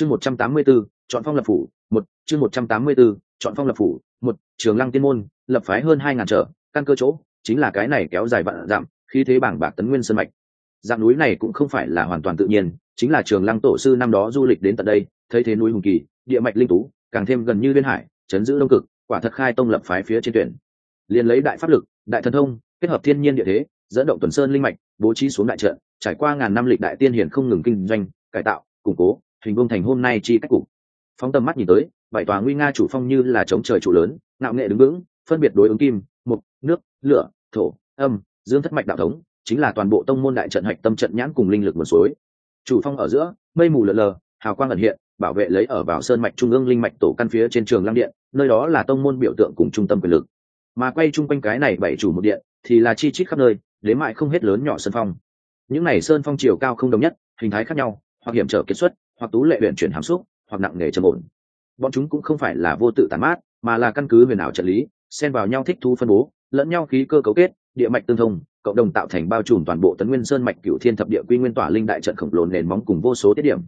chương một trăm tám mươi 184, chọn phong lập phủ một chương một trăm tám mươi 184, chọn phong lập phủ một trường lăng tiên môn lập phái hơn hai ngàn trở căn cơ chỗ chính là cái này kéo dài vạn dặm khi thế bảng bạc tấn nguyên sơn mạch. Dạng núi này cũng không phải là hoàn toàn tự nhiên chính là trường lăng tổ sư năm đó du lịch đến tận đây thấy thế núi hùng kỳ địa mạch linh tú càng thêm gần như liên hải chấn giữ đông cực quả thật khai tông lập phái phía trên tuyển. Liền lấy đại pháp lực đại thần thông kết hợp thiên nhiên địa thế dẫn động tuần sơn linh mạch bố trí xuống đại trận trải qua ngàn năm lịch đại tiên hiển không ngừng kinh doanh cải tạo củng cố hình vương thành hôm nay chi cách cục. Phóng tầm mắt nhìn tới, bảy tòa nguy nga chủ phong như là chống trời trụ lớn, ngạo nghệ đứng vững, phân biệt đối ứng kim mục nước, lửa, thổ, âm, dương thất mạch đạo thống, chính là toàn bộ tông môn đại trận hạch tâm trận nhãn cùng linh lực nguồn suối. Chủ phong ở giữa, mây mù lờ lờ, hào quang ẩn hiện, bảo vệ lấy ở vào sơn mạch trung ương linh mạch tổ căn phía trên trường lăng điện, nơi đó là tông môn biểu tượng cùng trung tâm quyền lực. Mà quay chung quanh cái này bảy chủ một điện, thì là chi chít khắp nơi, đến mại không hết lớn nhỏ sơn phong. Những này sơn phong chiều cao không đồng nhất, hình thái khác nhau, hoặc hiểm trở kiệt xuất hoặc tú lệ huyện chuyển hàm xúc, hoặc nặng nghề trầm ổn. Bọn chúng cũng không phải là vô tự tàn mát, mà là căn cứ huyền ảo trợ lý, xen vào nhau thích thú phân bố, lẫn nhau khí cơ cấu kết, địa mạch tương thông, cộng đồng tạo thành bao trùm toàn bộ tấn nguyên sơn mạch cửu thiên thập địa quy nguyên tỏa linh đại trận khổng lồ nền móng cùng vô số tiết điểm.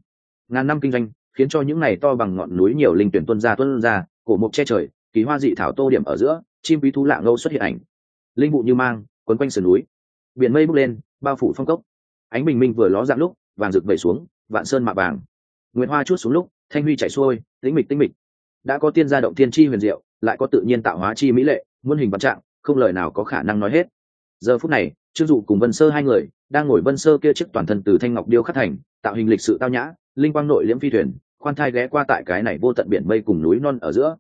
Ngàn năm kinh doanh, khiến cho những này to bằng ngọn núi nhiều linh tuyển tuân ra tuân ra, cổ mộc che trời, kỳ hoa dị thảo tô điểm ở giữa, chim quý thú lạ ngâu xuất hiện ảnh. Linh vụ như mang, quấn quanh sườn núi. Biển mây bốc lên, bao phủ phong cốc. Ánh bình minh vừa ló dạng lúc, vàng rực vẩy xuống, vạn sơn mạ vàng. Nguyệt hoa chút xuống lúc, thanh huy chạy xuôi, tĩnh mịch tĩnh mịch. Đã có tiên gia động tiên chi huyền diệu, lại có tự nhiên tạo hóa chi mỹ lệ, muôn hình vạn trạng, không lời nào có khả năng nói hết. Giờ phút này, trương dụ cùng vân sơ hai người, đang ngồi vân sơ kia chiếc toàn thân từ thanh ngọc điêu khắc thành, tạo hình lịch sự tao nhã, linh quang nội liễm phi thuyền, khoan thai ghé qua tại cái này vô tận biển mây cùng núi non ở giữa.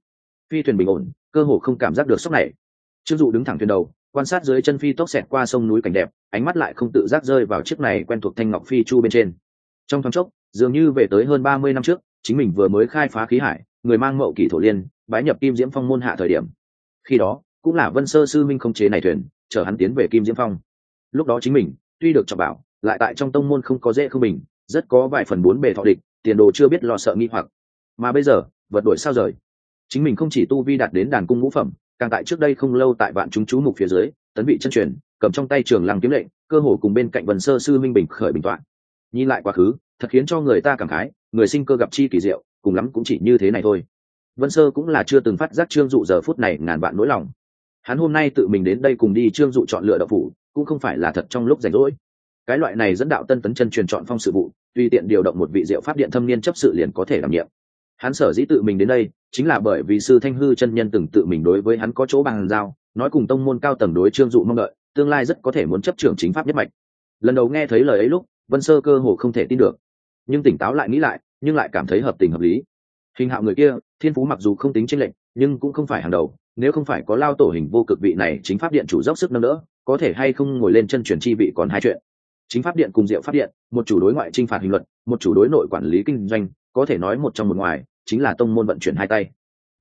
Phi thuyền bình ổn, cơ hồ không cảm giác được sốc này. Trương dụ đứng thẳng thuyền đầu, quan sát dưới chân phi tốc xẹt qua sông núi cảnh đẹp, ánh mắt lại không tự giác rơi vào chiếc này quen thuộc thanh ngọc phi chu bên trên. Trong thoáng chốc dường như về tới hơn ba mươi năm trước, chính mình vừa mới khai phá khí hải, người mang mậu kỷ thổ liên, bái nhập kim diễm phong môn hạ thời điểm. Khi đó, cũng là vân sơ sư minh không chế này thuyền, chở hắn tiến về kim diễm phong. Lúc đó chính mình, tuy được trọng bảo, lại tại trong tông môn không có dễ không bình, rất có vài phần bốn bề thọ địch, tiền đồ chưa biết lo sợ nghi hoặc. Mà bây giờ, vật đổi sao rời? Chính mình không chỉ tu vi đạt đến đàn cung ngũ phẩm, càng tại trước đây không lâu tại vạn chúng chú mục phía dưới, tấn vị chân truyền, cầm trong tay trường lăng kiếm lệnh, cơ hồ cùng bên cạnh vần sơ sư minh bình khởi bình toạn. Nhìn lại quá khứ thật khiến cho người ta cảm khái, người sinh cơ gặp chi kỳ diệu, cùng lắm cũng chỉ như thế này thôi. Vân sơ cũng là chưa từng phát giác trương dụ giờ phút này ngàn vạn nỗi lòng. Hắn hôm nay tự mình đến đây cùng đi trương dụ chọn lựa đậu phủ, cũng không phải là thật trong lúc rảnh rỗi. Cái loại này dẫn đạo tân tấn chân truyền chọn phong sự vụ, tùy tiện điều động một vị diệu pháp điện thâm niên chấp sự liền có thể đảm nhiệm. Hắn sở dĩ tự mình đến đây, chính là bởi vì sư thanh hư chân nhân từng tự mình đối với hắn có chỗ bằng giao, nói cùng tông môn cao tầng đối trương dụ mong đợi, tương lai rất có thể muốn chấp trưởng chính pháp nhất mạch. Lần đầu nghe thấy lời ấy lúc, vân sơ cơ hồ không thể tin được nhưng tỉnh táo lại nghĩ lại, nhưng lại cảm thấy hợp tình hợp lý. Hình hạo người kia, thiên phú mặc dù không tính tranh lệnh nhưng cũng không phải hàng đầu, nếu không phải có lao tổ hình vô cực vị này chính pháp điện chủ dốc sức nâng đỡ, có thể hay không ngồi lên chân truyền chi vị còn hai chuyện. Chính pháp điện cùng diệu pháp điện, một chủ đối ngoại t r i n h phạt hình luật, một chủ đối nội quản lý kinh doanh, có thể nói một trong một ngoài, chính là tông môn vận chuyển hai tay.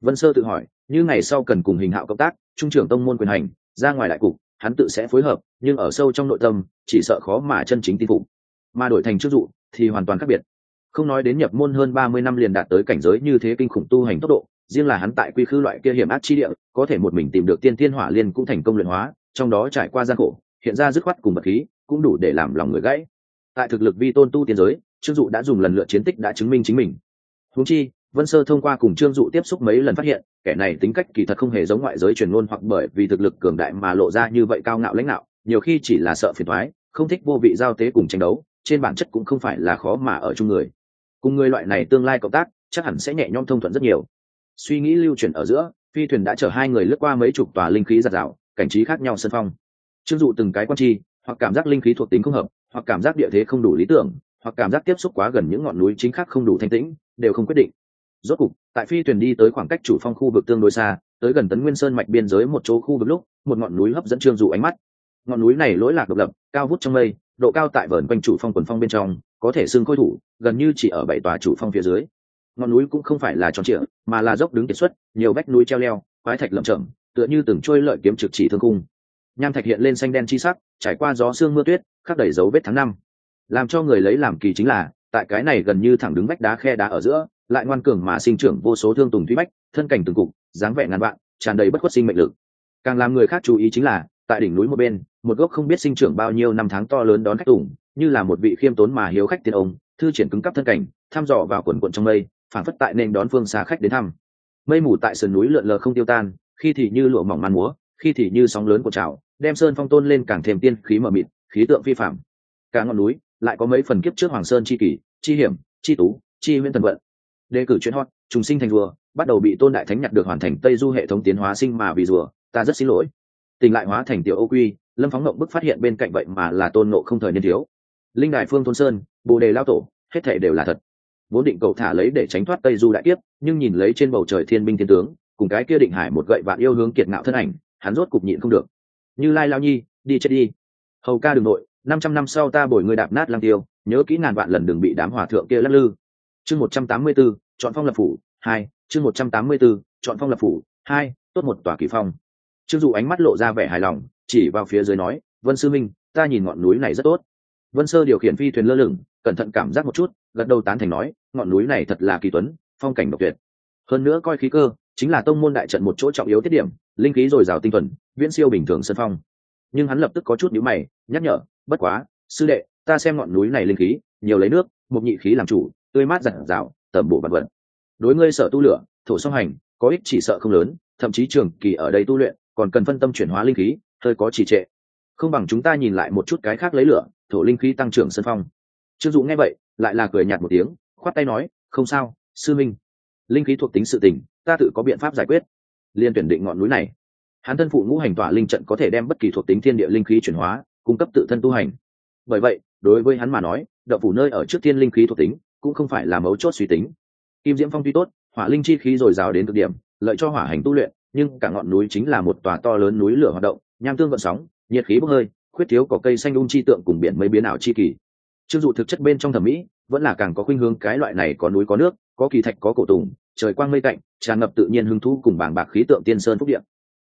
Vân sơ tự hỏi, như ngày sau cần cùng hình hạo công tác, trung trưởng tông môn quyền hành, ra ngoài lại cục, hắn tự sẽ phối hợp, nhưng ở sâu trong nội tâm, chỉ sợ khó mà chân chính tin phục. Mà đổi thành chức dụ thì hoàn toàn khác biệt. Không nói đến nhập môn hơn ba mươi năm liền đạt tới cảnh giới như thế kinh khủng tu hành tốc độ, riêng là hắn tại quy khư loại kia hiểm ác chi địa, có thể một mình tìm được tiên thiên hỏa liên cũng thành công luyện hóa, trong đó trải qua gian khổ, hiện ra dứt khoát cùng vật khí, cũng đủ để làm lòng người gãy. Tại thực lực vi tôn tu tiên giới, trương dụ đã dùng lần lượt chiến tích đã chứng minh chính mình. Huống chi, vân sơ thông qua cùng trương dụ tiếp xúc mấy lần phát hiện, kẻ này tính cách kỳ thật không hề giống ngoại giới truyền ngôn hoặc bởi vì thực lực cường đại mà lộ ra như vậy cao ngạo lãnh đạo nhiều khi chỉ là sợ phiền thoái không thích vô vị giao tế cùng tranh đấu trên bản chất cũng không phải là khó mà ở chung người. Cùng người loại này tương lai cộng tác, chắc hẳn sẽ nhẹ nhõm thông thuận rất nhiều. Suy nghĩ lưu chuyển ở giữa, phi thuyền đã chở hai người lướt qua mấy chục tòa linh khí giặt rào, cảnh trí khác nhau sân phong. Chưng dụ từng cái quan chi hoặc cảm giác linh khí thuộc tính không hợp, hoặc cảm giác địa thế không đủ lý tưởng, hoặc cảm giác tiếp xúc quá gần những ngọn núi chính khác không đủ thanh tĩnh, đều không quyết định. Rốt cục, tại phi thuyền đi tới khoảng cách chủ phong khu vực tương đối xa, tới gần tấn nguyên sơn mạch biên giới một chỗ khu vực lúc, một ngọn núi hấp dẫn trương dụ ánh mắt. Ngọn núi này lỗi lạc độc lập, cao vút trong mây độ cao tại vườn quanh chủ phong quần phong bên trong, có thể xưng khôi thủ, gần như chỉ ở bảy tòa chủ phong phía dưới. Ngọn núi cũng không phải là tròn trịa, mà là dốc đứng kiệt xuất, nhiều vách núi treo leo khoái thạch lởm chởm, tựa như từng trôi lợi kiếm trực chỉ thương cung nham thạch hiện lên xanh đen chi sắc, trải qua gió sương mưa tuyết, khắc đầy dấu vết tháng năm. Làm cho người lấy làm kỳ chính là, tại cái này gần như thẳng đứng vách đá khe đá ở giữa, lại ngoan cường mà sinh trưởng vô số thương tùng thúy bách, thân cảnh từng cục, dáng vẻ ngàn vạn, tràn đầy bất khuất sinh mệnh lực. Càng làm người khác chú ý chính là, tại đỉnh núi một bên một gốc không biết sinh trưởng bao nhiêu năm tháng to lớn đón khách tùng, như là một vị khiêm tốn mà hiếu khách tiên ông, thư triển cứng cắp thân cảnh, thăm dò vào quần quận trong mây, phản phất tại nên đón phương xa khách đến thăm. Mây mù tại sườn núi lượn lờ không tiêu tan, khi thì như lụa mỏng màn múa, khi thì như sóng lớn của trào, đem sơn phong tôn lên càng thêm tiên khí mờ mịt, khí tượng phi phạm. Cả ngọn núi lại có mấy phần kiếp trước hoàng sơn chi kỷ, chi hiểm, chi tú, chi huyễn thần vận. Đề cử chuyên hot, trùng sinh thành rùa, bắt đầu bị tôn đại thánh nhặt được hoàn thành tây du hệ thống tiến hóa sinh mà vì rùa, ta rất xin lỗi. Tình lại hóa thành tiểu ô quy lâm phóng ngộng bức phát hiện bên cạnh vậy mà là tôn nộ không thời niên thiếu. Linh đại phương thôn sơn, bồ đề lao tổ, hết thể đều là thật. Vốn định cầu thả lấy để tránh thoát tây du đại tiếp nhưng nhìn lấy trên bầu trời thiên binh thiên tướng, cùng cái kia định hải một gậy vạn yêu hướng kiệt ngạo thân ảnh, hắn rốt cục nhịn không được. Như lai lao nhi, đi chết đi. Hầu ca đường nội, năm trăm năm sau ta bồi ngươi đạp nát lang tiêu, nhớ kỹ ngàn vạn lần đừng bị đám hòa thượng kia lắc lư. Chương một trăm tám mươi b ố chọn phong lập phủ, hai, chương một trăm tám mươi b ố chọn phong lập phủ, hai, tốt một tòa kỳ phong. Trương dù ánh mắt lộ ra vẻ hài lòng chỉ vào phía dưới nói, vân sư minh, ta nhìn ngọn núi này rất tốt. Vân sơ điều khiển phi thuyền lơ lửng, cẩn thận cảm giác một chút, gật đầu tán thành nói, ngọn núi này thật là kỳ tuấn, phong cảnh độc tuyệt. Hơn nữa coi khí cơ, chính là tông môn đại trận một chỗ trọng yếu tiết điểm, linh khí dồi dào tinh thuần, viễn siêu bình thường sân phong. Nhưng hắn lập tức có chút nhíu mày, nhắc nhở, bất quá, sư đệ, ta xem ngọn núi này linh khí, nhiều lấy nước, một nhị khí làm chủ, tươi mát giản dạo tầm bổ vật vật. Đối ngươi sợ tu lửa, thổ song hành, có ích chỉ sợ không lớn, thậm chí trường kỳ ở đây tu luyện, còn cần phân tâm chuyển hóa linh khí hơi có trì trệ. Không bằng chúng ta nhìn lại một chút cái khác lấy lửa, thổ linh khí tăng trưởng sân phong. Trương dụ nghe vậy, lại là cười nhạt một tiếng, khoát tay nói, không sao, sư minh. Linh khí thuộc tính sự tình, ta tự có biện pháp giải quyết. Liên tuyển định ngọn núi này. Hắn thân phụ ngũ hành tỏa linh trận có thể đem bất kỳ thuộc tính thiên địa linh khí chuyển hóa, cung cấp tự thân tu hành. Bởi vậy, đối với hắn mà nói, đậu phủ nơi ở trước thiên linh khí thuộc tính cũng không phải là mấu chốt suy tính. Kim diễm phong tuy tốt, hỏa linh chi khí dồi dào đến cực điểm, lợi cho hỏa hành tu luyện, nhưng cả ngọn núi chính là một tòa to lớn núi lửa hoạt động nham tương vận sóng, nhiệt khí bốc hơi, khuyết thiếu có cây xanh đun chi tượng cùng biển mây biến ảo chi kỳ. Chưng dụ thực chất bên trong thẩm mỹ, vẫn là càng có khuynh hướng cái loại này có núi có nước, có kỳ thạch có cổ tùng, trời quang mây cạnh tràn ngập tự nhiên hứng thú cùng bảng bạc khí tượng tiên sơn phúc điện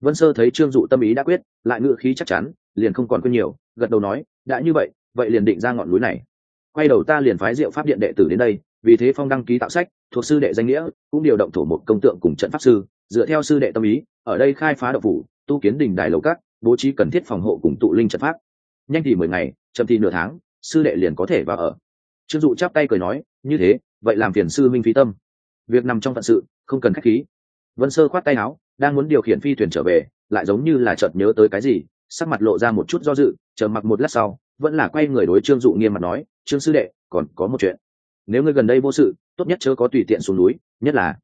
vân sơ thấy trương dụ tâm ý đã quyết, lại ngự khí chắc chắn, liền không còn quên nhiều, gật đầu nói, đã như vậy vậy liền định ra ngọn núi này. Quay đầu ta liền phái diệu pháp điện đệ tử đến đây, vì thế phong đăng ký tạo sách, thuộc sư đệ danh nghĩa, cũng điều động thổ một công tượng cùng trận pháp sư, dựa theo sư đệ tâm ý, ở đây khai phá độc phủ, tu kiến đình đài lầu cát bố trí cần thiết phòng hộ cùng tụ linh trận pháp. Nhanh thì mười ngày, chậm thì nửa tháng, sư đệ liền có thể vào ở. Trương dụ chắp tay cười nói, như thế, vậy làm phiền sư minh phí tâm. Việc nằm trong phận sự, không cần khách khí. Vân sơ khoát tay áo, đang muốn điều khiển phi thuyền trở về, lại giống như là chợt nhớ tới cái gì, sắc mặt lộ ra một chút do dự chờ mặc một lát sau, vẫn là quay người đối trương dụ nghiêm mặt nói, trương sư đệ, còn có một chuyện. Nếu ngươi gần đây vô sự, tốt nhất chớ có tùy tiện xuống núi, nhất là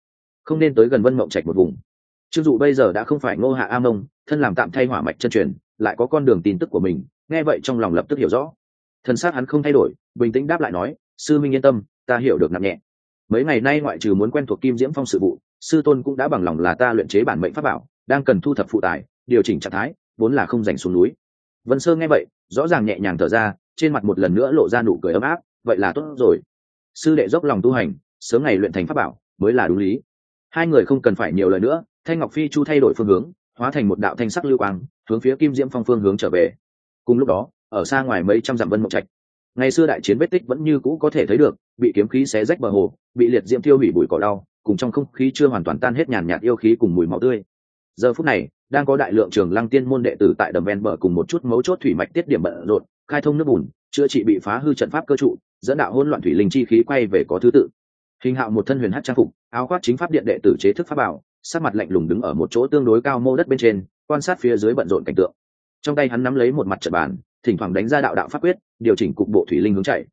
không nên tới gần vân mộng trạch một vùng trương dụ bây giờ đã không phải ngô hạ a mông, thân làm tạm thay hỏa mạch chân truyền, lại có con đường tin tức của mình, nghe vậy trong lòng lập tức hiểu rõ. Thân xác hắn không thay đổi, bình tĩnh đáp lại nói, sư minh yên tâm, ta hiểu được nặng nhẹ. Mấy ngày nay ngoại trừ muốn quen thuộc kim diễm phong sự vụ, sư tôn cũng đã bằng lòng là ta luyện chế bản mệnh pháp bảo, đang cần thu thập phụ tài, điều chỉnh trạng thái, vốn là không dành xuống núi. Vân sơ nghe vậy, rõ ràng nhẹ nhàng thở ra, trên mặt một lần nữa lộ ra nụ cười ấm áp, vậy là tốt rồi. Sư đệ dốc lòng tu hành, sớm ngày luyện thành pháp bảo mới là đúng lý. Hai người không cần phải nhiều lời nữa thanh ngọc phi chu thay đổi phương hướng, hóa thành một đạo thanh sắc lưu quang, hướng phía kim diễm phong phương hướng trở về. Cùng lúc đó, ở xa ngoài mấy trăm dặm vân mộng trạch, ngày xưa đại chiến vết tích vẫn như cũ có thể thấy được, bị kiếm khí xé rách bờ hồ, bị liệt diễm tiêu hủy bụi cỏ đau, cùng trong không khí chưa hoàn toàn tan hết nhàn nhạt yêu khí cùng mùi máu tươi. Giờ phút này, đang có đại lượng trường lăng tiên môn đệ tử tại đầm ven bờ cùng một chút mấu chốt thủy mạch tiết điểm bận rộn, khai thông nước bùn, chữa trị bị phá hư trận pháp cơ trụ, dẫn đạo hỗn loạn thủy linh chi khí quay về có thứ tự. Hình hạo một thân huyền hát trang phục, áo khoác chính pháp điện đệ tử chế thức pháp bảo sát mặt lạnh lùng đứng ở một chỗ tương đối cao mô đất bên trên, quan sát phía dưới bận rộn cảnh tượng. Trong tay hắn nắm lấy một mặt trận bàn, thỉnh thoảng đánh ra đạo đạo pháp quyết, điều chỉnh cục bộ thủy linh hướng chạy.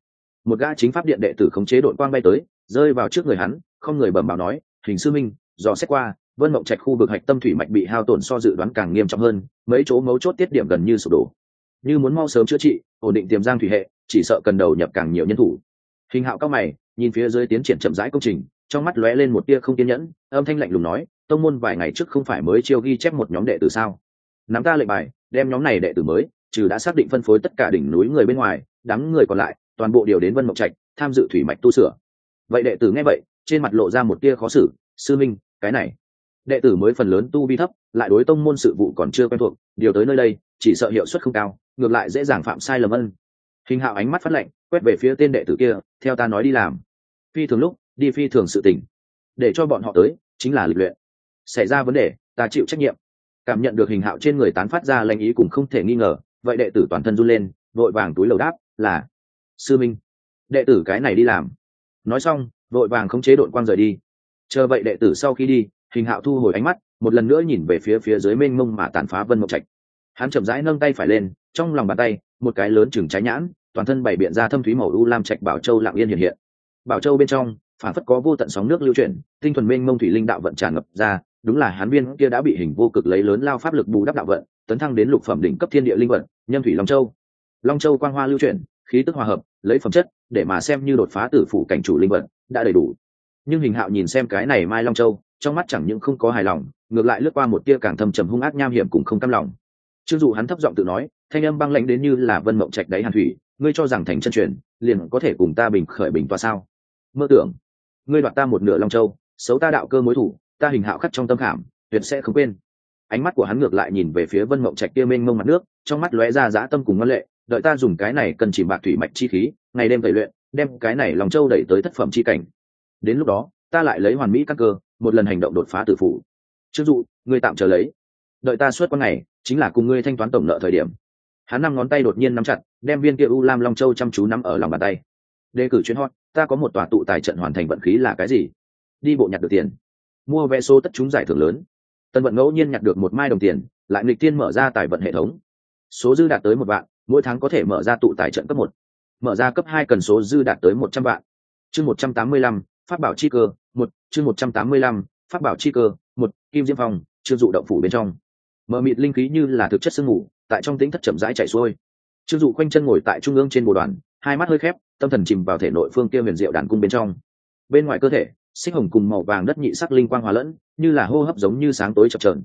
Một gã chính pháp điện đệ tử khống chế đội quang bay tới, rơi vào trước người hắn, không người bẩm bảo nói, hình sư minh, dò xét qua, vân mộng trạch khu vực hạch tâm thủy mạch bị hao tổn so dự đoán càng nghiêm trọng hơn, mấy chỗ mấu chốt tiết điểm gần như sụp đổ. Như muốn mau sớm chữa trị, ổn định tiềm giang thủy hệ, chỉ sợ cần đầu nhập càng nhiều nhân thủ. Hình hạo cao mày, nhìn phía dưới tiến triển chậm rãi công trình trong mắt lóe lên một tia không kiên nhẫn, âm thanh lạnh lùng nói, tông môn vài ngày trước không phải mới chiêu ghi chép một nhóm đệ tử sao? Nắm ta lệnh bài, đem nhóm này đệ tử mới, trừ đã xác định phân phối tất cả đỉnh núi người bên ngoài, đám người còn lại, toàn bộ điều đến vân mộc trạch, tham dự thủy mạch tu sửa. Vậy đệ tử nghe vậy, trên mặt lộ ra một tia khó xử, sư minh, cái này, đệ tử mới phần lớn tu vi thấp, lại đối tông môn sự vụ còn chưa quen thuộc, điều tới nơi đây, chỉ sợ hiệu suất không cao, ngược lại dễ dàng phạm sai lầm ân. Hình hạo ánh mắt phát lệnh quét về phía tên đệ tử kia, theo ta nói đi làm. Phi thường lúc đi phi thường sự tình. Để cho bọn họ tới, chính là lịch luyện. Xảy ra vấn đề, ta chịu trách nhiệm. Cảm nhận được hình hạo trên người tán phát ra lanh ý cũng không thể nghi ngờ, vậy đệ tử toàn thân run lên, vội vàng túi lầu đáp, là, sư minh, đệ tử cái này đi làm. Nói xong, vội vàng khống chế đội quang rời đi. Chờ vậy đệ tử sau khi đi, hình hạo thu hồi ánh mắt, một lần nữa nhìn về phía phía dưới mênh mông mà tàn phá vân mộng trạch. Hắn chậm rãi nâng tay phải lên, trong lòng bàn tay, một cái lớn chừng trái nhãn, toàn thân bày biện ra thâm thúy màu u lam trạch bảo châu lạng yên hiện hiện. Bảo châu bên trong phản phất có vô tận sóng nước lưu chuyển, tinh thuần mênh mông thủy linh đạo vận tràn ngập ra, đúng là hán viên kia đã bị hình vô cực lấy lớn lao pháp lực bù đắp đạo vận, tấn thăng đến lục phẩm đỉnh cấp thiên địa linh vận nhân thủy long châu. Long châu quang hoa lưu chuyển, khí tức hòa hợp, lấy phẩm chất, để mà xem như đột phá tử phủ cảnh chủ linh vận, đã đầy đủ. Nhưng hình hạo nhìn xem cái này mai long châu, trong mắt chẳng những không có hài lòng, ngược lại lướt qua một tia càng thâm trầm hung ác nham hiểm cùng không cam lòng. Chưng dù hắn thấp giọng tự nói, thanh âm băng lãnh đến như là vân mộng trạch đáy hàn thủy, ngươi cho rằng thành chân truyền, liền có thể cùng ta bình khởi bình toa sao? Mơ tưởng ngươi đoạt ta một nửa long châu, xấu ta đạo cơ mối thủ, ta hình hạo khắc trong tâm khảm, tuyệt sẽ không quên. Ánh mắt của hắn ngược lại nhìn về phía vân mộng trạch kia mênh mông mặt nước, trong mắt lóe ra dã tâm cùng ngân lệ, đợi ta dùng cái này cần chỉ bạc thủy mạch chi khí, ngày đêm tẩy luyện, đem cái này lòng châu đẩy tới thất phẩm chi cảnh. Đến lúc đó, ta lại lấy hoàn mỹ các cơ, một lần hành động đột phá tự phủ. Chưng dụ, ngươi tạm chờ lấy. Đợi ta suốt qua ngày, chính là cùng ngươi thanh toán tổng nợ thời điểm. Hắn năm ngón tay đột nhiên nắm chặt, đem viên kia u lam long châu chăm chú nắm ở lòng bàn tay. Đề cử chuyến hot ta có một tòa tụ tài trận hoàn thành vận khí là cái gì? Đi bộ nhặt được tiền. Mua vé số tất chúng giải thưởng lớn. Tân vận ngẫu nhiên nhặt được một mai đồng tiền, lại nghịch tiên mở ra tài vận hệ thống. Số dư đạt tới một vạn, mỗi tháng có thể mở ra tụ tài trận cấp một. Mở ra cấp hai cần số dư đạt tới một trăm vạn. Chương một trăm tám mươi lăm phát bảo chi cơ, một, chương một trăm tám mươi lăm phát bảo chi cơ, một, kim diễm phong chưa dụ động phủ bên trong. Mở mịt linh khí như là thực chất sương mù, tại trong tính thất chậm rãi chạy xuôi. Chưng dụ quanh chân ngồi tại trung ương trên bồ đoàn hai mắt hơi khép, tâm thần chìm vào thể nội phương kia huyền diệu đàn cung bên trong. Bên ngoài cơ thể, xích hồng cùng màu vàng đất nhị sắc linh quang hòa lẫn, như là hô hấp giống như sáng tối chập trờn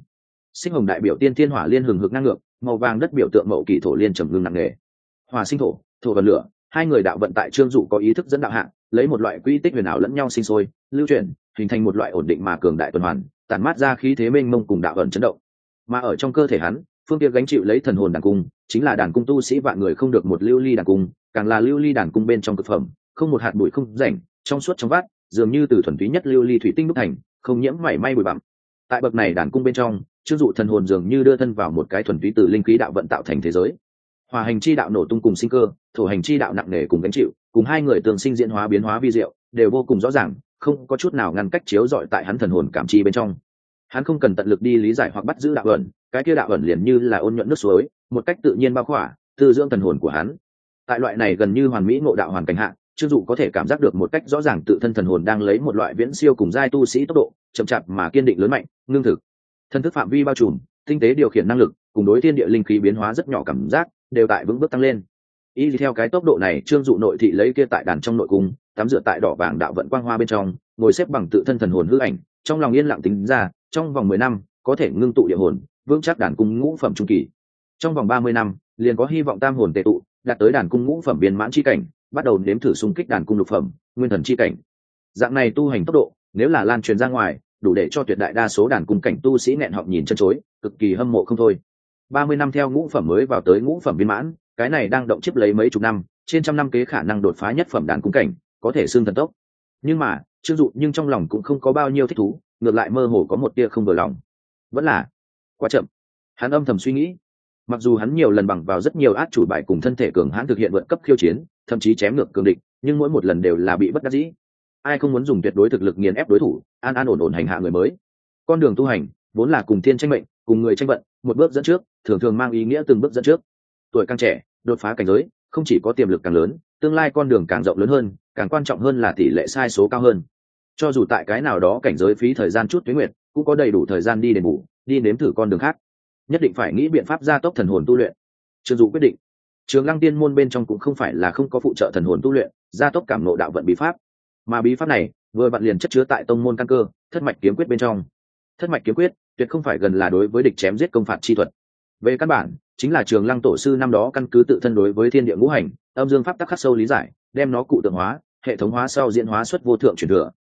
xích hồng đại biểu tiên thiên hỏa liên hừng hực năng ngược, màu vàng đất biểu tượng mậu kỳ thổ liên trầm ngưng nặng nề. Hòa sinh thổ thổ vật lửa, hai người đạo vận tại trương dụ có ý thức dẫn đạo hạng lấy một loại quy tích huyền ảo lẫn nhau sinh sôi, lưu chuyển, hình thành một loại ổn định mà cường đại tuần hoàn, tản mát ra khí thế mênh mông cùng đạo ẩn chấn động. Mà ở trong cơ thể hắn phương tiện gánh chịu lấy thần hồn đàn cung, chính là đàn cung tu sĩ vạn người không được một lưu ly đàn cung, càng là lưu ly đàn cung bên trong cực phẩm, không một hạt bụi không rảnh, trong suốt trong vát dường như từ thuần túy nhất lưu ly thủy tinh đúc thành, không nhiễm mảy may bụi bặm. Tại bậc này đàn cung bên trong chưng dụ thần hồn dường như đưa thân vào một cái thuần túy từ linh khí đạo vận tạo thành thế giới. Hòa hành chi đạo nổ tung cùng sinh cơ, thổ hành chi đạo nặng nề cùng gánh chịu, cùng hai người tường sinh diễn hóa biến hóa vi diệu, đều vô cùng rõ ràng, không có chút nào ngăn cách chiếu dọi tại hắn thần hồn cảm chi bên trong hắn không cần tận lực đi lý giải hoặc bắt giữ đạo ẩn, cái kia đạo ẩn liền như là ôn nhuận nước suối, một cách tự nhiên bao khỏa, tư dưỡng thần hồn của hắn. Tại loại này gần như hoàn mỹ ngộ đạo hoàn cảnh hạn chưng dụ có thể cảm giác được một cách rõ ràng tự thân thần hồn đang lấy một loại viễn siêu cùng giai tu sĩ tốc độ, chậm chạp mà kiên định lớn mạnh, ngưng thực. Thân thức phạm vi bao trùm, tinh tế điều khiển năng lực, cùng đối thiên địa linh khí biến hóa rất nhỏ cảm giác, đều tại vững bước tăng lên. Y theo cái tốc độ này trương dụ nội thị lấy kia tại đàn trong nội cung, tắm rửa tại đỏ vàng đạo vận quang hoa bên trong, ngồi xếp bằng tự thân thần hồn hư ảnh, trong lòng yên lặng tính ra trong vòng mười năm, có thể ngưng tụ địa hồn, vững chắc đàn cung ngũ phẩm trung kỳ. Trong vòng ba mươi năm, liền có hy vọng tam hồn tệ tụ, đạt tới đàn cung ngũ phẩm biên mãn chi cảnh, bắt đầu nếm thử xung kích đàn cung lục phẩm, nguyên thần chi cảnh. Dạng này tu hành tốc độ, nếu là lan truyền ra ngoài, đủ để cho tuyệt đại đa số đàn cung cảnh tu sĩ nghẹn họng nhìn chân chối, cực kỳ hâm mộ không thôi. Ba mươi năm theo ngũ phẩm mới vào tới ngũ phẩm viên mãn, cái này đang động chiếc lấy mấy chục năm, trên trăm năm kế khả năng đột phá nhất phẩm đàn cung cảnh, có thể xương thần tốc. Nhưng mà trương dụ nhưng trong lòng cũng không có bao nhiêu thích thú ngược lại mơ hồ có một tia không vừa lòng. Vẫn là quá chậm. Hắn âm thầm suy nghĩ. Mặc dù hắn nhiều lần bằng vào rất nhiều át chủ bài cùng thân thể cường hãn thực hiện vượt cấp khiêu chiến, thậm chí chém ngược cường địch, nhưng mỗi một lần đều là bị bất đắc dĩ. Ai không muốn dùng tuyệt đối thực lực nghiền ép đối thủ, an an ổn ổn hành hạ người mới. Con đường tu hành, vốn là cùng thiên tranh mệnh, cùng người tranh vận, một bước dẫn trước, thường thường mang ý nghĩa từng bước dẫn trước. Tuổi càng trẻ, đột phá cảnh giới, không chỉ có tiềm lực càng lớn, tương lai con đường càng rộng lớn hơn, càng quan trọng hơn là tỷ lệ sai số cao hơn cho dù tại cái nào đó cảnh giới phí thời gian chút tuyến nguyệt, cũng có đầy đủ thời gian đi đền bù, đi nếm thử con đường khác. Nhất định phải nghĩ biện pháp gia tốc thần hồn tu luyện. Trương dụ quyết định. Trường lăng tiên môn bên trong cũng không phải là không có phụ trợ thần hồn tu luyện, gia tốc cảm nộ đạo vận bí pháp. Mà bí pháp này, vừa vặn liền chất chứa tại tông môn căn cơ, thất mạch kiếm quyết bên trong. Thất mạch kiếm quyết, tuyệt không phải gần là đối với địch chém giết công phạt chi thuật. Về căn bản, chính là trường lăng tổ sư năm đó căn cứ tự thân đối với thiên địa ngũ hành, âm dương pháp tắc khắc sâu lý giải, đem nó cụ tượng hóa, hệ thống hóa sau diễn hóa xuất vô thượng truyền thừa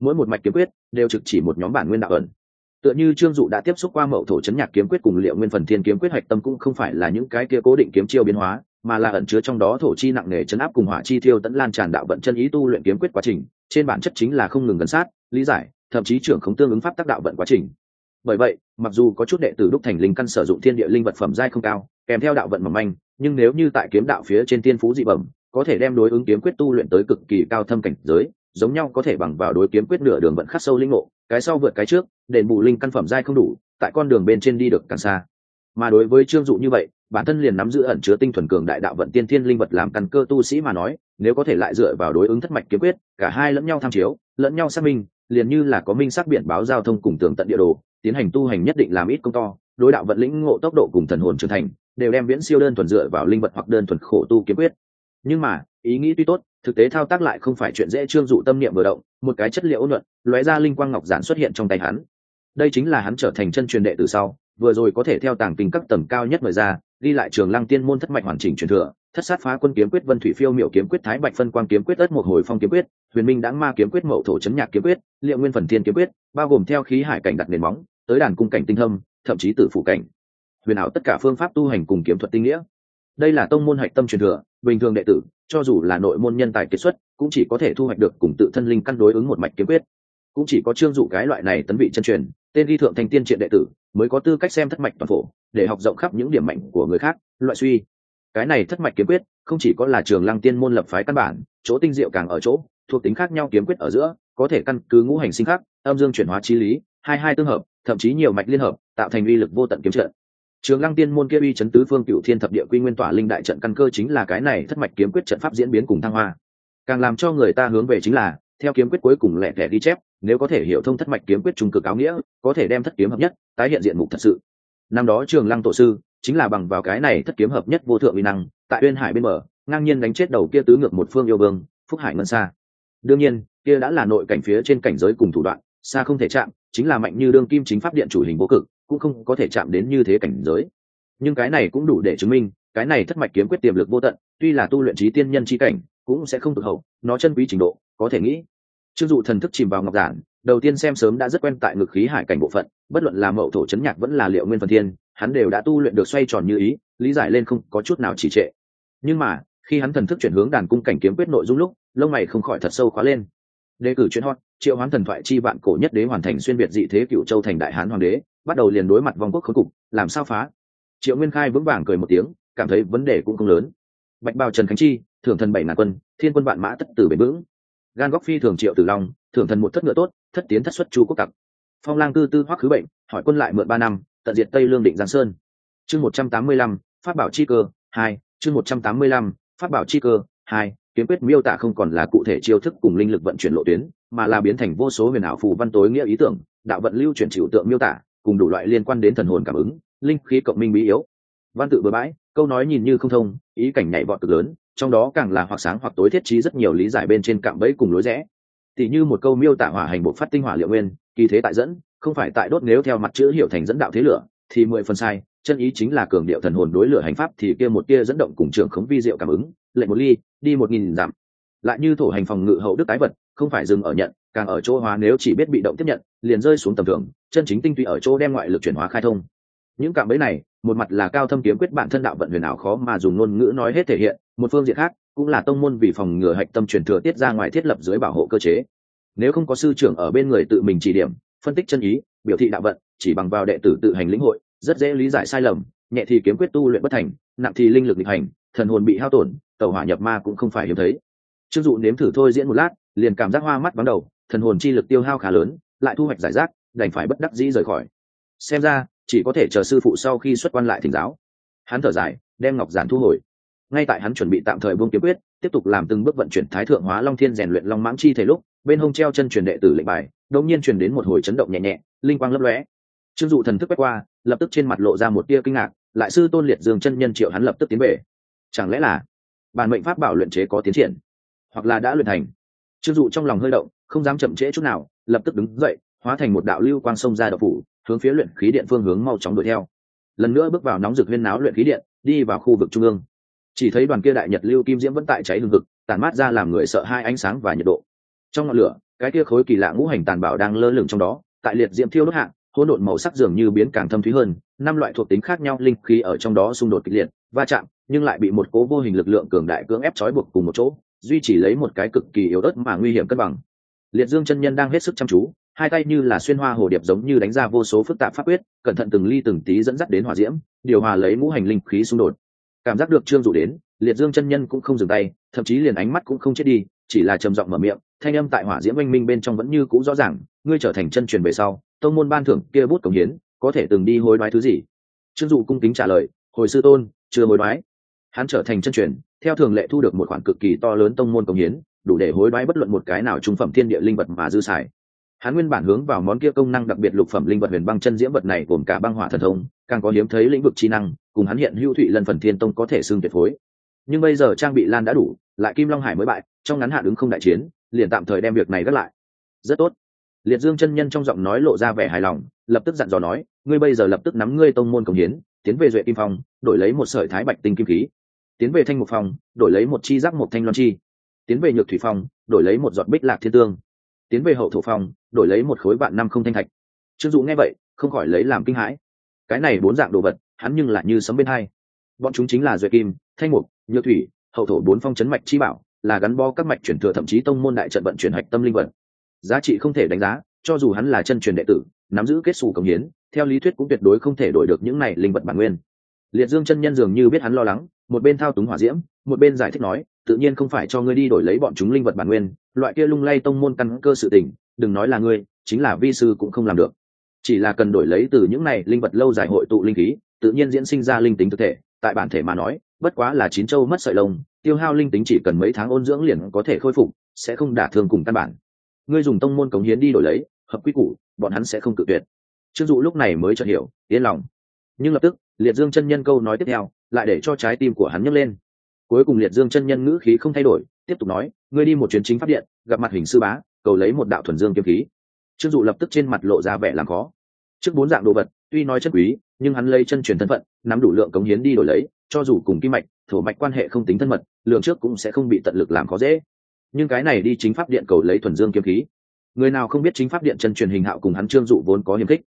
mỗi một mạch kiếm quyết đều trực chỉ một nhóm bản nguyên đạo ẩn. Tựa như trương dụ đã tiếp xúc qua mậu thổ chấn nhạc kiếm quyết cùng liệu nguyên phần thiên kiếm quyết hạch tâm cũng không phải là những cái kia cố định kiếm chiêu biến hóa, mà là ẩn chứa trong đó thổ chi nặng nề chấn áp cùng hỏa chi thiêu tẫn lan tràn đạo vận chân ý tu luyện kiếm quyết quá trình, trên bản chất chính là không ngừng gần sát, lý giải, thậm chí trưởng không tương ứng pháp tác đạo vận quá trình. Bởi vậy, mặc dù có chút đệ tử đúc thành linh căn sử dụng thiên địa linh vật phẩm giai không cao, kèm theo đạo vận mỏng manh, nhưng nếu như tại kiếm đạo phía trên tiên phú dị bẩm, có thể đem đối ứng kiếm quyết tu luyện tới cực kỳ cao thâm cảnh giới giống nhau có thể bằng vào đối kiếm quyết nửa đường vận khắc sâu linh ngộ, cái sau vượt cái trước, đền bù linh căn phẩm dai không đủ, tại con đường bên trên đi được càng xa. Mà đối với trương dụ như vậy, bản thân liền nắm giữ ẩn chứa tinh thuần cường đại đạo vận tiên thiên linh vật làm căn cơ tu sĩ mà nói, nếu có thể lại dựa vào đối ứng thất mạch kiếm quyết, cả hai lẫn nhau tham chiếu, lẫn nhau xác minh, liền như là có minh xác biển báo giao thông cùng tường tận địa đồ, tiến hành tu hành nhất định làm ít công to, đối đạo vận lĩnh ngộ tốc độ cùng thần hồn trưởng thành, đều đem viễn siêu đơn thuần dựa vào linh vật hoặc đơn thuần khổ tu kiếm quyết nhưng mà, ý nghĩ tuy tốt, thực tế thao tác lại không phải chuyện dễ trương dụ tâm niệm vừa động, một cái chất liệu ôn luận lóe ra linh quang ngọc giản xuất hiện trong tay hắn. Đây chính là hắn trở thành chân truyền đệ từ sau, vừa rồi có thể theo tàng kinh các tầng cao nhất mời ra, ghi lại trường lăng tiên môn thất mạch hoàn chỉnh truyền thừa, thất sát phá quân kiếm quyết vân thủy phiêu miểu kiếm quyết thái bạch phân quang kiếm quyết ất một hồi phong kiếm quyết, huyền minh đáng ma kiếm quyết mậu thổ chấn nhạc kiếm quyết, liệu nguyên phần thiên kiếm quyết, bao gồm theo khí hải cảnh đặt nền móng, tới đàn cung cảnh tinh hâm thậm chí tử phủ cảnh. Huyền ảo tất cả phương pháp tu hành cùng kiếm thuật tinh nghĩa. Đây là tông môn hạch tâm truyền thừa bình thường đệ tử, cho dù là nội môn nhân tài kết xuất, cũng chỉ có thể thu hoạch được cùng tự thân linh căn đối ứng một mạch kiếm quyết. Cũng chỉ có trương dụ cái loại này tấn vị chân truyền, tên đi thượng thành tiên triện đệ tử, mới có tư cách xem thất mạch toàn phổ, để học rộng khắp những điểm mạnh của người khác, loại suy. Cái này thất mạch kiếm quyết, không chỉ có là trường lăng tiên môn lập phái căn bản, chỗ tinh diệu càng ở chỗ, thuộc tính khác nhau kiếm quyết ở giữa, có thể căn cứ ngũ hành sinh khác âm dương chuyển hóa chi lý, hai hai tương hợp, thậm chí nhiều mạch liên hợp, tạo thành uy lực vô tận kiếm trận trường lăng tiên môn kia uy chấn tứ phương cựu thiên thập địa quy nguyên tỏa linh đại trận căn cơ chính là cái này thất mạch kiếm quyết trận pháp diễn biến cùng thăng hoa. Càng làm cho người ta hướng về chính là theo kiếm quyết cuối cùng lẻ thẻ ghi chép nếu có thể hiểu thông thất mạch kiếm quyết trung cực áo nghĩa có thể đem thất kiếm hợp nhất tái hiện diện mục thật sự. Năm đó trường lăng tổ sư chính là bằng vào cái này thất kiếm hợp nhất vô thượng uy năng tại uyên hải bên mở, ngang nhiên đánh chết đầu kia tứ ngược một phương yêu vương phúc hải ngân xa đương nhiên kia đã là nội cảnh phía trên cảnh giới cùng thủ đoạn xa không thể chạm chính là mạnh như đương kim chính pháp điện chủ hình vô cực cũng không có thể chạm đến như thế cảnh giới. Nhưng cái này cũng đủ để chứng minh, cái này thất mạch kiếm quyết tiềm lực vô tận, tuy là tu luyện trí tiên nhân trí cảnh, cũng sẽ không cực hậu, nó chân quý trình độ, có thể nghĩ. Chưng dụ thần thức chìm vào ngọc giản, đầu tiên xem sớm đã rất quen tại ngực khí hải cảnh bộ phận, bất luận là mậu thổ chấn nhạc vẫn là liệu nguyên phần thiên, hắn đều đã tu luyện được xoay tròn như ý, lý giải lên không có chút nào trì trệ. Nhưng mà, khi hắn thần thức chuyển hướng đàn cung cảnh kiếm quyết nội dung lúc, lông mày không khỏi thật sâu khóa lên đề cử chuyên hot, triệu hoán thần thoại chi vạn cổ nhất đế hoàn thành xuyên việt dị thế cựu châu thành đại hán hoàng đế, bắt đầu liền đối mặt vong quốc khốn cục, làm sao phá? Triệu nguyên khai vững vàng cười một tiếng, cảm thấy vấn đề cũng không lớn. Bạch bào trần khánh chi, thưởng thần bảy ngàn quân, thiên quân vạn mã tất tử bền vững. Gan góc phi thường triệu tử long, thưởng thần một thất ngựa tốt, thất tiến thất xuất chu quốc tặc. Phong lang tư tư hoắc khứ bệnh, hỏi quân lại mượn ba năm, tận diệt tây lương định giang sơn. Chương một trăm tám mươi lăm phát bảo chi cơ, hai, chương một trăm tám mươi lăm phát bảo chi cơ, hai kiếm quyết miêu tả không còn là cụ thể chiêu thức cùng linh lực vận chuyển lộ tuyến, mà là biến thành vô số huyền ảo phù văn tối nghĩa ý tưởng, đạo vận lưu chuyển chịu tượng miêu tả, cùng đủ loại liên quan đến thần hồn cảm ứng, linh khí cộng minh bí yếu. Văn tự bừa bãi, câu nói nhìn như không thông, ý cảnh nhảy vọt cực lớn, trong đó càng là hoặc sáng hoặc tối thiết trí rất nhiều lý giải bên trên cạm bẫy cùng lối rẽ. Tỉ như một câu miêu tả hỏa hành bộ phát tinh hỏa liệu nguyên, kỳ thế tại dẫn, không phải tại đốt nếu theo mặt chữ hiệu thành dẫn đạo thế lửa, thì mười phần sai chân ý chính là cường điệu thần hồn đối lửa hành pháp thì kia một kia dẫn động cùng trường khống vi diệu cảm ứng, lệnh một ly, đi một nghìn dặm. Lại như thổ hành phòng ngự hậu đức tái vật, không phải dừng ở nhận, càng ở chỗ hóa nếu chỉ biết bị động tiếp nhận, liền rơi xuống tầm thường, chân chính tinh tụy ở chỗ đem ngoại lực chuyển hóa khai thông. Những cảm ấy này, một mặt là cao thâm kiếm quyết bản thân đạo vận huyền ảo khó mà dùng ngôn ngữ nói hết thể hiện, một phương diện khác, cũng là tông môn vì phòng ngừa hạch tâm truyền thừa tiết ra ngoài thiết lập dưới bảo hộ cơ chế. Nếu không có sư trưởng ở bên người tự mình chỉ điểm, phân tích chân ý, biểu thị đạo vận, chỉ bằng vào đệ tử tự hành lĩnh hội rất dễ lý giải sai lầm, nhẹ thì kiếm quyết tu luyện bất thành, nặng thì linh lực định hành, thần hồn bị hao tổn tàu hỏa nhập ma cũng không phải hiếm thấy. Chưng dụ nếm thử thôi diễn một lát, liền cảm giác hoa mắt vắng đầu, thần hồn chi lực tiêu hao khá lớn, lại thu hoạch giải rác, đành phải bất đắc dĩ rời khỏi. Xem ra, chỉ có thể chờ sư phụ sau khi xuất quan lại thỉnh giáo. Hắn thở dài, đem ngọc giản thu hồi. Ngay tại hắn chuẩn bị tạm thời buông kiếm quyết, tiếp tục làm từng bước vận chuyển thái thượng hóa long thiên rèn luyện long mãng chi thể lúc, bên hông treo chân truyền đệ tử lệnh bài, đột nhiên truyền đến một hồi chấn động nhẹ nhẹ, linh quang lấp lóe. Trương dụ thần thức quét qua lập tức trên mặt lộ ra một tia kinh ngạc, lại sư tôn liệt dương chân nhân triệu hắn lập tức tiến về. Chẳng lẽ là bản mệnh pháp bảo luyện chế có tiến triển, hoặc là đã luyện thành? Trương dụ trong lòng hơi động, không dám chậm trễ chút nào, lập tức đứng dậy, hóa thành một đạo lưu quang sông ra đậu phủ, hướng phía luyện khí điện phương hướng mau chóng đuổi theo. Lần nữa bước vào nóng rực huyên náo luyện khí điện, đi vào khu vực trung ương. Chỉ thấy đoàn kia đại nhật lưu kim diễm vẫn tại cháy hừng hực tàn mát ra làm người sợ hai ánh sáng và nhiệt độ. Trong ngọn lửa, cái kia khối kỳ lạ ngũ hành tàn bảo đang lơ lửng trong đó, tại liệt diễm thiêu đốt hạng hỗn độn màu sắc dường như biến càng thâm thúy hơn, năm loại thuộc tính khác nhau linh khí ở trong đó xung đột kịch liệt, va chạm, nhưng lại bị một cố vô hình lực lượng cường đại cưỡng ép trói buộc cùng một chỗ, duy chỉ lấy một cái cực kỳ yếu ớt mà nguy hiểm cân bằng. Liệt dương chân nhân đang hết sức chăm chú, hai tay như là xuyên hoa hồ điệp giống như đánh ra vô số phức tạp pháp quyết, cẩn thận từng ly từng tí dẫn dắt đến hỏa diễm, điều hòa lấy ngũ hành linh khí xung đột. Cảm giác được trương dụ đến, liệt dương chân nhân cũng không dừng tay, thậm chí liền ánh mắt cũng không chết đi, chỉ là trầm giọng mở miệng thanh âm tại hỏa diễm oanh minh bên trong vẫn như cũ rõ ràng, ngươi trở thành chân truyền về sau, tông môn ban thưởng kia bút cống hiến, có thể từng đi hối đoái thứ gì? Trương dụ cung kính trả lời, hồi sư tôn, chưa hối đoái. Hắn trở thành chân truyền, theo thường lệ thu được một khoản cực kỳ to lớn tông môn cống hiến, đủ để hối đoái bất luận một cái nào trung phẩm thiên địa linh vật mà dư xài. Hắn nguyên bản hướng vào món kia công năng đặc biệt lục phẩm linh vật huyền băng chân diễm vật này gồm cả băng hỏa thần thông, càng có hiếm thấy lĩnh vực trí năng, cùng hắn hiện hữu thụy lần phần thiên tông có thể xương tuyệt phối. Nhưng bây giờ trang bị lan đã đủ, lại kim long hải mới bại, trong ngắn hạn ứng không đại chiến liền tạm thời đem việc này gác lại. Rất tốt. Liệt dương chân nhân trong giọng nói lộ ra vẻ hài lòng, lập tức dặn dò nói, ngươi bây giờ lập tức nắm ngươi tông môn cống hiến, tiến về duệ kim phong, đổi lấy một sợi thái bạch tinh kim khí. Tiến về thanh mục phong, đổi lấy một chi giác một thanh loan chi. Tiến về nhược thủy phong, đổi lấy một giọt bích lạc thiên tương. Tiến về hậu thổ phong, đổi lấy một khối vạn năm không thanh thạch. Trương dụ nghe vậy, không khỏi lấy làm kinh hãi. Cái này bốn dạng đồ vật, hắn nhưng lại như sấm bên hai. Bọn chúng chính là duệ kim, thanh mục, nhược thủy, hậu thổ bốn phong chấn mạch chi bảo là gắn bo các mạch chuyển thừa thậm chí tông môn đại trận vận chuyển hạch tâm linh vật. Giá trị không thể đánh giá, cho dù hắn là chân truyền đệ tử, nắm giữ kết xù công hiến, theo lý thuyết cũng tuyệt đối không thể đổi được những này linh vật bản nguyên. Liệt dương chân nhân dường như biết hắn lo lắng, một bên thao túng hỏa diễm, một bên giải thích nói, tự nhiên không phải cho ngươi đi đổi lấy bọn chúng linh vật bản nguyên, loại kia lung lay tông môn căn cơ sự tình, đừng nói là ngươi, chính là vi sư cũng không làm được. Chỉ là cần đổi lấy từ những này linh vật lâu dài hội tụ linh khí, tự nhiên diễn sinh ra linh tính thực thể, tại bản thể mà nói, bất quá là chín châu mất sợi lông tiêu hao linh tính chỉ cần mấy tháng ôn dưỡng liền có thể khôi phục, sẽ không đả thương cùng căn bản. Ngươi dùng tông môn cống hiến đi đổi lấy, hợp quy củ, bọn hắn sẽ không cự tuyệt. Trương dụ lúc này mới chợt hiểu, yên lòng. Nhưng lập tức, liệt dương chân nhân câu nói tiếp theo, lại để cho trái tim của hắn nhấc lên. Cuối cùng liệt dương chân nhân ngữ khí không thay đổi, tiếp tục nói, ngươi đi một chuyến chính pháp điện, gặp mặt hình sư bá, cầu lấy một đạo thuần dương kiếm khí. Trương dụ lập tức trên mặt lộ ra vẻ làm khó. Trước bốn dạng đồ vật, tuy nói chất quý, nhưng hắn lấy chân truyền thân phận, nắm đủ lượng cống hiến đi đổi lấy, cho dù cùng kim mạch thổ mạch quan hệ không tính thân mật lượng trước cũng sẽ không bị tận lực làm khó dễ. Nhưng cái này đi chính pháp điện cầu lấy thuần dương kiếm khí. Người nào không biết chính pháp điện chân truyền hình hạo cùng hắn trương dụ vốn có hiềm khích.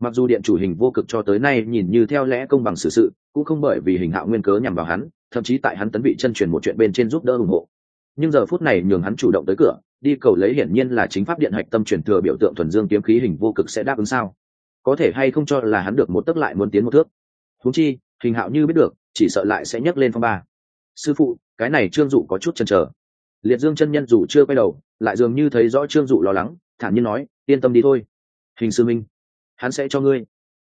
Mặc dù điện chủ hình vô cực cho tới nay nhìn như theo lẽ công bằng xử sự, sự cũng không bởi vì hình hạo nguyên cớ nhằm vào hắn thậm chí tại hắn tấn vị chân truyền một chuyện bên trên giúp đỡ ủng hộ. Nhưng giờ phút này nhường hắn chủ động tới cửa đi cầu lấy hiển nhiên là chính pháp điện hạch tâm truyền thừa biểu tượng thuần dương kiếm khí hình vô cực sẽ đáp ứng sao? Có thể hay không cho là hắn được một tấc lại muốn tiến một thước? Húng chi hình hạo như biết được chỉ sợ lại sẽ nhấc lên phong ba. Sư phụ, cái này trương dụ có chút chần chờ. Liệt dương chân nhân dù chưa quay đầu, lại dường như thấy rõ trương dụ lo lắng, thản nhiên nói, yên tâm đi thôi, hình sư minh, hắn sẽ cho ngươi.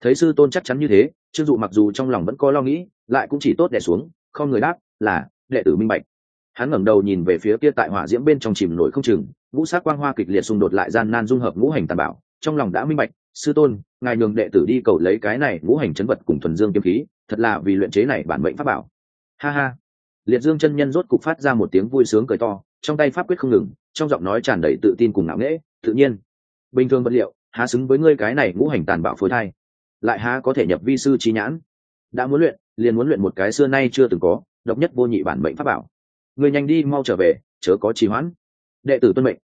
Thấy sư tôn chắc chắn như thế, trương dụ mặc dù trong lòng vẫn có lo nghĩ, lại cũng chỉ tốt đẻ xuống, không người đáp, là, đệ tử minh bạch. Hắn ngẩng đầu nhìn về phía kia tại hỏa diễm bên trong chìm nổi không chừng, ngũ sát quang hoa kịch liệt xung đột lại gian nan dung hợp ngũ hành tàn bảo trong lòng đã minh bạch, sư tôn, ngài nhường đệ tử đi cầu lấy cái này ngũ hành chấn vật cùng thuần dương kiếm khí thật là vì luyện chế này bản mệnh pháp bảo. Ha ha. Liệt dương chân nhân rốt cục phát ra một tiếng vui sướng cười to, trong tay pháp quyết không ngừng, trong giọng nói tràn đầy tự tin cùng ngạo nghễ, tự nhiên. Bình thường vật liệu, há xứng với ngươi cái này ngũ hành tàn bạo phối thai. Lại há có thể nhập vi sư trí nhãn. Đã muốn luyện, liền muốn luyện một cái xưa nay chưa từng có, độc nhất vô nhị bản mệnh pháp bảo. Người nhanh đi, mau trở về, chớ có trì hoãn. Đệ tử tuân mệnh.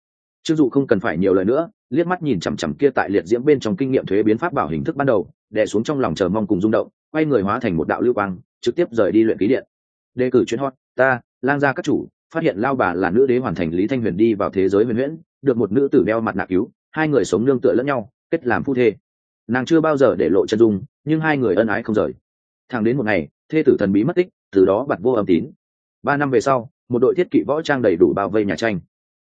Chưng dụ không cần phải nhiều lời nữa, liếc mắt nhìn chằm chằm kia tại liệt diễm bên trong kinh nghiệm thuế biến pháp bảo hình thức ban đầu đè xuống trong lòng chờ mong cùng rung động, quay người hóa thành một đạo lưu quang, trực tiếp rời đi luyện ký điện. Đề cử chuyên hot, ta, lang gia các chủ, phát hiện lao bà là nữ đế hoàn thành lý thanh huyền đi vào thế giới huyền huyễn, được một nữ tử đeo mặt nạ cứu, hai người sống nương tựa lẫn nhau, kết làm phu thê. Nàng chưa bao giờ để lộ chân dung, nhưng hai người ân ái không rời. Thẳng đến một ngày, thê tử thần bí mất tích, từ đó bặt vô âm tín. Ba năm về sau, một đội thiết kỵ võ trang đầy đủ bao vây nhà tranh.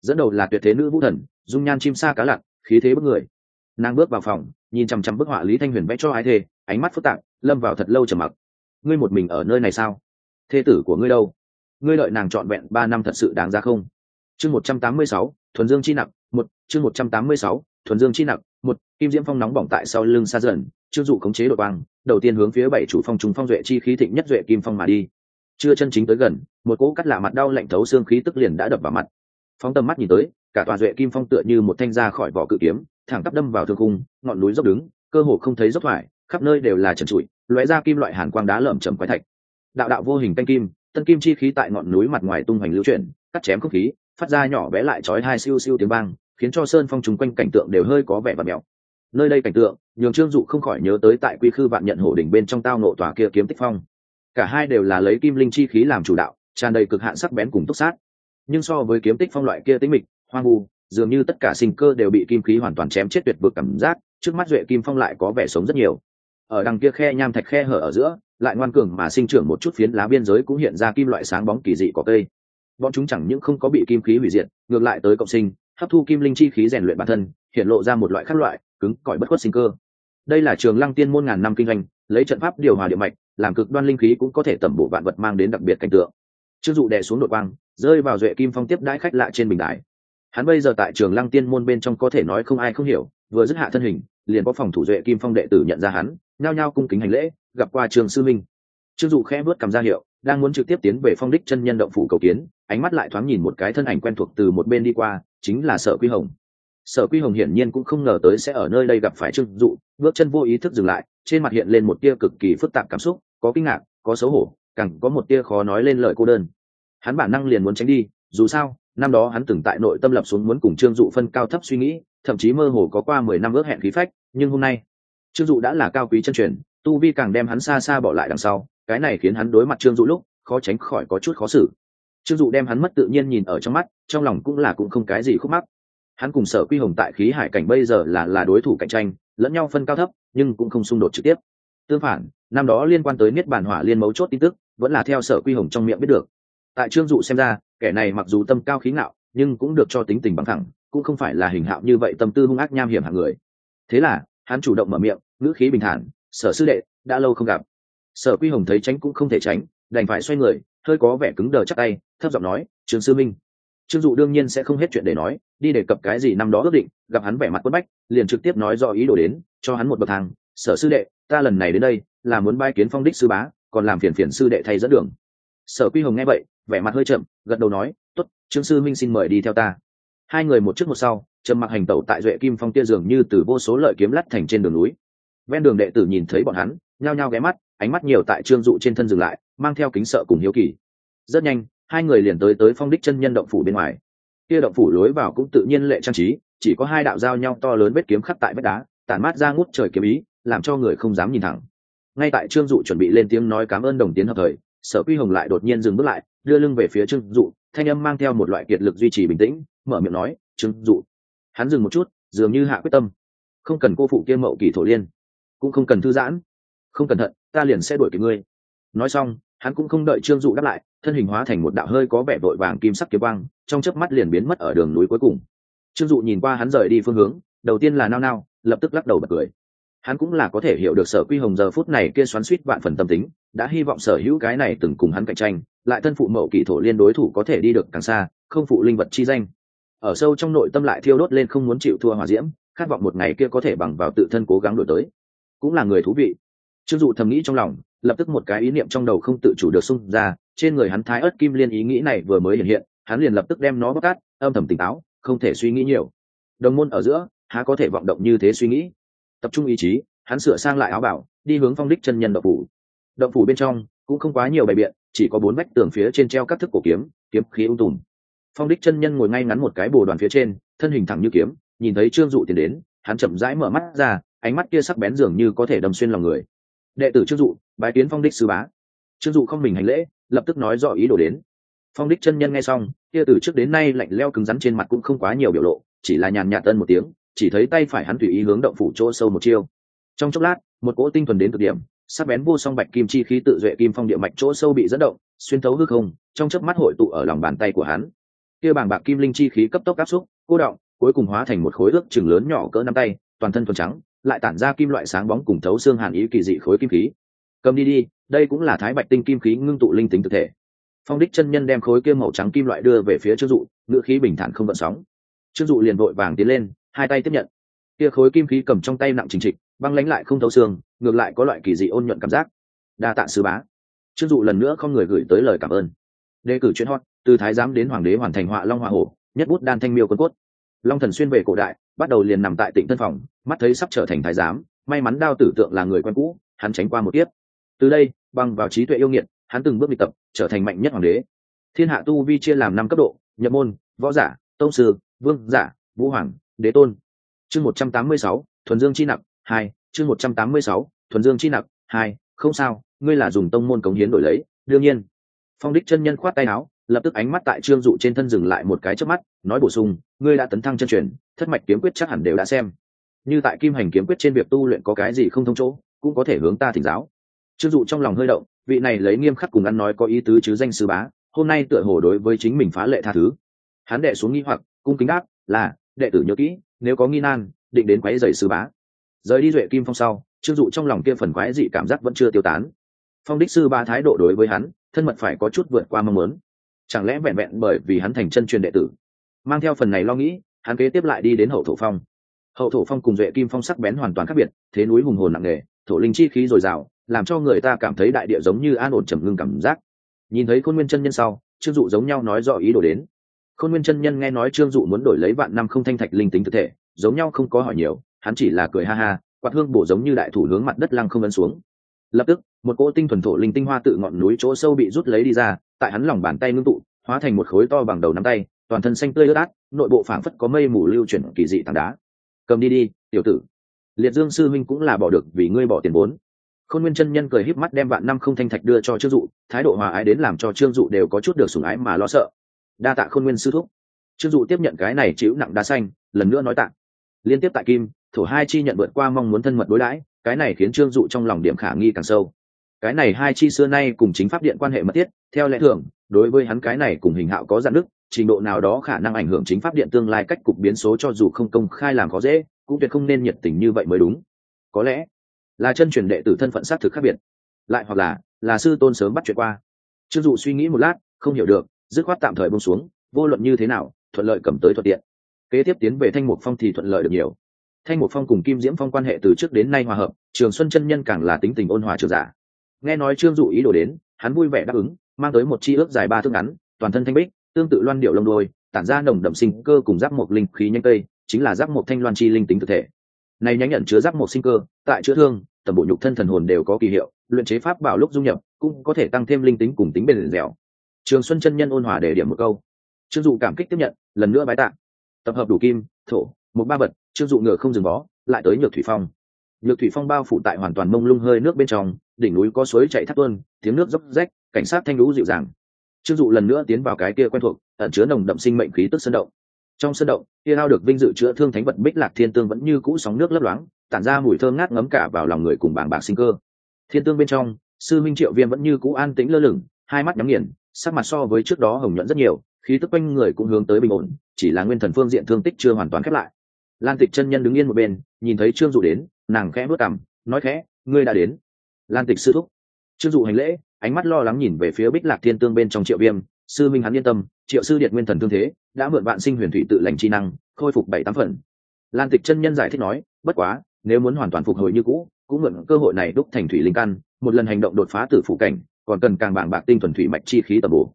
Dẫn đầu là tuyệt thế nữ vũ thần, dung nhan chim sa cá lặn, khí thế bức người. Nàng bước vào phòng nhìn chằm chằm bức họa lý thanh huyền vẽ cho Ái thê ánh mắt phức tạp lâm vào thật lâu trầm mặc. Ngươi một mình ở nơi này sao? Thê tử của ngươi đâu? Ngươi đợi nàng trọn vẹn ba năm thật sự đáng ra không? Chương một trăm tám mươi sáu thuần dương chi nặng một chương một trăm tám mươi sáu thuần dương chi nặng một kim diễm phong nóng bỏng tại sau lưng xa dần chưng dụ khống chế đội băng, đầu tiên hướng phía bảy chủ phong trùng phong duệ chi khí thịnh nhất duệ kim phong mà đi. Chưa chân chính tới gần một cỗ cắt lạ mặt đau lạnh thấu xương khí tức liền đã đập vào mặt. Phóng tầm mắt nhìn tới cả tòa duệ kim phong tựa như một thanh ra khỏi vỏ cự kiếm thẳng tắp đâm vào thượng cung, ngọn núi dốc đứng, cơ hồ không thấy dốc thoải, khắp nơi đều là trần trụi, lóe ra kim loại hàn quang đá lởm chầm quái thạch. Đạo đạo vô hình canh kim, tân kim chi khí tại ngọn núi mặt ngoài tung hoành lưu chuyển, cắt chém không khí, phát ra nhỏ bé lại chói hai siêu siêu tiếng vang, khiến cho sơn phong chung quanh cảnh tượng đều hơi có vẻ và mèo nơi đây cảnh tượng, nhường trương dụ không khỏi nhớ tới tại quy khư vạn nhận hổ đỉnh bên trong tao nộ tòa kia kiếm tích phong. Cả hai đều là lấy kim linh chi khí làm chủ đạo, tràn đầy cực hạn sắc bén cùng túc sát. Nhưng so với kiếm tích phong loại kia tính mịch, hoang vu dường như tất cả sinh cơ đều bị kim khí hoàn toàn chém chết tuyệt vực cảm giác, trước mắt duệ kim phong lại có vẻ sống rất nhiều. Ở đằng kia khe nham thạch khe hở ở giữa, lại ngoan cường mà sinh trưởng một chút phiến lá biên giới cũng hiện ra kim loại sáng bóng kỳ dị của cây. Bọn chúng chẳng những không có bị kim khí hủy diệt, ngược lại tới cộng sinh, hấp thu kim linh chi khí rèn luyện bản thân, hiện lộ ra một loại khác loại, cứng cỏi bất khuất sinh cơ. Đây là trường lăng tiên môn ngàn năm kinh doanh, lấy trận pháp điều hòa địa mạch, làm cực đoan linh khí cũng có thể tẩm bổ vạn vật mang đến đặc biệt cảnh tượng. Chưng dụ đè xuống đội quang, rơi vào duệ kim phong tiếp đãi khách lạ trên bình đài hắn bây giờ tại trường lăng tiên môn bên trong có thể nói không ai không hiểu, vừa dứt hạ thân hình, liền có phòng thủ duệ kim phong đệ tử nhận ra hắn, nhao nhao cung kính hành lễ, gặp qua trường sư minh. Trương dụ khẽ vớt cầm ra hiệu, đang muốn trực tiếp tiến về phong đích chân nhân động phủ cầu kiến, ánh mắt lại thoáng nhìn một cái thân ảnh quen thuộc từ một bên đi qua, chính là sở quy hồng. Sở quy hồng hiển nhiên cũng không ngờ tới sẽ ở nơi đây gặp phải trương dụ, bước chân vô ý thức dừng lại, trên mặt hiện lên một tia cực kỳ phức tạp cảm xúc, có kinh ngạc, có xấu hổ, càng có một tia khó nói lên lời cô đơn. Hắn bản năng liền muốn tránh đi, dù sao năm đó hắn từng tại nội tâm lập xuống muốn cùng trương dụ phân cao thấp suy nghĩ, thậm chí mơ hồ có qua mười năm ước hẹn khí phách, nhưng hôm nay, trương dụ đã là cao quý chân truyền, tu vi càng đem hắn xa xa bỏ lại đằng sau, cái này khiến hắn đối mặt trương dụ lúc, khó tránh khỏi có chút khó xử. Trương dụ đem hắn mất tự nhiên nhìn ở trong mắt, trong lòng cũng là cũng không cái gì khúc mắc. Hắn cùng sở quy hồng tại khí hải cảnh bây giờ là là đối thủ cạnh tranh, lẫn nhau phân cao thấp, nhưng cũng không xung đột trực tiếp. Tương phản, năm đó liên quan tới niết bản hỏa liên mấu chốt tin tức, vẫn là theo sở quy hồng trong miệng biết được tại trương dụ xem ra, kẻ này mặc dù tâm cao khí ngạo, nhưng cũng được cho tính tình bằng thẳng, cũng không phải là hình hạo như vậy tâm tư hung ác nham hiểm hạng người. Thế là, hắn chủ động mở miệng, ngữ khí bình thản, sở sư đệ, đã lâu không gặp. Sở quy hồng thấy tránh cũng không thể tránh, đành phải xoay người, hơi có vẻ cứng đờ chắc tay, thấp giọng nói, trương sư minh. Trương dụ đương nhiên sẽ không hết chuyện để nói, đi đề cập cái gì năm đó ước định, gặp hắn vẻ mặt quất bách, liền trực tiếp nói do ý đồ đến, cho hắn một bậc thang, sở sư đệ, ta lần này đến đây, là muốn bay kiến phong đích sư bá, còn làm phiền phiền sư đệ thay dẫn đường sở quy hồng nghe vậy, vẻ mặt hơi chậm, gật đầu nói t ố t trương sư minh xin mời đi theo ta. Hai người một trước một sau, trầm mặc hành tẩu tại duệ kim phong tia dường như từ vô số lợi kiếm lắt thành trên đường núi. Ven đường đệ tử nhìn thấy bọn hắn, nhao nhao ghé mắt, ánh mắt nhiều tại trương dụ trên thân dừng lại, mang theo kính sợ cùng hiếu kỳ. Rất nhanh, hai người liền tới tới phong đích chân nhân động phủ bên ngoài. Kia động phủ lối vào cũng tự nhiên lệ trang trí, chỉ có hai đạo giao nhau to lớn vết kiếm khắc tại vách đá, tản mát ra ngút trời kiếm ý, làm cho người không dám nhìn thẳng. Ngay tại trương dụ chuẩn bị lên tiếng nói cảm ơn đồng tiến hợp thời sở quy hồng lại đột nhiên dừng bước lại, đưa lưng về phía trương dụ, thanh âm mang theo một loại kiệt lực duy trì bình tĩnh, mở miệng nói, trương dụ. Hắn dừng một chút, dường như hạ quyết tâm. Không cần cô phụ kia mậu kỳ thổ liên, cũng không cần thư giãn. Không cẩn thận, ta liền sẽ đuổi kịp ngươi. Nói xong, hắn cũng không đợi trương dụ đáp lại, thân hình hóa thành một đạo hơi có vẻ vội vàng kim sắc kiếm băng trong chớp mắt liền biến mất ở đường núi cuối cùng. Trương dụ nhìn qua hắn rời đi phương hướng, đầu tiên là nao nao, lập tức lắc đầu bật cười hắn cũng là có thể hiểu được sở quy hồng giờ phút này kia xoắn suýt vạn phần tâm tính, đã hy vọng sở hữu cái này từng cùng hắn cạnh tranh, lại thân phụ mậu kỷ thổ liên đối thủ có thể đi được càng xa, không phụ linh vật chi danh. Ở sâu trong nội tâm lại thiêu đốt lên không muốn chịu thua hòa diễm, khát vọng một ngày kia có thể bằng vào tự thân cố gắng đổi tới. Cũng là người thú vị. Chưng dụ thầm nghĩ trong lòng, lập tức một cái ý niệm trong đầu không tự chủ được xung ra, trên người hắn thái ớt kim liên ý nghĩ này vừa mới hiện hiện, hắn liền lập tức đem nó bóc cát, âm thầm tỉnh táo, không thể suy nghĩ nhiều. Đồng môn ở giữa, há có thể vọng động như thế suy nghĩ? Tập trung ý chí, hắn sửa sang lại áo bảo, đi hướng phong đích chân nhân động phủ. Động phủ bên trong, cũng không quá nhiều bày biện, chỉ có bốn vách tường phía trên treo các thức cổ kiếm kiếm khí ung tùm. Phong đích chân nhân ngồi ngay ngắn một cái bồ đoàn phía trên, thân hình thẳng như kiếm, nhìn thấy trương dụ tiến đến, hắn chậm rãi mở mắt ra, ánh mắt kia sắc bén dường như có thể đâm xuyên lòng người. Đệ tử trương dụ, bái kiến phong đích sư bá. Trương dụ không mình hành lễ, lập tức nói rõ ý đồ đến. Phong đích chân nhân nghe xong, kia từ trước đến nay lạnh leo cứng rắn trên mặt cũng không quá nhiều biểu lộ, chỉ là nhàn nhạt tân một tiếng chỉ thấy tay phải hắn tùy ý hướng động phủ chỗ sâu một chiêu. Trong chốc lát, một cỗ tinh thuần đến cực điểm, sắc bén vô song bạch kim chi khí tự duệ kim phong địa mạch chỗ sâu bị dẫn động, xuyên thấu hư không, trong chớp mắt hội tụ ở lòng bàn tay của hắn. Kia bảng bạc kim linh chi khí cấp tốc áp xúc, cô động, cuối cùng hóa thành một khối ước chừng lớn nhỏ cỡ nắm tay, toàn thân thuần trắng, lại tản ra kim loại sáng bóng cùng thấu xương hàn ý kỳ dị khối kim khí. Cầm đi đi, đây cũng là thái bạch tinh kim khí ngưng tụ linh tính thực thể. Phong đích chân nhân đem khối kia màu trắng kim loại đưa về phía trương dụ, ngữ khí bình thản không vận sóng. Trương dụ liền vội vàng tiến lên hai tay tiếp nhận. Kia khối kim khí cầm trong tay nặng trình trịch, băng lánh lại không thấu xương, ngược lại có loại kỳ dị ôn nhuận cảm giác. Đa tạ sứ bá. Trương dụ lần nữa không người gửi tới lời cảm ơn. Đề cử chuyên hot, từ thái giám đến hoàng đế hoàn thành họa long họa hổ, nhất bút đan thanh miêu quân cốt. Long thần xuyên về cổ đại, bắt đầu liền nằm tại tỉnh tân phòng, mắt thấy sắp trở thành thái giám, may mắn đao tử tượng là người quen cũ, hắn tránh qua một tiếp từ đây bằng vào trí tuệ yêu nghiệt, hắn từng bước đi tập, trở thành mạnh nhất hoàng đế. Thiên hạ tu vi chia làm năm cấp độ, nhập môn, võ giả, tông sư, vương giả, vũ hoàng đế tôn. Chương một trăm tám mươi sáu, thuần dương chi nặc hai, chương một trăm tám mươi sáu, thuần dương chi nặc hai, không sao, ngươi là dùng tông môn cống hiến đổi lấy, đương nhiên. Phong đích chân nhân khoát tay áo, lập tức ánh mắt tại trương dụ trên thân dừng lại một cái trước mắt, nói bổ sung, ngươi đã tấn thăng chân truyền, thất mạch kiếm quyết chắc hẳn đều đã xem. Như tại kim hành kiếm quyết trên việc tu luyện có cái gì không thông chỗ, cũng có thể hướng ta thỉnh giáo. Trương dụ trong lòng hơi động, vị này lấy nghiêm khắc cùng ăn nói có ý tứ chứ danh sư bá, hôm nay tựa hồ đối với chính mình phá lệ tha thứ. Hắn đệ xuống nghi hoặc, cung kính đáp, là đệ tử nhớ kỹ, nếu có nghi nan, định đến quái dày sư bá. Rời đi duệ kim phong sau, trương dụ trong lòng kia phần quái dị cảm giác vẫn chưa tiêu tán. Phong đích sư ba thái độ đối với hắn, thân mật phải có chút vượt qua mong muốn. Chẳng lẽ vẹn vẹn bởi vì hắn thành chân truyền đệ tử, mang theo phần này lo nghĩ, hắn kế tiếp lại đi đến hậu thổ phong. Hậu thổ phong cùng duệ kim phong sắc bén hoàn toàn khác biệt, thế núi hùng hồn nặng nề, thổ linh chi khí dồi dào, làm cho người ta cảm thấy đại địa giống như an ổn trầm ngưng cảm giác. Nhìn thấy khôn nguyên chân nhân sau, trương dụ giống nhau nói rõ ý đồ đến khôn nguyên chân nhân nghe nói trương dụ muốn đổi lấy vạn năm không thanh thạch linh tính thực thể, giống nhau không có hỏi nhiều, hắn chỉ là cười ha ha, quạt hương bổ giống như đại thủ hướng mặt đất lăng không ấn xuống. Lập tức, một cỗ tinh thuần thổ linh tinh hoa tự ngọn núi chỗ sâu bị rút lấy đi ra, tại hắn lòng bàn tay ngưng tụ, hóa thành một khối to bằng đầu nắm tay, toàn thân xanh tươi ướt át, nội bộ phảng phất có mây mù lưu chuyển kỳ dị tảng đá. Cầm đi đi, tiểu tử. Liệt dương sư minh cũng là bỏ được vì ngươi bỏ tiền vốn. Khôn nguyên chân nhân cười híp mắt đem vạn năm không thanh thạch đưa cho trương dụ, thái độ hòa ái đến làm cho trương dụ đều có chút được sủng ái mà lo sợ đa tạ khôn nguyên sư thúc. Trương dụ tiếp nhận cái này chịu nặng đá xanh, lần nữa nói tạ. Liên tiếp tại kim, thổ hai chi nhận vượt qua mong muốn thân mật đối đãi, cái này khiến trương dụ trong lòng điểm khả nghi càng sâu. Cái này hai chi xưa nay cùng chính pháp điện quan hệ mật thiết, theo lẽ thường, đối với hắn cái này cùng hình hạo có dạn đức, trình độ nào đó khả năng ảnh hưởng chính pháp điện tương lai cách cục biến số cho dù không công khai làm có dễ, cũng tuyệt không nên nhiệt tình như vậy mới đúng. Có lẽ là chân truyền đệ tử thân phận xác thực khác biệt. Lại hoặc là là sư tôn sớm bắt chuyện qua. Trương dụ suy nghĩ một lát, không hiểu được dứt khoát tạm thời bông xuống, vô luận như thế nào, thuận lợi cầm tới thuận tiện. Kế tiếp tiến về thanh mục phong thì thuận lợi được nhiều. Thanh mục phong cùng kim diễm phong quan hệ từ trước đến nay hòa hợp, trường xuân chân nhân càng là tính tình ôn hòa trường giả. Nghe nói trương dụ ý đồ đến, hắn vui vẻ đáp ứng, mang tới một chi ước dài ba thước ngắn, toàn thân thanh bích, tương tự loan điệu lông đôi, tản ra nồng đậm sinh cơ cùng giáp một linh khí nhanh cây chính là giáp một thanh loan chi linh tính thực thể. Này nhánh nhận chứa giáp một sinh cơ, tại chữa thương, tầm bộ nhục thân thần hồn đều có kỳ hiệu, luyện chế pháp bảo lúc dung nhập, cũng có thể tăng thêm linh tính cùng tính bền dẻo trường xuân chân nhân ôn hòa để điểm một câu. Trương dụ cảm kích tiếp nhận lần nữa bái tạng tập hợp đủ kim thổ một ba vật, trương dụ ngựa không dừng bó lại tới nhược thủy phong. Nhược thủy phong bao phủ tại hoàn toàn mông lung hơi nước bên trong đỉnh núi có suối chạy thắt tuôn tiếng nước dốc rách cảnh sát thanh lũ dịu dàng. Trương dụ lần nữa tiến vào cái kia quen thuộc ẩn chứa nồng đậm sinh mệnh khí tức sân động. Trong sân động kia ao được vinh dự chữa thương thánh vật bích lạc thiên tương vẫn như cũ sóng nước lấp loáng tản ra mùi thơm ngát ngấm cả vào lòng người cùng bảng bạc sinh cơ. Thiên tương bên trong sư minh triệu viêm vẫn như cũ an tĩnh lơ lửng hai mắt nhắm nghiền sắc mặt so với trước đó hồng nhuận rất nhiều, khí tức quanh người cũng hướng tới bình ổn, chỉ là nguyên thần phương diện thương tích chưa hoàn toàn khép lại. Lan tịch chân nhân đứng yên một bên, nhìn thấy trương dụ đến, nàng khẽ bước cằm, nói khẽ, ngươi đã đến. Lan tịch sư thúc. Trương dụ hành lễ, ánh mắt lo lắng nhìn về phía bích lạc thiên tương bên trong triệu viêm, sư minh hắn yên tâm, triệu sư điện nguyên thần thương thế, đã mượn vạn sinh huyền thủy tự lành chi năng, khôi phục bảy tám phần. Lan tịch chân nhân giải thích nói, bất quá, nếu muốn hoàn toàn phục hồi như cũ, cũng mượn cơ hội này đúc thành thủy linh căn, một lần hành động đột phá từ phủ cảnh còn cần càng bảng bạc tinh thuần thủy mạch chi khí tầm bổ.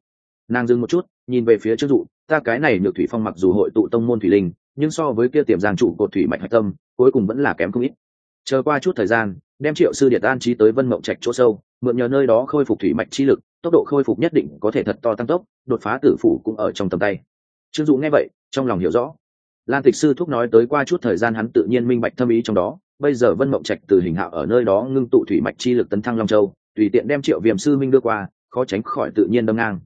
Nàng dừng một chút, nhìn về phía trước dụ, ta cái này nhược thủy phong mặc dù hội tụ tông môn thủy linh, nhưng so với kia tiềm giang chủ cột thủy mạch hạch tâm, cuối cùng vẫn là kém không ít. Chờ qua chút thời gian, đem triệu sư điện an trí tới vân mộng trạch chỗ sâu, mượn nhờ nơi đó khôi phục thủy mạch chi lực, tốc độ khôi phục nhất định có thể thật to tăng tốc, đột phá tử phủ cũng ở trong tầm tay. Trương dụ nghe vậy, trong lòng hiểu rõ. Lan tịch sư thúc nói tới qua chút thời gian hắn tự nhiên minh bạch thâm ý trong đó, bây giờ vân mộng trạch từ hình hạo ở nơi đó ngưng tụ thủy mạch chi lực tấn thăng long châu tùy tiện đem triệu viêm sư minh đưa qua, khó tránh khỏi tự nhiên đâm ngang.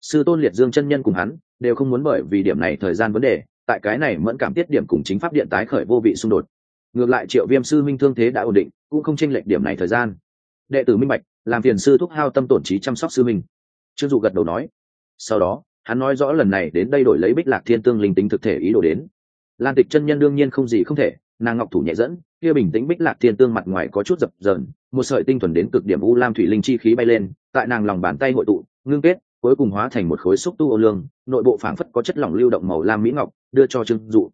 Sư tôn liệt dương chân nhân cùng hắn, đều không muốn bởi vì điểm này thời gian vấn đề, tại cái này mẫn cảm tiết điểm cùng chính pháp điện tái khởi vô vị xung đột. Ngược lại triệu viêm sư minh thương thế đã ổn định, cũng không tranh lệch điểm này thời gian. Đệ tử minh bạch, làm phiền sư thúc hao tâm tổn trí chăm sóc sư minh. Trương dụ gật đầu nói. Sau đó, hắn nói rõ lần này đến đây đổi lấy bích lạc thiên tương linh tính thực thể ý đồ đến. Lan tịch chân nhân đương nhiên không gì không thể, nàng ngọc thủ nhẹ dẫn, kia bình tĩnh bích lạc thiên tương mặt ngoài có chút dập dờn một sợi tinh thuần đến cực điểm u lam thủy linh chi khí bay lên, tại nàng lòng bàn tay hội tụ, ngưng kết, cuối cùng hóa thành một khối xúc tu ô lương, nội bộ phảng phất có chất lỏng lưu động màu lam mỹ ngọc, đưa cho trương dụ.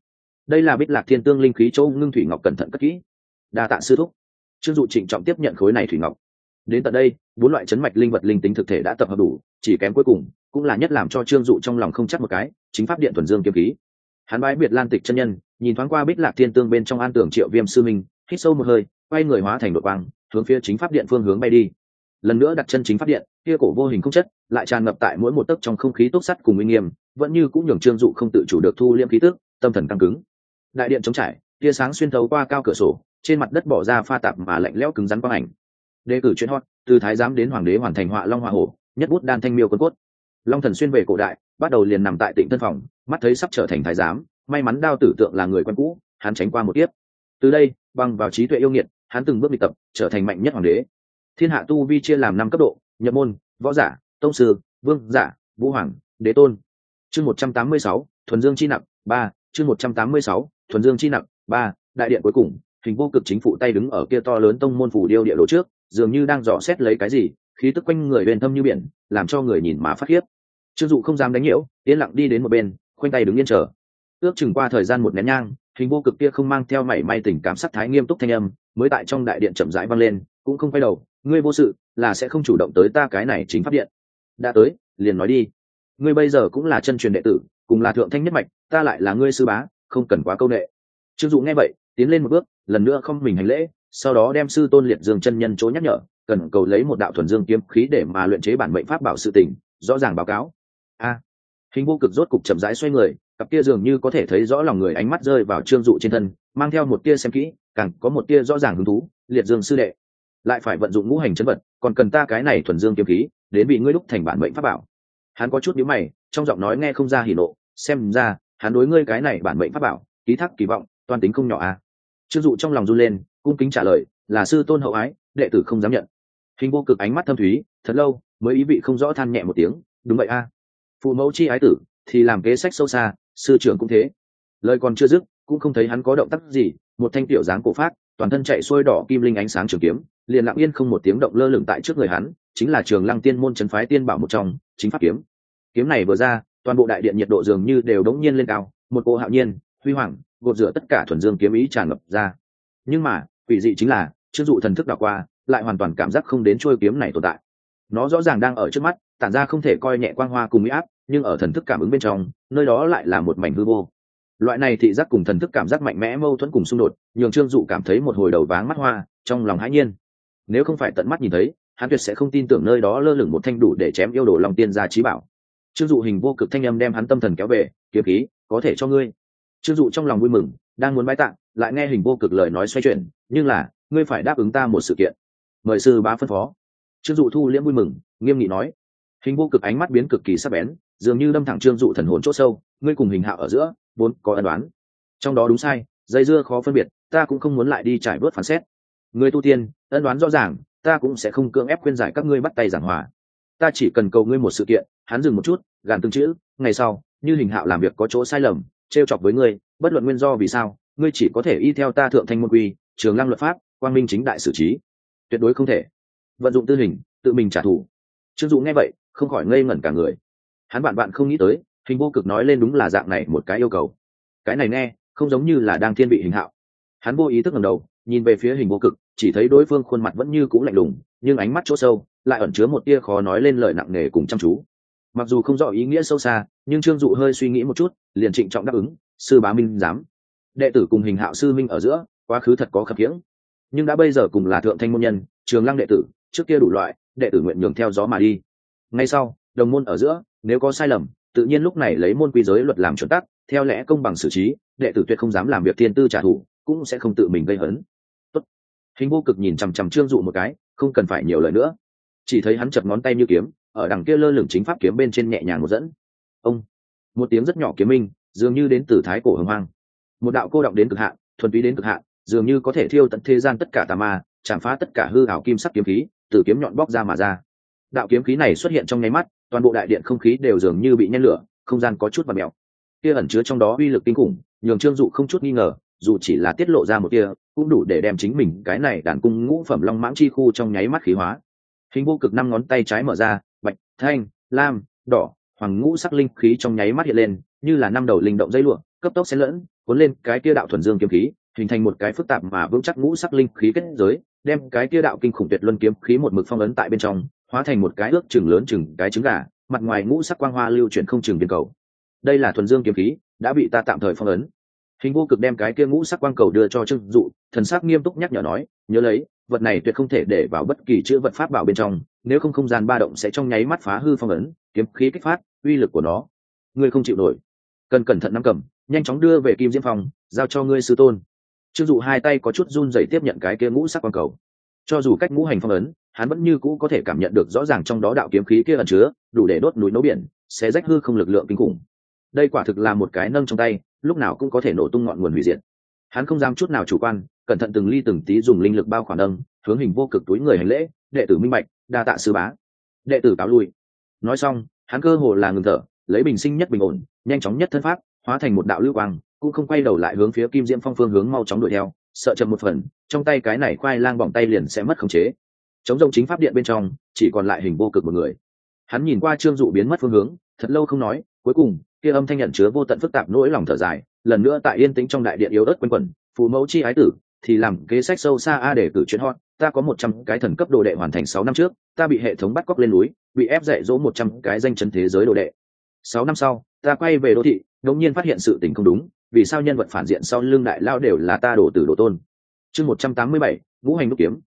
Đây là bích lạc thiên tương linh khí châu ngưng thủy ngọc cẩn thận cất kỹ. Đa tạ sư thúc. Trương dụ trịnh trọng tiếp nhận khối này thủy ngọc. Đến tận đây, bốn loại chấn mạch linh vật linh tính thực thể đã tập hợp đủ, chỉ kém cuối cùng, cũng là nhất làm cho trương dụ trong lòng không chắc một cái, chính pháp điện thuần dương kiếm khí. Hắn bái biệt lan tịch chân nhân, nhìn thoáng qua bích lạc thiên tương bên trong an tưởng triệu viêm sư minh, hít sâu một hơi, quay người hóa thành đội quang hướng phía chính pháp điện phương hướng bay đi. Lần nữa đặt chân chính pháp điện, kia cổ vô hình không chất lại tràn ngập tại mỗi một tấc trong không khí túc sắt cùng uy nghiêm, vẫn như cũng nhường trương dụ không tự chủ được thu liêm khí tức, tâm thần căng cứng. Đại điện chống trải, tia sáng xuyên thấu qua cao cửa sổ, trên mặt đất bỏ ra pha tạp mà lạnh lẽo cứng rắn quang ảnh. Đề cử chuyên hot, từ thái giám đến hoàng đế hoàn thành họa long họa hổ, nhất bút đan thanh miêu quân cốt. Long thần xuyên về cổ đại, bắt đầu liền nằm tại tỉnh tân phòng, mắt thấy sắp trở thành thái giám, may mắn đao tử tượng là người quen cũ, hắn tránh qua một tiếp từ đây bằng vào trí tuệ yêu nghiệt hắn từng bước bị tập, trở thành mạnh nhất hoàng đế. Thiên hạ tu vi chia làm năm cấp độ, nhập môn, võ giả, tông sư, vương giả, vũ hoàng, đế tôn. Chương một trăm tám mươi sáu, thuần dương chi nặng ba, chương một trăm tám mươi sáu, thuần dương chi nặng ba, đại điện cuối cùng, hình vô cực chính phụ tay đứng ở kia to lớn tông môn phủ điêu địa đồ trước, dường như đang dò xét lấy cái gì, khí tức quanh người bên thâm như biển, làm cho người nhìn mà phát khiếp. Chưng dụ không dám đánh nhiễu, yên lặng đi đến một bên, khoanh tay đứng yên chờ. Ước chừng qua thời gian một nén nhang, hình vô cực kia không mang theo mảy may tình cảm sắc thái nghiêm túc thanh âm mới tại trong đại điện chậm rãi vang lên, cũng không quay đầu, ngươi vô sự, là sẽ không chủ động tới ta cái này chính pháp điện. Đã tới, liền nói đi. Ngươi bây giờ cũng là chân truyền đệ tử, cùng là thượng thanh nhất mạch, ta lại là ngươi sư bá, không cần quá câu nệ. Trương dụ nghe vậy, tiến lên một bước, lần nữa không mình hành lễ, sau đó đem sư tôn liệt dương chân nhân chỗ nhắc nhở, cần cầu lấy một đạo thuần dương kiếm khí để mà luyện chế bản mệnh pháp bảo sự tình, rõ ràng báo cáo. A, hình vô cực rốt cục chậm rãi xoay người, cặp kia dường như có thể thấy rõ lòng người ánh mắt rơi vào trương dụ trên thân mang theo một tia xem kỹ, càng có một tia rõ ràng hứng thú, liệt dương sư đệ, lại phải vận dụng ngũ hành chấn vật, còn cần ta cái này thuần dương kiếm khí, đến bị ngươi đúc thành bản mệnh pháp bảo. Hắn có chút nhíu mày, trong giọng nói nghe không ra hỉ nộ, xem ra, hắn đối ngươi cái này bản mệnh pháp bảo, ký thác kỳ vọng, toàn tính không nhỏ à. Trương dụ trong lòng run lên, cung kính trả lời, là sư tôn hậu ái, đệ tử không dám nhận. Hình vô cực ánh mắt thâm thúy, thật lâu, mới ý vị không rõ than nhẹ một tiếng, đúng vậy a à. phụ mẫu chi ái tử, thì làm kế sách sâu xa, sư trưởng cũng thế. Lời còn chưa dứt cũng không thấy hắn có động tác gì, một thanh tiểu dáng cổ phát, toàn thân chạy xuôi đỏ kim linh ánh sáng trường kiếm, liền lặng yên không một tiếng động lơ lửng tại trước người hắn, chính là trường lăng tiên môn trấn phái tiên bảo một trong, chính pháp kiếm. Kiếm này vừa ra, toàn bộ đại điện nhiệt độ dường như đều đống nhiên lên cao, một cô hạo nhiên, huy hoàng, gột rửa tất cả thuần dương kiếm ý tràn ngập ra. Nhưng mà, quỷ dị chính là chưng dụ thần thức đảo qua, lại hoàn toàn cảm giác không đến trôi kiếm này tồn tại. Nó rõ ràng đang ở trước mắt, tản ra không thể coi nhẹ quang hoa cùng mỹ áp, nhưng ở thần thức cảm ứng bên trong, nơi đó lại là một mảnh hư vô loại này thị giác cùng thần thức cảm giác mạnh mẽ mâu thuẫn cùng xung đột, nhường trương dụ cảm thấy một hồi đầu váng mắt hoa, trong lòng hãi nhiên. Nếu không phải tận mắt nhìn thấy, hắn tuyệt sẽ không tin tưởng nơi đó lơ lửng một thanh đủ để chém yêu đồ lòng tiên ra trí bảo. Trương dụ hình vô cực thanh âm đem hắn tâm thần kéo về, kiếm khí, có thể cho ngươi. Trương dụ trong lòng vui mừng, đang muốn bái tạng lại nghe hình vô cực lời nói xoay chuyển, nhưng là, ngươi phải đáp ứng ta một sự kiện. Mời sư bá phân phó. Trương dụ thu liễm vui mừng, nghiêm nghị nói. Hình vô cực ánh mắt biến cực kỳ sắc bén, dường như đâm thẳng trương dụ thần hồn c h ỗ sâu, ngươi cùng hình hạo ở giữa vốn có ân đoán. Trong đó đúng sai, dây dưa khó phân biệt, ta cũng không muốn lại đi trải bớt phán xét. Người tu tiên, ân đoán rõ ràng, ta cũng sẽ không cưỡng ép khuyên giải các ngươi bắt tay giảng hòa. Ta chỉ cần cầu ngươi một sự kiện, hắn dừng một chút, gàn từng chữ, ngày sau, như hình hạo làm việc có chỗ sai lầm, trêu chọc với ngươi, bất luận nguyên do vì sao, ngươi chỉ có thể y theo ta thượng thanh môn quy, trường lăng luật pháp, quang minh chính đại xử trí. Tuyệt đối không thể. Vận dụng tư hình, tự mình trả thù. Trương dụ nghe vậy, không khỏi ngây ngẩn cả người. Hắn bạn bạn không nghĩ tới hình vô cực nói lên đúng là dạng này một cái yêu cầu. Cái này nghe, không giống như là đang thiên vị hình hạo. Hắn vô ý thức ngầm đầu, nhìn về phía hình vô cực, chỉ thấy đối phương khuôn mặt vẫn như c ũ lạnh lùng, nhưng ánh mắt chỗ sâu, lại ẩn chứa một tia khó nói lên lời nặng nề cùng chăm chú. Mặc dù không rõ ý nghĩa sâu xa, nhưng trương dụ hơi suy nghĩ một chút, liền trịnh trọng đáp ứng, sư bá minh dám đệ tử cùng hình hạo sư minh ở giữa, quá khứ thật có khập khiễng. Nhưng đã bây giờ cùng là thượng thanh môn nhân, trường lăng đệ tử, trước kia đủ loại, đệ tử nguyện nhường theo gió mà đi. Ngay sau, đồng môn ở giữa, nếu có sai lầm tự nhiên lúc này lấy môn quy giới luật làm chuẩn tắc, theo lẽ công bằng xử trí, đệ tử tuyệt không dám làm việc thiên tư trả thù, cũng sẽ không tự mình gây hấn. Tốt. hình vô cực nhìn chằm chằm trương dụ một cái, không cần phải nhiều lời nữa. Chỉ thấy hắn chập ngón tay như kiếm, ở đằng kia lơ lửng chính pháp kiếm bên trên nhẹ nhàng một dẫn. Ông. Một tiếng rất nhỏ kiếm minh, dường như đến từ thái cổ hồng hoang. Một đạo cô động đến cực hạn, thuần túy đến cực hạn, dường như có thể thiêu tận thế gian tất cả tà ma, chạm phá tất cả hư ảo kim sắc kiếm khí, từ kiếm nhọn bóc ra mà ra đạo kiếm khí này xuất hiện trong nháy mắt, toàn bộ đại điện không khí đều dường như bị nhen lửa, không gian có chút và mèo. Kia ẩn chứa trong đó uy lực kinh khủng, nhường trương dụ không chút nghi ngờ, dù chỉ là tiết lộ ra một kia, cũng đủ để đem chính mình cái này đàn cung ngũ phẩm long mãng chi khu trong nháy mắt khí hóa. Hình vô cực năm ngón tay trái mở ra, bạch, thanh, lam, đỏ, hoàng ngũ sắc linh khí trong nháy mắt hiện lên, như là năm đầu linh động dây lụa, cấp tốc xen lẫn, cuốn lên cái kia đạo thuần dương kiếm khí, hình thành một cái phức tạp mà vững chắc ngũ sắc linh khí kết giới, đem cái kia đạo kinh khủng tuyệt luân kiếm khí một mực phong ấn tại bên trong hóa thành một cái ước chừng lớn chừng cái trứng gà, mặt ngoài ngũ sắc quang hoa lưu chuyển không chừng biên cầu. Đây là thuần dương kiếm khí, đã bị ta tạm thời phong ấn. Hình vô cực đem cái kia ngũ sắc quang cầu đưa cho trương dụ, thần sắc nghiêm túc nhắc nhở nói, nhớ lấy, vật này tuyệt không thể để vào bất kỳ chữ vật pháp bảo bên trong, nếu không không gian ba động sẽ trong nháy mắt phá hư phong ấn, kiếm khí kích phát, uy lực của nó. Ngươi không chịu nổi. Cần cẩn thận nắm cầm, nhanh chóng đưa về kim diễm phòng giao cho ngươi sư tôn. Trương dụ hai tay có chút run rẩy tiếp nhận cái kia ngũ sắc quang cầu. Cho dù cách ngũ hành phong ấn hắn vẫn như cũ có thể cảm nhận được rõ ràng trong đó đạo kiếm khí kia ẩn chứa, đủ để đốt núi nấu biển sẽ rách hư không lực lượng kinh khủng. Đây quả thực là một cái nâng trong tay, lúc nào cũng có thể nổ tung ngọn nguồn hủy diệt. Hắn không dám chút nào chủ quan, cẩn thận từng ly từng tí dùng linh lực bao khoản nâng, hướng hình vô cực túi người hành lễ, đệ tử minh bạch, đa tạ sư bá. Đệ tử cáo lui. Nói xong, hắn cơ hồ là ngừng thở, lấy bình sinh nhất bình ổn, nhanh chóng nhất thân pháp, hóa thành một đạo lưu quang, cũng không quay đầu lại hướng phía kim diễm phong phương hướng mau chóng đuổi theo, sợ chậm một phần, trong tay cái này khoai lang bỏng tay liền sẽ mất khống chế chống rông chính pháp điện bên trong, chỉ còn lại hình vô cực một người. Hắn nhìn qua trương dụ biến mất phương hướng, thật lâu không nói, cuối cùng, kia âm thanh nhận chứa vô tận phức tạp nỗi lòng thở dài, lần nữa tại yên tĩnh trong đại điện yếu ớt quanh quẩn, phụ mẫu chi ái tử, thì làm kế sách sâu xa a để cử chuyện hot, ta có một trăm cái thần cấp đồ đệ hoàn thành sáu năm trước, ta bị hệ thống bắt cóc lên núi, bị ép dạy dỗ một trăm cái danh chân thế giới đồ đệ. Sáu năm sau, ta quay về đô thị đống nhiên phát hiện sự tình không đúng, vì sao nhân vật phản diện sau lưng đại lao đều là ta đổ từ đồ tôn. Chương một trăm tám mươi bảy, ngũ hành đúc kiếm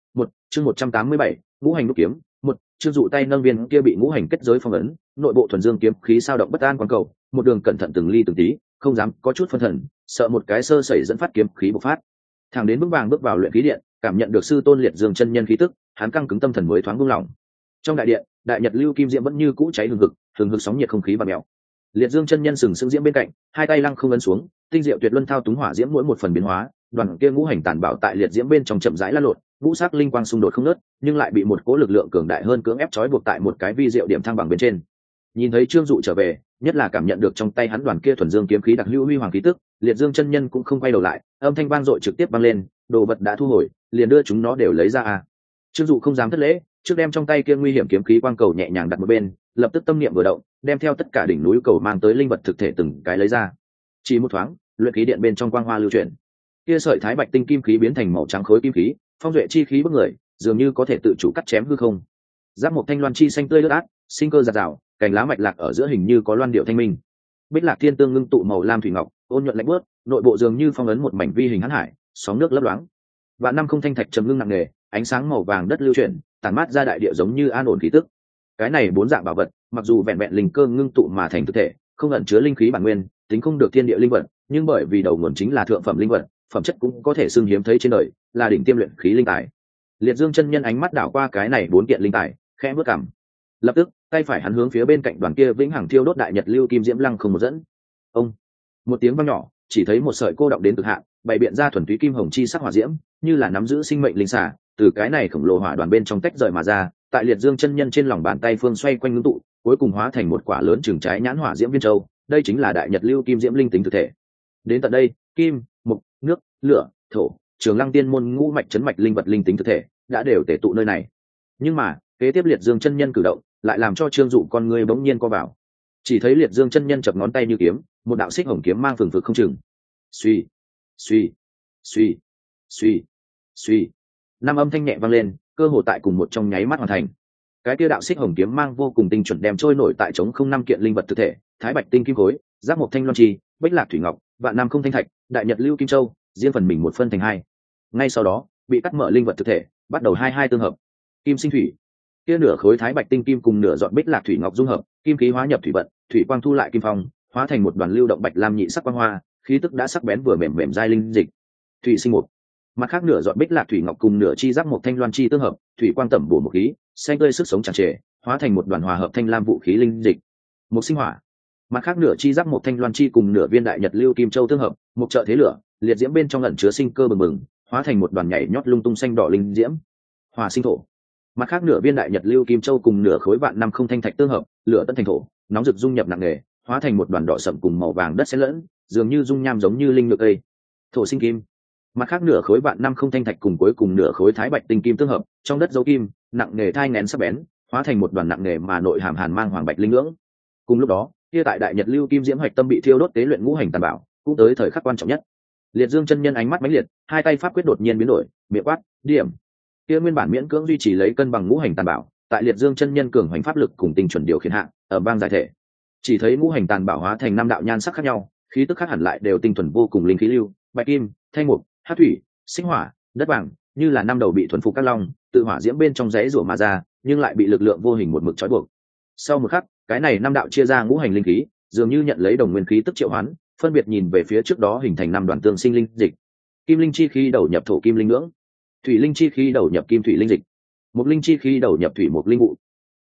chương một trăm tám mươi bảy, ngũ hành đúc kiếm, một, chương dụ tay nâng viên kia bị ngũ hành kết giới phong ấn, nội bộ thuần dương kiếm khí sao động bất an quán cầu, một đường cẩn thận từng ly từng tí, không dám có chút phân thần, sợ một cái sơ sẩy dẫn phát kiếm khí bộc phát. Thẳng đến bước vàng bước vào luyện khí điện, cảm nhận được sư tôn liệt dương chân nhân khí tức, hắn căng cứng tâm thần mới thoáng buông lỏng. Trong đại điện, đại nhật lưu kim diễm vẫn như cũ cháy hừng hực hừng hực sóng nhiệt không khí và mèo. Liệt dương chân nhân sừng sững diễm bên cạnh, hai tay lăng không ấn xuống, tinh diệu tuyệt luân thao túng hỏa diễm mỗi một phần biến hóa, đoàn kia ngũ hành tàn bạo tại liệt diễm bên trong chậm rãi lăn lộn ngũ sắc linh quang xung đột không nớt, nhưng lại bị một cố lực lượng cường đại hơn cưỡng ép trói buộc tại một cái vi diệu điểm thăng bằng bên trên. Nhìn thấy trương dụ trở về, nhất là cảm nhận được trong tay hắn đoàn kia thuần dương kiếm khí đặc hữu huy hoàng khí tức, liệt dương chân nhân cũng không quay đầu lại, âm thanh vang dội trực tiếp băng lên, đồ vật đã thu hồi, liền đưa chúng nó đều lấy ra à. Trương dụ không dám thất lễ, trước đem trong tay kia nguy hiểm kiếm khí quang cầu nhẹ nhàng đặt một bên, lập tức tâm niệm vừa động, đem theo tất cả đỉnh núi cầu mang tới linh vật thực thể từng cái lấy ra. Chỉ một thoáng, luyện khí điện bên trong quang hoa lưu chuyển. Kia sợi thái bạch tinh kim khí biến thành màu trắng khối kim khí phong duệ chi khí bất người, dường như có thể tự chủ cắt chém hư không. Giáp một thanh loan chi xanh tươi lướt át, sinh cơ giạt rào, cành lá mạch lạc ở giữa hình như có loan điệu thanh minh. Bích lạc thiên tương ngưng tụ màu lam thủy ngọc, ôn nhuận lạnh bớt nội bộ dường như phong ấn một mảnh vi hình hãn hải, sóng nước lấp loáng. Và năm không thanh thạch trầm ngưng nặng nề, ánh sáng màu vàng đất lưu chuyển tàn mát ra đại địa giống như an ổn khí tức. Cái này bốn dạng bảo vật, mặc dù vẹn vẹn linh cơ ngưng tụ mà thành thực thể, không ẩn chứa linh khí bản nguyên, tính không được thiên địa linh vật, nhưng bởi vì đầu nguồn chính là thượng phẩm linh vật phẩm chất cũng có thể xưng hiếm thấy trên đời, là đỉnh tiêm luyện khí linh tài. Liệt dương chân nhân ánh mắt đảo qua cái này bốn kiện linh tài, khẽ bước cảm lập tức, tay phải hắn hướng phía bên cạnh đoàn kia vĩnh hằng thiêu đốt đại nhật lưu kim diễm lăng không một dẫn. Ông! Một tiếng vang nhỏ, chỉ thấy một sợi cô động đến cực hạn, bày biện ra thuần túy kim hồng chi sắc hỏa diễm, như là nắm giữ sinh mệnh linh xả từ cái này khổng lồ hỏa đoàn bên trong tách rời mà ra, tại liệt dương chân nhân trên lòng bàn tay phương xoay quanh ngưng tụ, cuối cùng hóa thành một quả lớn chừng trái nhãn hỏa diễm viên châu, đây chính là đại nhật lưu kim diễm linh tính thực thể. Đến tận đây, kim lửa, thổ, trường lăng tiên môn ngũ mạch chấn mạch linh vật linh tính thực thể đã đều tể tụ nơi này. Nhưng mà, kế tiếp liệt dương chân nhân cử động lại làm cho trương dụ con người bỗng nhiên co vào. Chỉ thấy liệt dương chân nhân chập ngón tay như kiếm, một đạo xích hồng kiếm mang phừng phực không chừng. Suy suy suy suy suy. Năm âm thanh nhẹ vang lên, cơ hồ tại cùng một trong nháy mắt hoàn thành. Cái kia đạo xích hồng kiếm mang vô cùng tinh chuẩn đem trôi nổi tại trống không năm kiện linh vật thực thể, thái bạch tinh kim khối, giáp một thanh loan trì bách lạc thủy ngọc, vạn nam không thanh thạch, đại nhật lưu kim châu riêng phần mình một phân thành hai. Ngay sau đó, bị cắt mở linh vật thực thể, bắt đầu hai hai tương hợp. Kim sinh thủy. Kia nửa khối thái bạch tinh kim cùng nửa dọn bích lạc thủy ngọc dung hợp, kim khí hóa nhập thủy vận, thủy quang thu lại kim phong, hóa thành một đoàn lưu động bạch lam nhị sắc quang hoa, khí tức đã sắc bén vừa mềm mềm dai linh dịch. Thủy sinh một. Mặt khác nửa dọn bích lạc thủy ngọc cùng nửa chi giác một thanh loan chi tương hợp, thủy quang tẩm bổ một khí, xanh tươi sức sống tràn trề, hóa thành một đoàn hòa hợp thanh lam vũ khí linh dịch. Một sinh hỏa. Mặt khác nửa chi giác một thanh loan chi cùng nửa viên đại nhật lưu kim châu tương hợp, một trợ thế lửa liệt diễm bên trong ẩn chứa sinh cơ bừng bừng, hóa thành một đoàn nhảy nhót lung tung xanh đỏ linh diễm. Hòa sinh thổ. Mặt khác nửa viên đại nhật lưu kim châu cùng nửa khối vạn năm không thanh thạch tương hợp, lửa tân thành thổ, nóng rực dung nhập nặng nề, hóa thành một đoàn đỏ sậm cùng màu vàng đất xen lẫn, dường như dung nham giống như linh ngược cây. Thổ sinh kim. Mặt khác nửa khối vạn năm không thanh thạch cùng cuối cùng nửa khối thái bạch tinh kim tương hợp, trong đất dấu kim, nặng nề thai ngén sắc bén, hóa thành một đoàn nặng nề mà nội hàm hàn mang hoàng bạch linh ngưỡng. Cùng lúc đó, kia tại đại nhật lưu kim diễm hoạch tâm bị thiêu đốt tế luyện ngũ hành tàn bảo cũng tới thời khắc quan trọng nhất liệt dương chân nhân ánh mắt mãnh liệt hai tay pháp quyết đột nhiên biến đổi miệng quát điểm. Kia nguyên bản miễn cưỡng duy trì lấy cân bằng ngũ hành tàn bạo, tại liệt dương chân nhân cường hoành pháp lực cùng tinh chuẩn điều khiển hạ ở bang giải thể. Chỉ thấy ngũ hành tàn bạo hóa thành năm đạo nhan sắc khác nhau khí tức khác hẳn lại đều tinh thuần vô cùng linh khí lưu bạch kim thanh mục hát thủy sinh hỏa đất vàng như là năm đầu bị thuần phục các long tự hỏa diễm bên trong rẽ rủa mà ra nhưng lại bị lực lượng vô hình một mực trói buộc. Sau một khắc cái này năm đạo chia ra ngũ hành linh khí dường như nhận lấy đồng nguyên khí tức triệu hoán phân biệt nhìn về phía trước đó hình thành năm đoàn tương sinh linh dịch. Kim linh chi khí đầu nhập thổ kim linh ngưỡng, thủy linh chi khí đầu nhập kim thủy linh dịch, mục linh chi khí đầu nhập thủy mục linh vụ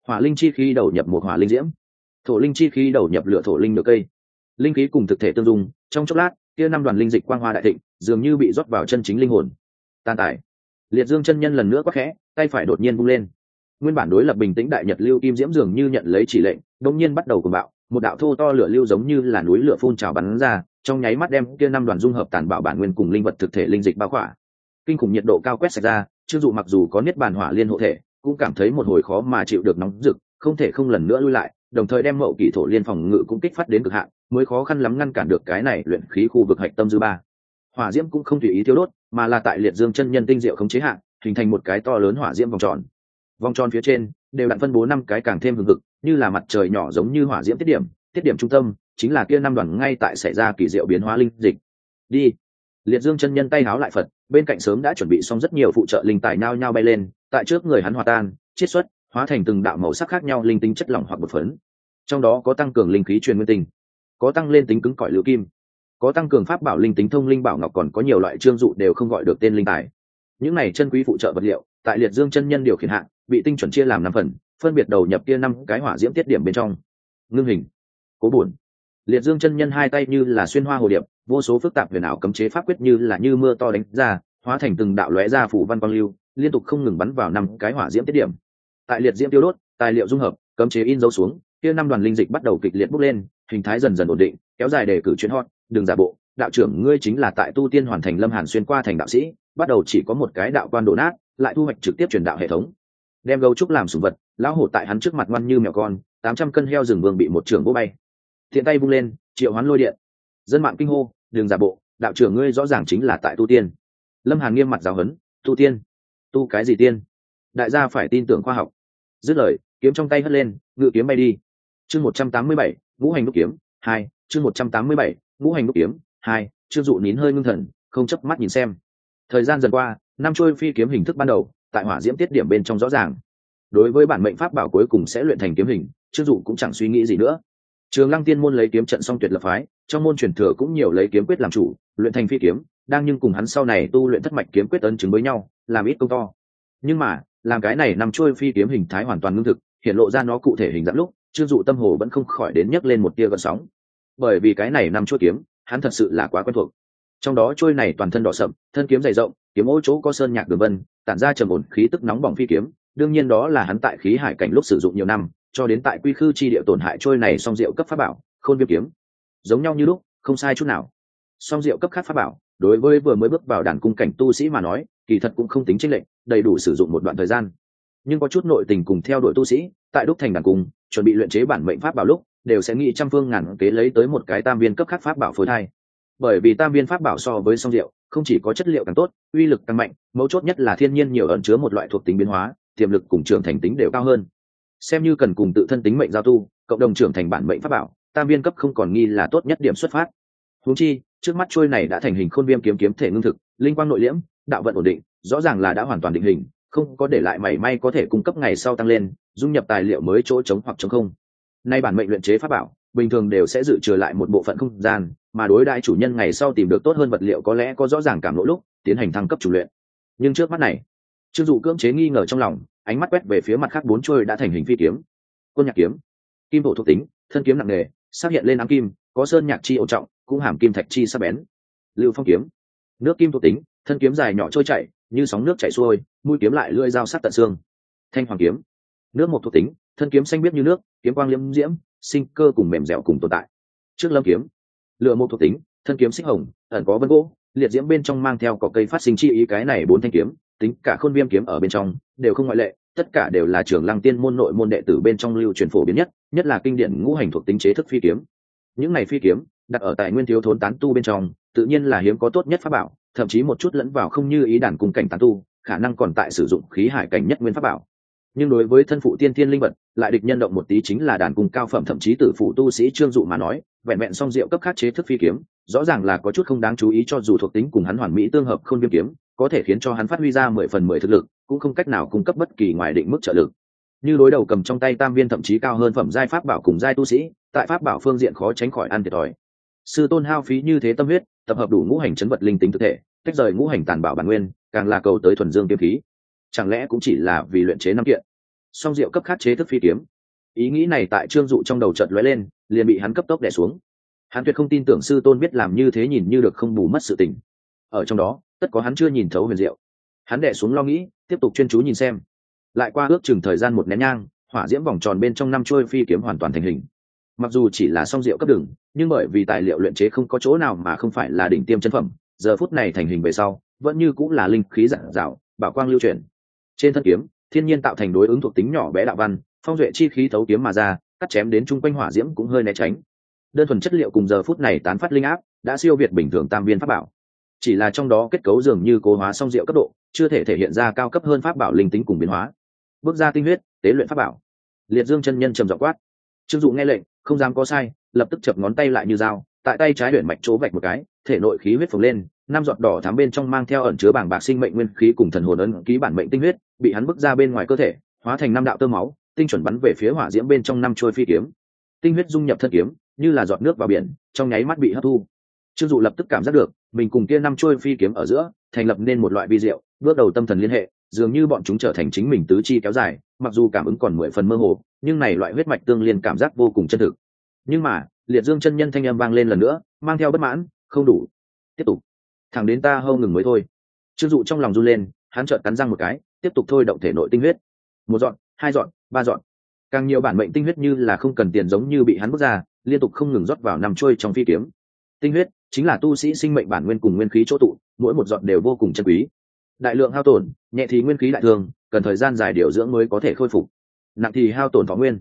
hỏa linh chi khí đầu nhập một hỏa linh diễm, thổ linh chi khí đầu nhập lửa thổ linh nửa cây. Linh khí cùng thực thể tương dung, trong chốc lát, kia năm đoàn linh dịch quang hoa đại thịnh, dường như bị rót vào chân chính linh hồn. Tan tải. Liệt dương chân nhân lần nữa quắc khẽ, tay phải đột nhiên vung lên. Nguyên bản đối lập bình tĩnh đại nhật lưu kim diễm dường như nhận lấy chỉ lệnh đông nhiên bắt đầu cùng bạo một đạo thô to lửa lưu giống như là núi lửa phun trào bắn ra, trong nháy mắt đem kia năm đoàn dung hợp tàn bạo bản nguyên cùng linh vật thực thể linh dịch bao khỏa. Kinh khủng nhiệt độ cao quét sạch ra chưng dụ mặc dù có niết bàn hỏa liên hộ thể, cũng cảm thấy một hồi khó mà chịu được nóng rực, không thể không lần nữa lui lại, đồng thời đem mậu kỷ thổ liên phòng ngự cũng kích phát đến cực hạn, mới khó khăn lắm ngăn cản được cái này luyện khí khu vực hạch tâm dư ba. Hỏa diễm cũng không tùy ý thiếu đốt, mà là tại liệt dương chân nhân tinh diệu không chế hạn hình thành một cái to lớn hỏa diễm vòng tròn. Vòng tròn phía trên, đều đặn phân bố năm cái càng thêm hừng hực như là mặt trời nhỏ giống như hỏa diễm tiết điểm tiết điểm trung tâm chính là kia năm đoàn ngay tại xảy ra kỳ diệu biến hóa linh dịch. Đi. Liệt dương chân nhân tay háo lại phật, bên cạnh sớm đã chuẩn bị xong rất nhiều phụ trợ linh tài nao nhao bay lên, tại trước người hắn hòa tan, chiết xuất, hóa thành từng đạo màu sắc khác nhau linh tinh chất lỏng hoặc bột phấn. Trong đó có tăng cường linh khí truyền nguyên tinh, có tăng lên tính cứng cỏi lưỡi kim, có tăng cường pháp bảo linh tính thông linh bảo ngọc còn có nhiều loại trương dụ đều không gọi được tên linh tài. Những này chân quý phụ trợ vật liệu, tại liệt dương chân nhân điều khiển hạn bị tinh chuẩn chia làm năm phần phân biệt đầu nhập kia năm cái hỏa diễm tiết điểm bên trong. Ngưng hình. Cố buồn. Liệt dương chân nhân hai tay như là xuyên hoa hồ điệp, vô số phức tạp huyền ảo cấm chế pháp quyết như là như mưa to đánh ra, hóa thành từng đạo lóe ra phủ văn quang lưu, liên tục không ngừng bắn vào năm cái hỏa diễm tiết điểm. Tại liệt diễm tiêu đốt, tài liệu dung hợp, cấm chế in dấu xuống, kia năm đoàn linh dịch bắt đầu kịch liệt bốc lên, hình thái dần dần ổn định, kéo dài để cử chuyến hot, đừng giả bộ, đạo trưởng ngươi chính là tại tu tiên hoàn thành lâm hàn xuyên qua thành đạo sĩ, bắt đầu chỉ có một cái đạo quan đổ nát, lại thu hoạch trực tiếp truyền đạo hệ thống đem gấu trúc làm sủng vật, lão hổ tại hắn trước mặt ngoan như mèo con, tám trăm cân heo rừng vương bị một trưởng vô bay. Thiện tay vung lên, triệu hoán lôi điện. Dân mạng kinh hô đường giả bộ, đạo trưởng ngươi rõ ràng chính là tại tu tiên. Lâm hàn nghiêm mặt giáo huấn, tu tiên? Tu cái gì tiên? Đại gia phải tin tưởng khoa học. Dứt lời, kiếm trong tay hất lên, ngự kiếm bay đi. Chương một trăm tám mươi bảy, ngũ hành đúc kiếm, hai, chương một trăm tám mươi bảy, ngũ hành đúc kiếm, hai chương dụ nín hơi ngưng thần, không chấp mắt nhìn xem. Thời gian dần qua, năm trôi phi kiếm hình thức ban đầu tại hỏa diễm tiết điểm bên trong rõ ràng. Đối với bản mệnh pháp bảo cuối cùng sẽ luyện thành kiếm hình trương dụ cũng chẳng suy nghĩ gì nữa. Trường lăng tiên môn lấy kiếm trận song tuyệt lập phái, trong môn truyền thừa cũng nhiều lấy kiếm quyết làm chủ, luyện thành phi kiếm, đang nhưng cùng hắn sau này tu luyện thất mạch kiếm quyết ấn chứng với nhau, làm ít công to. Nhưng mà, làm cái này nằm trôi phi kiếm hình thái hoàn toàn ngưng thực, hiện lộ ra nó cụ thể hình dạng lúc trương dụ tâm hồ vẫn không khỏi đến nhấc lên một tia gợn sóng. Bởi vì cái này nằm trôi kiếm, hắn thật sự là quá quen thuộc trong đó trôi này toàn thân đỏ sậm thân kiếm dày rộng kiếm ô chỗ có sơn nhạc đường vân tản ra trầm ổn khí tức nóng bỏng phi kiếm đương nhiên đó là hắn tại khí hải cảnh lúc sử dụng nhiều năm cho đến tại quy khư chi địa tổn hại trôi này song diệu cấp pháp bảo khôn viêm kiếm. Giống nhau như lúc không sai chút nào. Song diệu cấp khác pháp bảo đối với vừa mới bước vào đàn cung cảnh tu sĩ mà nói kỳ thật cũng không tính tranh lệ, đầy đủ sử dụng một đoạn thời gian. Nhưng có chút nội tình cùng theo đuổi tu sĩ tại đúc thành đàn cung chuẩn bị luyện chế bản mệnh pháp bảo lúc đều sẽ nghĩ trăm phương ngàn kế lấy tới một cái tam viên cấp khác pháp bảo phối thai bởi vì tam viên pháp bảo so với song rượu không chỉ có chất liệu càng tốt, uy lực càng mạnh, mấu chốt nhất là thiên nhiên nhiều ẩn chứa một loại thuộc tính biến hóa, tiềm lực cùng trưởng thành tính đều cao hơn. Xem như cần cùng tự thân tính mệnh giao tu, cộng đồng trưởng thành bản mệnh pháp bảo, tam viên cấp không còn nghi là tốt nhất điểm xuất phát. Húng chi, trước mắt trôi này đã thành hình khôn viêm kiếm kiếm thể ngưng thực, linh quang nội liễm, đạo vận ổn định, rõ ràng là đã hoàn toàn định hình, không có để lại mảy may có thể cung cấp ngày sau tăng lên, dung nhập tài liệu mới chỗ chống hoặc chống không. Nay bản mệnh luyện chế pháp bảo, bình thường đều sẽ dự trừ lại một bộ phận không gian mà đối đại chủ nhân ngày sau tìm được tốt hơn vật liệu có lẽ có rõ ràng cảm lỗ lúc, tiến hành thăng cấp chủ luyện. Nhưng trước mắt này, trương dụ cưỡng chế nghi ngờ trong lòng, ánh mắt quét về phía mặt khác bốn trôi đã thành hình phi kiếm. Quân nhạc kiếm, kim bộ thuộc tính, thân kiếm nặng nề xác hiện lên ám kim, có sơn nhạc chi ổn trọng, cũng hàm kim thạch chi sắc bén. Lưu phong kiếm, nước kim thuộc tính, thân kiếm dài nhỏ trôi chảy, như sóng nước chảy xuôi, mũi kiếm lại lưỡi dao sắc tận xương. Thanh hoàng kiếm, nước một thuộc tính, thân kiếm xanh biếc như nước, kiếm quang liễm diễm, sinh cơ cùng mềm dẻo cùng tồn tại. Trước lâm kiếm lựa một thuộc tính, thân kiếm xích hồng, ẩn có vân gỗ, liệt diễm bên trong mang theo cỏ cây phát sinh chi ý cái này bốn thanh kiếm, tính cả khôn viêm kiếm ở bên trong, đều không ngoại lệ, tất cả đều là trưởng lăng tiên môn nội môn đệ tử bên trong lưu truyền phổ biến nhất nhất là kinh điển ngũ hành thuộc tính chế thức phi kiếm. Những này phi kiếm, đặt ở tại nguyên thiếu thốn tán tu bên trong, tự nhiên là hiếm có tốt nhất pháp bảo, thậm chí một chút lẫn vào không như ý đàn cung cảnh tán tu, khả năng còn tại sử dụng khí hải cảnh nhất nguyên pháp bảo nhưng đối với thân phụ tiên thiên linh vật, lại địch nhân động một tí chính là đàn cung cao phẩm, thậm chí tử phụ tu sĩ trương dụ mà nói, vẹn vẹn song diệu cấp khắc chế thức phi kiếm, rõ ràng là có chút không đáng chú ý cho dù thuộc tính cùng hắn hoàn mỹ tương hợp không viêm kiếm, có thể khiến cho hắn phát huy ra mười phần mười thực lực, cũng không cách nào cung cấp bất kỳ ngoài định mức trợ lực. Như đối đầu cầm trong tay tam viên thậm chí cao hơn phẩm giai pháp bảo cùng giai tu sĩ, tại pháp bảo phương diện khó tránh khỏi ăn thiệt thòi. Sư tôn hao phí như thế tâm huyết, tập hợp đủ ngũ hành chấn vật linh tính thực thể, tách rời ngũ hành tàn bảo bản nguyên, càng là cầu tới thuần dương kiếm khí chẳng lẽ cũng chỉ là vì luyện chế năm kiện? Song diệu cấp khát chế thức phi kiếm. Ý nghĩ này tại trương dụ trong đầu trận lóe lên, liền bị hắn cấp tốc đẻ xuống. Hắn tuyệt không tin tưởng sư tôn biết làm như thế nhìn như được không bù mất sự tình. Ở trong đó, tất có hắn chưa nhìn thấu huyền diệu. Hắn đẻ xuống lo nghĩ, tiếp tục chuyên chú nhìn xem. Lại qua ước chừng thời gian một nén nhang, hỏa diễm vòng tròn bên trong năm trôi phi kiếm hoàn toàn thành hình. Mặc dù chỉ là song rượu cấp đường, nhưng bởi vì tài liệu luyện chế không có chỗ nào mà không phải là đỉnh tiêm chân phẩm, giờ phút này thành hình về sau, vẫn như cũng là linh khí giản dạo, bảo quang lưu truyền trên thân kiếm, thiên nhiên tạo thành đối ứng thuộc tính nhỏ bé đạo văn, phong duệ chi khí thấu kiếm mà ra, cắt chém đến chung quanh hỏa diễm cũng hơi né tránh. Đơn thuần chất liệu cùng giờ phút này tán phát linh áp, đã siêu việt bình thường tam viên pháp bảo. Chỉ là trong đó kết cấu dường như cố hóa song diệu cấp độ, chưa thể thể hiện ra cao cấp hơn pháp bảo linh tính cùng biến hóa. Bước ra tinh huyết, tế luyện pháp bảo. Liệt dương chân nhân trầm dọc quát. Trương dụ nghe lệnh, không dám có sai, lập tức chập ngón tay lại như dao, tại tay trái luyện mạch chỗ vạch một cái thể nội khí huyết phồng lên, năm giọt đỏ thắm bên trong mang theo ẩn chứa bảng bạc sinh mệnh nguyên khí cùng thần hồn ấn ký bản mệnh tinh huyết, bị hắn bước ra bên ngoài cơ thể, hóa thành năm đạo tơ máu, tinh chuẩn bắn về phía hỏa diễm bên trong năm trôi phi kiếm. Tinh huyết dung nhập thân kiếm, như là giọt nước vào biển, trong nháy mắt bị hấp thu. Trương dụ lập tức cảm giác được, mình cùng kia năm trôi phi kiếm ở giữa, thành lập nên một loại vi diệu, bước đầu tâm thần liên hệ, dường như bọn chúng trở thành chính mình tứ chi kéo dài, mặc dù cảm ứng còn mười phần mơ hồ, nhưng này loại huyết mạch tương liên cảm giác vô cùng chân thực. Nhưng mà, liệt dương chân nhân thanh âm vang lên lần nữa, mang theo bất mãn không đủ. Tiếp tục. Thẳng đến ta hâu ngừng mới thôi. Trương dụ trong lòng run lên, hắn trợn cắn răng một cái, tiếp tục thôi động thể nội tinh huyết. Một dọn, hai dọn, ba dọn. Càng nhiều bản mệnh tinh huyết như là không cần tiền giống như bị hắn bước ra, liên tục không ngừng rót vào nằm trôi trong phi kiếm. Tinh huyết chính là tu sĩ sinh mệnh bản nguyên cùng nguyên khí chỗ tụ, mỗi một dọn đều vô cùng chân quý. Đại lượng hao tổn, nhẹ thì nguyên khí đại thường, cần thời gian dài điều dưỡng mới có thể khôi phục. Nặng thì hao tổn thọ nguyên.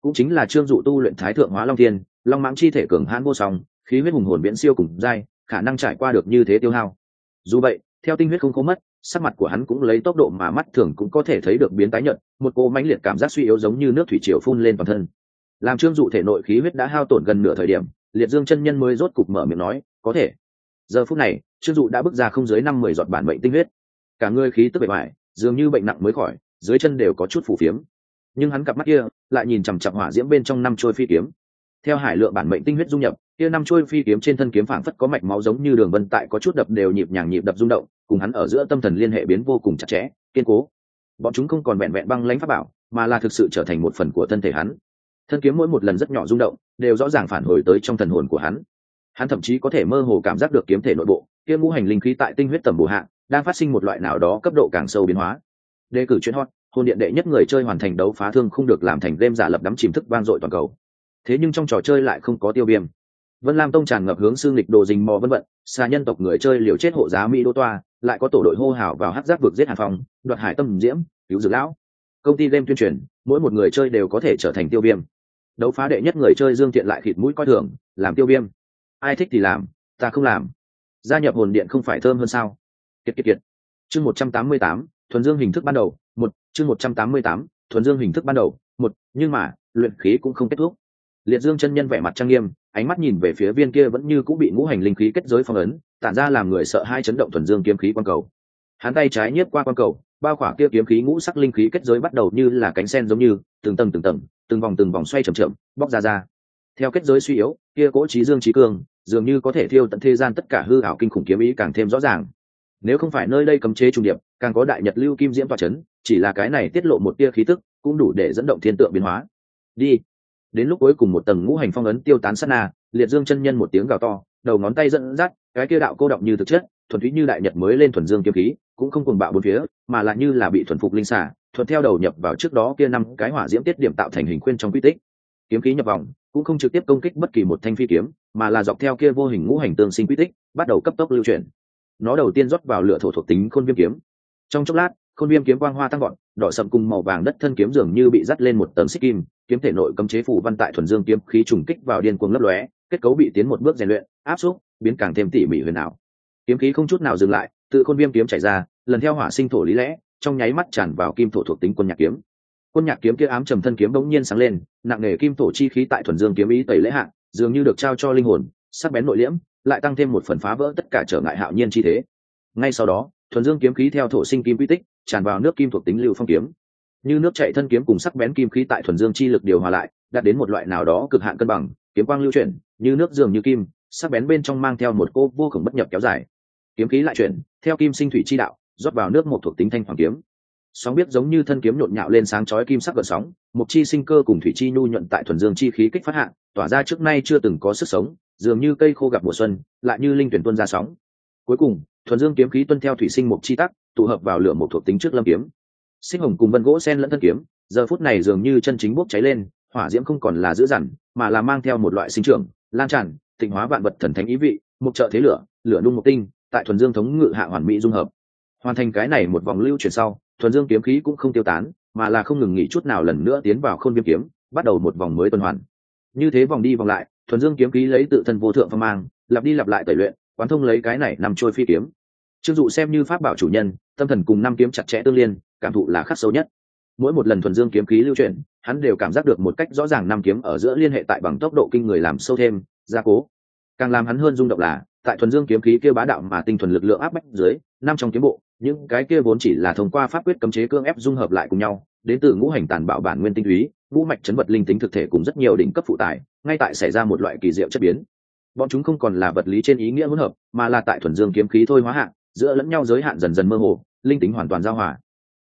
Cũng chính là trương dụ tu luyện thái thượng hóa long thiên, long mãng chi thể cường hãn vô song khí huyết hùng hồn viễn siêu cùng dai, khả năng trải qua được như thế tiêu hao. Dù vậy, theo tinh huyết không có mất, sắc mặt của hắn cũng lấy tốc độ mà mắt thường cũng có thể thấy được biến tái nhợt, một cô mãnh liệt cảm giác suy yếu giống như nước thủy triều phun lên toàn thân. Làm trương dụ thể nội khí huyết đã hao tổn gần nửa thời điểm, liệt dương chân nhân mới rốt cục mở miệng nói, có thể. Giờ phút này, trương dụ đã bước ra không dưới năm mười giọt bản bệnh tinh huyết. Cả người khí tức bề mại dường như bệnh nặng mới khỏi, dưới chân đều có chút phủ phiếm. Nhưng hắn cặp mắt kia, lại nhìn chằm chặp hỏa diễm bên trong năm trôi phi kiếm theo hải lượng bản mệnh tinh huyết dung nhập, kia năm trôi phi kiếm trên thân kiếm phảng phất có mạch máu giống như đường vân tại có chút đập đều nhịp nhàng nhịp đập rung động, cùng hắn ở giữa tâm thần liên hệ biến vô cùng chặt chẽ, kiên cố. Bọn chúng không còn vẹn vẹn băng lãnh pháp bảo, mà là thực sự trở thành một phần của thân thể hắn. Thân kiếm mỗi một lần rất nhỏ rung động, đều rõ ràng phản hồi tới trong thần hồn của hắn. Hắn thậm chí có thể mơ hồ cảm giác được kiếm thể nội bộ, kia ngũ hành linh khí tại tinh huyết tầm bồ hạ, đang phát sinh một loại nào đó cấp độ càng sâu biến hóa. Đề cử chuyên hot, hôn điện đệ nhất người chơi hoàn thành đấu phá thương không được làm thành đêm giả lập đắm chìm thức vang dội toàn cầu thế nhưng trong trò chơi lại không có tiêu viêm. Vân lam tông tràn ngập hướng xương lịch đồ dình mò vân vận, xa nhân tộc người chơi liều chết hộ giá mỹ đô toa, lại có tổ đội hô hào vào hát giác vực giết hàn phòng đoạt hải tâm diễm, cứu dược lão. Công ty game tuyên truyền, mỗi một người chơi đều có thể trở thành tiêu viêm. Đấu phá đệ nhất người chơi dương thiện lại thịt mũi coi thường, làm tiêu viêm. Ai thích thì làm, ta không làm. Gia nhập hồn điện không phải thơm hơn sao? Kiệt kiệt kiệt. Chương một trăm tám mươi tám, thuần dương hình thức ban đầu, một. Chương một trăm tám mươi tám, thuần dương hình thức ban đầu, một. Nhưng mà, luyện khí cũng không kết thúc liệt dương chân nhân vẻ mặt trang nghiêm ánh mắt nhìn về phía viên kia vẫn như cũng bị ngũ hành linh khí kết giới phong ấn tản ra làm người sợ hai chấn động thuần dương kiếm khí quang cầu. Hắn tay trái nhiếp qua quan cầu bao khỏa kia kiếm khí ngũ sắc linh khí kết giới bắt đầu như là cánh sen giống như từng tầng từng tầng từng vòng từng vòng xoay chậm chậm bóc ra ra. Theo kết giới suy yếu kia cỗ trí dương trí cương dường như có thể thiêu tận thế gian tất cả hư ảo kinh khủng kiếm ý càng thêm rõ ràng. Nếu không phải nơi đây cấm chế trung điệp càng có đại nhật lưu kim diễm tòa chấn, chỉ là cái này tiết lộ một tia khí tức cũng đủ để dẫn động thiên tượng biến hóa. Đi đến lúc cuối cùng một tầng ngũ hành phong ấn tiêu tán sát na, liệt dương chân nhân một tiếng gào to, đầu ngón tay dẫn dắt, cái kia đạo cô động như thực chất, thuần túy như đại nhật mới lên thuần dương kiếm khí, cũng không cùng bạo bốn phía, mà lại như là bị thuần phục linh xả thuận theo đầu nhập vào trước đó kia năm cái hỏa diễm tiết điểm tạo thành hình khuyên trong quy tích. Kiếm khí nhập vòng, cũng không trực tiếp công kích bất kỳ một thanh phi kiếm, mà là dọc theo kia vô hình ngũ hành tương sinh quy tích, bắt đầu cấp tốc lưu chuyển. Nó đầu tiên rót vào lửa thổ thuộc tính khôn viêm kiếm. Trong chốc lát khôn viêm kiếm quang hoa tăng gọn đỏ sậm cùng màu vàng đất thân kiếm dường như bị dắt lên một tấm xích kim, kiếm thể nội cấm chế phủ văn tại thuần dương kiếm khí trùng kích vào điên cuồng lấp lóe, kết cấu bị tiến một bước rèn luyện, áp xúc, biến càng thêm tỉ mỉ huyền ảo. Kiếm khí không chút nào dừng lại, tự khôn viêm kiếm chảy ra, lần theo hỏa sinh thổ lý lẽ, trong nháy mắt tràn vào kim thổ thuộc tính quân nhạc kiếm. Quân nhạc kiếm kia ám trầm thân kiếm bỗng nhiên sáng lên, nặng nề kim thổ chi khí tại thuần dương kiếm ý tẩy lễ hạng dường như được trao cho linh hồn, sắc bén nội liễm, lại tăng thêm một phần phá vỡ tất cả trở ngại hạo nhiên chi thế. Ngay sau đó, thuần dương kiếm khí theo thổ sinh kim quy tích tràn vào nước kim thuộc tính lưu phong kiếm. Như nước chạy thân kiếm cùng sắc bén kim khí tại thuần dương chi lực điều hòa lại, đạt đến một loại nào đó cực hạn cân bằng, kiếm quang lưu chuyển, như nước dường như kim, sắc bén bên trong mang theo một cô vô cùng bất nhập kéo dài. Kiếm khí lại chuyển, theo kim sinh thủy chi đạo, rót vào nước một thuộc tính thanh hoàng kiếm. Sóng biết giống như thân kiếm nhộn nhạo lên sáng chói kim sắc gợn sóng, một chi sinh cơ cùng thủy chi nhu nhuận tại thuần dương chi khí kích phát hạn tỏa ra trước nay chưa từng có sức sống, dường như cây khô gặp mùa xuân, lại như linh tuyển tuôn ra sóng cuối cùng, thuần dương kiếm khí tuân theo thủy sinh mục chi tắc, tụ hợp vào lửa một thuộc tính trước lâm kiếm. Sinh hồng cùng vân gỗ sen lẫn thân kiếm, giờ phút này dường như chân chính bốc cháy lên, hỏa diễm không còn là dữ dằn, mà là mang theo một loại sinh trưởng, lan tràn, tịnh hóa vạn vật thần thánh ý vị, mục trợ thế lửa lửa nung mục tinh, tại thuần dương thống ngự hạ hoàn mỹ dung hợp. Hoàn thành cái này một vòng lưu chuyển sau, thuần dương kiếm khí cũng không tiêu tán, mà là không ngừng nghỉ chút nào lần nữa tiến vào khôn viêm kiếm, bắt đầu một vòng mới tuần hoàn. Như thế vòng đi vòng lại, thuần dương kiếm khí lấy tự thân vô thượng phong mang, lặp đi lặp lại tẩy luyện quán thông lấy cái này nằm trôi phi kiếm. Chưng dụ xem như pháp bảo chủ nhân, tâm thần cùng năm kiếm chặt chẽ tương liên, cảm thụ là khắc sâu nhất. Mỗi một lần thuần dương kiếm khí lưu chuyển, hắn đều cảm giác được một cách rõ ràng năm kiếm ở giữa liên hệ tại bằng tốc độ kinh người làm sâu thêm, gia cố. Càng làm hắn hơn rung động là, tại thuần dương kiếm khí kia bá đạo mà tinh thuần lực lượng áp bách dưới, năm trong kiếm bộ, những cái kia vốn chỉ là thông qua pháp quyết cấm chế cương ép dung hợp lại cùng nhau, đến từ ngũ hành tàn bạo bản nguyên tinh túy, ngũ mạch chấn vật linh tính thực thể cùng rất nhiều đỉnh cấp phụ tải ngay tại xảy ra một loại kỳ diệu chất biến bọn chúng không còn là vật lý trên ý nghĩa hỗn hợp, mà là tại thuần dương kiếm khí thôi hóa hạn giữa lẫn nhau giới hạn dần dần mơ hồ, linh tính hoàn toàn giao hòa.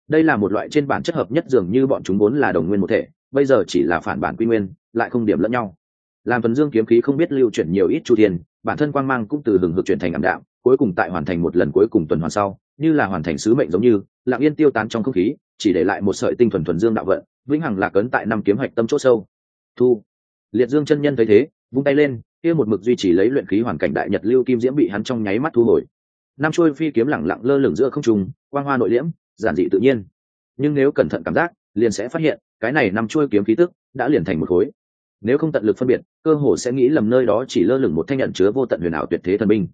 Đây là một loại trên bản chất hợp nhất dường như bọn chúng vốn là đồng nguyên một thể, bây giờ chỉ là phản bản quy nguyên, lại không điểm lẫn nhau. Làm thuần dương kiếm khí không biết lưu chuyển nhiều ít chu thiên, bản thân quang mang cũng từ hừng hực chuyển thành ảm đạm, cuối cùng tại hoàn thành một lần cuối cùng tuần hoàn sau, như là hoàn thành sứ mệnh giống như, lặng yên tiêu tán trong không khí, chỉ để lại một sợi tinh thuần thuần dương đạo vận, vĩnh hằng lạc ấn tại năm kiếm hạch tâm chỗ sâu. Thu. Liệt dương chân nhân thấy thế, vung tay lên kia một mực duy trì lấy luyện khí hoàn cảnh đại nhật lưu kim diễm bị hắn trong nháy mắt thu hồi. Năm trôi phi kiếm lẳng lặng lơ lửng giữa không trung, quang hoa nội liễm, giản dị tự nhiên. Nhưng nếu cẩn thận cảm giác, liền sẽ phát hiện, cái này năm trôi kiếm khí tức đã liền thành một khối. Nếu không tận lực phân biệt, cơ hồ sẽ nghĩ lầm nơi đó chỉ lơ lửng một thanh nhận chứa vô tận huyền ảo tuyệt thế thần binh.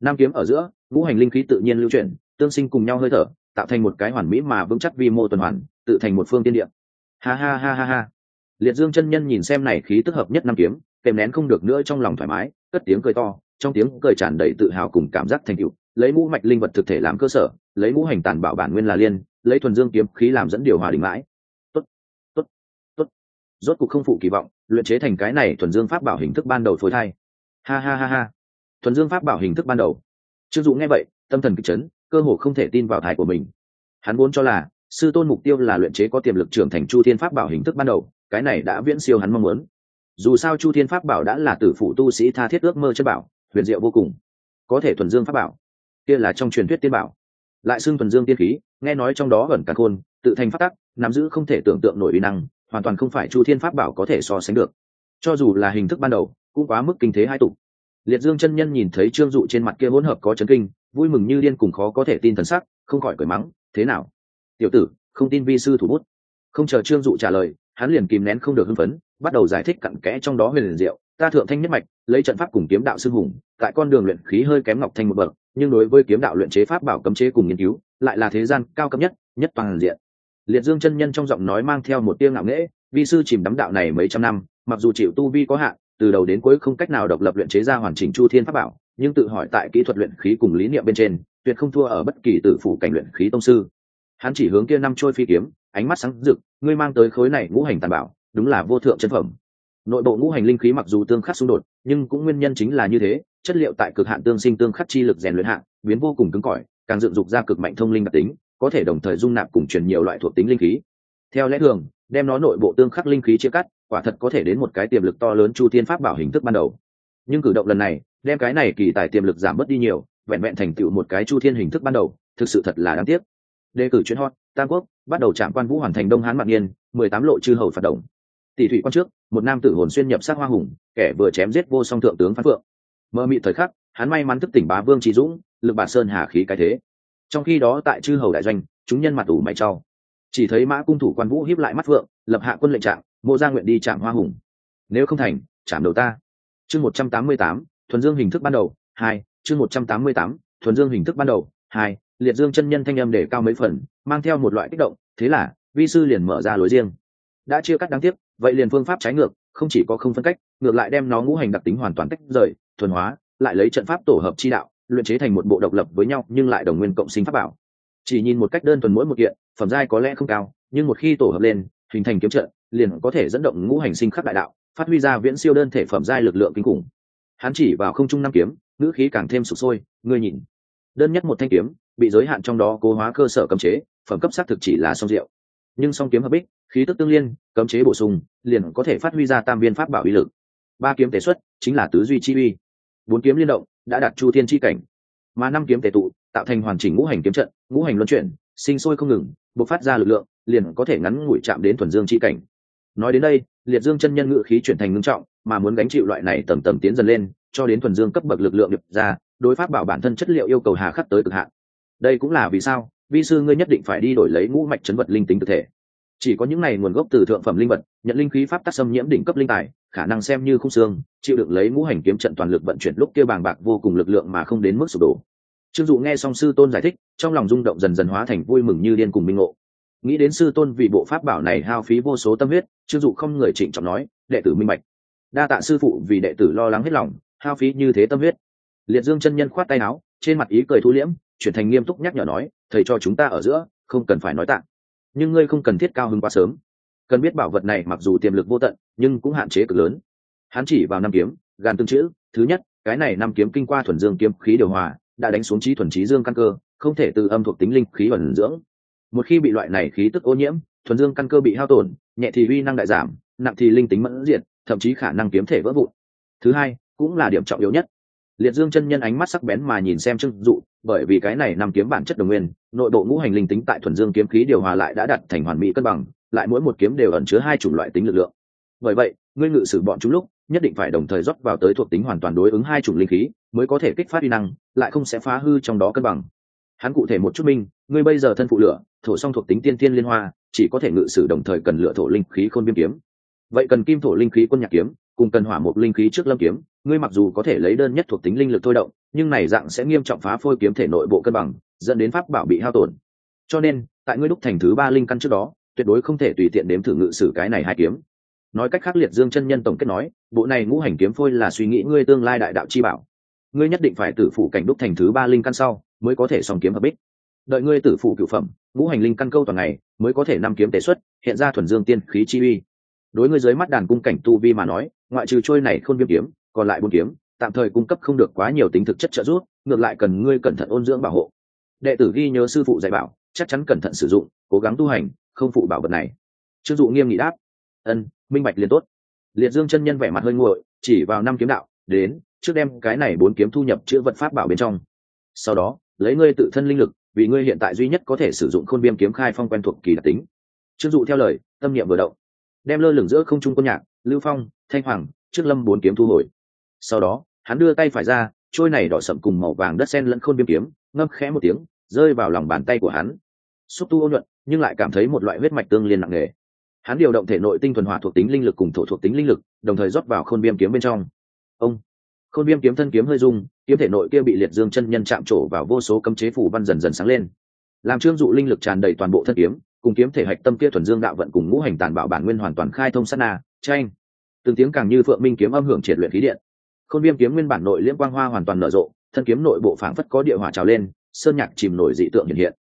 Nam kiếm ở giữa, ngũ hành linh khí tự nhiên lưu chuyển, tương sinh cùng nhau hơi thở, tạo thành một cái hoàn mỹ mà vững chắc vi mô tuần hoàn, tự thành một phương tiên địa. Ha ha ha ha ha. Liệt dương chân nhân nhìn xem này khí tức hợp nhất nam kiếm kèm nén không được nữa trong lòng thoải mái, cất tiếng cười to, trong tiếng cười tràn đầy tự hào cùng cảm giác thành tựu. Lấy ngũ mạch linh vật thực thể làm cơ sở, lấy ngũ hành tàn bảo bản nguyên là liên, lấy thuần dương kiếm khí làm dẫn điều hòa đình mãi. Tốt tốt tốt. Rốt cuộc không phụ kỳ vọng, luyện chế thành cái này thuần dương pháp bảo hình thức ban đầu phối thai. Ha ha ha ha. Thuần dương pháp bảo hình thức ban đầu. Chưng dụ nghe vậy, tâm thần kịch chấn, cơ hồ không thể tin vào thải của mình. Hắn vốn cho là, sư tôn mục tiêu là luyện chế có tiềm lực trưởng thành chu thiên pháp bảo hình thức ban đầu, cái này đã viễn siêu hắn mong muốn dù sao chu thiên pháp bảo đã là tử phụ tu sĩ tha thiết ước mơ chân bảo, huyền diệu vô cùng. Có thể thuần dương pháp bảo, kia là trong truyền thuyết tiên bảo. Lại xưng thuần dương tiên khí, nghe nói trong đó ẩn cả khôn, tự thành phát tắc, nắm giữ không thể tưởng tượng nổi uy năng, hoàn toàn không phải chu thiên pháp bảo có thể so sánh được. Cho dù là hình thức ban đầu, cũng quá mức kinh thế hai tục. Liệt dương chân nhân nhìn thấy trương dụ trên mặt kia hỗn hợp có chấn kinh, vui mừng như điên cùng khó có thể tin thần sắc, không khỏi cởi mắng, thế nào? Tiểu tử, không tin vi sư thủ bút. Không chờ trương dụ trả lời, hắn liền kìm nén không được hưng phấn bắt đầu giải thích cặn kẽ trong đó huyền liền diệu. Ta thượng thanh nhất mạch, lấy trận pháp cùng kiếm đạo sư hùng, tại con đường luyện khí hơi kém ngọc thanh một bậc, nhưng đối với kiếm đạo luyện chế pháp bảo cấm chế cùng nghiên cứu, lại là thế gian cao cấp nhất nhất toàn diện. Liệt dương chân nhân trong giọng nói mang theo một tiêu ngạo nghễ, vi sư chìm đắm đạo này mấy trăm năm, mặc dù chịu tu vi có hạn, từ đầu đến cuối không cách nào độc lập luyện chế ra hoàn chỉnh chu thiên pháp bảo, nhưng tự hỏi tại kỹ thuật luyện khí cùng lý niệm bên trên, tuyệt không thua ở bất kỳ tử phủ cảnh luyện khí tông sư. Hắn chỉ hướng kia năm trôi phi kiếm, ánh mắt sáng rực, ngươi mang tới khối này ngũ hành tàn bảo đúng là vô thượng chân phẩm. Nội bộ ngũ hành linh khí mặc dù tương khắc xung đột, nhưng cũng nguyên nhân chính là như thế, chất liệu tại cực hạn tương sinh tương khắc chi lực rèn luyện hạn biến vô cùng cứng cỏi, càng dựng dục ra cực mạnh thông linh đặc tính, có thể đồng thời dung nạp cùng truyền nhiều loại thuộc tính linh khí. Theo lẽ thường, đem nó nội bộ tương khắc linh khí chia cắt, quả thật có thể đến một cái tiềm lực to lớn chu thiên pháp bảo hình thức ban đầu. Nhưng cử động lần này, đem cái này kỳ tài tiềm lực giảm bớt đi nhiều, vẹn vẹn thành tựu một cái chu thiên hình thức ban đầu, thực sự thật là đáng tiếc. Đề cử chuyên hot, tam quốc, bắt đầu trạm quan vũ hoàn thành đông hán mạc niên mười tám lộ chư hầu phạt động tỷ thủy quan trước, một nam tử hồn xuyên nhập sát hoa hùng, kẻ vừa chém giết vô song thượng tướng phan phượng. Mơ mị thời khắc, hắn may mắn thức tỉnh bá vương trí dũng, lực bà sơn hà khí cái thế. Trong khi đó tại chư hầu đại doanh, chúng nhân mặt ủ mày trao chỉ thấy mã cung thủ quan vũ hiếp lại mắt phượng, lập hạ quân lệnh trạng, mộ ra nguyện đi chạm hoa hùng. Nếu không thành, chạm đầu ta. Chương một trăm tám mươi tám, thuần dương hình thức ban đầu, hai, chương một trăm tám mươi tám, thuần dương hình thức ban đầu, hai, liệt dương chân nhân thanh âm để cao mấy phần, mang theo một loại kích động, thế là, vi sư liền mở ra lối riêng. Đã chia cắt đáng tiếc vậy liền phương pháp trái ngược, không chỉ có không phân cách, ngược lại đem nó ngũ hành đặc tính hoàn toàn tách rời, thuần hóa, lại lấy trận pháp tổ hợp chi đạo, luyện chế thành một bộ độc lập với nhau, nhưng lại đồng nguyên cộng sinh pháp bảo. Chỉ nhìn một cách đơn thuần mỗi một kiện, phẩm giai có lẽ không cao, nhưng một khi tổ hợp lên, hình thành kiếm trận, liền có thể dẫn động ngũ hành sinh khắc đại đạo, phát huy ra viễn siêu đơn thể phẩm giai lực lượng kinh khủng. Hắn chỉ vào không trung năm kiếm, ngữ khí càng thêm sụp sôi, ngươi nhìn. Đơn nhất một thanh kiếm, bị giới hạn trong đó cố hóa cơ sở cấm chế, phẩm cấp xác thực chỉ là song rượu nhưng song kiếm hợp bích, khí tức tương liên, cấm chế bổ sung, liền có thể phát huy ra tam viên pháp bảo uy lực. Ba kiếm tế xuất, chính là tứ duy chi uy. Bốn kiếm liên động, đã đạt chu thiên chi cảnh. Mà năm kiếm tề tụ, tạo thành hoàn chỉnh ngũ hành kiếm trận, ngũ hành luân chuyển, sinh sôi không ngừng, bộc phát ra lực lượng, liền có thể ngắn ngủi chạm đến thuần dương chi cảnh. Nói đến đây, liệt dương chân nhân ngự khí chuyển thành ngưng trọng, mà muốn gánh chịu loại này tầm tầm tiến dần lên, cho đến thuần dương cấp bậc lực lượng điệp ra, đối pháp bảo bản thân chất liệu yêu cầu hà khắc tới cực hạn. Đây cũng là vì sao? Vi sư ngươi nhất định phải đi đổi lấy ngũ mạch chấn vật linh tính thực thể. Chỉ có những này nguồn gốc từ thượng phẩm linh vật, nhận linh khí pháp tác xâm nhiễm đỉnh cấp linh tài, khả năng xem như khung xương, chịu đựng lấy ngũ hành kiếm trận toàn lực vận chuyển lúc kia bàng bạc vô cùng lực lượng mà không đến mức sụp đổ. Trương dụ nghe xong sư tôn giải thích, trong lòng rung động dần dần hóa thành vui mừng như điên cùng minh ngộ. Nghĩ đến sư tôn vì bộ pháp bảo này hao phí vô số tâm huyết, trương dụ không người trịnh trọng nói, đệ tử minh bạch. Đa tạ sư phụ vì đệ tử lo lắng hết lòng, hao phí như thế tâm huyết. Liệt dương chân nhân khoát tay áo, trên mặt ý cười thu liễm, chuyển thành nghiêm túc nhắc nhở nói thầy cho chúng ta ở giữa, không cần phải nói tạ. Nhưng ngươi không cần thiết cao hứng quá sớm. Cần biết bảo vật này mặc dù tiềm lực vô tận, nhưng cũng hạn chế cực lớn. Hắn chỉ vào năm kiếm, gàn tương chữ, thứ nhất, cái này năm kiếm kinh qua thuần dương kiếm khí điều hòa, đã đánh xuống trí thuần trí dương căn cơ, không thể từ âm thuộc tính linh khí ẩn dưỡng. Một khi bị loại này khí tức ô nhiễm, thuần dương căn cơ bị hao tổn, nhẹ thì uy năng đại giảm, nặng thì linh tính mẫn diệt, thậm chí khả năng kiếm thể vỡ vụn. Thứ hai, cũng là điểm trọng yếu nhất liệt dương chân nhân ánh mắt sắc bén mà nhìn xem trương dụ, bởi vì cái này nằm kiếm bản chất đồng nguyên, nội bộ ngũ hành linh tính tại thuần dương kiếm khí điều hòa lại đã đặt thành hoàn mỹ cân bằng, lại mỗi một kiếm đều ẩn chứa hai chủng loại tính lực lượng. Bởi vậy, ngươi ngự sử bọn chúng lúc, nhất định phải đồng thời rót vào tới thuộc tính hoàn toàn đối ứng hai chủng linh khí, mới có thể kích phát uy năng, lại không sẽ phá hư trong đó cân bằng. Hắn cụ thể một chút minh, ngươi bây giờ thân phụ lửa, thổ song thuộc tính tiên thiên liên hoa, chỉ có thể ngự sử đồng thời cần lựa thổ linh khí khôn biên kiếm. Vậy cần kim thổ linh khí quân nhạc kiếm, cùng cần hỏa một linh khí trước lâm kiếm ngươi mặc dù có thể lấy đơn nhất thuộc tính linh lực thôi động, nhưng này dạng sẽ nghiêm trọng phá phôi kiếm thể nội bộ cân bằng, dẫn đến pháp bảo bị hao tổn. Cho nên, tại ngươi đúc thành thứ ba linh căn trước đó, tuyệt đối không thể tùy tiện đếm thử ngự sử cái này hai kiếm. Nói cách khác liệt dương chân nhân tổng kết nói, bộ này ngũ hành kiếm phôi là suy nghĩ ngươi tương lai đại đạo chi bảo. Ngươi nhất định phải tử phụ cảnh đúc thành thứ ba linh căn sau, mới có thể song kiếm hợp bích. Đợi ngươi tử phụ cựu phẩm, ngũ hành linh căn câu toàn ngày, mới có thể năm kiếm tế xuất, hiện ra thuần dương tiên khí chi uy. Đối ngươi dưới mắt đàn cung cảnh tu vi mà nói, ngoại trừ trôi này khôn viêm kiếm còn lại bốn kiếm, tạm thời cung cấp không được quá nhiều tính thực chất trợ giúp, ngược lại cần ngươi cẩn thận ôn dưỡng bảo hộ. Đệ tử ghi nhớ sư phụ dạy bảo, chắc chắn cẩn thận sử dụng, cố gắng tu hành, không phụ bảo vật này. Trương dụ nghiêm nghị đáp. Ân, minh bạch liền tốt. Liệt dương chân nhân vẻ mặt hơi nguội, chỉ vào năm kiếm đạo, đến, trước đem cái này bốn kiếm thu nhập chữ vật pháp bảo bên trong. Sau đó, lấy ngươi tự thân linh lực, vì ngươi hiện tại duy nhất có thể sử dụng khôn viêm kiếm khai phong quen thuộc kỳ đặc tính. Trương dụ theo lời, tâm niệm vừa động. Đem lơ lửng giữa không trung quân nhạc, lưu phong, thanh hoàng, trước lâm bốn kiếm thu hồi sau đó, hắn đưa tay phải ra, trôi này đỏ sậm cùng màu vàng đất sen lẫn khôn viêm kiếm, ngâm khẽ một tiếng, rơi vào lòng bàn tay của hắn. Xúc tu ô nhuận, nhưng lại cảm thấy một loại huyết mạch tương liên nặng nề. Hắn điều động thể nội tinh thuần hỏa thuộc tính linh lực cùng thổ thuộc tính linh lực, đồng thời rót vào khôn viêm kiếm bên trong. Ông! Khôn viêm kiếm thân kiếm hơi rung, kiếm thể nội kia bị liệt dương chân nhân chạm trổ vào vô số cấm chế phủ văn dần dần sáng lên. Làm trương dụ linh lực tràn đầy toàn bộ thân kiếm, cùng kiếm thể hạch tâm kia thuần dương đạo vận cùng ngũ hành tàn bạo bản nguyên hoàn toàn khai thông sát na tranh từng tiếng càng như phượng minh kiếm âm hưởng triệt luyện khí điện khôn viêm kiếm nguyên bản nội liễm quang hoa hoàn toàn nở rộ, thân kiếm nội bộ phảng phất có địa hỏa trào lên, sơn nhạc chìm nổi dị tượng hiện hiện.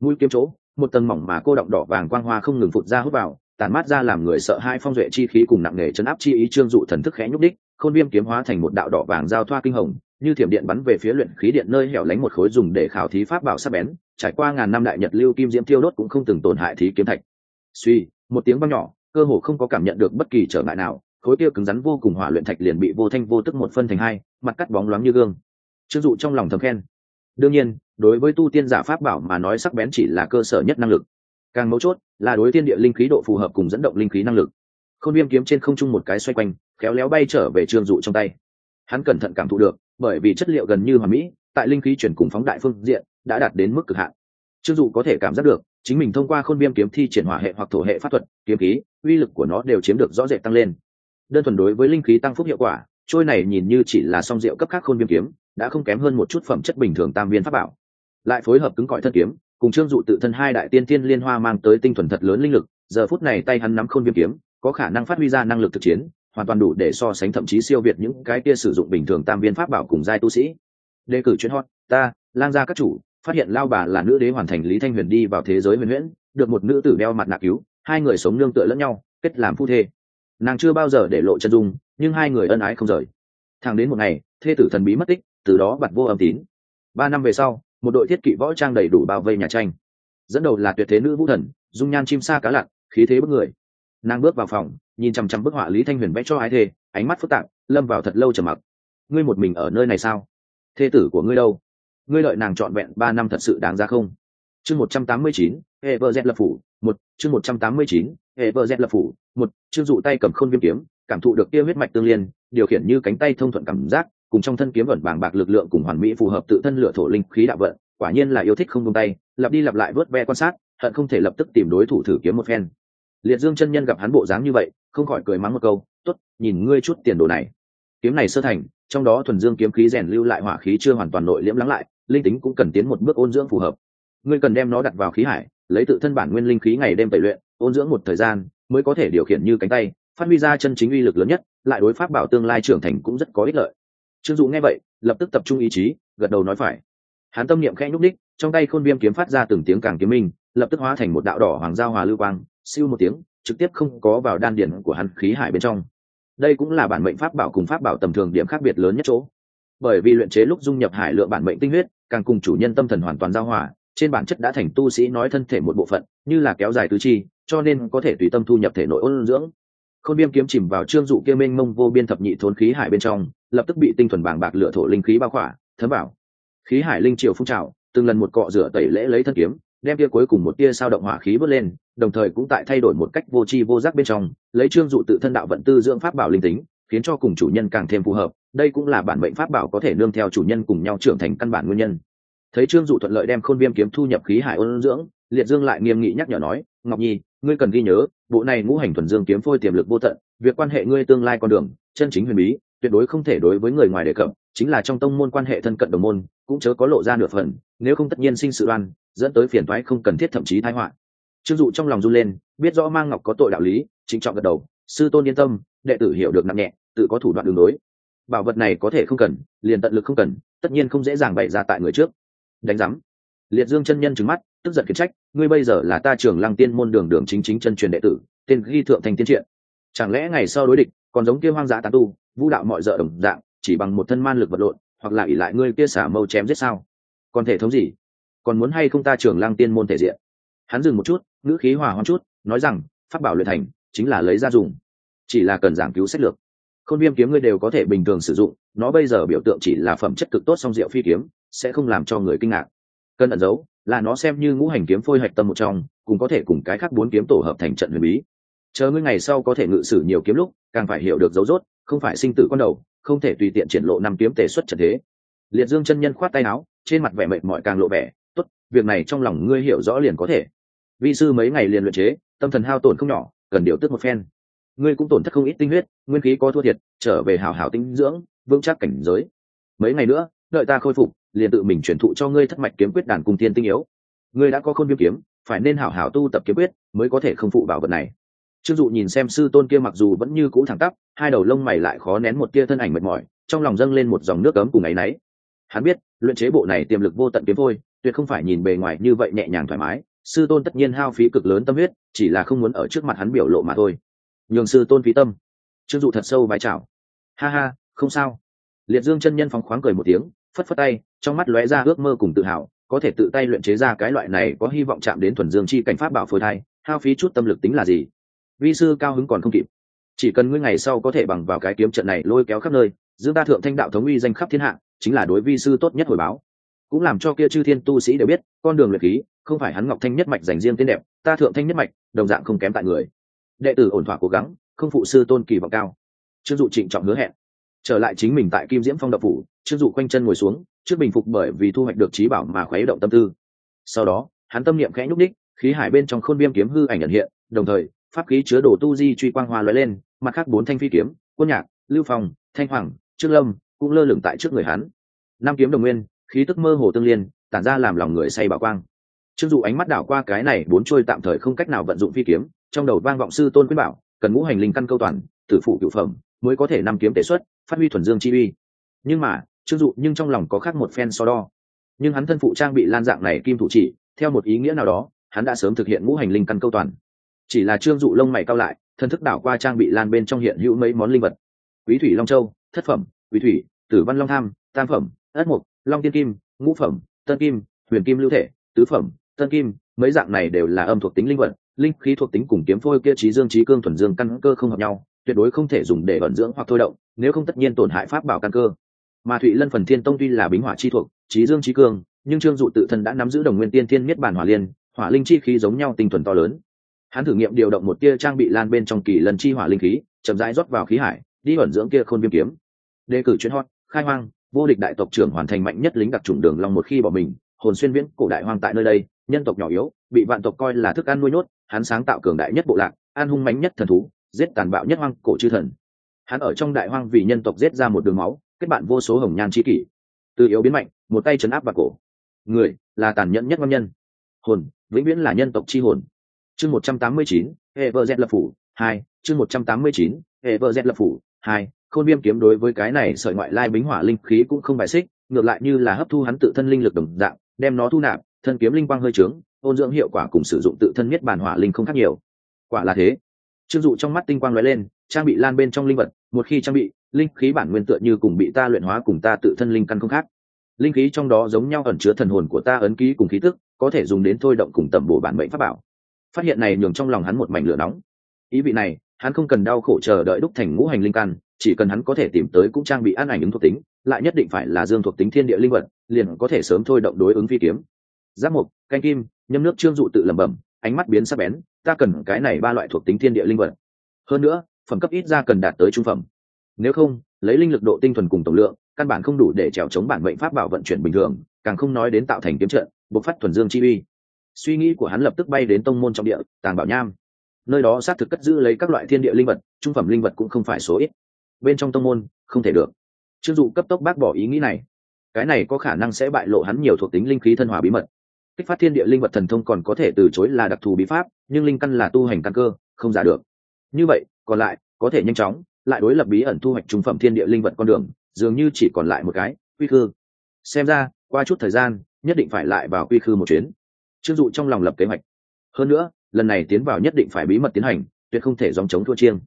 Mũi kiếm chỗ, một tầng mỏng mà cô động đỏ vàng quang hoa không ngừng phụt ra hút vào tàn mát ra làm người sợ hai phong duệ chi khí cùng nặng nề chấn áp chi ý trương dụ thần thức khẽ nhúc đích, khôn viêm kiếm hóa thành một đạo đỏ vàng giao thoa kinh hồng, như thiểm điện bắn về phía luyện khí điện nơi hẻo lánh một khối dùng để khảo thí pháp bảo sắc bén, trải qua ngàn năm đại nhật lưu kim diễm tiêu đốt cũng không từng tổn hại thí kiếm thạch. Suy, một tiếng vang nhỏ, cơ hồ không có cảm nhận được bất kỳ trở ngại nào khối kia cứng rắn vô cùng hỏa luyện thạch liền bị vô thanh vô tức một phân thành hai, mặt cắt bóng loáng như gương. Trương dụ trong lòng thầm khen. Đương nhiên, đối với tu tiên giả pháp bảo mà nói sắc bén chỉ là cơ sở nhất năng lực. Càng mấu chốt là đối tiên địa linh khí độ phù hợp cùng dẫn động linh khí năng lực. Khôn viêm kiếm trên không trung một cái xoay quanh, khéo léo bay trở về trương dụ trong tay. Hắn cẩn thận cảm thụ được, bởi vì chất liệu gần như hòa mỹ, tại linh khí chuyển cùng phóng đại phương diện, đã đạt đến mức cực hạn. Trương dụ có thể cảm giác được, chính mình thông qua khôn viêm kiếm thi triển hỏa hệ hoặc thổ hệ pháp thuật, kiếm khí, uy lực của nó đều chiếm được rõ rệt tăng lên đơn thuần đối với linh khí tăng phúc hiệu quả, trôi này nhìn như chỉ là song rượu cấp khác khôn viêm kiếm, đã không kém hơn một chút phẩm chất bình thường tam viên pháp bảo. Lại phối hợp cứng cỏi thân kiếm, cùng trương dụ tự thân hai đại tiên tiên liên hoa mang tới tinh thuần thật lớn linh lực, giờ phút này tay hắn nắm khôn viêm kiếm, có khả năng phát huy ra năng lực thực chiến, hoàn toàn đủ để so sánh thậm chí siêu việt những cái kia sử dụng bình thường tam viên pháp bảo cùng giai tu sĩ. Đề cử chuyên hot, ta, lang gia các chủ, phát hiện lao bà là nữ đế hoàn thành lý thanh huyền đi vào thế giới huyền huyễn, được một nữ tử đeo mặt nạ cứu, hai người sống nương tựa lẫn nhau, kết làm phu thê nàng chưa bao giờ để lộ chân dung, nhưng hai người ân ái không rời. Thẳng đến một ngày, thê tử thần bí mất tích, từ đó bật vô âm tín. Ba năm về sau, một đội thiết kỵ võ trang đầy đủ bao vây nhà tranh. Dẫn đầu là tuyệt thế nữ vũ thần, dung nhan chim sa cá lặn, khí thế bức người. Nàng bước vào phòng, nhìn chằm chằm bức họa lý thanh huyền vẽ cho ái thê, ánh mắt phức tạp, lâm vào thật lâu trầm mặc. Ngươi một mình ở nơi này sao? Thê tử của ngươi đâu? Ngươi lợi nàng trọn vẹn ba năm thật sự đáng ra không? Chương một trăm tám mươi chín hệ vợ dẹt lập phủ, một. Chương một trăm tám mươi chín hệ vợ dẹt lập phủ, một. Chương dụ tay cầm khôn viêm kiếm, cảm thụ được kia huyết mạch tương liên, điều khiển như cánh tay thông thuận cảm giác, cùng trong thân kiếm ẩn bàng bạc lực lượng cùng hoàn mỹ phù hợp tự thân lửa thổ linh khí đạo vận, quả nhiên là yêu thích không tung tay, lặp đi lặp lại vớt ve quan sát, hận không thể lập tức tìm đối thủ thử kiếm một phen. Liệt dương chân nhân gặp hắn bộ dáng như vậy, không khỏi cười mắng một câu, tốt, nhìn ngươi chút tiền đồ này. Kiếm này sơ thành, trong đó thuần dương kiếm khí rèn lưu lại hỏa khí chưa hoàn toàn nội liễm lắng lại, linh tính cũng cần tiến một bước ôn dưỡng phù hợp ngươi cần đem nó đặt vào khí hải, lấy tự thân bản nguyên linh khí ngày đêm tẩy luyện, ôn dưỡng một thời gian, mới có thể điều khiển như cánh tay, phát huy ra chân chính uy lực lớn nhất, lại đối pháp bảo tương lai trưởng thành cũng rất có ích lợi. Trương dụ nghe vậy, lập tức tập trung ý chí, gật đầu nói phải. Hắn tâm niệm khẽ nhúc đích trong tay khôn viêm kiếm phát ra từng tiếng càng kiếm minh, lập tức hóa thành một đạo đỏ hoàng giao hòa lưu quang, siêu một tiếng, trực tiếp không có vào đan điển của hắn khí hải bên trong. Đây cũng là bản mệnh pháp bảo cùng pháp bảo tầm thường điểm khác biệt lớn nhất chỗ. Bởi vì luyện chế lúc dung nhập hải lượng bản mệnh tinh huyết, càng cùng chủ nhân tâm thần hoàn toàn giao hòa trên bản chất đã thành tu sĩ nói thân thể một bộ phận, như là kéo dài tứ chi, cho nên có thể tùy tâm thu nhập thể nội ôn dưỡng. Khôn viêm kiếm chìm vào trương dụ kia mênh mông vô biên thập nhị thốn khí hải bên trong, lập tức bị tinh thuần bàng bạc lửa thổ linh khí bao khỏa, thấm vào. Khí hải linh triều phun trào, từng lần một cọ rửa tẩy lễ lấy thân kiếm, đem tia cuối cùng một tia sao động hỏa khí bớt lên, đồng thời cũng tại thay đổi một cách vô tri vô giác bên trong, lấy trương dụ tự thân đạo vận tư dưỡng pháp bảo linh tính, khiến cho cùng chủ nhân càng thêm phù hợp, đây cũng là bản mệnh pháp bảo có thể nương theo chủ nhân cùng nhau trưởng thành căn bản nguyên nhân thấy trương dụ thuận lợi đem khôn viêm kiếm thu nhập khí hải ôn dưỡng, liệt dương lại nghiêm nghị nhắc nhở nói, ngọc nhi, ngươi cần ghi nhớ, bộ này ngũ hành thuần dương kiếm phôi tiềm lực vô tận, việc quan hệ ngươi tương lai con đường, chân chính huyền bí, tuyệt đối không thể đối với người ngoài đề cập, chính là trong tông môn quan hệ thân cận đồng môn, cũng chớ có lộ ra nửa phần, nếu không tất nhiên sinh sự oan, dẫn tới phiền thoái không cần thiết thậm chí thái họa. Trương dụ trong lòng run lên, biết rõ mang ngọc có tội đạo lý chính trọng gật đầu, sư tôn yên tâm, đệ tử hiểu được nặng nhẹ, tự có thủ đoạn đường đối bảo vật này có thể không cần, liền tận lực không cần, tất nhiên không dễ dàng bày ra tại người trước đánh giám. Liệt dương chân nhân trừng mắt, tức giận khiển trách, ngươi bây giờ là ta trường lăng tiên môn đường đường chính chính chân truyền đệ tử, tên ghi thượng thành tiên triện. Chẳng lẽ ngày sau đối địch, còn giống kia hoang dã tán tu, vũ đạo mọi dợ đồng dạng, chỉ bằng một thân man lực vật lộn, hoặc là ỷ lại ngươi kia xả mâu chém giết sao? Còn thể thống gì? Còn muốn hay không ta trường lăng tiên môn thể diện? Hắn dừng một chút, ngữ khí hòa hoang chút, nói rằng, pháp bảo luyện thành, chính là lấy ra dùng. Chỉ là cần giảng cứu sách lược. Khôn viêm kiếm ngươi đều có thể bình thường sử dụng, nó bây giờ biểu tượng chỉ là phẩm chất cực tốt song rượu phi kiếm sẽ không làm cho người kinh ngạc. Cần ẩn giấu là nó xem như ngũ hành kiếm phôi hạch tâm một trong, cũng có thể cùng cái khác bốn kiếm tổ hợp thành trận huyền bí. Chờ ngươi ngày sau có thể ngự sử nhiều kiếm lúc, càng phải hiểu được dấu rốt, không phải sinh tử con đầu, không thể tùy tiện triển lộ năm kiếm tề xuất trận thế. Liệt dương chân nhân khoát tay áo, trên mặt vẻ mệt mỏi càng lộ vẻ, tốt, việc này trong lòng ngươi hiểu rõ liền có thể. Vi sư mấy ngày liền luyện chế, tâm thần hao tổn không nhỏ, cần điều tức một phen. Ngươi cũng tổn thất không ít tinh huyết, nguyên khí có thua thiệt, trở về hảo hảo tinh dưỡng, vững chắc cảnh giới. Mấy ngày nữa, đợi ta khôi phục liền tự mình truyền thụ cho ngươi thất mạch kiếm quyết đàn cung tiên tinh yếu. Ngươi đã có khôn viêm kiếm, phải nên hảo hảo tu tập kiếm quyết mới có thể không phụ bảo vật này. Trương dụ nhìn xem sư tôn kia mặc dù vẫn như cũ thẳng tắp, hai đầu lông mày lại khó nén một tia thân ảnh mệt mỏi, trong lòng dâng lên một dòng nước ấm cùng áy náy. Hắn biết, luyện chế bộ này tiềm lực vô tận kiếm thôi, tuyệt không phải nhìn bề ngoài như vậy nhẹ nhàng thoải mái, sư tôn tất nhiên hao phí cực lớn tâm huyết, chỉ là không muốn ở trước mặt hắn biểu lộ mà thôi. Nhường sư tôn phí tâm. Trương dụ thật sâu vai chào. Ha ha, không sao. Liệt dương chân nhân phóng khoáng cười một tiếng phất phất tay, trong mắt lóe ra ước mơ cùng tự hào, có thể tự tay luyện chế ra cái loại này có hy vọng chạm đến thuần dương chi cảnh pháp bảo phôi thai, hao phí chút tâm lực tính là gì? Vi sư cao hứng còn không kịp. Chỉ cần ngươi ngày sau có thể bằng vào cái kiếm trận này lôi kéo khắp nơi, giữ ta thượng thanh đạo thống uy danh khắp thiên hạ, chính là đối vi sư tốt nhất hồi báo. Cũng làm cho kia chư thiên tu sĩ đều biết, con đường luyện khí, không phải hắn ngọc thanh nhất mạch dành riêng tên đẹp, ta thượng thanh nhất mạch, đồng dạng không kém tại người. Đệ tử ổn thỏa cố gắng, không phụ sư tôn kỳ vọng cao. Trương dụ trịnh trọng hứa hẹn trở lại chính mình tại kim diễm phong đập phủ, trương dụ quanh chân ngồi xuống, trước bình phục bởi vì thu hoạch được trí bảo mà khuấy động tâm tư. Sau đó, hắn tâm niệm khẽ nhúc đích khí hải bên trong khôn viêm kiếm hư ảnh nhận hiện, đồng thời, pháp khí chứa đồ tu di truy quang hoa lóe lên, mặt khác bốn thanh phi kiếm, quân nhạc, lưu phong, thanh hoàng, trương lâm, cũng lơ lửng tại trước người hắn. Năm kiếm đồng nguyên, khí tức mơ hồ tương liên, tản ra làm lòng người say bảo quang. Trương dụ ánh mắt đảo qua cái này bốn trôi tạm thời không cách nào vận dụng phi kiếm, trong đầu vang vọng sư tôn quyết bảo, cần ngũ hành linh căn câu toàn, tử phụ cựu phẩm, mới có thể năm kiếm tế xuất phát huy thuần dương chi uy. Nhưng mà, trương dụ nhưng trong lòng có khác một phen so đo. Nhưng hắn thân phụ trang bị lan dạng này kim thủ chỉ, theo một ý nghĩa nào đó, hắn đã sớm thực hiện ngũ hành linh căn câu toàn. Chỉ là trương dụ lông mày cao lại, thân thức đảo qua trang bị lan bên trong hiện hữu mấy món linh vật. Quý thủy long châu, thất phẩm, quý thủy, tử văn long tham, tam phẩm, ất mục long tiên kim, ngũ phẩm, tân kim, huyền kim lưu thể, tứ phẩm, tân kim, mấy dạng này đều là âm thuộc tính linh vật, linh khí thuộc tính cùng kiếm phôi kia trí dương trí cương thuần dương căn cơ không hợp nhau tuyệt đối không thể dùng để vận dưỡng hoặc thôi động, nếu không tất nhiên tổn hại pháp bảo căn cơ. Mà thụy lân phần thiên tông tuy là bính hỏa chi thuộc, trí dương trí cương nhưng trương dụ tự thân đã nắm giữ đồng nguyên tiên thiên miết bản hỏa liên, hỏa linh chi khí giống nhau tinh thuần to lớn. Hắn thử nghiệm điều động một tia trang bị lan bên trong kỳ lần chi hỏa linh khí, chậm rãi rót vào khí hải, đi ẩn dưỡng kia khôn viêm kiếm. Đề cử chuyến hot, khai hoang, vô địch đại tộc trưởng hoàn thành mạnh nhất lính đặc trùng đường long một khi bỏ mình, hồn xuyên viễn cổ đại hoang tại nơi đây, nhân tộc nhỏ yếu, bị vạn tộc coi là thức ăn nuôi nhốt, hắn sáng tạo cường đại nhất bộ lạc, an hung mãnh nhất thần thú giết tàn bạo nhất hoang cổ chư thần. Hắn ở trong đại hoang vì nhân tộc giết ra một đường máu, kết bạn vô số hồng nhan tri kỷ. Từ yếu biến mạnh, một tay chấn áp và cổ. Người là tàn nhẫn nhất ngon nhân. Hồn, vĩnh viễn là nhân tộc chi hồn. Chương một trăm tám mươi chín hệ vợ dẹt lập phủ hai, chương một trăm tám mươi chín hệ vợ dẹt lập phủ hai, khôn viêm kiếm đối với cái này sợi ngoại lai bính hỏa linh khí cũng không bài xích, ngược lại như là hấp thu hắn tự thân linh lực đồng dạng, đem nó thu nạp, thân kiếm linh quang hơi trướng, ôn dưỡng hiệu quả cùng sử dụng tự thân miết bản hỏa linh không khác nhiều. Quả là thế trương dụ trong mắt tinh quang lóe lên, trang bị lan bên trong linh vật, một khi trang bị, linh khí bản nguyên tựa như cùng bị ta luyện hóa cùng ta tự thân linh căn không khác. Linh khí trong đó giống nhau ẩn chứa thần hồn của ta ấn ký cùng khí tức, có thể dùng đến thôi động cùng tầm bổ bản mệnh pháp bảo. Phát hiện này nhường trong lòng hắn một mảnh lửa nóng. Ý vị này, hắn không cần đau khổ chờ đợi đúc thành ngũ hành linh căn, chỉ cần hắn có thể tìm tới cũng trang bị an ảnh ứng thuộc tính, lại nhất định phải là dương thuộc tính thiên địa linh vật, liền có thể sớm thôi động đối ứng phi kiếm. Giáp mục, canh kim, nhâm nước trương dụ tự lẩm bẩm ánh mắt biến sắc bén, ta cần cái này ba loại thuộc tính thiên địa linh vật. Hơn nữa, phẩm cấp ít ra cần đạt tới trung phẩm. Nếu không, lấy linh lực độ tinh thuần cùng tổng lượng, căn bản không đủ để trèo chống bản mệnh pháp bảo vận chuyển bình thường, càng không nói đến tạo thành kiếm trận, bộc phát thuần dương chi uy. Suy nghĩ của hắn lập tức bay đến tông môn trong địa, tàng bảo nham. Nơi đó xác thực cất giữ lấy các loại thiên địa linh vật, trung phẩm linh vật cũng không phải số ít. Bên trong tông môn, không thể được. Trương dụ cấp tốc bác bỏ ý nghĩ này. Cái này có khả năng sẽ bại lộ hắn nhiều thuộc tính linh khí thân hòa bí mật kích phát thiên địa linh vật thần thông còn có thể từ chối là đặc thù bí pháp, nhưng linh căn là tu hành căn cơ, không giả được. Như vậy, còn lại, có thể nhanh chóng, lại đối lập bí ẩn thu hoạch trung phẩm thiên địa linh vật con đường, dường như chỉ còn lại một cái, quy khư. Xem ra, qua chút thời gian, nhất định phải lại vào quy khư một chuyến. Chưng dụ trong lòng lập kế hoạch. Hơn nữa, lần này tiến vào nhất định phải bí mật tiến hành, tuyệt không thể dòng chống thua chiêng.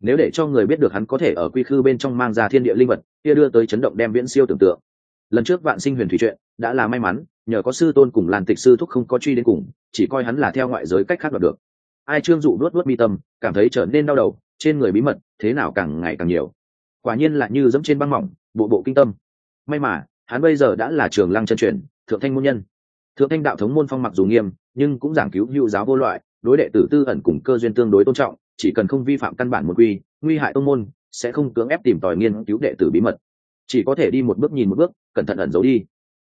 Nếu để cho người biết được hắn có thể ở quy khư bên trong mang ra thiên địa linh vật, kia đưa tới chấn động đem viễn siêu tưởng tượng. Lần trước vạn sinh huyền thủy chuyện, đã là may mắn nhờ có sư tôn cùng làn tịch sư thúc không có truy đến cùng, chỉ coi hắn là theo ngoại giới cách khác đoạt được. Ai trương dụ nuốt nuốt mi tâm, cảm thấy trở nên đau đầu, trên người bí mật, thế nào càng ngày càng nhiều. Quả nhiên là như dẫm trên băng mỏng, bộ bộ kinh tâm. May mà, hắn bây giờ đã là trường lăng chân truyền, thượng thanh môn nhân. Thượng thanh đạo thống môn phong mặc dù nghiêm, nhưng cũng giảng cứu hữu giáo vô loại, đối đệ tử tư ẩn cùng cơ duyên tương đối tôn trọng, chỉ cần không vi phạm căn bản một quy, nguy hại tông môn, sẽ không cưỡng ép tìm tòi nghiên cứu đệ tử bí mật. Chỉ có thể đi một bước nhìn một bước, cẩn thận ẩn giấu đi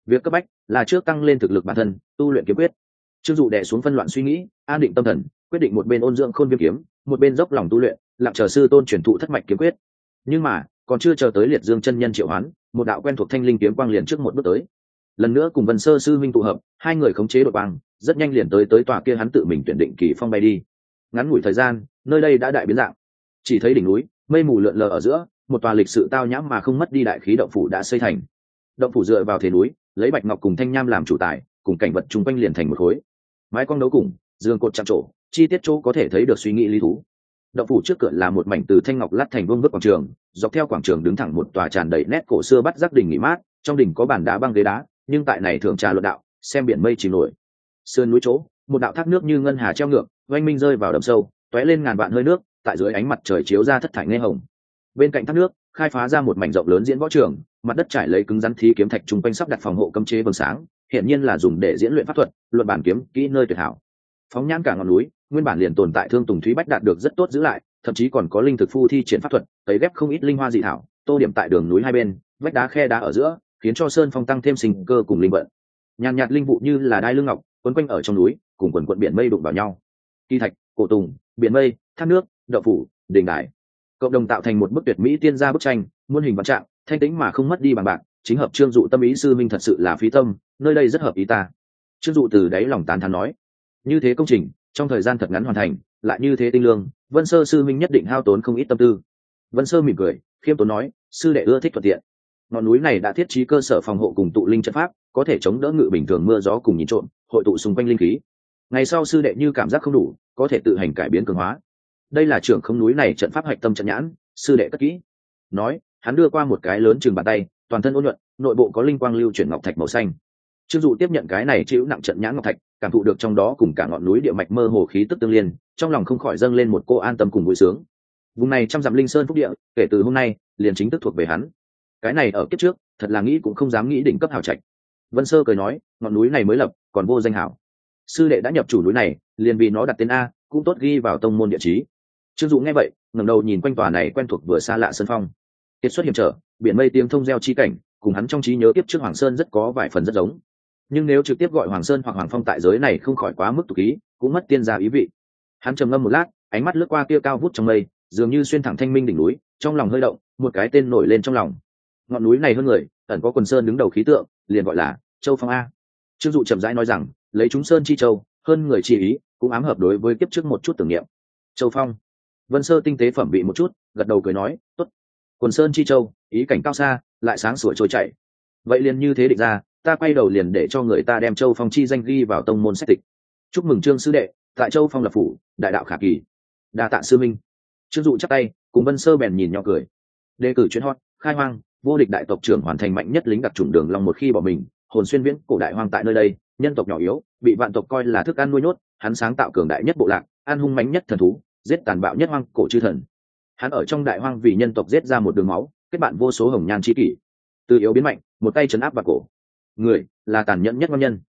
việc cấp bách là trước tăng lên thực lực bản thân, tu luyện kiếm quyết. Chưng dụ đẻ xuống phân loạn suy nghĩ, an định tâm thần, quyết định một bên ôn dưỡng khôn viêm kiếm, một bên dốc lòng tu luyện, lặng chờ sư tôn truyền thụ thất mạch kiếm quyết. Nhưng mà, còn chưa chờ tới liệt dương chân nhân triệu hoán, một đạo quen thuộc thanh linh kiếm quang liền trước một bước tới. Lần nữa cùng vân sơ sư minh tụ hợp, hai người khống chế đội băng rất nhanh liền tới tới tòa kia hắn tự mình tuyển định kỳ phong bay đi. Ngắn ngủi thời gian, nơi đây đã đại biến dạng. Chỉ thấy đỉnh núi, mây mù lượn lờ ở giữa, một tòa lịch sự tao nhãm mà không mất đi đại khí động phủ đã xây thành. Động phủ dựa vào thế núi lấy bạch ngọc cùng thanh nham làm chủ tài, cùng cảnh vật chung quanh liền thành một khối. Mái quang đấu cùng giường cột chạm trổ, chi tiết chỗ có thể thấy được suy nghĩ lý thú. Động phủ trước cửa là một mảnh từ thanh ngọc lát thành vương vức quảng trường, dọc theo quảng trường đứng thẳng một tòa tràn đầy nét cổ xưa bắt giác đình nghỉ mát, trong đỉnh có bàn đá băng ghế đá, nhưng tại này thường trà luận đạo, xem biển mây chìm nổi. Sườn núi chỗ, một đạo thác nước như ngân hà treo ngược, oanh minh rơi vào đầm sâu t lên ngàn vạn hơi nước, tại dưới ánh mặt trời chiếu ra thất thải nghe hồng. Bên cạnh thác nước khai phá ra một mảnh rộng lớn diễn võ trường, mặt đất trải lấy cứng rắn thí kiếm thạch chung quanh sắp đặt phòng hộ cấm chế vầng sáng hiện nhiên là dùng để diễn luyện pháp thuật, luận bản kiếm, kỹ nơi tuyệt hảo. Phóng nhãn cả ngọn núi, nguyên bản liền tồn tại thương tùng thúy bách đạt được rất tốt giữ lại, thậm chí còn có linh thực phu thi triển pháp thuật, tấy ghép không ít linh hoa dị thảo, tô điểm tại đường núi hai bên, vách đá khe đá ở giữa, khiến cho sơn phong tăng thêm sinh cơ cùng linh vận. Nhàn nhạt linh vụ như là đai lưng ngọc, quấn quanh ở trong núi, cùng quần quận biển mây đụng vào nhau. Kỳ thạch, cổ tùng, biển mây, thác nước, đậu phủ, đình đài cộng đồng tạo thành một bức tuyệt mỹ tiên gia bức tranh, muôn hình vạn trạng, thanh tĩnh mà không mất đi bằng bạc, chính hợp trương dụ tâm ý sư minh thật sự là phí tâm, nơi đây rất hợp ý ta. Trương dụ từ đáy lòng tán thán nói, như thế công trình, trong thời gian thật ngắn hoàn thành, lại như thế tinh lương, vân sơ sư minh nhất định hao tốn không ít tâm tư. Vân sơ mỉm cười, khiêm tốn nói, sư đệ ưa thích thuận tiện. Ngọn núi này đã thiết trí cơ sở phòng hộ cùng tụ linh trận pháp, có thể chống đỡ ngự bình thường mưa gió cùng nhìn trộm hội tụ xung quanh linh khí. Ngày sau sư đệ như cảm giác không đủ, có thể tự hành cải biến cường hóa đây là trưởng không núi này trận pháp hạch tâm trận nhãn, sư đệ cất kỹ. Nói, hắn đưa qua một cái lớn chừng bàn tay, toàn thân ôn nhuận, nội bộ có linh quang lưu chuyển ngọc thạch màu xanh. Trương dụ tiếp nhận cái này chịu nặng trận nhãn ngọc thạch, cảm thụ được trong đó cùng cả ngọn núi địa mạch mơ hồ khí tức tương liên, trong lòng không khỏi dâng lên một cô an tâm cùng vui sướng. Vùng này trăm dặm linh sơn phúc địa, kể từ hôm nay, liền chính thức thuộc về hắn. Cái này ở kiếp trước, thật là nghĩ cũng không dám nghĩ đỉnh cấp hào trạch. Vân sơ cười nói, ngọn núi này mới lập, còn vô danh hảo. Sư đệ đã nhập chủ núi này, liền vì nó đặt tên a, cũng tốt ghi vào tông môn địa chí trương dụ nghe vậy, ngẩng đầu nhìn quanh tòa này quen thuộc vừa xa lạ sân phong. Kiệt xuất hiểm trở, biển mây tiếng thông gieo chi cảnh, cùng hắn trong trí nhớ tiếp trước hoàng sơn rất có vài phần rất giống. Nhưng nếu trực tiếp gọi hoàng sơn hoặc hoàng phong tại giới này không khỏi quá mức tục ý, cũng mất tiên gia ý vị. Hắn trầm ngâm một lát, ánh mắt lướt qua kia cao vút trong mây, dường như xuyên thẳng thanh minh đỉnh núi, trong lòng hơi động, một cái tên nổi lên trong lòng. Ngọn núi này hơn người, ẩn có quần sơn đứng đầu khí tượng, liền gọi là châu phong a. Trương dụ chậm rãi nói rằng, lấy chúng sơn chi châu, hơn người chi ý, cũng ám hợp đối với kiếp trước một chút tưởng niệm. Châu phong vân sơ tinh tế phẩm bị một chút, gật đầu cười nói, tốt. Quần sơn chi châu, ý cảnh cao xa, lại sáng sủa trôi chảy. Vậy liền như thế định ra, ta quay đầu liền để cho người ta đem châu phong chi danh ghi vào tông môn sách tịch. Chúc mừng trương sư đệ, tại châu phong lập phủ, đại đạo khả kỳ. Đa tạ sư minh. Trương dụ chắc tay, cùng vân sơ bèn nhìn nhỏ cười. Đề cử chuyến hot, khai hoang, vô địch đại tộc trưởng hoàn thành mạnh nhất lính đặc trùng đường long một khi bỏ mình, hồn xuyên viễn, cổ đại hoang tại nơi đây, nhân tộc nhỏ yếu, bị vạn tộc coi là thức ăn nuôi nhốt, hắn sáng tạo cường đại nhất bộ lạc an hung mãnh nhất thần thú giết tàn bạo nhất hoang cổ chư thần. Hắn ở trong đại hoang vì nhân tộc giết ra một đường máu, kết bạn vô số hồng nhan chi kỷ. Từ yếu biến mạnh, một tay chấn áp vào cổ. Người là tàn nhẫn nhất ngon nhân.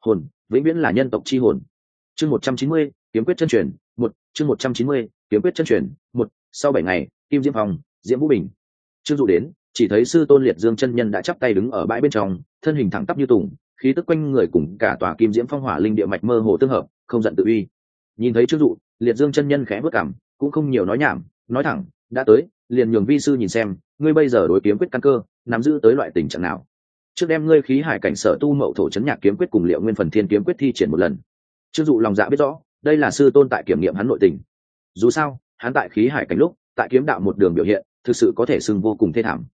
Hồn, vĩnh viễn là nhân tộc chi hồn. Chương một trăm chín mươi, kiếm quyết chân truyền, một, chương một trăm chín mươi, kiếm quyết chân truyền, một, sau bảy ngày, kim diễm phòng diễm vũ bình. Trương dụ đến, chỉ thấy sư tôn liệt dương chân nhân đã chắp tay đứng ở bãi bên trong, thân hình thẳng tắp như tùng, khí tức quanh người cùng cả tòa kim diễm phong hỏa linh địa mạch mơ hồ tương hợp, không giận tự uy. Nhìn thấy trương dụ liệt dương chân nhân khẽ vất cảm, cũng không nhiều nói nhảm, nói thẳng, đã tới, liền nhường vi sư nhìn xem, ngươi bây giờ đối kiếm quyết căn cơ, nắm giữ tới loại tình trạng nào? Trước đem ngươi khí hải cảnh sở tu mậu thổ chấn nhạc kiếm quyết cùng liệu nguyên phần thiên kiếm quyết thi triển một lần. Chưng dụ lòng dạ biết rõ, đây là sư tôn tại kiểm nghiệm hắn nội tình. Dù sao, hắn tại khí hải cảnh lúc, tại kiếm đạo một đường biểu hiện, thực sự có thể sưng vô cùng thê thảm.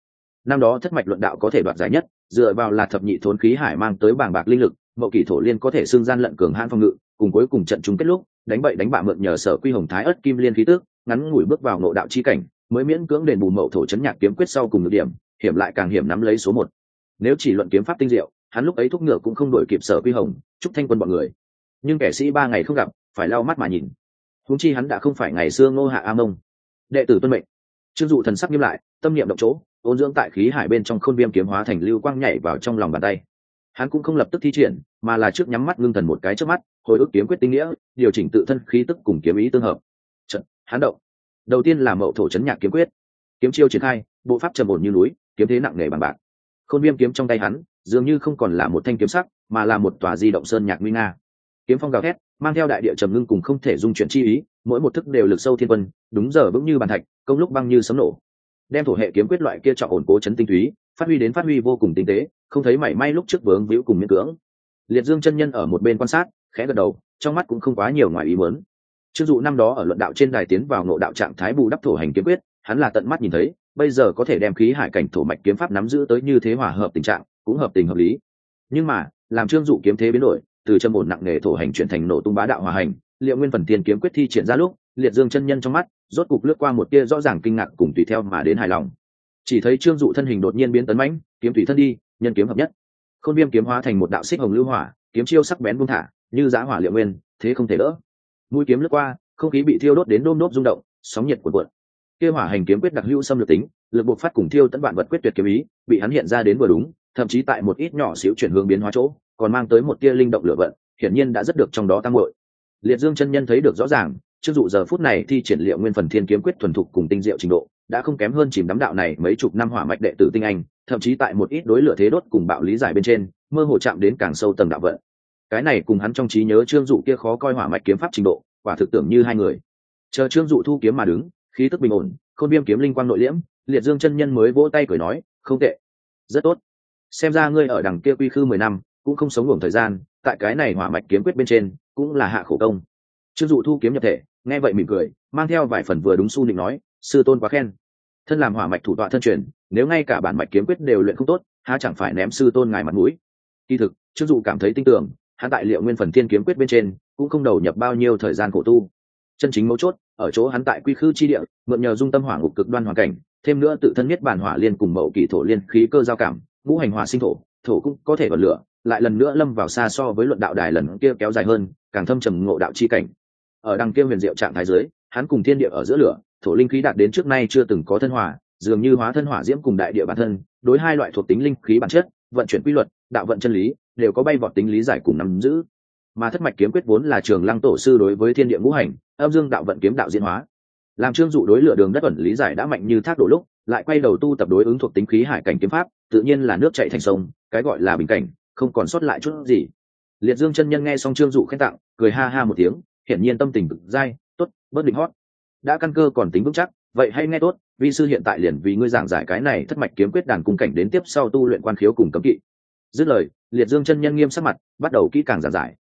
Năm đó thất mạch luận đạo có thể đoạt giải nhất, dựa vào là thập nhị thốn khí hải mang tới bảng bạc linh lực mậu kỷ thổ liên có thể xưng gian lận cường hãn phòng ngự, cùng cuối cùng trận chung kết lúc, đánh bậy đánh bạ mượn nhờ sở quy hồng thái ất kim liên khí tước ngắn ngủi bước vào nội đạo chi cảnh, mới miễn cưỡng đền bù mậu thổ chấn nhạc kiếm quyết sau cùng được điểm, hiểm lại càng hiểm nắm lấy số một. Nếu chỉ luận kiếm pháp tinh diệu, hắn lúc ấy thúc ngựa cũng không đổi kịp sở quy hồng, chúc thanh quân bọn người. Nhưng kẻ sĩ ba ngày không gặp, phải lau mắt mà nhìn. Huống chi hắn đã không phải ngày xưa ngô hạ a mông. Đệ tử tuân mệnh. Trương dụ thần sắc nghiêm lại, tâm niệm động chỗ, ôn dưỡng tại khí hải bên trong khôn viêm kiếm hóa thành lưu quang nhảy vào trong lòng bàn tay hắn cũng không lập tức thi triển, mà là trước nhắm mắt ngưng thần một cái trước mắt, hồi ức kiếm quyết tinh nghĩa, điều chỉnh tự thân khí tức cùng kiếm ý tương hợp. Trận, hắn động. Đầu tiên là mậu thổ chấn nhạc kiếm quyết. Kiếm chiêu triển khai, bộ pháp trầm ổn như núi, kiếm thế nặng nề bằng bạc. Khôn viêm kiếm trong tay hắn, dường như không còn là một thanh kiếm sắc, mà là một tòa di động sơn nhạc nguy nga. Kiếm phong gào thét, mang theo đại địa trầm ngưng cùng không thể dung chuyển chi ý, mỗi một thức đều lực sâu thiên quân, đúng giờ vững như bàn thạch, công lúc băng như sấm nổ. Đem thổ hệ kiếm quyết loại kia trọng ổn cố chấn tinh túy phát huy đến phát huy vô cùng tinh tế, không thấy mảy may lúc trước vướng víu cùng miễn cưỡng. Liệt dương chân nhân ở một bên quan sát, khẽ gật đầu, trong mắt cũng không quá nhiều ngoài ý muốn. Chưng dụ năm đó ở luận đạo trên đài tiến vào ngộ đạo trạng thái bù đắp thổ hành kiếm quyết, hắn là tận mắt nhìn thấy, bây giờ có thể đem khí hải cảnh thổ mạch kiếm pháp nắm giữ tới như thế hòa hợp tình trạng, cũng hợp tình hợp lý. Nhưng mà, làm trương dụ kiếm thế biến đổi, từ châm ổn nặng nghề thổ hành chuyển thành nổ tung bá đạo hòa hành, liệu nguyên phần tiền kiếm quyết thi triển ra lúc, liệt dương chân nhân trong mắt, rốt cục lướt qua một tia rõ ràng kinh ngạc cùng tùy theo mà đến hài lòng chỉ thấy trương dụ thân hình đột nhiên biến tấn mãnh, kiếm thủy thân đi, nhân kiếm hợp nhất. Khôn viêm kiếm hóa thành một đạo xích hồng lưu hỏa, kiếm chiêu sắc bén buông thả, như giá hỏa liệu nguyên, thế không thể đỡ. Mũi kiếm lướt qua, không khí bị thiêu đốt đến đôm nốt rung động, sóng nhiệt cuộn cuộn. Kia hỏa hành kiếm quyết đặc hữu xâm lược tính, lực buộc phát cùng thiêu tận bạn vật quyết tuyệt kiếm ý, bị hắn hiện ra đến vừa đúng, thậm chí tại một ít nhỏ xíu chuyển hướng biến hóa chỗ, còn mang tới một tia linh động lửa vận, hiển nhiên đã rất được trong đó tăng vội liệt dương chân nhân thấy được rõ ràng trước dụ giờ phút này thi triển liệu nguyên phần thiên kiếm quyết thuần thục cùng tinh diệu trình độ đã không kém hơn chìm đắm đạo này mấy chục năm hỏa mạch đệ tử tinh anh, thậm chí tại một ít đối lửa thế đốt cùng bạo lý giải bên trên, mơ hồ chạm đến càng sâu tầng đạo vận. Cái này cùng hắn trong trí nhớ trương dụ kia khó coi hỏa mạch kiếm pháp trình độ, quả thực tưởng như hai người. Chờ trương dụ thu kiếm mà đứng, khí tức bình ổn, khôn viêm kiếm linh quang nội liễm, liệt dương chân nhân mới vỗ tay cười nói, không tệ. Rất tốt. Xem ra ngươi ở đằng kia quy khư mười năm, cũng không sống ngủ thời gian, tại cái này hỏa mạch kiếm quyết bên trên, cũng là hạ khổ công. Trương dụ thu kiếm nhập thể, nghe vậy mỉm cười, mang theo vài phần vừa đúng su định nói sư tôn quá khen. Thân làm hỏa mạch thủ tọa thân truyền, nếu ngay cả bản mạch kiếm quyết đều luyện không tốt, há chẳng phải ném sư tôn ngài mặt mũi? Kỳ thực, trương dụ cảm thấy tin tưởng, hắn tại liệu nguyên phần thiên kiếm quyết bên trên, cũng không đầu nhập bao nhiêu thời gian khổ tu. Chân chính mấu chốt, ở chỗ hắn tại quy khư chi địa, mượn nhờ dung tâm hỏa ngục cực đoan hoàn cảnh, thêm nữa tự thân nhất bản hỏa liên cùng mậu kỳ thổ liên khí cơ giao cảm, ngũ hành hỏa sinh thổ thổ cũng có thể bật lửa, lại lần nữa lâm vào xa so với luận đạo đài lần kia kéo dài hơn, càng thâm trầm ngộ đạo chi cảnh. Ở đằng kia huyền diệu trạng thái dưới, hắn cùng thiên địa ở giữa lửa thổ linh khí đạt đến trước nay chưa từng có thân hỏa dường như hóa thân hỏa diễm cùng đại địa bản thân, đối hai loại thuộc tính linh khí bản chất, vận chuyển quy luật, đạo vận chân lý, đều có bay vọt tính lý giải cùng nắm giữ. Mà thất mạch kiếm quyết vốn là trường lăng tổ sư đối với thiên địa ngũ hành, âm dương đạo vận kiếm đạo diễn hóa. Làm trương dụ đối lửa đường đất ẩn lý giải đã mạnh như thác đổ lúc, lại quay đầu tu tập đối ứng thuộc tính khí hải cảnh kiếm pháp, tự nhiên là nước chạy thành sông, cái gọi là bình cảnh, không còn sót lại chút gì. Liệt dương chân nhân nghe xong trương dụ khen tặng, cười ha ha một tiếng, hiển nhiên tâm tình cực dai, tốt, bớt định hót đã căn cơ còn tính vững chắc, vậy hay nghe tốt, vi sư hiện tại liền vì ngươi giảng giải cái này thất mạch kiếm quyết đàn cung cảnh đến tiếp sau tu luyện quan khiếu cùng cấm kỵ. Dứt lời, liệt dương chân nhân nghiêm sắc mặt, bắt đầu kỹ càng giảng giải.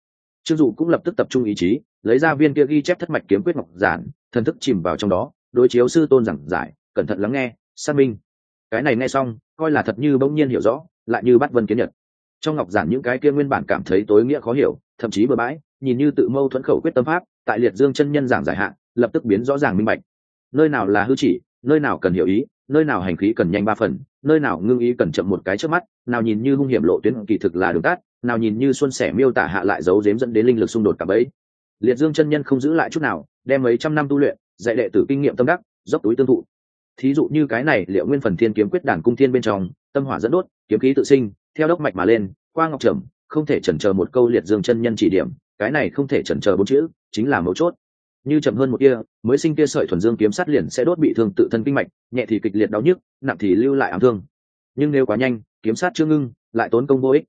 Trương dụ cũng lập tức tập trung ý chí, lấy ra viên kia ghi chép thất mạch kiếm quyết ngọc giản, thần thức chìm vào trong đó, đối chiếu sư tôn giảng giải, cẩn thận lắng nghe, xác minh. Cái này nghe xong, coi là thật như bỗng nhiên hiểu rõ, lại như bắt vân kiến nhật. Trong ngọc giản những cái kia nguyên bản cảm thấy tối nghĩa khó hiểu, thậm chí bừa bãi, nhìn như tự mâu thuẫn khẩu quyết tâm pháp, tại liệt dương chân nhân giảng giải hạn lập tức biến rõ ràng minh bạch. Nơi nào là hư chỉ nơi nào cần hiểu ý nơi nào hành khí cần nhanh ba phần nơi nào ngưng ý cần chậm một cái trước mắt nào nhìn như hung hiểm lộ tuyến kỳ thực là đường tắt, nào nhìn như xuân sẻ miêu tả hạ lại giấu giếm dẫn đến linh lực xung đột cả bấy. Liệt dương chân nhân không giữ lại chút nào đem mấy trăm năm tu luyện dạy đệ tử kinh nghiệm tâm đắc dốc túi tương thụ. Thí dụ như cái này liệu nguyên phần thiên kiếm quyết đàn cung thiên bên trong tâm hỏa dẫn đốt kiếm khí tự sinh theo đốc mạch mà lên qua ngọc trầm không thể chần chờ một câu liệt dương chân nhân chỉ điểm cái này không thể chần chờ bốn chữ chính là mấu chốt như chậm hơn một kia mới sinh kia sợi thuần dương kiếm sát liền sẽ đốt bị thương tự thân kinh mạch, nhẹ thì kịch liệt đau nhức, nặng thì lưu lại ám thương. Nhưng nếu quá nhanh, kiếm sát chưa ngưng, lại tốn công vô ích.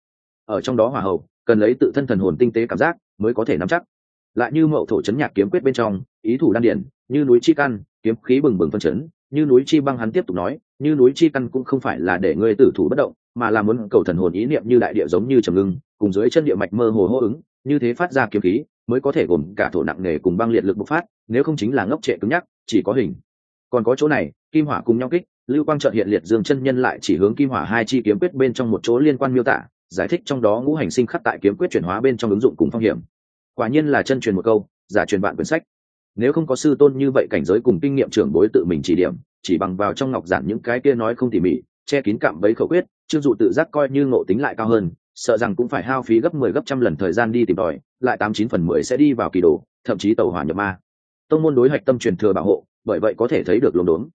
Ở trong đó hỏa hậu cần lấy tự thân thần hồn tinh tế cảm giác mới có thể nắm chắc. Lại như mậu thổ chấn nhạc kiếm quyết bên trong, ý thủ đan điển, như núi chi căn, kiếm khí bừng bừng phân chấn, như núi chi băng hắn tiếp tục nói, như núi chi căn cũng không phải là để ngươi tử thủ bất động, mà là muốn cầu thần hồn ý niệm như đại địa giống như trầm ngưng, cùng dưới chân địa mạch mơ hồ hô ứng, như thế phát ra kiếm khí mới có thể gồm cả thổ nặng nề cùng băng liệt lực bộc phát, nếu không chính là ngốc trệ cứng nhắc, chỉ có hình. Còn có chỗ này, kim hỏa cùng nhau kích, lưu quang trợ hiện liệt dương chân nhân lại chỉ hướng kim hỏa hai chi kiếm quyết bên trong một chỗ liên quan miêu tả, giải thích trong đó ngũ hành sinh khắc tại kiếm quyết chuyển hóa bên trong ứng dụng cùng phong hiểm. Quả nhiên là chân truyền một câu, giả truyền bạn quyển sách. Nếu không có sư tôn như vậy cảnh giới cùng kinh nghiệm trưởng bối tự mình chỉ điểm, chỉ bằng vào trong ngọc giản những cái kia nói không tỉ mỉ, che kín cảm bấy khẩu quyết chưng dụ tự giác coi như ngộ tính lại cao hơn sợ rằng cũng phải hao phí gấp mười 10 gấp trăm lần thời gian đi tìm tòi, lại tám chín phần mười sẽ đi vào kỳ đồ, thậm chí tàu hỏa nhập ma. Tông môn đối hạch tâm truyền thừa bảo hộ, bởi vậy có thể thấy được luống đốn.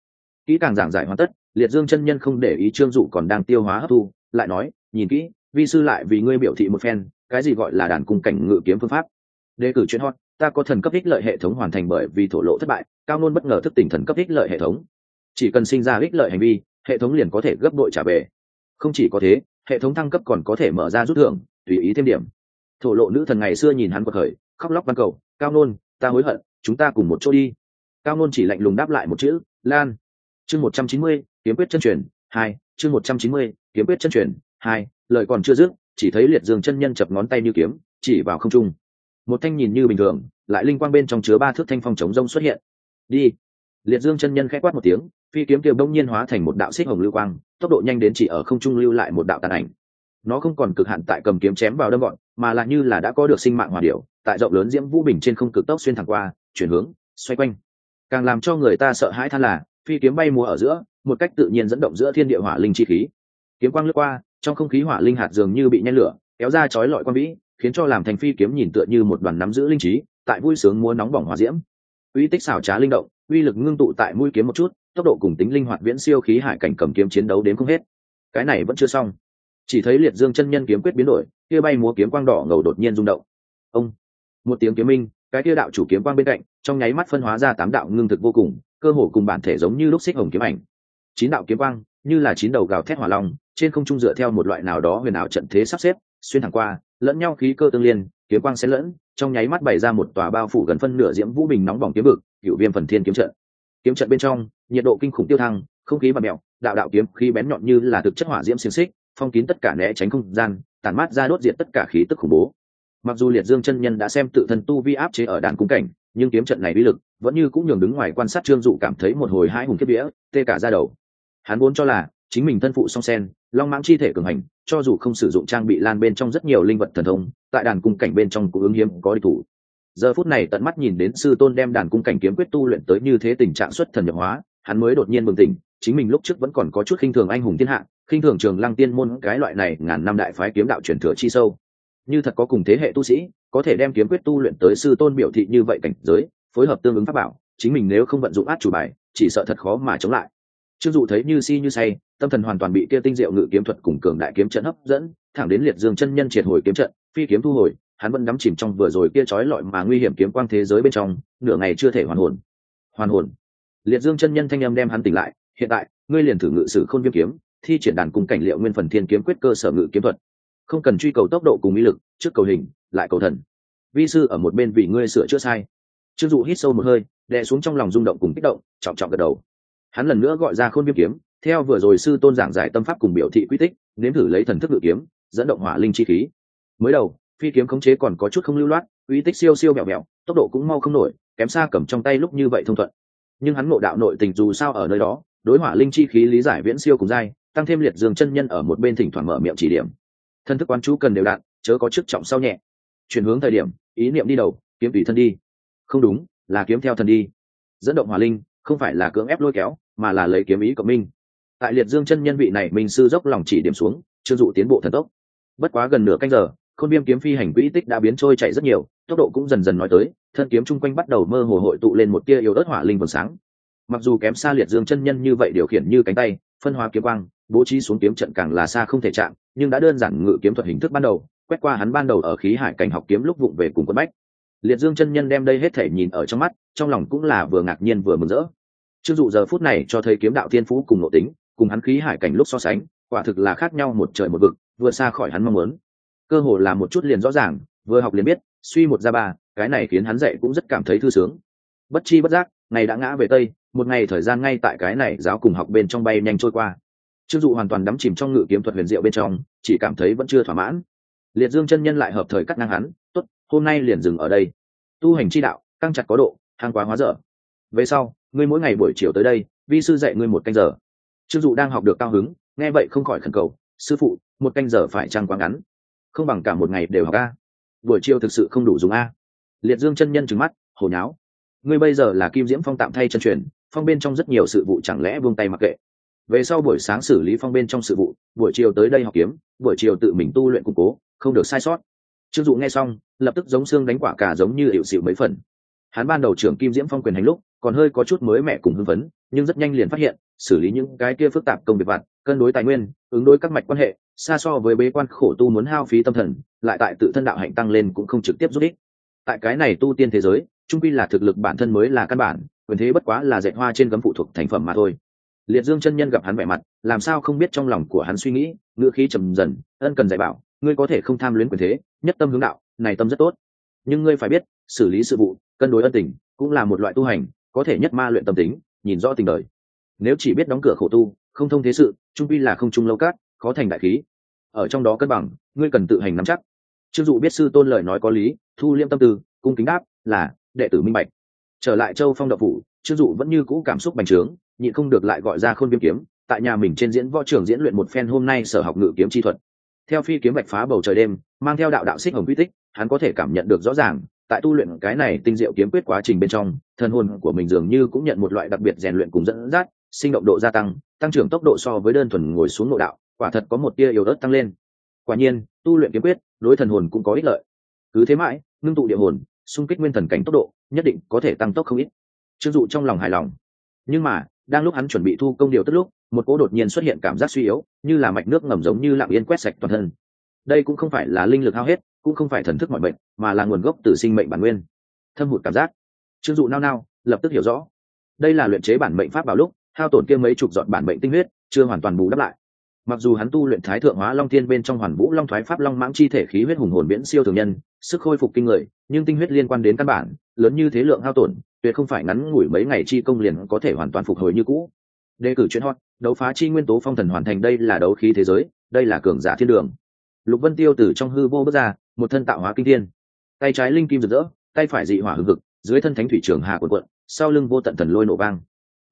Kỹ càng giảng giải hoàn tất, liệt dương chân nhân không để ý trương dụ còn đang tiêu hóa hấp thu, lại nói, nhìn kỹ, vi sư lại vì ngươi biểu thị một phen, cái gì gọi là đàn cung cảnh ngự kiếm phương pháp? Đề cử chuyên hot, ta có thần cấp ích lợi hệ thống hoàn thành bởi vì thổ lộ thất bại, cao nôn bất ngờ thức tỉnh thần cấp ích lợi hệ thống. Chỉ cần sinh ra ích lợi hành vi, hệ thống liền có thể gấp đội trả về. Không chỉ có thế hệ thống thăng cấp còn có thể mở ra rút thưởng, tùy ý thêm điểm. Thổ lộ nữ thần ngày xưa nhìn hắn quật khởi, khóc lóc văn cầu, cao nôn, ta hối hận, chúng ta cùng một chỗ đi. Cao nôn chỉ lạnh lùng đáp lại một chữ, lan. Chương một trăm chín mươi, kiếm quyết chân truyền, hai, chương một trăm chín mươi, kiếm quyết chân truyền, hai, lời còn chưa dứt, chỉ thấy liệt dương chân nhân chập ngón tay như kiếm, chỉ vào không trung. Một thanh nhìn như bình thường, lại linh quang bên trong chứa ba thước thanh phong chống rông xuất hiện. Đi. Liệt dương chân nhân khẽ quát một tiếng, phi kiếm kiều đông nhiên hóa thành một đạo xích hồng lưu quang tốc độ nhanh đến chỉ ở không trung lưu lại một đạo tàn ảnh. Nó không còn cực hạn tại cầm kiếm chém vào đâm gọn, mà là như là đã có được sinh mạng hòa điệu tại rộng lớn diễm vũ bình trên không cực tốc xuyên thẳng qua, chuyển hướng, xoay quanh. Càng làm cho người ta sợ hãi than là, phi kiếm bay mùa ở giữa, một cách tự nhiên dẫn động giữa thiên địa hỏa linh chi khí. Kiếm quang lướt qua, trong không khí hỏa linh hạt dường như bị nhen lửa, kéo ra chói lọi quang vĩ, khiến cho làm thành phi kiếm nhìn tựa như một đoàn nắm giữ linh trí, tại vui sướng múa nóng bỏng hỏa diễm. Uy tích xảo trá linh động uy lực ngưng tụ tại mũi kiếm một chút, tốc độ cùng tính linh hoạt viễn siêu khí hải cảnh cầm kiếm chiến đấu đến không hết. Cái này vẫn chưa xong. Chỉ thấy liệt dương chân nhân kiếm quyết biến đổi, kia bay múa kiếm quang đỏ ngầu đột nhiên rung động. Ông! Một tiếng kiếm minh, cái kia đạo chủ kiếm quang bên cạnh, trong nháy mắt phân hóa ra tám đạo ngưng thực vô cùng, cơ hồ cùng bản thể giống như lúc xích hồng kiếm ảnh. Chín đạo kiếm quang, như là chín đầu gào thét hỏa long, trên không trung dựa theo một loại nào đó huyền ảo trận thế sắp xếp, xuyên thẳng qua, lẫn nhau khí cơ tương liên, kiếm quang xen lẫn, trong nháy mắt bày ra một tòa bao phủ gần phân nửa diễm vũ bình nóng bỏng kiếm vực cựu viêm phần thiên kiếm trận. Kiếm trận bên trong, nhiệt độ kinh khủng tiêu thăng, không khí và mèo, đạo đạo kiếm khí bén nhọn như là thực chất hỏa diễm xiềng xích, phong kín tất cả né tránh không gian, tản mát ra đốt diệt tất cả khí tức khủng bố. Mặc dù liệt dương chân nhân đã xem tự thân tu vi áp chế ở đàn cung cảnh, nhưng kiếm trận này uy lực vẫn như cũng nhường đứng ngoài quan sát trương dụ cảm thấy một hồi hai hùng kiếp vía, tê cả ra đầu. Hắn vốn cho là chính mình thân phụ song sen, long mãng chi thể cường hành, cho dù không sử dụng trang bị lan bên trong rất nhiều linh vật thần thông, tại đàn cung cảnh bên trong cũng ứng hiếm có địch thủ giờ phút này tận mắt nhìn đến sư tôn đem đàn cung cảnh kiếm quyết tu luyện tới như thế tình trạng xuất thần nhập hóa, hắn mới đột nhiên bừng tỉnh, chính mình lúc trước vẫn còn có chút khinh thường anh hùng thiên hạ, khinh thường trường lăng tiên môn cái loại này ngàn năm đại phái kiếm đạo truyền thừa chi sâu. Như thật có cùng thế hệ tu sĩ, có thể đem kiếm quyết tu luyện tới sư tôn biểu thị như vậy cảnh giới, phối hợp tương ứng pháp bảo, chính mình nếu không vận dụng át chủ bài, chỉ sợ thật khó mà chống lại. Trương dụ thấy như si như say, tâm thần hoàn toàn bị kia tinh diệu ngự kiếm thuật cùng cường đại kiếm trận hấp dẫn, thẳng đến liệt dương chân nhân triệt hồi kiếm trận, phi kiếm thu hồi hắn vẫn đắm chìm trong vừa rồi kia trói lọi mà nguy hiểm kiếm quang thế giới bên trong, nửa ngày chưa thể hoàn hồn. Hoàn hồn. Liệt dương chân nhân thanh âm đem hắn tỉnh lại, hiện tại, ngươi liền thử ngự sử khôn viêm kiếm, thi triển đàn cùng cảnh liệu nguyên phần thiên kiếm quyết cơ sở ngự kiếm thuật. Không cần truy cầu tốc độ cùng mỹ lực, trước cầu hình, lại cầu thần. Vi sư ở một bên vì ngươi sửa chữa sai. Trương dụ hít sâu một hơi, đè xuống trong lòng rung động cùng kích động, trọng trọng gật đầu. Hắn lần nữa gọi ra khôn viêm kiếm, theo vừa rồi sư tôn giảng giải tâm pháp cùng biểu thị quy tích, nếm thử lấy thần thức ngự kiếm, dẫn động hỏa linh chi khí. Mới đầu phi kiếm khống chế còn có chút không lưu loát, uy tích siêu siêu mẹo mẹo tốc độ cũng mau không nổi, kém xa cầm trong tay lúc như vậy thông thuận. Nhưng hắn ngộ đạo nội tình dù sao ở nơi đó, đối hỏa linh chi khí lý giải viễn siêu cùng dai, tăng thêm liệt dương chân nhân ở một bên thỉnh thoảng mở miệng chỉ điểm. Thân thức quán chú cần đều đạn chớ có chức trọng sau nhẹ. Chuyển hướng thời điểm, ý niệm đi đầu, kiếm tùy thân đi. Không đúng, là kiếm theo thần đi. Dẫn động hỏa linh, không phải là cưỡng ép lôi kéo, mà là lấy kiếm ý của minh. Tại liệt dương chân nhân vị này minh sư dốc lòng chỉ điểm xuống, chưa dụ tiến bộ thần tốc. Bất quá gần nửa canh giờ khôn viêm kiếm phi hành quỹ tích đã biến trôi chạy rất nhiều, tốc độ cũng dần dần nói tới, thân kiếm chung quanh bắt đầu mơ hồ hội tụ lên một tia yếu ớt hỏa linh vầng sáng. Mặc dù kém xa liệt dương chân nhân như vậy điều khiển như cánh tay, phân hóa kiếm quang, bố trí xuống kiếm trận càng là xa không thể chạm, nhưng đã đơn giản ngự kiếm thuật hình thức ban đầu, quét qua hắn ban đầu ở khí hải cảnh học kiếm lúc vụng về cùng quân bách. Liệt dương chân nhân đem đây hết thể nhìn ở trong mắt, trong lòng cũng là vừa ngạc nhiên vừa mừng rỡ. Chưng dụ giờ phút này cho thấy kiếm đạo thiên phú cùng nội tính, cùng hắn khí hải cảnh lúc so sánh, quả thực là khác nhau một trời một vực vừa xa khỏi hắn mong muốn cơ hồ là một chút liền rõ ràng, vừa học liền biết, suy một ra ba, cái này khiến hắn dạy cũng rất cảm thấy thư sướng. Bất chi bất giác, ngày đã ngã về tây, một ngày thời gian ngay tại cái này giáo cùng học bên trong bay nhanh trôi qua. Trương dụ hoàn toàn đắm chìm trong ngự kiếm thuật huyền diệu bên trong, chỉ cảm thấy vẫn chưa thỏa mãn. Liệt dương chân nhân lại hợp thời cắt ngang hắn, tốt, hôm nay liền dừng ở đây. Tu hành chi đạo, căng chặt có độ hàng quá hóa dở. Về sau, ngươi mỗi ngày buổi chiều tới đây, vi sư dạy ngươi một canh giờ. Trương dụ đang học được cao hứng, nghe vậy không khỏi khẩn cầu, sư phụ, một canh giờ phải trăng quá ngắn không bằng cả một ngày đều học a. Buổi chiều thực sự không đủ dùng a. Liệt dương chân nhân trừng mắt, hồ nháo. Ngươi bây giờ là kim diễm phong tạm thay chân truyền, phong bên trong rất nhiều sự vụ chẳng lẽ buông tay mặc kệ. Về sau buổi sáng xử lý phong bên trong sự vụ, buổi chiều tới đây học kiếm, buổi chiều tự mình tu luyện củng cố, không được sai sót. Trương dụ nghe xong, lập tức giống xương đánh quả cả giống như hiệu xịu mấy phần. Hắn ban đầu trưởng kim diễm phong quyền hành lúc, còn hơi có chút mới mẹ cùng hưng phấn, nhưng rất nhanh liền phát hiện xử lý những cái kia phức tạp công việc vặt, cân đối tài nguyên, ứng đối các mạch quan hệ, xa so với bế quan khổ tu muốn hao phí tâm thần, lại tại tự thân đạo hạnh tăng lên cũng không trực tiếp giúp ích. Tại cái này tu tiên thế giới, trung quy là thực lực bản thân mới là căn bản, quyền thế bất quá là dạy hoa trên gấm phụ thuộc thành phẩm mà thôi. Liệt dương chân nhân gặp hắn vẻ mặt, làm sao không biết trong lòng của hắn suy nghĩ, ngữ khí trầm dần, ân cần dạy bảo, ngươi có thể không tham luyến quyền thế, nhất tâm hướng đạo, này tâm rất tốt. Nhưng ngươi phải biết, xử lý sự vụ, cân đối ân tình, cũng là một loại tu hành, có thể nhất ma luyện tâm tính, nhìn rõ tình đời nếu chỉ biết đóng cửa khổ tu, không thông thế sự, trung vi là không trung lâu cát, khó thành đại khí. Ở trong đó cân bằng, ngươi cần tự hành nắm chắc. Chưng dụ biết sư tôn lời nói có lý, thu liêm tâm tư, cung kính đáp, là, đệ tử minh bạch. Trở lại châu phong đậu phủ chưng dụ vẫn như cũ cảm xúc bành trướng nhị không được lại gọi ra khôn viêm kiếm, tại nhà mình trên diễn võ trường diễn luyện một phen hôm nay sở học ngự kiếm chi thuật. Theo phi kiếm bạch phá bầu trời đêm, mang theo đạo đạo xích hồng quy tích, hắn có thể cảm nhận được rõ ràng, tại tu luyện cái này tinh diệu kiếm quyết quá trình bên trong thân hồn của mình dường như cũng nhận một loại đặc biệt rèn luyện cùng dẫn dắt sinh động độ gia tăng tăng trưởng tốc độ so với đơn thuần ngồi xuống nội đạo, quả thật có một tia yếu ớt tăng lên. Quả nhiên, tu luyện kiếm quyết, đối thần hồn cũng có ích lợi. Cứ thế mãi, ngưng tụ địa hồn, xung kích nguyên thần cảnh tốc độ, nhất định có thể tăng tốc không ít. Chưng dụ trong lòng hài lòng. Nhưng mà, đang lúc hắn chuẩn bị thu công điều tức lúc, một cỗ đột nhiên xuất hiện cảm giác suy yếu, như là mạch nước ngầm giống như lặng yên quét sạch toàn thân. Đây cũng không phải là linh lực hao hết, cũng không phải thần thức mọi bệnh mà là nguồn gốc từ sinh mệnh bản nguyên. Thâm hụt cảm giác. Chưng dụ nao nao, lập tức hiểu rõ. Đây là luyện chế bản mệnh pháp vào lúc hao tổn kia mấy chục giọt bản mệnh tinh huyết, chưa hoàn toàn bù đắp lại. Mặc dù hắn tu luyện thái thượng hóa long thiên bên trong hoàn vũ long thoái pháp long mãng chi thể khí huyết hùng hồn miễn siêu thường nhân, sức khôi phục kinh người, nhưng tinh huyết liên quan đến căn bản, lớn như thế lượng hao tổn, tuyệt không phải ngắn ngủi mấy ngày chi công liền có thể hoàn toàn phục hồi như cũ. Đề cử chuyên hot, đấu phá chi nguyên tố phong thần hoàn thành đây là đấu khí thế giới, đây là cường giả thiên đường. Lục vân tiêu từ trong hư vô bước ra, một thân tạo hóa kinh thiên. Tay trái linh kim rực rỡ, tay phải dị hỏa hưng cực dưới thân thánh thủy trường hà quần quận sau lưng vô tận thần lôi nổ vang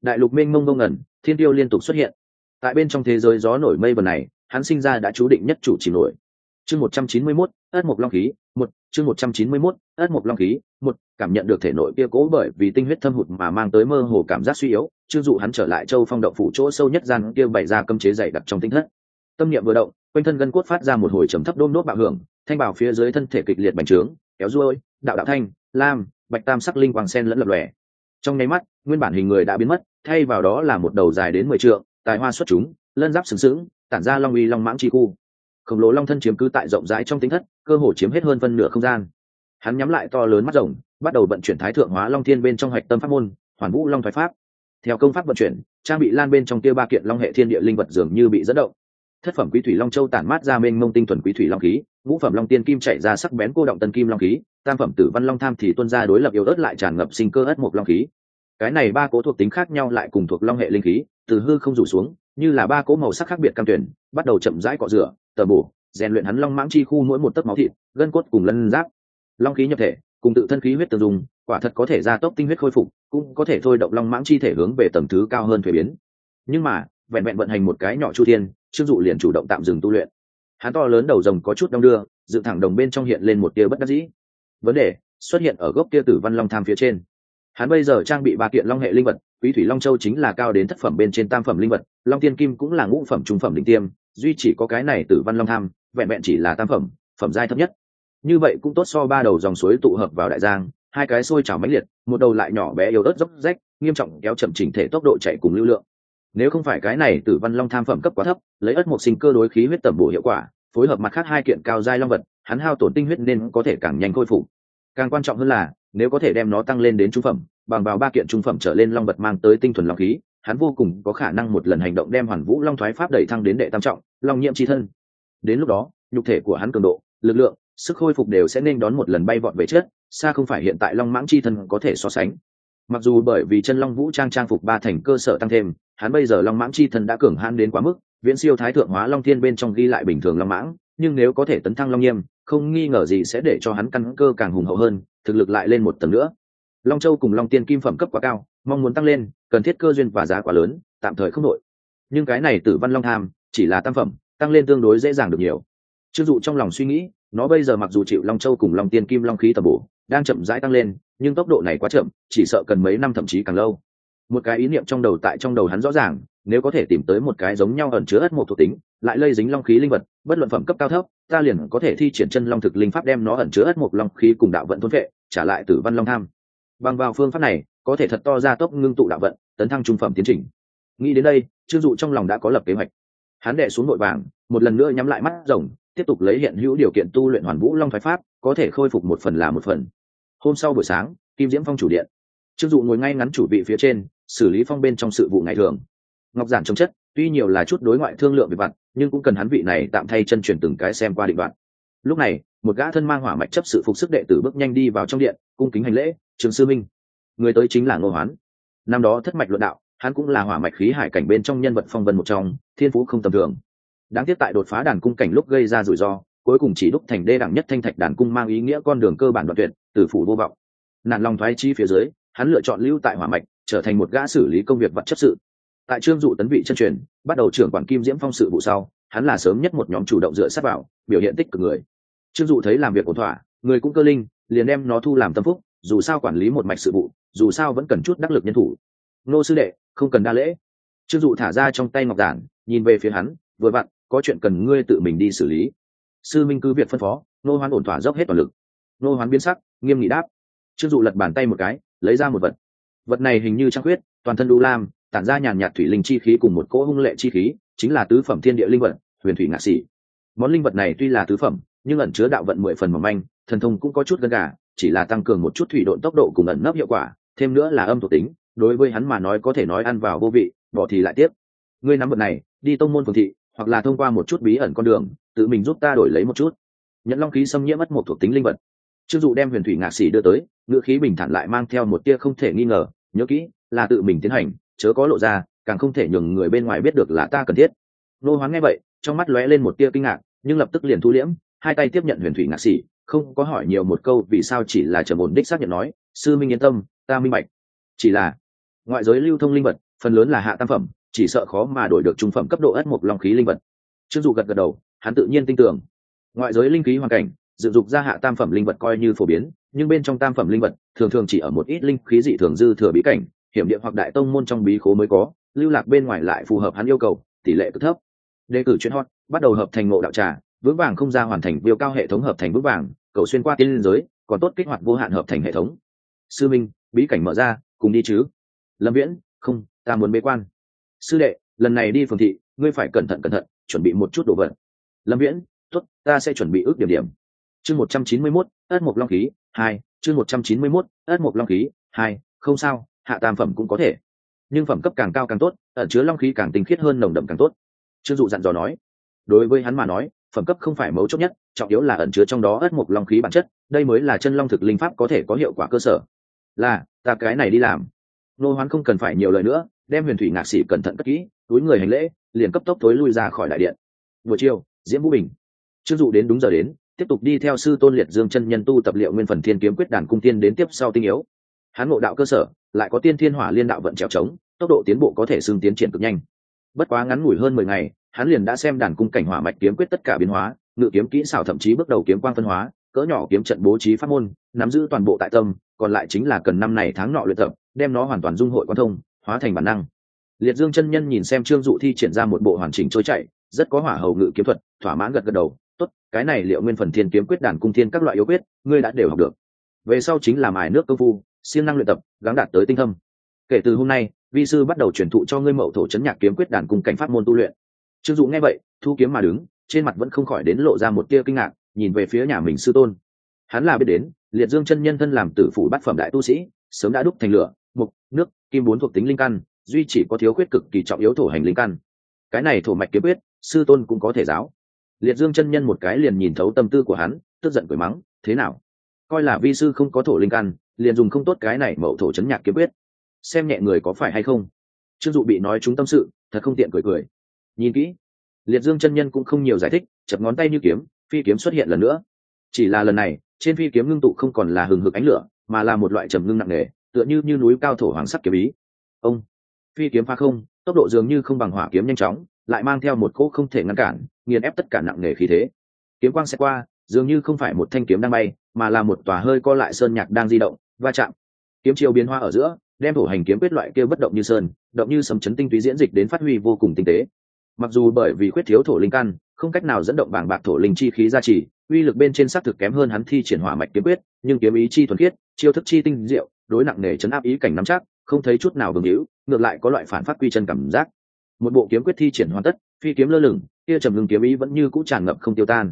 đại lục minh mông mông ngẩn, thiên tiêu liên tục xuất hiện. Tại bên trong thế giới gió nổi mây vần này, hắn sinh ra đã chú định nhất chủ chỉ nổi. Chương một trăm chín mươi mốt, ất mộc long khí, một, chương một trăm chín mươi mốt, ất mộc long khí, một, cảm nhận được thể nội kia cố bởi vì tinh huyết thâm hụt mà mang tới mơ hồ cảm giác suy yếu chưng dụ hắn trở lại châu phong động phủ chỗ sâu nhất gian kia bày ra cấm chế dày đặc trong tinh thất. Tâm niệm vừa động, quanh thân gân cốt phát ra một hồi trầm thấp đôm nốt bạo hưởng, thanh bảo phía dưới thân thể kịch liệt bành trướng, kéo ruôi, đạo đạo thanh, lam, bạch tam sắc linh quang sen lẫn lập lòe trong nháy mắt, nguyên bản hình người đã biến mất, thay vào đó là một đầu dài đến mười trượng, tài hoa xuất chúng, lân giáp sừng sững, tản ra long uy long mãng chi khu. Khổng lồ long thân chiếm cứ tại rộng rãi trong tính thất, cơ hồ chiếm hết hơn phân nửa không gian. Hắn nhắm lại to lớn mắt rồng, bắt đầu vận chuyển thái thượng hóa long thiên bên trong hạch tâm pháp môn, hoàn vũ long thoái pháp. Theo công pháp vận chuyển, trang bị lan bên trong kia ba kiện long hệ thiên địa linh vật dường như bị dẫn động thất phẩm quý thủy long châu tản mát ra mênh mông tinh thuần quý thủy long khí, ngũ phẩm long tiên kim chạy ra sắc bén cô động tân kim long khí, tam phẩm tử văn long tham thì tuân ra đối lập yếu ớt lại tràn ngập sinh cơ ất một long khí. Cái này ba cố thuộc tính khác nhau lại cùng thuộc long hệ linh khí, từ hư không rủ xuống, như là ba cố màu sắc khác biệt cam tuyển, bắt đầu chậm rãi cọ rửa tờ bổ, rèn luyện hắn long mãng chi khu mỗi một tấc máu thịt, gân cốt cùng lân giáp. Long khí nhập thể, cùng tự thân khí huyết tương dùng quả thật có thể gia tốc tinh huyết khôi phục, cũng có thể thôi động long mãng chi thể hướng về tầm thứ cao hơn thuế biến. Nhưng mà, vẹn vẹn vận hành một cái nhỏ chu thiên trương dụ liền chủ động tạm dừng tu luyện. Hắn to lớn đầu rồng có chút đong đưa, dựng thẳng đồng bên trong hiện lên một tia bất đắc dĩ. Vấn đề, xuất hiện ở gốc tia tử văn long tham phía trên. Hắn bây giờ trang bị ba kiện long hệ linh vật, quý thủy long châu chính là cao đến thất phẩm bên trên tam phẩm linh vật, long tiên kim cũng là ngũ phẩm, trung phẩm định tiêm, duy chỉ có cái này tử văn long tham, vẹn vẹn chỉ là tam phẩm phẩm giai thấp nhất. Như vậy cũng tốt so ba đầu dòng suối tụ hợp vào đại giang, hai cái sôi trào mãnh liệt, một đầu lại nhỏ bé yếu ớt dốc rách, nghiêm trọng kéo chậm chỉnh thể tốc độ chạy cùng lưu lượng nếu không phải cái này tử văn long tham phẩm cấp quá thấp, lấy ất một sinh cơ đối khí huyết tẩm bổ hiệu quả, phối hợp mặt khác hai kiện cao giai long vật, hắn hao tổn tinh huyết nên có thể càng nhanh khôi phục. Càng quan trọng hơn là, nếu có thể đem nó tăng lên đến trung phẩm, bằng vào ba kiện trung phẩm trở lên long vật mang tới tinh thuần long khí, hắn vô cùng có khả năng một lần hành động đem hoàn vũ long thoái pháp đẩy thăng đến đệ tam trọng, long nhiệm tri thân. Đến lúc đó, nhục thể của hắn cường độ, lực lượng, sức khôi phục đều sẽ nên đón một lần bay vọt về trước, xa không phải hiện tại long mãng chi thân có thể so sánh mặc dù bởi vì chân long vũ trang trang phục ba thành cơ sở tăng thêm, hắn bây giờ long mãng chi thân đã cường hãn đến quá mức, viễn siêu thái thượng hóa long thiên bên trong ghi lại bình thường long mãng, nhưng nếu có thể tấn thăng long nghiêm, không nghi ngờ gì sẽ để cho hắn căn cơ càng hùng hậu hơn, thực lực lại lên một tầng nữa. Long châu cùng long tiên kim phẩm cấp quá cao, mong muốn tăng lên, cần thiết cơ duyên và giá quá lớn, tạm thời không nội nhưng cái này tử văn long tham, chỉ là tam phẩm, tăng lên tương đối dễ dàng được nhiều. Chưng dụ trong lòng suy nghĩ, nó bây giờ mặc dù chịu long châu cùng long tiên kim long khí tầm bổ, đang chậm rãi tăng lên nhưng tốc độ này quá chậm, chỉ sợ cần mấy năm thậm chí càng lâu. Một cái ý niệm trong đầu tại trong đầu hắn rõ ràng, nếu có thể tìm tới một cái giống nhau ẩn chứa ất một thuộc tính, lại lây dính long khí linh vật, bất luận phẩm cấp cao thấp, ta liền có thể thi triển chân long thực linh pháp đem nó ẩn chứa ất một long khí cùng đạo vận thôn vệ, trả lại tử văn long tham. Bằng vào phương pháp này, có thể thật to ra tốc ngưng tụ đạo vận, tấn thăng trung phẩm tiến trình. Nghĩ đến đây, trương dụ trong lòng đã có lập kế hoạch. Hắn đệ xuống nội vàng một lần nữa nhắm lại mắt rồng, tiếp tục lấy hiện hữu điều kiện tu luyện hoàn vũ long phái pháp, có thể khôi phục một phần là một phần hôm sau buổi sáng, kim diễm phong chủ điện. Trương dụ ngồi ngay ngắn chủ vị phía trên, xử lý phong bên trong sự vụ ngày thường. Ngọc giản trồng chất, tuy nhiều là chút đối ngoại thương lượng về vặt, nhưng cũng cần hắn vị này tạm thay chân truyền từng cái xem qua định đoạn. Lúc này, một gã thân mang hỏa mạch chấp sự phục sức đệ tử bước nhanh đi vào trong điện, cung kính hành lễ trường sư minh, người tới chính là ngô hoán. Năm đó thất mạch luận đạo, hắn cũng là hỏa mạch khí hải cảnh bên trong nhân vật phong vân một trong, thiên phú không tầm thường. Đáng tiếc tại đột phá đàn cung cảnh lúc gây ra rủi ro, cuối cùng chỉ đúc thành đê đẳng nhất thanh thạch đàn cung mang ý nghĩa con đường cơ bản đoạn tuyệt từ phủ vô vọng. Nạn lòng thoái chi phía dưới, hắn lựa chọn lưu tại hỏa mạch, trở thành một gã xử lý công việc vật chất sự. Tại trương dụ tấn vị chân truyền, bắt đầu trưởng quản kim diễm phong sự vụ sau, hắn là sớm nhất một nhóm chủ động dựa sát vào, biểu hiện tích cực người. Trương dụ thấy làm việc ổn thỏa, người cũng cơ linh, liền đem nó thu làm tâm phúc, dù sao quản lý một mạch sự vụ, dù sao vẫn cần chút đắc lực nhân thủ. Nô sư đệ, không cần đa lễ. Trương dụ thả ra trong tay ngọc giản, nhìn về phía hắn, vừa vặn, có chuyện cần ngươi tự mình đi xử lý. Sư minh cứ việc phân phó, nô hoán ổn thỏa dốc hết toàn lực. Nô hoán biến sắc nghiêm nghị đáp. Trương dụ lật bàn tay một cái, lấy ra một vật. Vật này hình như trăng huyết toàn thân đu lam, tản ra nhàn nhạt thủy linh chi khí cùng một cỗ hung lệ chi khí, chính là tứ phẩm thiên địa linh vật, huyền thủy ngạ sĩ. Món linh vật này tuy là tứ phẩm, nhưng ẩn chứa đạo vận mười phần mỏng manh, thần thông cũng có chút gần gà, chỉ là tăng cường một chút thủy độn tốc độ cùng ẩn nấp hiệu quả, thêm nữa là âm thuộc tính, đối với hắn mà nói có thể nói ăn vào vô vị, bỏ thì lại tiếp. Ngươi nắm vật này, đi tông môn phường thị, hoặc là thông qua một chút bí ẩn con đường, tự mình giúp ta đổi lấy một chút. Nhận long khí xâm nhiễm mất một thuộc tính linh vật chưng dụ đem huyền thủy ngạc sĩ đưa tới, ngữ khí bình thản lại mang theo một tia không thể nghi ngờ, nhớ kỹ, là tự mình tiến hành, chớ có lộ ra, càng không thể nhường người bên ngoài biết được là ta cần thiết. Nô hoán nghe vậy, trong mắt lóe lên một tia kinh ngạc, nhưng lập tức liền thu liễm, hai tay tiếp nhận huyền thủy ngạc sĩ, không có hỏi nhiều một câu vì sao chỉ là trở ổn đích xác nhận nói, sư minh yên tâm, ta minh bạch. Chỉ là, ngoại giới lưu thông linh vật, phần lớn là hạ tam phẩm, chỉ sợ khó mà đổi được trung phẩm cấp độ ất mục long khí linh vật. Trương dụ gật gật đầu, hắn tự nhiên tin tưởng. Ngoại giới linh khí hoàn cảnh dựng dục ra hạ tam phẩm linh vật coi như phổ biến, nhưng bên trong tam phẩm linh vật thường thường chỉ ở một ít linh khí dị thường dư thừa bí cảnh, hiểm địa hoặc đại tông môn trong bí khố mới có, lưu lạc bên ngoài lại phù hợp hắn yêu cầu, tỷ lệ cực thấp. Đề cử chuyên hot, bắt đầu hợp thành ngộ đạo trà, vững vàng không ra hoàn thành viêu cao hệ thống hợp thành vững vàng, cầu xuyên qua tiên liên giới, còn tốt kích hoạt vô hạn hợp thành hệ thống. Sư minh, bí cảnh mở ra, cùng đi chứ. Lâm viễn, không, ta muốn bế quan. Sư đệ, lần này đi phường thị, ngươi phải cẩn thận cẩn thận, chuẩn bị một chút đồ vật. Lâm viễn, tốt, ta sẽ chuẩn bị ước điểm điểm chương một trăm chín mươi mốt, ất mộc long khí, hai, chương một trăm chín mươi mốt, ất mộc long khí, hai, không sao, hạ tam phẩm cũng có thể. Nhưng phẩm cấp càng cao càng tốt, ẩn chứa long khí càng tinh khiết hơn nồng đậm càng tốt. Trương dụ dặn dò nói. Đối với hắn mà nói, phẩm cấp không phải mấu chốt nhất, trọng yếu là ẩn chứa trong đó ất mộc long khí bản chất, đây mới là chân long thực linh pháp có thể có hiệu quả cơ sở. Là, ta cái này đi làm. Nô hoán không cần phải nhiều lời nữa, đem huyền thủy ngạc sĩ cẩn thận cất kỹ, túi người hành lễ, liền cấp tốc tối lui ra khỏi đại điện. Buổi chiều, diễm vũ bình. Trương dụ đến đúng giờ đến tiếp tục đi theo sư tôn liệt dương chân nhân tu tập liệu nguyên phần thiên kiếm quyết đàn cung tiên đến tiếp sau tinh yếu. Hắn ngộ đạo cơ sở, lại có tiên thiên hỏa liên đạo vận trèo trống, tốc độ tiến bộ có thể xưng tiến triển cực nhanh. Bất quá ngắn ngủi hơn mười ngày, hắn liền đã xem đàn cung cảnh hỏa mạch kiếm quyết tất cả biến hóa, ngự kiếm kỹ xảo thậm chí bước đầu kiếm quang phân hóa, cỡ nhỏ kiếm trận bố trí pháp môn, nắm giữ toàn bộ tại tâm, còn lại chính là cần năm này tháng nọ luyện tập, đem nó hoàn toàn dung hội quan thông, hóa thành bản năng. Liệt dương chân nhân nhìn xem trương dụ thi triển ra một bộ hoàn chỉnh trôi chạy rất có hỏa hầu ngự kiếm thuật, thỏa mãn gật gật đầu tốt, cái này liệu nguyên phần thiên kiếm quyết đàn cung thiên các loại yếu quyết, ngươi đã đều học được. Về sau chính là mài nước công phu, siêng năng luyện tập, gắng đạt tới tinh thâm. Kể từ hôm nay, vi sư bắt đầu truyền thụ cho ngươi mậu thổ chấn nhạc kiếm quyết đàn cung cảnh pháp môn tu luyện. Trương dụ nghe vậy, thu kiếm mà đứng, trên mặt vẫn không khỏi đến lộ ra một tia kinh ngạc, nhìn về phía nhà mình sư tôn. Hắn là biết đến, liệt dương chân nhân thân làm tử phủ bát phẩm đại tu sĩ, sớm đã đúc thành lửa, mục, nước, kim bốn thuộc tính linh căn, duy chỉ có thiếu khuyết cực kỳ trọng yếu thổ hành linh căn. Cái này thổ mạch kiếm quyết, sư tôn cũng có thể giáo liệt dương chân nhân một cái liền nhìn thấu tâm tư của hắn, tức giận cười mắng, thế nào? Coi là vi sư không có thổ linh căn, liền dùng không tốt cái này mậu thổ chấn nhạc kiếm quyết. Xem nhẹ người có phải hay không? Trương dụ bị nói chúng tâm sự, thật không tiện cười cười. Nhìn kỹ, liệt dương chân nhân cũng không nhiều giải thích, chập ngón tay như kiếm, phi kiếm xuất hiện lần nữa. Chỉ là lần này, trên phi kiếm ngưng tụ không còn là hừng hực ánh lửa, mà là một loại trầm ngưng nặng nề, tựa như như núi cao thổ hoàng sắc kiếm ý. Ông, phi kiếm pha không, tốc độ dường như không bằng hỏa kiếm nhanh chóng lại mang theo một cỗ không thể ngăn cản, nghiền ép tất cả nặng nề khí thế. Kiếm quang sẽ qua, dường như không phải một thanh kiếm đang bay, mà là một tòa hơi co lại sơn nhạc đang di động, va chạm. Kiếm chiều biến hoa ở giữa, đem thủ hành kiếm quyết loại kia bất động như sơn, động như sấm chấn tinh túy diễn dịch đến phát huy vô cùng tinh tế. Mặc dù bởi vì khuyết thiếu thổ linh căn, không cách nào dẫn động bảng bạc thổ linh chi khí gia trì, uy lực bên trên xác thực kém hơn hắn thi triển hỏa mạch kiếm quyết, nhưng kiếm ý chi thuần khiết, chiêu thức chi tinh diệu, đối nặng nề chấn áp ý cảnh nắm chắc, không thấy chút nào vương hữu ngược lại có loại phản phát quy chân cảm giác một bộ kiếm quyết thi triển hoàn tất, phi kiếm lơ lửng, kia trầm ngưng kiếm ý vẫn như cũ tràn ngập không tiêu tan.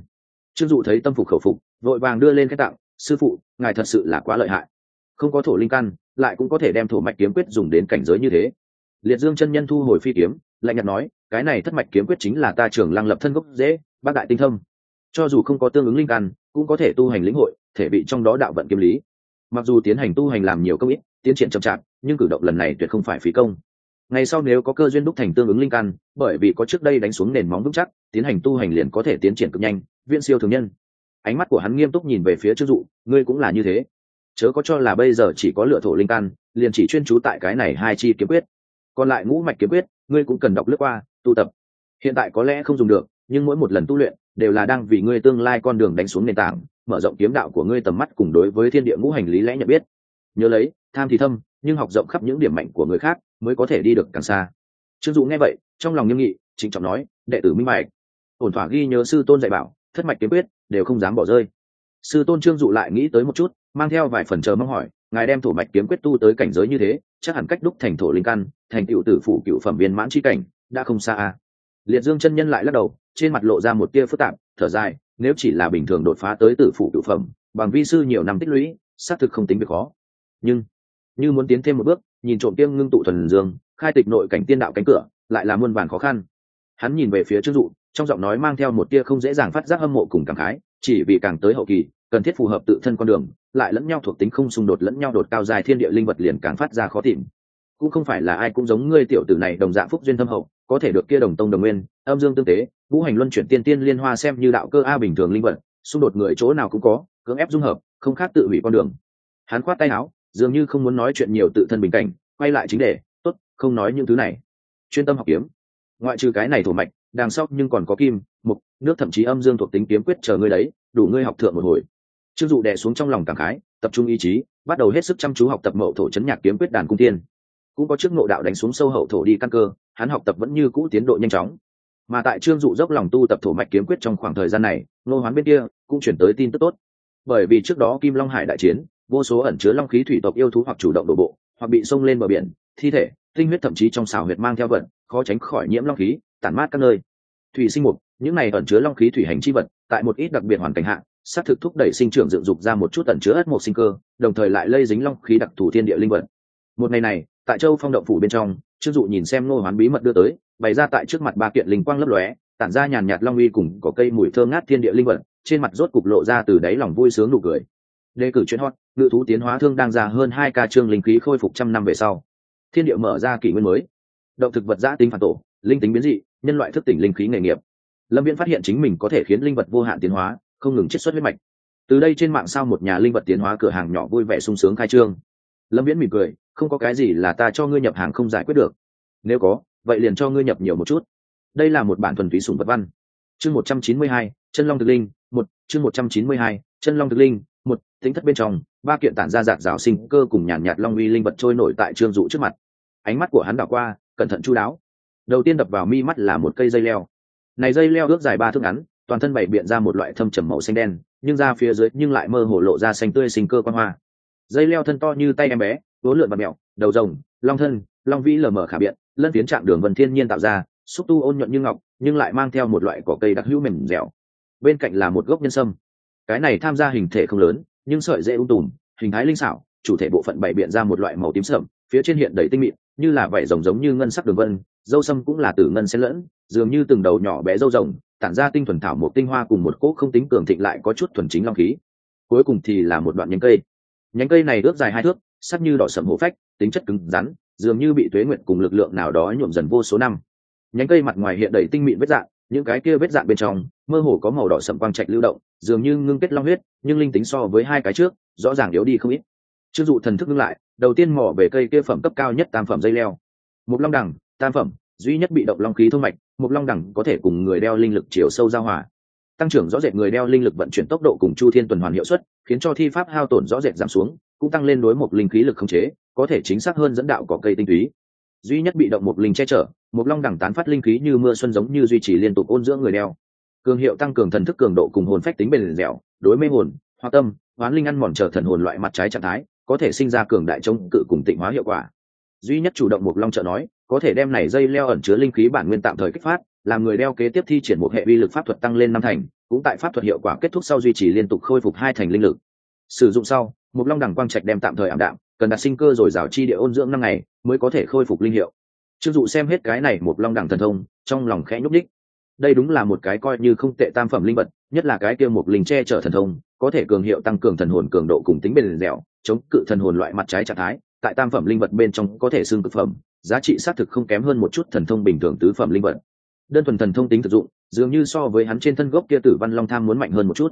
Trương dụ thấy tâm phục khẩu phục, vội vàng đưa lên cái tặng sư phụ, ngài thật sự là quá lợi hại. Không có thổ linh căn, lại cũng có thể đem thổ mạch kiếm quyết dùng đến cảnh giới như thế. Liệt dương chân nhân thu hồi phi kiếm, lạnh nhạt nói, cái này thất mạch kiếm quyết chính là ta trưởng lăng lập thân gốc dễ bác đại tinh thâm. Cho dù không có tương ứng linh căn, cũng có thể tu hành lĩnh hội, thể bị trong đó đạo vận kiếm lý. Mặc dù tiến hành tu hành làm nhiều công ít, tiến triển chậm chạp, nhưng cử động lần này tuyệt không phải phí công ngày sau nếu có cơ duyên đúc thành tương ứng linh căn, bởi vì có trước đây đánh xuống nền móng vững chắc, tiến hành tu hành liền có thể tiến triển cực nhanh viện siêu thường nhân. Ánh mắt của hắn nghiêm túc nhìn về phía chức dụ, ngươi cũng là như thế. Chớ có cho là bây giờ chỉ có lựa thổ linh căn, liền chỉ chuyên trú tại cái này hai chi kiếm quyết. Còn lại ngũ mạch kiếm quyết, ngươi cũng cần đọc lướt qua, tu tập. Hiện tại có lẽ không dùng được, nhưng mỗi một lần tu luyện, đều là đang vì ngươi tương lai con đường đánh xuống nền tảng, mở rộng kiếm đạo của ngươi tầm mắt cùng đối với thiên địa ngũ hành lý lẽ nhận biết. Nhớ lấy, tham thì thâm nhưng học rộng khắp những điểm mạnh của người khác mới có thể đi được càng xa. Trương dụ nghe vậy, trong lòng nghiêm nghị, trịnh trọng nói, đệ tử minh mạch ổn thỏa ghi nhớ sư tôn dạy bảo, thất mạch kiếm quyết, đều không dám bỏ rơi. Sư tôn trương dụ lại nghĩ tới một chút, mang theo vài phần chờ mong hỏi, ngài đem thổ mạch kiếm quyết tu tới cảnh giới như thế, chắc hẳn cách đúc thành thổ linh căn, thành cựu tử phủ cựu phẩm viên mãn chi cảnh, đã không xa a. Liệt dương chân nhân lại lắc đầu, trên mặt lộ ra một tia phức tạp, thở dài, nếu chỉ là bình thường đột phá tới tử phủ cựu phẩm, bằng vi sư nhiều năm tích lũy, xác thực không tính việc khó. Nhưng như muốn tiến thêm một bước, nhìn trộm tiêm ngưng tụ thuần dương, khai tịch nội cảnh tiên đạo cánh cửa, lại là muôn vàn khó khăn. Hắn nhìn về phía trương dụ, trong giọng nói mang theo một tia không dễ dàng phát giác hâm mộ cùng cảm khái, chỉ vì càng tới hậu kỳ, cần thiết phù hợp tự thân con đường, lại lẫn nhau thuộc tính không xung đột lẫn nhau đột cao dài thiên địa linh vật liền càng phát ra khó tìm. Cũng không phải là ai cũng giống ngươi tiểu tử này đồng dạng phúc duyên thâm hậu, có thể được kia đồng tông đồng nguyên, âm dương tương tế vũ hành luân chuyển tiên tiên liên hoa xem như đạo cơ a bình thường linh vật, xung đột người chỗ nào cũng có, cưỡng ép dung hợp, không khác tự hủy con đường. Hắn khoát tay áo dường như không muốn nói chuyện nhiều tự thân bình cảnh, quay lại chính đề, tốt, không nói những thứ này. Chuyên tâm học kiếm. Ngoại trừ cái này thổ mạch, đằng sau nhưng còn có kim, mục, nước thậm chí âm dương thuộc tính kiếm quyết chờ ngươi đấy, đủ ngươi học thượng một hồi. Chưng dụ đè xuống trong lòng cảm khái, tập trung ý chí, bắt đầu hết sức chăm chú học tập mậu thổ chấn nhạc kiếm quyết đàn cung tiên. Cũng có trước ngộ đạo đánh xuống sâu hậu thổ đi căn cơ, hắn học tập vẫn như cũ tiến độ nhanh chóng. Mà tại trương dụ dốc lòng tu tập thổ mạch kiếm quyết trong khoảng thời gian này nô hoán bên kia cũng chuyển tới tin tức tốt. Bởi vì trước đó kim long hải đại chiến vô số ẩn chứa long khí thủy tộc yêu thú hoặc chủ động đổ bộ, hoặc bị xông lên bờ biển, thi thể, tinh huyết thậm chí trong xào huyệt mang theo vật, khó tránh khỏi nhiễm long khí, tản mát các nơi. Thủy sinh mục, những này ẩn chứa long khí thủy hành chi vật, tại một ít đặc biệt hoàn cảnh hạ, xác thực thúc đẩy sinh trưởng dựng dục ra một chút ẩn chứa ất một sinh cơ, đồng thời lại lây dính long khí đặc thù thiên địa linh vật. Một ngày này, tại châu phong động phủ bên trong trương dụ nhìn xem ngô hoán bí mật đưa tới, bày ra tại trước mặt ba kiện linh quang lấp lóe, tản ra nhàn nhạt long uy cùng có cây mùi thơ ngát thiên địa linh vật, trên mặt rốt cục lộ ra từ đáy lòng vui sướng nụ cười đề cử chuyển hot, ngự thú tiến hóa thương đang ra hơn hai ca trương linh khí khôi phục trăm năm về sau. Thiên địa mở ra kỷ nguyên mới. Động thực vật giã tính phản tổ, linh tính biến dị, nhân loại thức tỉnh linh khí nghề nghiệp. Lâm viễn phát hiện chính mình có thể khiến linh vật vô hạn tiến hóa, không ngừng chiết xuất huyết mạch. Từ đây trên mạng sao một nhà linh vật tiến hóa cửa hàng nhỏ vui vẻ sung sướng khai trương. Lâm viễn mỉm cười, không có cái gì là ta cho ngươi nhập hàng không giải quyết được. Nếu có, vậy liền cho ngươi nhập nhiều một chút. Đây là một bản thuần túy sùng vật văn. Chương một trăm chín mươi hai, chân long thực linh, một, chương một trăm chín mươi hai, chân long thực linh một, tính thất bên trong, ba kiện tản ra dạt rào sinh cơ cùng nhàn nhạt long uy linh vật trôi nổi tại trương dụ trước mặt. Ánh mắt của hắn đảo qua, cẩn thận chu đáo. Đầu tiên đập vào mi mắt là một cây dây leo. Này dây leo ước dài ba thước ngắn, toàn thân bày biện ra một loại thâm trầm màu xanh đen, nhưng ra phía dưới nhưng lại mơ hồ lộ ra xanh tươi sinh cơ quan hoa. Dây leo thân to như tay em bé vốn lượn và mẹo đầu rồng, long thân, long vĩ lờ mờ khả biện, lân tiến trạng đường vân thiên nhiên tạo ra, xúc tu ôn nhuận như ngọc, nhưng lại mang theo một loại cỏ cây đặc hữu mềm dẻo. Bên cạnh là một gốc nhân sâm cái này tham gia hình thể không lớn, nhưng sợi dễ ung tùm, hình thái linh xảo, chủ thể bộ phận bày biện ra một loại màu tím sậm, phía trên hiện đầy tinh mịn, như là vảy rồng giống như ngân sắc đường vân, dâu sâm cũng là từ ngân xen lẫn, dường như từng đầu nhỏ bé dâu rồng, tản ra tinh thuần thảo một tinh hoa cùng một cỗ không tính cường thịnh lại có chút thuần chính long khí. Cuối cùng thì là một đoạn nhánh cây. Nhánh cây này ước dài hai thước, sắc như đỏ sầm hổ phách, tính chất cứng rắn, dường như bị tuế nguyện cùng lực lượng nào đó nhuộm dần vô số năm. Nhánh cây mặt ngoài hiện đầy tinh mịn vết dạng những cái kia vết dạng bên trong, mơ hồ có màu đỏ sậm quang trạch lưu động, dường như ngưng kết long huyết, nhưng linh tính so với hai cái trước, rõ ràng yếu đi không ít. Chưng dụ thần thức ngưng lại, đầu tiên mò về cây kia phẩm cấp cao nhất tam phẩm dây leo. Một long đẳng, tam phẩm, duy nhất bị động long khí thông mạch một long đẳng có thể cùng người đeo linh lực chiều sâu giao hòa. Tăng trưởng rõ rệt người đeo linh lực vận chuyển tốc độ cùng chu thiên tuần hoàn hiệu suất, khiến cho thi pháp hao tổn rõ rệt giảm xuống, cũng tăng lên đối một linh khí lực không chế, có thể chính xác hơn dẫn đạo có cây tinh túy duy nhất bị động một linh che chở, một long đẳng tán phát linh khí như mưa xuân giống như duy trì liên tục ôn dưỡng người đeo. Cường hiệu tăng cường thần thức cường độ cùng hồn phách tính bền dẻo, đối mê hồn, hoa tâm, hoán linh ăn mòn trở thần hồn loại mặt trái trạng thái, có thể sinh ra cường đại chống cự cùng tịnh hóa hiệu quả. Duy nhất chủ động một long trợ nói, có thể đem này dây leo ẩn chứa linh khí bản nguyên tạm thời kích phát, làm người đeo kế tiếp thi triển một hệ vi lực pháp thuật tăng lên năm thành, cũng tại pháp thuật hiệu quả kết thúc sau duy trì liên tục khôi phục hai thành linh lực. Sử dụng sau, một long đẳng quang trạch đem tạm thời ảm đạm cần đặt sinh cơ rồi rào chi địa ôn dưỡng năm ngày mới có thể khôi phục linh hiệu. Chưng dụ xem hết cái này một long đẳng thần thông, trong lòng khẽ nhúc đích đây đúng là một cái coi như không tệ tam phẩm linh vật, nhất là cái kia một linh che chở thần thông, có thể cường hiệu tăng cường thần hồn cường độ cùng tính bền dẻo, chống cự thần hồn loại mặt trái trạng thái, tại tam phẩm linh vật bên trong có thể xương cực phẩm, giá trị xác thực không kém hơn một chút thần thông bình thường tứ phẩm linh vật. Đơn thuần thần thông tính thực dụng, dường như so với hắn trên thân gốc kia tử văn long tham muốn mạnh hơn một chút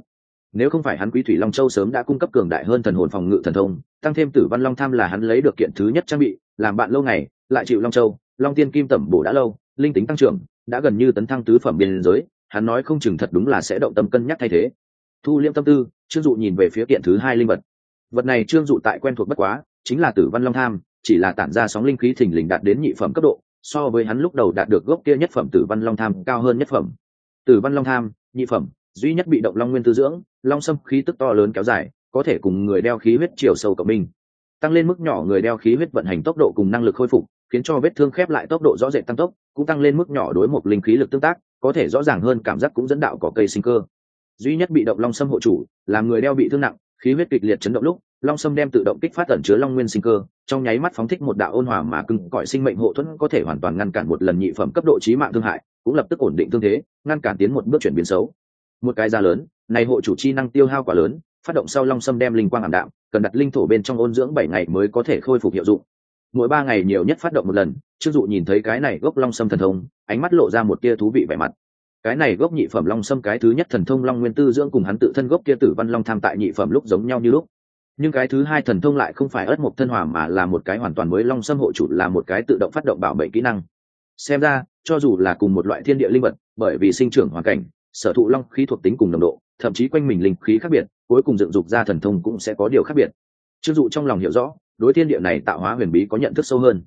nếu không phải hắn quý thủy long châu sớm đã cung cấp cường đại hơn thần hồn phòng ngự thần thông, tăng thêm tử văn long tham là hắn lấy được kiện thứ nhất trang bị, làm bạn lâu ngày, lại chịu long châu, long tiên kim tẩm bổ đã lâu, linh tính tăng trưởng, đã gần như tấn thăng tứ phẩm biên giới, hắn nói không chừng thật đúng là sẽ động tâm cân nhắc thay thế. Thu liêm tâm tư, trương dụ nhìn về phía kiện thứ hai linh vật. Vật này trương dụ tại quen thuộc bất quá, chính là tử văn long tham, chỉ là tản ra sóng linh khí thình lình đạt đến nhị phẩm cấp độ, so với hắn lúc đầu đạt được gốc kia nhất phẩm tử văn long tham cao hơn nhất phẩm. Tử văn long tham, nhị phẩm, duy nhất bị động long nguyên tư dưỡng long sâm khí tức to lớn kéo dài, có thể cùng người đeo khí huyết chiều sâu cộng minh. Tăng lên mức nhỏ người đeo khí huyết vận hành tốc độ cùng năng lực khôi phục, khiến cho vết thương khép lại tốc độ rõ rệt tăng tốc, cũng tăng lên mức nhỏ đối một linh khí lực tương tác, có thể rõ ràng hơn cảm giác cũng dẫn đạo có cây sinh cơ. Duy nhất bị động long sâm hộ chủ làm người đeo bị thương nặng, khí huyết kịch liệt chấn động lúc, long sâm đem tự động kích phát ẩn chứa long nguyên sinh cơ, trong nháy mắt phóng thích một đạo ôn hòa mà cưng cõi sinh mệnh hộ thuẫn có thể hoàn toàn ngăn cản một lần nhị phẩm cấp độ trí mạng thương hại, cũng lập tức ổn định thương thế, ngăn cản tiến một bước chuyển biến xấu. Một cái da lớn này hộ chủ chi năng tiêu hao quá lớn, phát động sau long sâm đem linh quang ảm đạm, cần đặt linh thổ bên trong ôn dưỡng bảy ngày mới có thể khôi phục hiệu dụng. Mỗi ba ngày nhiều nhất phát động một lần chưng dụ nhìn thấy cái này gốc long sâm thần thông, ánh mắt lộ ra một tia thú vị vẻ mặt. Cái này gốc nhị phẩm long sâm cái thứ nhất thần thông long nguyên tư dưỡng cùng hắn tự thân gốc kia tử văn long tham tại nhị phẩm lúc giống nhau như lúc. Nhưng cái thứ hai thần thông lại không phải ớt một thân hòa mà là một cái hoàn toàn mới long sâm hộ chủ, là một cái tự động phát động bảo vệ kỹ năng. Xem ra, cho dù là cùng một loại thiên địa linh vật, bởi vì sinh trưởng hoàn cảnh, sở thụ long khí thuộc tính cùng nồng độ thậm chí quanh mình linh khí khác biệt, cuối cùng dựng dục ra thần thông cũng sẽ có điều khác biệt. Chưng dụ trong lòng hiểu rõ, đối thiên địa này tạo hóa huyền bí có nhận thức sâu hơn.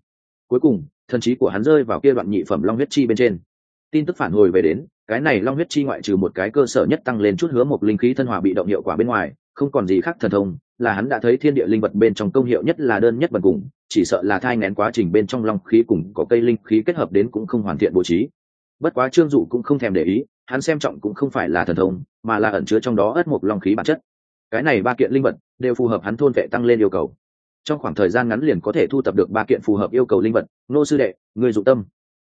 Cuối cùng, thần trí của hắn rơi vào kia đoạn nhị phẩm long huyết chi bên trên. Tin tức phản hồi về đến, cái này long huyết chi ngoại trừ một cái cơ sở nhất tăng lên chút hứa một linh khí thân hòa bị động hiệu quả bên ngoài, không còn gì khác thần thông, là hắn đã thấy thiên địa linh vật bên trong công hiệu nhất là đơn nhất bần cùng, chỉ sợ là thai ngén quá trình bên trong long khí cùng có cây linh khí kết hợp đến cũng không hoàn thiện bố trí. Bất quá trương dụ cũng không thèm để ý hắn xem trọng cũng không phải là thần thông, mà là ẩn chứa trong đó ất một long khí bản chất. Cái này ba kiện linh vật đều phù hợp hắn thôn vệ tăng lên yêu cầu. Trong khoảng thời gian ngắn liền có thể thu tập được ba kiện phù hợp yêu cầu linh vật nô sư đệ người dụ tâm.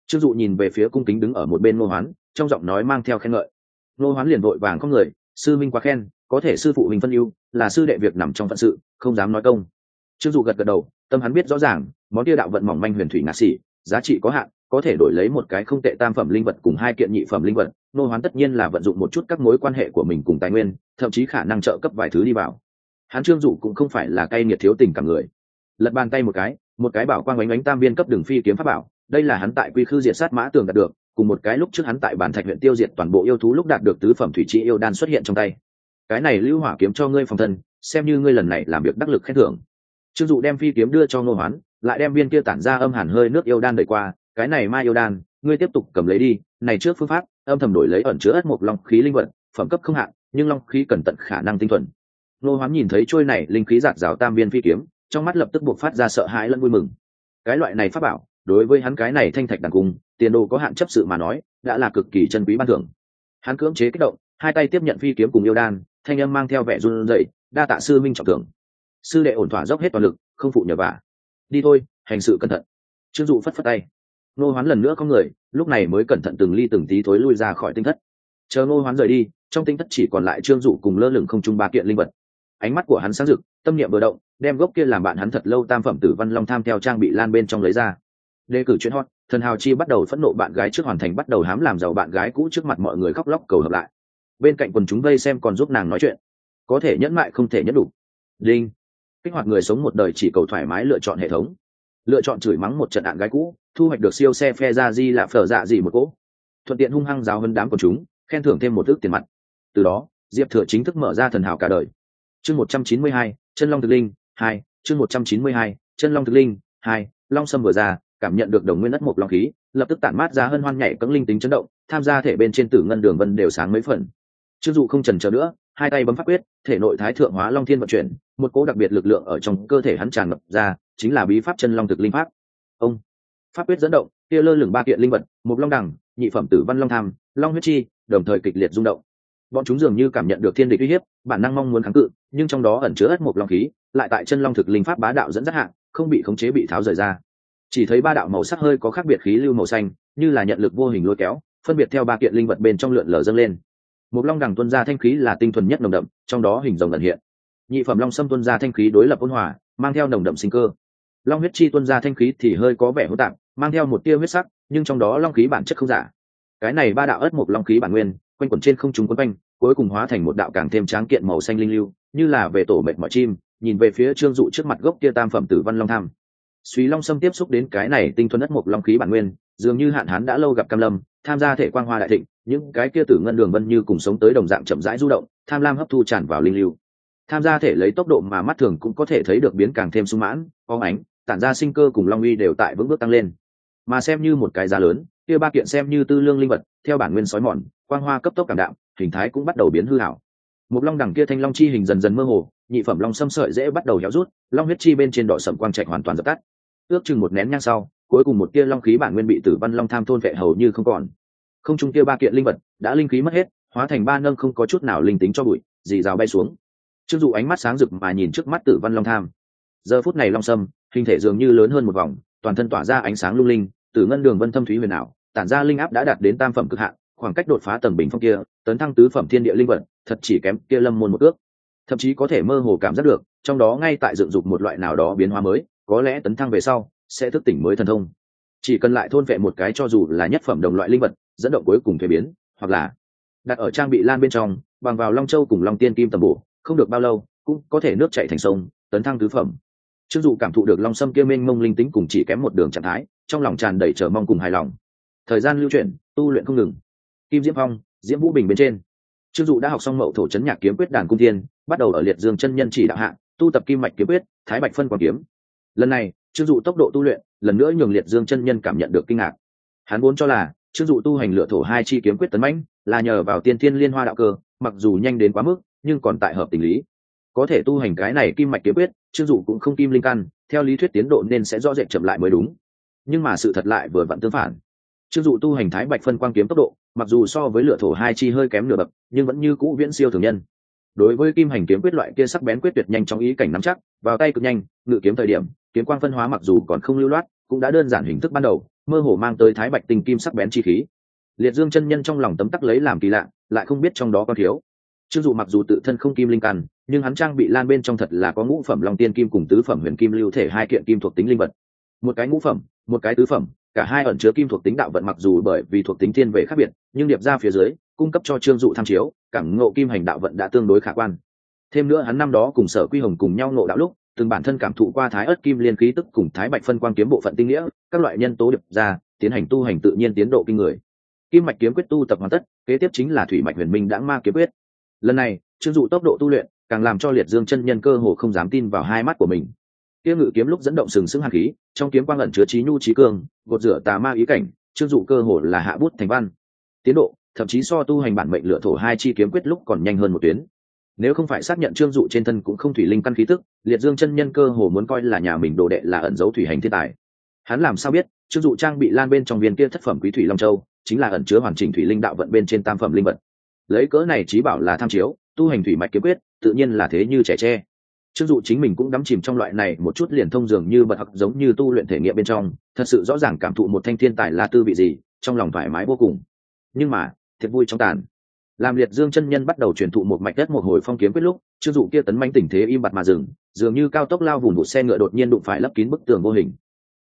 Trương dụ nhìn về phía cung kính đứng ở một bên ngô hoán, trong giọng nói mang theo khen ngợi. Ngô hoán liền vội vàng cong người, sư minh quá khen, có thể sư phụ mình phân ưu, là sư đệ việc nằm trong phận sự, không dám nói công. Trương dụ gật gật đầu, tâm hắn biết rõ ràng, món kia đạo vận mỏng manh huyền thủy ngạc xỉ giá trị có hạn, có thể đổi lấy một cái không tệ tam phẩm linh vật cùng hai kiện nhị phẩm linh vật nô hoán tất nhiên là vận dụng một chút các mối quan hệ của mình cùng tài nguyên, thậm chí khả năng trợ cấp vài thứ đi vào. Hắn trương dụ cũng không phải là cay nghiệt thiếu tình cảm người. Lật bàn tay một cái một cái bảo quang oánh oánh tam viên cấp đường phi kiếm pháp bảo, đây là hắn tại quy khư diệt sát mã tường đạt được, cùng một cái lúc trước hắn tại bản thạch huyện tiêu diệt toàn bộ yêu thú lúc đạt được tứ phẩm thủy trị yêu đan xuất hiện trong tay. Cái này lưu hỏa kiếm cho ngươi phòng thân, xem như ngươi lần này làm việc đắc lực khen thưởng. Trương dụ đem phi kiếm đưa cho ngô hoán, lại đem viên kia tản ra âm hàn hơi nước yêu đan đẩy qua, cái này mai yêu đan, ngươi tiếp tục cầm lấy đi, này trước phương pháp âm thầm đổi lấy ẩn chứa ất một long khí linh vật, phẩm cấp không hạn, nhưng long khí cần tận khả năng tinh thuần. Nô hoán nhìn thấy trôi này, linh khí giạt rào tam viên phi kiếm, trong mắt lập tức buộc phát ra sợ hãi lẫn vui mừng. Cái loại này pháp bảo, đối với hắn cái này thanh thạch đàn cung, tiền đồ có hạn chấp sự mà nói, đã là cực kỳ chân quý ban thưởng. Hắn cưỡng chế kích động, hai tay tiếp nhận phi kiếm cùng yêu đan, thanh âm mang theo vẻ run rẩy, đa tạ sư minh trọng thưởng. Sư đệ ổn thỏa dốc hết toàn lực, không phụ nhờ vả. Đi thôi, hành sự cẩn thận. Trương dụ phất phất tay nô hoán lần nữa có người, lúc này mới cẩn thận từng ly từng tí thối lui ra khỏi tinh thất. Chờ nô hoán rời đi, trong tinh thất chỉ còn lại trương dụ cùng lơ lửng không trung ba kiện linh vật. Ánh mắt của hắn sáng rực, tâm niệm vừa động, đem gốc kia làm bạn hắn thật lâu tam phẩm tử văn long tham theo trang bị lan bên trong lấy ra. Đề cử chuyện hot, thần hào chi bắt đầu phẫn nộ bạn gái trước hoàn thành bắt đầu hám làm giàu bạn gái cũ trước mặt mọi người khóc lóc cầu hợp lại. Bên cạnh quần chúng vây xem còn giúp nàng nói chuyện. Có thể nhẫn mại không thể nhẫn đủ. Đinh. Kích hoạt người sống một đời chỉ cầu thoải mái lựa chọn hệ thống. Lựa chọn chửi mắng một trận đạn gái cũ thu hoạch được siêu xe phe ra di là phở dạ gì một cỗ. Thuận tiện hung hăng giáo hơn đám của chúng, khen thưởng thêm một thước tiền mặt. Từ đó, diệp thừa chính thức mở ra thần hảo cả đời. Chương một trăm chín mươi hai, chân long thực linh, hai, chương một trăm chín mươi hai, chân long thực linh, hai, long sâm vừa ra, cảm nhận được đồng nguyên đất một long khí, lập tức tản mát ra hân hoan nhảy cẫng linh tính chấn động, tham gia thể bên trên tử ngân đường vân đều sáng mấy phần. Chưng dụ không trần chờ nữa, hai tay bấm phát quyết, thể nội thái thượng hóa long thiên vận chuyển, một cỗ đặc biệt lực lượng ở trong cơ thể hắn tràn ngập ra, chính là bí pháp chân long thực linh pháp. Ông pháp quyết dẫn động, kia lơ lửng ba kiện linh vật, một long đẳng, nhị phẩm tử văn long tham, long huyết chi, đồng thời kịch liệt rung động. Bọn chúng dường như cảm nhận được thiên địch uy hiếp, bản năng mong muốn kháng cự, nhưng trong đó ẩn chứa ất một long khí, lại tại chân long thực linh pháp bá đạo dẫn dắt hạng không bị khống chế bị tháo rời ra. Chỉ thấy ba đạo màu sắc hơi có khác biệt khí lưu màu xanh, như là nhận lực vô hình lôi kéo, phân biệt theo ba kiện linh vật bên trong lượn lờ dâng lên. Một long đẳng tuân ra thanh khí là tinh thuần nhất nồng đậm, trong đó hình rồng ẩn hiện. Nhị phẩm long sâm tuân ra thanh khí đối lập ôn hòa, mang theo nồng đậm sinh cơ. Long huyết chi tuân ra thanh khí thì hơi có vẻ hỗn tạp mang theo một tia huyết sắc, nhưng trong đó long khí bản chất không giả. Cái này ba đạo ớt một long khí bản nguyên, quanh quẩn trên không trung quấn quanh, cuối cùng hóa thành một đạo càng thêm tráng kiện màu xanh linh lưu, như là về tổ mệt mỏi chim, nhìn về phía trương dụ trước mặt gốc tia tam phẩm tử văn long tham. Suy long sâm tiếp xúc đến cái này tinh thuần ất một long khí bản nguyên, dường như hạn hán đã lâu gặp cam lâm, tham gia thể quang hoa đại thịnh, những cái kia tử ngân đường vân như cùng sống tới đồng dạng chậm rãi du động, tham lam hấp thu tràn vào linh lưu. Tham gia thể lấy tốc độ mà mắt thường cũng có thể thấy được biến càng thêm sung mãn phóng ánh, tản ra sinh cơ cùng long uy đều tại vững bước tăng lên mà xem như một cái giá lớn, kia ba kiện xem như tư lương linh vật, theo bản nguyên sói mòn, quang hoa cấp tốc cảm đạm, hình thái cũng bắt đầu biến hư hảo một long đẳng kia thanh long chi hình dần dần mơ hồ, nhị phẩm long xâm sợi dễ bắt đầu héo rút, long huyết chi bên trên đỏ sầm quang trạch hoàn toàn dập tắt. Ước chừng một nén nhang sau, cuối cùng một tia long khí bản nguyên bị tử văn long tham thôn vệ hầu như không còn. Không trung kia ba kiện linh vật đã linh khí mất hết, hóa thành ba nâng không có chút nào linh tính cho bụi, dì rào bay xuống. Chưng dụ ánh mắt sáng rực mà nhìn trước mắt tử văn long tham. Giờ phút này long sâm hình thể dường như lớn hơn một vòng, toàn thân tỏa ra ánh sáng lung linh tử ngân đường vân thâm thúy huyền ảo, tản ra linh áp đã đạt đến tam phẩm cực hạn, khoảng cách đột phá tầng bình phong kia, tấn thăng tứ phẩm thiên địa linh vật thật chỉ kém kia lâm môn một ước. Thậm chí có thể mơ hồ cảm giác được, trong đó ngay tại dựng dục một loại nào đó biến hóa mới, có lẽ tấn thăng về sau, sẽ thức tỉnh mới thần thông. Chỉ cần lại thôn vệ một cái cho dù là nhất phẩm đồng loại linh vật, dẫn động cuối cùng thuế biến, hoặc là đặt ở trang bị lan bên trong, bằng vào long châu cùng long tiên kim tầm bổ, không được bao lâu, cũng có thể nước chạy thành sông, tấn thăng tứ phẩm. Chưng dụ cảm thụ được long sâm kia mênh mông linh tính cùng chỉ kém một đường trạng thái trong lòng tràn đầy chờ mong cùng hài lòng. Thời gian lưu chuyển, tu luyện không ngừng. Kim diễm phong, diễm vũ bình bên trên. Trương dụ đã học xong mậu thổ chấn nhạc kiếm quyết đàn cung thiên, bắt đầu ở liệt dương chân nhân chỉ đạo hạng tu tập kim mạch kiếm quyết, thái bạch phân quang kiếm. Lần này Trương dụ tốc độ tu luyện, lần nữa nhường liệt dương chân nhân cảm nhận được kinh ngạc. Hắn vốn cho là Trương dụ tu hành lựa thổ hai chi kiếm quyết tấn mãnh, là nhờ vào tiên thiên liên hoa đạo cơ, mặc dù nhanh đến quá mức, nhưng còn tại hợp tình lý. Có thể tu hành cái này kim mạch kiếm quyết trương dụ cũng không kim linh căn, theo lý thuyết tiến độ nên sẽ rõ rệt chậm lại mới đúng nhưng mà sự thật lại vừa vặn tương phản. Chưng dụ tu hành thái bạch phân quang kiếm tốc độ, mặc dù so với lửa thổ hai chi hơi kém nửa bậc, nhưng vẫn như cũ viễn siêu thường nhân. Đối với kim hành kiếm quyết loại kia sắc bén quyết tuyệt nhanh trong ý cảnh nắm chắc, vào tay cực nhanh, ngự kiếm thời điểm, kiếm quang phân hóa mặc dù còn không lưu loát, cũng đã đơn giản hình thức ban đầu, mơ hồ mang tới thái bạch tinh kim sắc bén chi khí. Liệt dương chân nhân trong lòng tấm tắc lấy làm kỳ lạ, lại không biết trong đó có thiếu. Chưng dụ mặc dù tự thân không kim linh căn, nhưng hắn trang bị lan bên trong thật là có ngũ phẩm long tiên kim cùng tứ phẩm huyền kim lưu thể hai kiện kim thuộc tính linh vật. Một cái ngũ phẩm một cái tứ phẩm, cả hai ẩn chứa kim thuộc tính đạo vận mặc dù bởi vì thuộc tính thiên về khác biệt, nhưng điệp ra phía dưới, cung cấp cho trương dụ tham chiếu, cảm ngộ kim hành đạo vận đã tương đối khả quan. Thêm nữa hắn năm đó cùng sở quy hồng cùng nhau ngộ đạo lúc, từng bản thân cảm thụ qua thái ớt kim liên khí tức cùng thái bạch phân quan kiếm bộ phận tinh nghĩa, các loại nhân tố điệp ra, tiến hành tu hành tự nhiên tiến độ kinh người. Kim mạch kiếm quyết tu tập hoàn tất, kế tiếp chính là thủy mạch huyền minh đã ma kiếm quyết. Lần này, trương dụ tốc độ tu luyện, càng làm cho liệt dương chân nhân cơ hồ không dám tin vào hai mắt của mình tiêu ngự kiếm lúc dẫn động sừng sững hàn khí, trong kiếm quang ẩn chứa trí nhu trí cương gột rửa tà ma ý cảnh trương dụ cơ hồ là hạ bút thành văn. Tiến độ, thậm chí so tu hành bản mệnh lựa thổ hai chi kiếm quyết lúc còn nhanh hơn một tuyến. Nếu không phải xác nhận trương dụ trên thân cũng không thủy linh căn khí tức, liệt dương chân nhân cơ hồ muốn coi là nhà mình đồ đệ là ẩn dấu thủy hành thiên tài. Hắn làm sao biết trương dụ trang bị lan bên trong viên kia thất phẩm quý thủy long châu, chính là ẩn chứa hoàn chỉnh thủy linh đạo vận bên trên tam phẩm linh vật. Lấy cỡ này trí bảo là tham chiếu, tu hành thủy mạch kiếm quyết, tự nhiên là thế như trẻ tre trương dụ chính mình cũng đắm chìm trong loại này, một chút liền thông dường như bật học giống như tu luyện thể nghiệm bên trong, thật sự rõ ràng cảm thụ một thanh thiên tài là tư vị gì, trong lòng thoải mái vô cùng. Nhưng mà, thiệt vui trong tàn. Làm liệt dương chân nhân bắt đầu truyền thụ một mạch đất một hồi phong kiếm quyết lúc trương dụ kia tấn manh tình thế im bặt mà dừng, dường như cao tốc lao vùng vụ xe ngựa đột nhiên đụng phải lấp kín bức tường vô hình.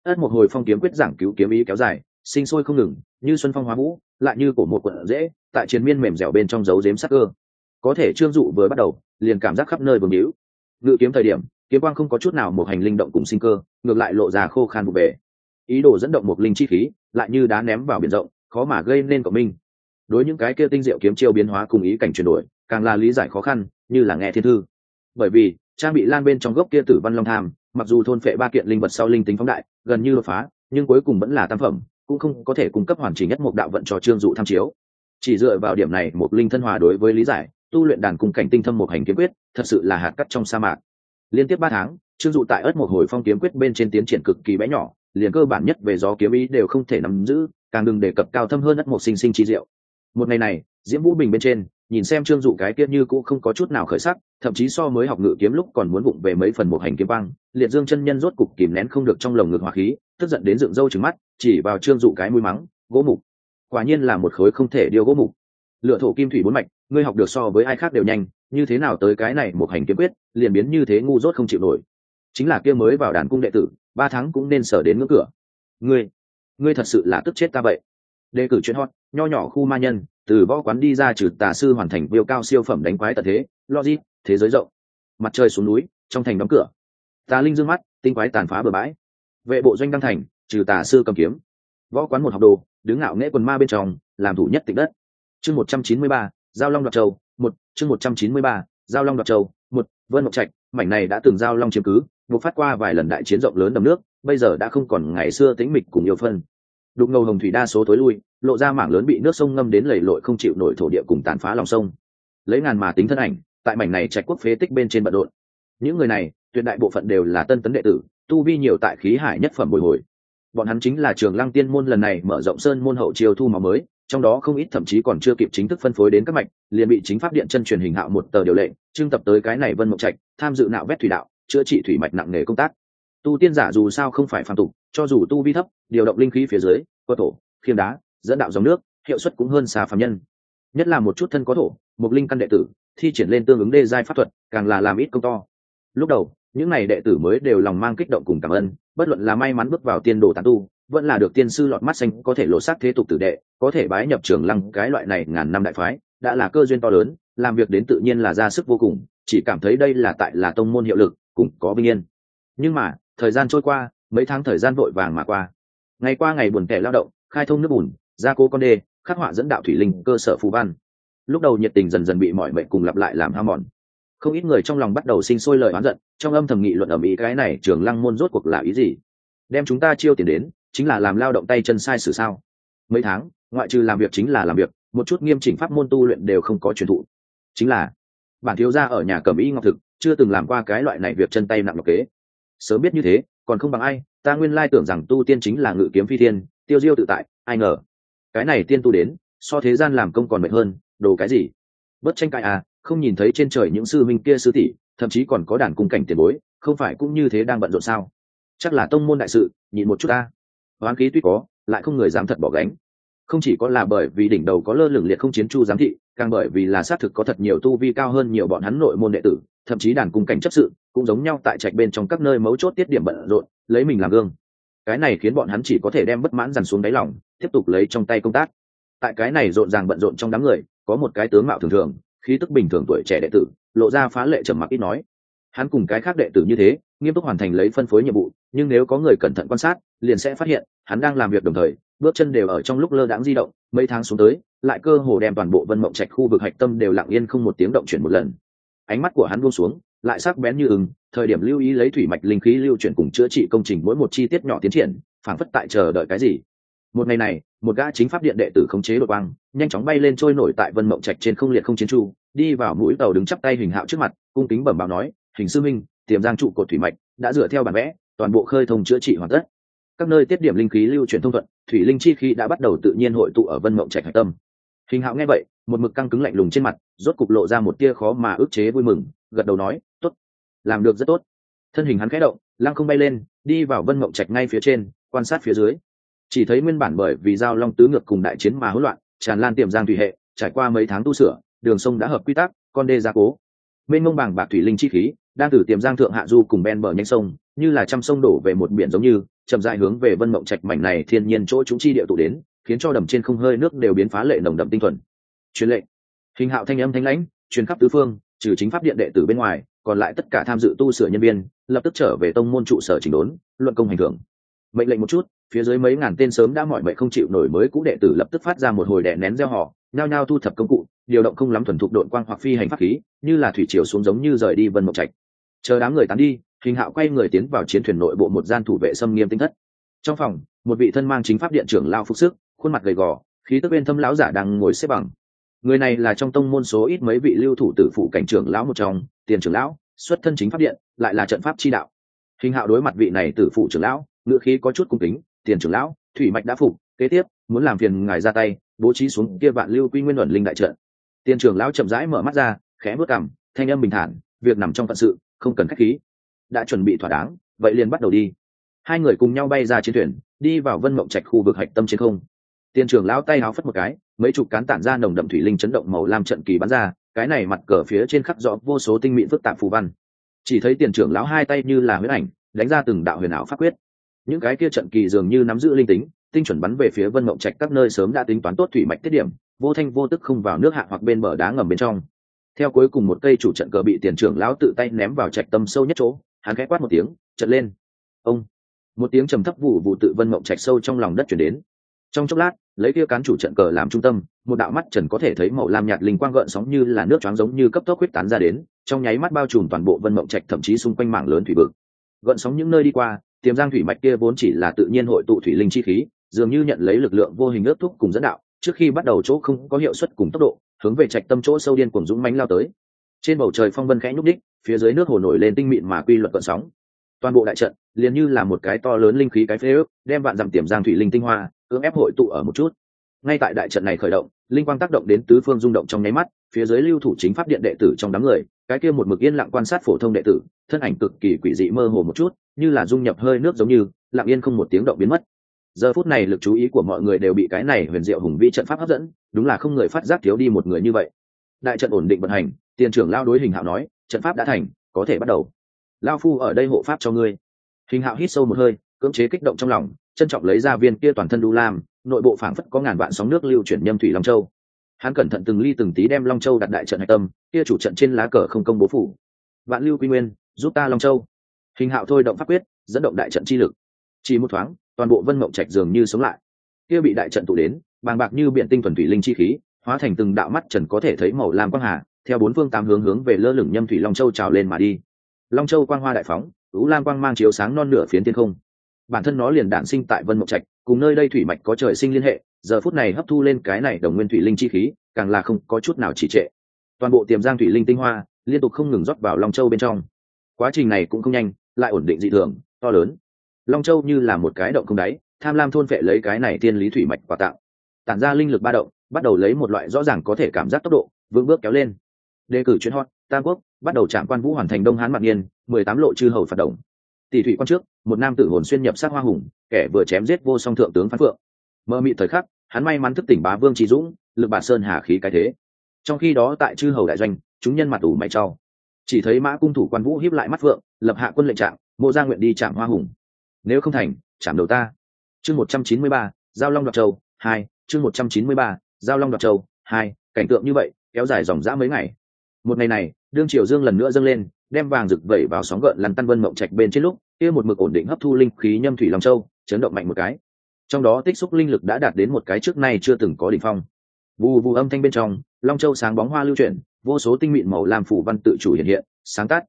Ất một hồi phong kiếm quyết giảng cứu kiếm ý kéo dài, sinh sôi không ngừng, như xuân phong hóa vũ, lại như cổ một quận dễ, tại chiến miên mềm dẻo bên trong dấu dếm sắc cơ. Có thể trương dụ vừa bắt đầu, liền cảm giác khắp nơi vương hữu ngự kiếm thời điểm, kiếm quang không có chút nào một hành linh động cùng sinh cơ, ngược lại lộ ra khô khan vụ bể. Ý đồ dẫn động một linh chi khí, lại như đá ném vào biển rộng, khó mà gây nên cộng minh. Đối những cái kia tinh diệu kiếm chiêu biến hóa cùng ý cảnh chuyển đổi, càng là lý giải khó khăn, như là nghe thiên thư. Bởi vì, trang bị lan bên trong gốc kia tử văn long tham, mặc dù thôn phệ ba kiện linh vật sau linh tính phóng đại, gần như đột phá, nhưng cuối cùng vẫn là tam phẩm, cũng không có thể cung cấp hoàn chỉnh nhất một đạo vận cho trương dụ tham chiếu. Chỉ dựa vào điểm này, một linh thân hòa đối với lý giải tu luyện đàn cung cảnh tinh thâm một hành kiếm quyết, thật sự là hạt cắt trong sa mạc. Liên tiếp ba tháng, trương dụ tại ớt một hồi phong kiếm quyết bên trên tiến triển cực kỳ bé nhỏ, liền cơ bản nhất về gió kiếm ý đều không thể nắm giữ, càng đừng đề cập cao thâm hơn ất một sinh sinh trí diệu. Một ngày này, diễm vũ bình bên trên, nhìn xem trương dụ cái kia như cũng không có chút nào khởi sắc, thậm chí so mới học ngự kiếm lúc còn muốn bụng về mấy phần một hành kiếm băng, liệt dương chân nhân rốt cục kìm nén không được trong lồng ngực hỏa khí, tức giận đến dựng râu trừng mắt, chỉ vào trương dụ cái mũi mắng, gỗ mục. Quả nhiên là một khối không thể điêu gỗ mục. Lựa thổ kim thủy bốn mạch ngươi học được so với ai khác đều nhanh, như thế nào tới cái này một hành kiếm quyết, liền biến như thế ngu dốt không chịu nổi. Chính là kia mới vào đàn cung đệ tử, ba tháng cũng nên sở đến ngưỡng cửa. Ngươi ngươi thật sự là tức chết ta vậy. Đề cử chuyện hot, nho nhỏ khu ma nhân, từ võ quán đi ra trừ tà sư hoàn thành biêu cao siêu phẩm đánh quái tật thế, logic, thế giới rộng. Mặt trời xuống núi, trong thành đóng cửa. Tà linh dương mắt, tinh quái tàn phá bờ bãi. Vệ bộ doanh đăng thành, trừ tà sư cầm kiếm. Võ quán một học đồ, đứng ngạo nghễ quần ma bên trong, làm thủ nhất tịch đất. Chương một trăm chín mươi ba giao long đoạt châu, một, chương một trăm chín mươi ba, giao long đoạt châu, một, vân ngọc trạch, mảnh này đã từng giao long chiếm cứ, buộc phát qua vài lần đại chiến rộng lớn đầm nước, bây giờ đã không còn ngày xưa tính mịch cùng yêu phân. Đục ngầu hồng thủy đa số tối lui, lộ ra mảng lớn bị nước sông ngâm đến lầy lội không chịu nổi thổ địa cùng tàn phá lòng sông. Lấy ngàn mà tính thân ảnh, tại mảnh này trạch quốc phế tích bên trên bận rộn. Những người này, tuyệt đại bộ phận đều là tân tấn đệ tử, tu vi nhiều tại khí hải nhất phẩm bồi hồi. Bọn hắn chính là trường lăng tiên môn lần này mở rộng sơn môn hậu chiều thu màu mới trong đó không ít thậm chí còn chưa kịp chính thức phân phối đến các mạch, liền bị chính pháp điện chân truyền hình hạo một tờ điều lệ trưng tập tới cái này vân mộng trạch, tham dự nạo vét thủy đạo, chữa trị thủy mạch nặng nề công tác. Tu tiên giả dù sao không phải phàm tục, cho dù tu vi thấp, điều động linh khí phía dưới, có thổ, khiêm đá, dẫn đạo dòng nước, hiệu suất cũng hơn xa phàm nhân. Nhất là một chút thân có thổ, một linh căn đệ tử, thi triển lên tương ứng đê giai pháp thuật, càng là làm ít công to. Lúc đầu, những n à y đệ tử mới đều lòng mang kích động cùng cảm ơn, bất luận là may mắn bước vào tiên đồ tán tu vẫn là được tiên sư lọt mắt xanh, có thể lộ sát thế tục tử đệ, có thể bái nhập trường lăng, cái loại này ngàn năm đại phái, đã là cơ duyên to lớn, làm việc đến tự nhiên là ra sức vô cùng, chỉ cảm thấy đây là tại là tông môn hiệu lực cũng có vinh yên. Nhưng mà, thời gian trôi qua, mấy tháng thời gian vội vàng mà qua. Ngày qua ngày buồn tẻ lao động, khai thông nước bùn, gia cố con đê, khắc họa dẫn đạo thủy linh, cơ sở phù văn. Lúc đầu nhiệt tình dần dần bị mọi mệnh cùng lặp lại làm ham mòn. Không ít người trong lòng bắt đầu sinh sôi lời oán giận, trong âm thầm nghị luận ở mỹ cái này trường lăng môn rốt cuộc là ý gì? Đem chúng ta chiêu tiền đến chính là làm lao động tay chân sai sử sao? Mấy tháng, ngoại trừ làm việc chính là làm việc, một chút nghiêm chỉnh pháp môn tu luyện đều không có truyền thụ. Chính là, bản thiếu gia ở nhà cầm y ngọc thực, chưa từng làm qua cái loại này việc chân tay nặng ngọc kế. Sớm biết như thế, còn không bằng ai, ta nguyên lai tưởng rằng tu tiên chính là ngự kiếm phi thiên, tiêu diêu tự tại, ai ngờ. Cái này tiên tu đến, so thế gian làm công còn mệt hơn, đồ cái gì? Bất tranh cãi à không nhìn thấy trên trời những sư minh kia sư tỷ, thậm chí còn có đàn cung cảnh tiền bối, không phải cũng như thế đang bận rộn sao? Chắc là tông môn đại sự nhìn một chút ta hoán khí tuy có, lại không người dám thật bỏ gánh. Không chỉ có là bởi vì đỉnh đầu có lơ lửng liệt không chiến chu giám thị, càng bởi vì là xác thực có thật nhiều tu vi cao hơn nhiều bọn hắn nội môn đệ tử, thậm chí đàn cung cảnh chấp sự, cũng giống nhau tại trạch bên trong các nơi mấu chốt tiết điểm bận rộn, lấy mình làm gương. Cái này khiến bọn hắn chỉ có thể đem bất mãn dằn xuống đáy lòng, tiếp tục lấy trong tay công tác. Tại cái này rộn ràng bận rộn trong đám người, có một cái tướng mạo thường thường, khí tức bình thường tuổi trẻ đệ tử, lộ ra phá lệ trầm mặc ít nói. Hắn cùng cái khác đệ tử như thế, nghiêm túc hoàn thành lấy phân phối nhiệm vụ, nhưng nếu có người cẩn thận quan sát liền sẽ phát hiện, hắn đang làm việc đồng thời, bước chân đều ở trong lúc lơ đãng di động, mấy tháng xuống tới, lại cơ hồ đem toàn bộ vân mộng trạch khu vực hạch tâm đều lặng yên không một tiếng động chuyển một lần. Ánh mắt của hắn buông xuống, lại sắc bén như ứng thời điểm lưu ý lấy thủy mạch linh khí lưu chuyển cùng chữa trị công trình mỗi một chi tiết nhỏ tiến triển, phảng phất tại chờ đợi cái gì. Một ngày này, một gã chính pháp điện đệ tử khống chế đột băng nhanh chóng bay lên trôi nổi tại vân mộng trạch trên không liệt không chiến chu đi vào mũi tàu đứng chắp tay hình hạo trước mặt, cung kính bẩm báo nói, hình sư minh, tiềm giang trụ cột thủy mạch đã dựa theo bản vẽ, toàn bộ khơi thông chữa trị hoàn tất các nơi tiết điểm linh khí lưu chuyển thông thuận, thủy linh chi khí đã bắt đầu tự nhiên hội tụ ở vân mộng trạch hạch tâm. Hình hạo nghe vậy, một mực căng cứng lạnh lùng trên mặt, rốt cục lộ ra một tia khó mà ức chế vui mừng, gật đầu nói, tốt, làm được rất tốt. Thân hình hắn khẽ động, lăng không bay lên, đi vào vân mộng trạch ngay phía trên, quan sát phía dưới. Chỉ thấy nguyên bản bởi vì giao long tứ ngược cùng đại chiến mà hỗn loạn, tràn lan tiềm giang thủy hệ, trải qua mấy tháng tu sửa, đường sông đã hợp quy tắc, con đê gia cố. Mênh mông bảng bạc thủy linh chi khí, đang từ tiềm giang thượng hạ du cùng ben bờ nhanh sông như là trăm sông đổ về một biển giống như, chậm dại hướng về vân mộng trạch mảnh này thiên nhiên chỗ chúng chi địa tụ đến, khiến cho đầm trên không hơi nước đều biến phá lệ nồng đậm tinh thuần. Truyền lệnh. Hình hạo thanh âm thanh lãnh, truyền khắp tứ phương, trừ chính pháp điện đệ tử bên ngoài, còn lại tất cả tham dự tu sửa nhân viên, lập tức trở về tông môn trụ sở chỉnh đốn, luận công hành thưởng. Mệnh lệnh một chút, phía dưới mấy ngàn tên sớm đã mọi mệnh không chịu nổi mới cũ đệ tử lập tức phát ra một hồi đè nén gieo họ, nhao nhao thu thập công cụ, điều động không lắm thuần thục đội quang hoặc phi hành pháp khí, như là thủy chiều xuống giống như rời đi vân mộng trạch. Chờ đám người tán đi hình hạo quay người tiến vào chiến thuyền nội bộ một gian thủ vệ xâm nghiêm tinh thất. Trong phòng, một vị thân mang chính pháp điện trưởng lao phục sức, khuôn mặt gầy gò, khí tức bên thâm lão giả đang ngồi xếp bằng. Người này là trong tông môn số ít mấy vị lưu thủ tử phụ cảnh trưởng lão một trong, tiền trưởng lão, xuất thân chính pháp điện, lại là trận pháp chi đạo. Hình hạo đối mặt vị này tử phụ trưởng lão ngựa khí có chút cung kính, tiền trưởng lão, thủy mạch đã phục, kế tiếp, muốn làm phiền ngài ra tay, bố trí xuống kia vạn lưu quy nguyên luận linh đại trận. Tiền trưởng lão chậm rãi mở mắt ra, khẽ bước cằm, thanh âm bình thản, việc nằm trong phận sự, không cần khách khí đã chuẩn bị thỏa đáng, vậy liền bắt đầu đi. Hai người cùng nhau bay ra chiến thuyền, đi vào vân mộng trạch khu vực hạch tâm trên không. Tiền trưởng lão tay háo phất một cái, mấy chục cán tản ra nồng đậm thủy linh chấn động màu lam trận kỳ bắn ra, cái này mặt cờ phía trên khắc rõ vô số tinh mịn phức tạp phù văn. Chỉ thấy tiền trưởng lão hai tay như là huyết ảnh, đánh ra từng đạo huyền ảo pháp quyết. Những cái kia trận kỳ dường như nắm giữ linh tính, tinh chuẩn bắn về phía vân mộng trạch các nơi sớm đã tính toán tốt thủy mạch tiết điểm, vô thanh vô tức không vào nước hạ hoặc bên bờ đá ngầm bên trong. Theo cuối cùng một cây chủ trận cờ bị tiền trưởng lão tự tay ném vào trạch tâm sâu nhất chỗ hắn ghé quát một tiếng chật lên. Ông! Một tiếng trầm thấp vụ vụ tự vân mộng trạch sâu trong lòng đất chuyển đến. Trong chốc lát, lấy kia cán chủ trận cờ làm trung tâm, một đạo mắt trần có thể thấy màu lam nhạt linh quang gợn sóng như là nước choáng giống như cấp tốc huyết tán ra đến, trong nháy mắt bao trùm toàn bộ vân mộng trạch thậm chí xung quanh mảng lớn thủy vực. Gợn sóng những nơi đi qua, tiềm giang thủy mạch kia vốn chỉ là tự nhiên hội tụ thủy linh chi khí, dường như nhận lấy lực lượng vô hình ước thúc cùng dẫn đạo, trước khi bắt đầu chỗ không có hiệu suất cùng tốc độ, hướng về trạch tâm chỗ sâu điên cuồng dũng mánh lao tới trên bầu trời phong vân khẽ nhúc đích phía dưới nước hồ nổi lên tinh mịn mà quy luật vận sóng. Toàn bộ đại trận liền như là một cái to lớn linh khí cái phế ước, đem vạn dặm tiềm giang thủy linh tinh hoa cưỡng ép hội tụ ở một chút. Ngay tại đại trận này khởi động, linh quang tác động đến tứ phương rung động trong nháy mắt, phía dưới lưu thủ chính pháp điện đệ tử trong đám người, cái kia một mực yên lặng quan sát phổ thông đệ tử, thân ảnh cực kỳ quỷ dị mơ hồ một chút, như là dung nhập hơi nước giống như, lặng yên không một tiếng động biến mất. Giờ phút này lực chú ý của mọi người đều bị cái này huyền diệu hùng vĩ trận pháp hấp dẫn, đúng là không người phát giác thiếu đi một người như vậy đại trận ổn định vận hành, tiền trưởng lao đối hình hạo nói, trận pháp đã thành, có thể bắt đầu. Lao phu ở đây hộ pháp cho ngươi. Hình hạo hít sâu một hơi, cưỡng chế kích động trong lòng, trân trọng lấy ra viên kia toàn thân đu lam, nội bộ phảng phất có ngàn vạn sóng nước lưu chuyển nhâm thủy long châu. Hắn cẩn thận từng ly từng tí đem long châu đặt đại trận hạch tâm, kia chủ trận trên lá cờ không công bố phủ. Vạn lưu quy nguyên, giúp ta long châu. Hình hạo thôi động pháp quyết, dẫn động đại trận chi lực. Chỉ một thoáng, toàn bộ vân mộng trạch dường như sống lại. Kia bị đại trận tụ đến, bàng bạc như biện tinh thuần thủy linh chi khí hóa thành từng đạo mắt trần có thể thấy màu lam quang hà, theo bốn phương tám hướng hướng về lơ lửng nhâm thủy long châu trào lên mà đi. Long châu quang hoa đại phóng ú lam quang mang chiếu sáng non nửa phiến thiên không. Bản thân nó liền đản sinh tại vân mộng trạch, cùng nơi đây thủy mạch có trời sinh liên hệ, giờ phút này hấp thu lên cái này đồng nguyên thủy linh chi khí, càng là không có chút nào trì trệ. Toàn bộ tiềm giang thủy linh tinh hoa, liên tục không ngừng rót vào long châu bên trong. Quá trình này cũng không nhanh, lại ổn định dị thường, to lớn. Long châu như là một cái động không đáy, tham lam thôn vệ lấy cái này tiên lý thủy mạch quà tạo tản ra linh lực ba động bắt đầu lấy một loại rõ ràng có thể cảm giác tốc độ, vững bước kéo lên. Đề cử chuyên hot, tam quốc, bắt đầu chạm quan vũ hoàn thành đông hán mặt niên mười tám lộ chư hầu phạt động. Tỷ thủy quan trước, một nam tử hồn xuyên nhập sát hoa hùng, kẻ vừa chém giết vô song thượng tướng phán phượng. Mơ mị thời khắc, hắn may mắn thức tỉnh bá vương trí dũng, lực bà sơn hà khí cái thế. Trong khi đó tại chư hầu đại doanh, chúng nhân mặt ủ mày trao chỉ thấy mã cung thủ quan vũ hiếp lại mắt phượng, lập hạ quân lệnh trạng mộ gia nguyện đi chạm hoa hùng. Nếu không thành chạm đầu ta. Chương một trăm chín mươi ba, giao long đoạt châu, hai, chương một trăm chín mươi ba giao long đoạt châu, hai, cảnh tượng như vậy, kéo dài dòng dã mấy ngày. Một ngày này, đương triều dương lần nữa dâng lên, đem vàng rực vẩy vào sóng gợn lăn tăn vân mộng trạch bên trên lúc, kia một mực ổn định hấp thu linh khí nhâm thủy long châu, chấn động mạnh một cái. Trong đó tích xúc linh lực đã đạt đến một cái trước nay chưa từng có đỉnh phong. Vù vù âm thanh bên trong, long châu sáng bóng hoa lưu chuyển, vô số tinh mịn màu làm phủ văn tự chủ hiện hiện, sáng tác.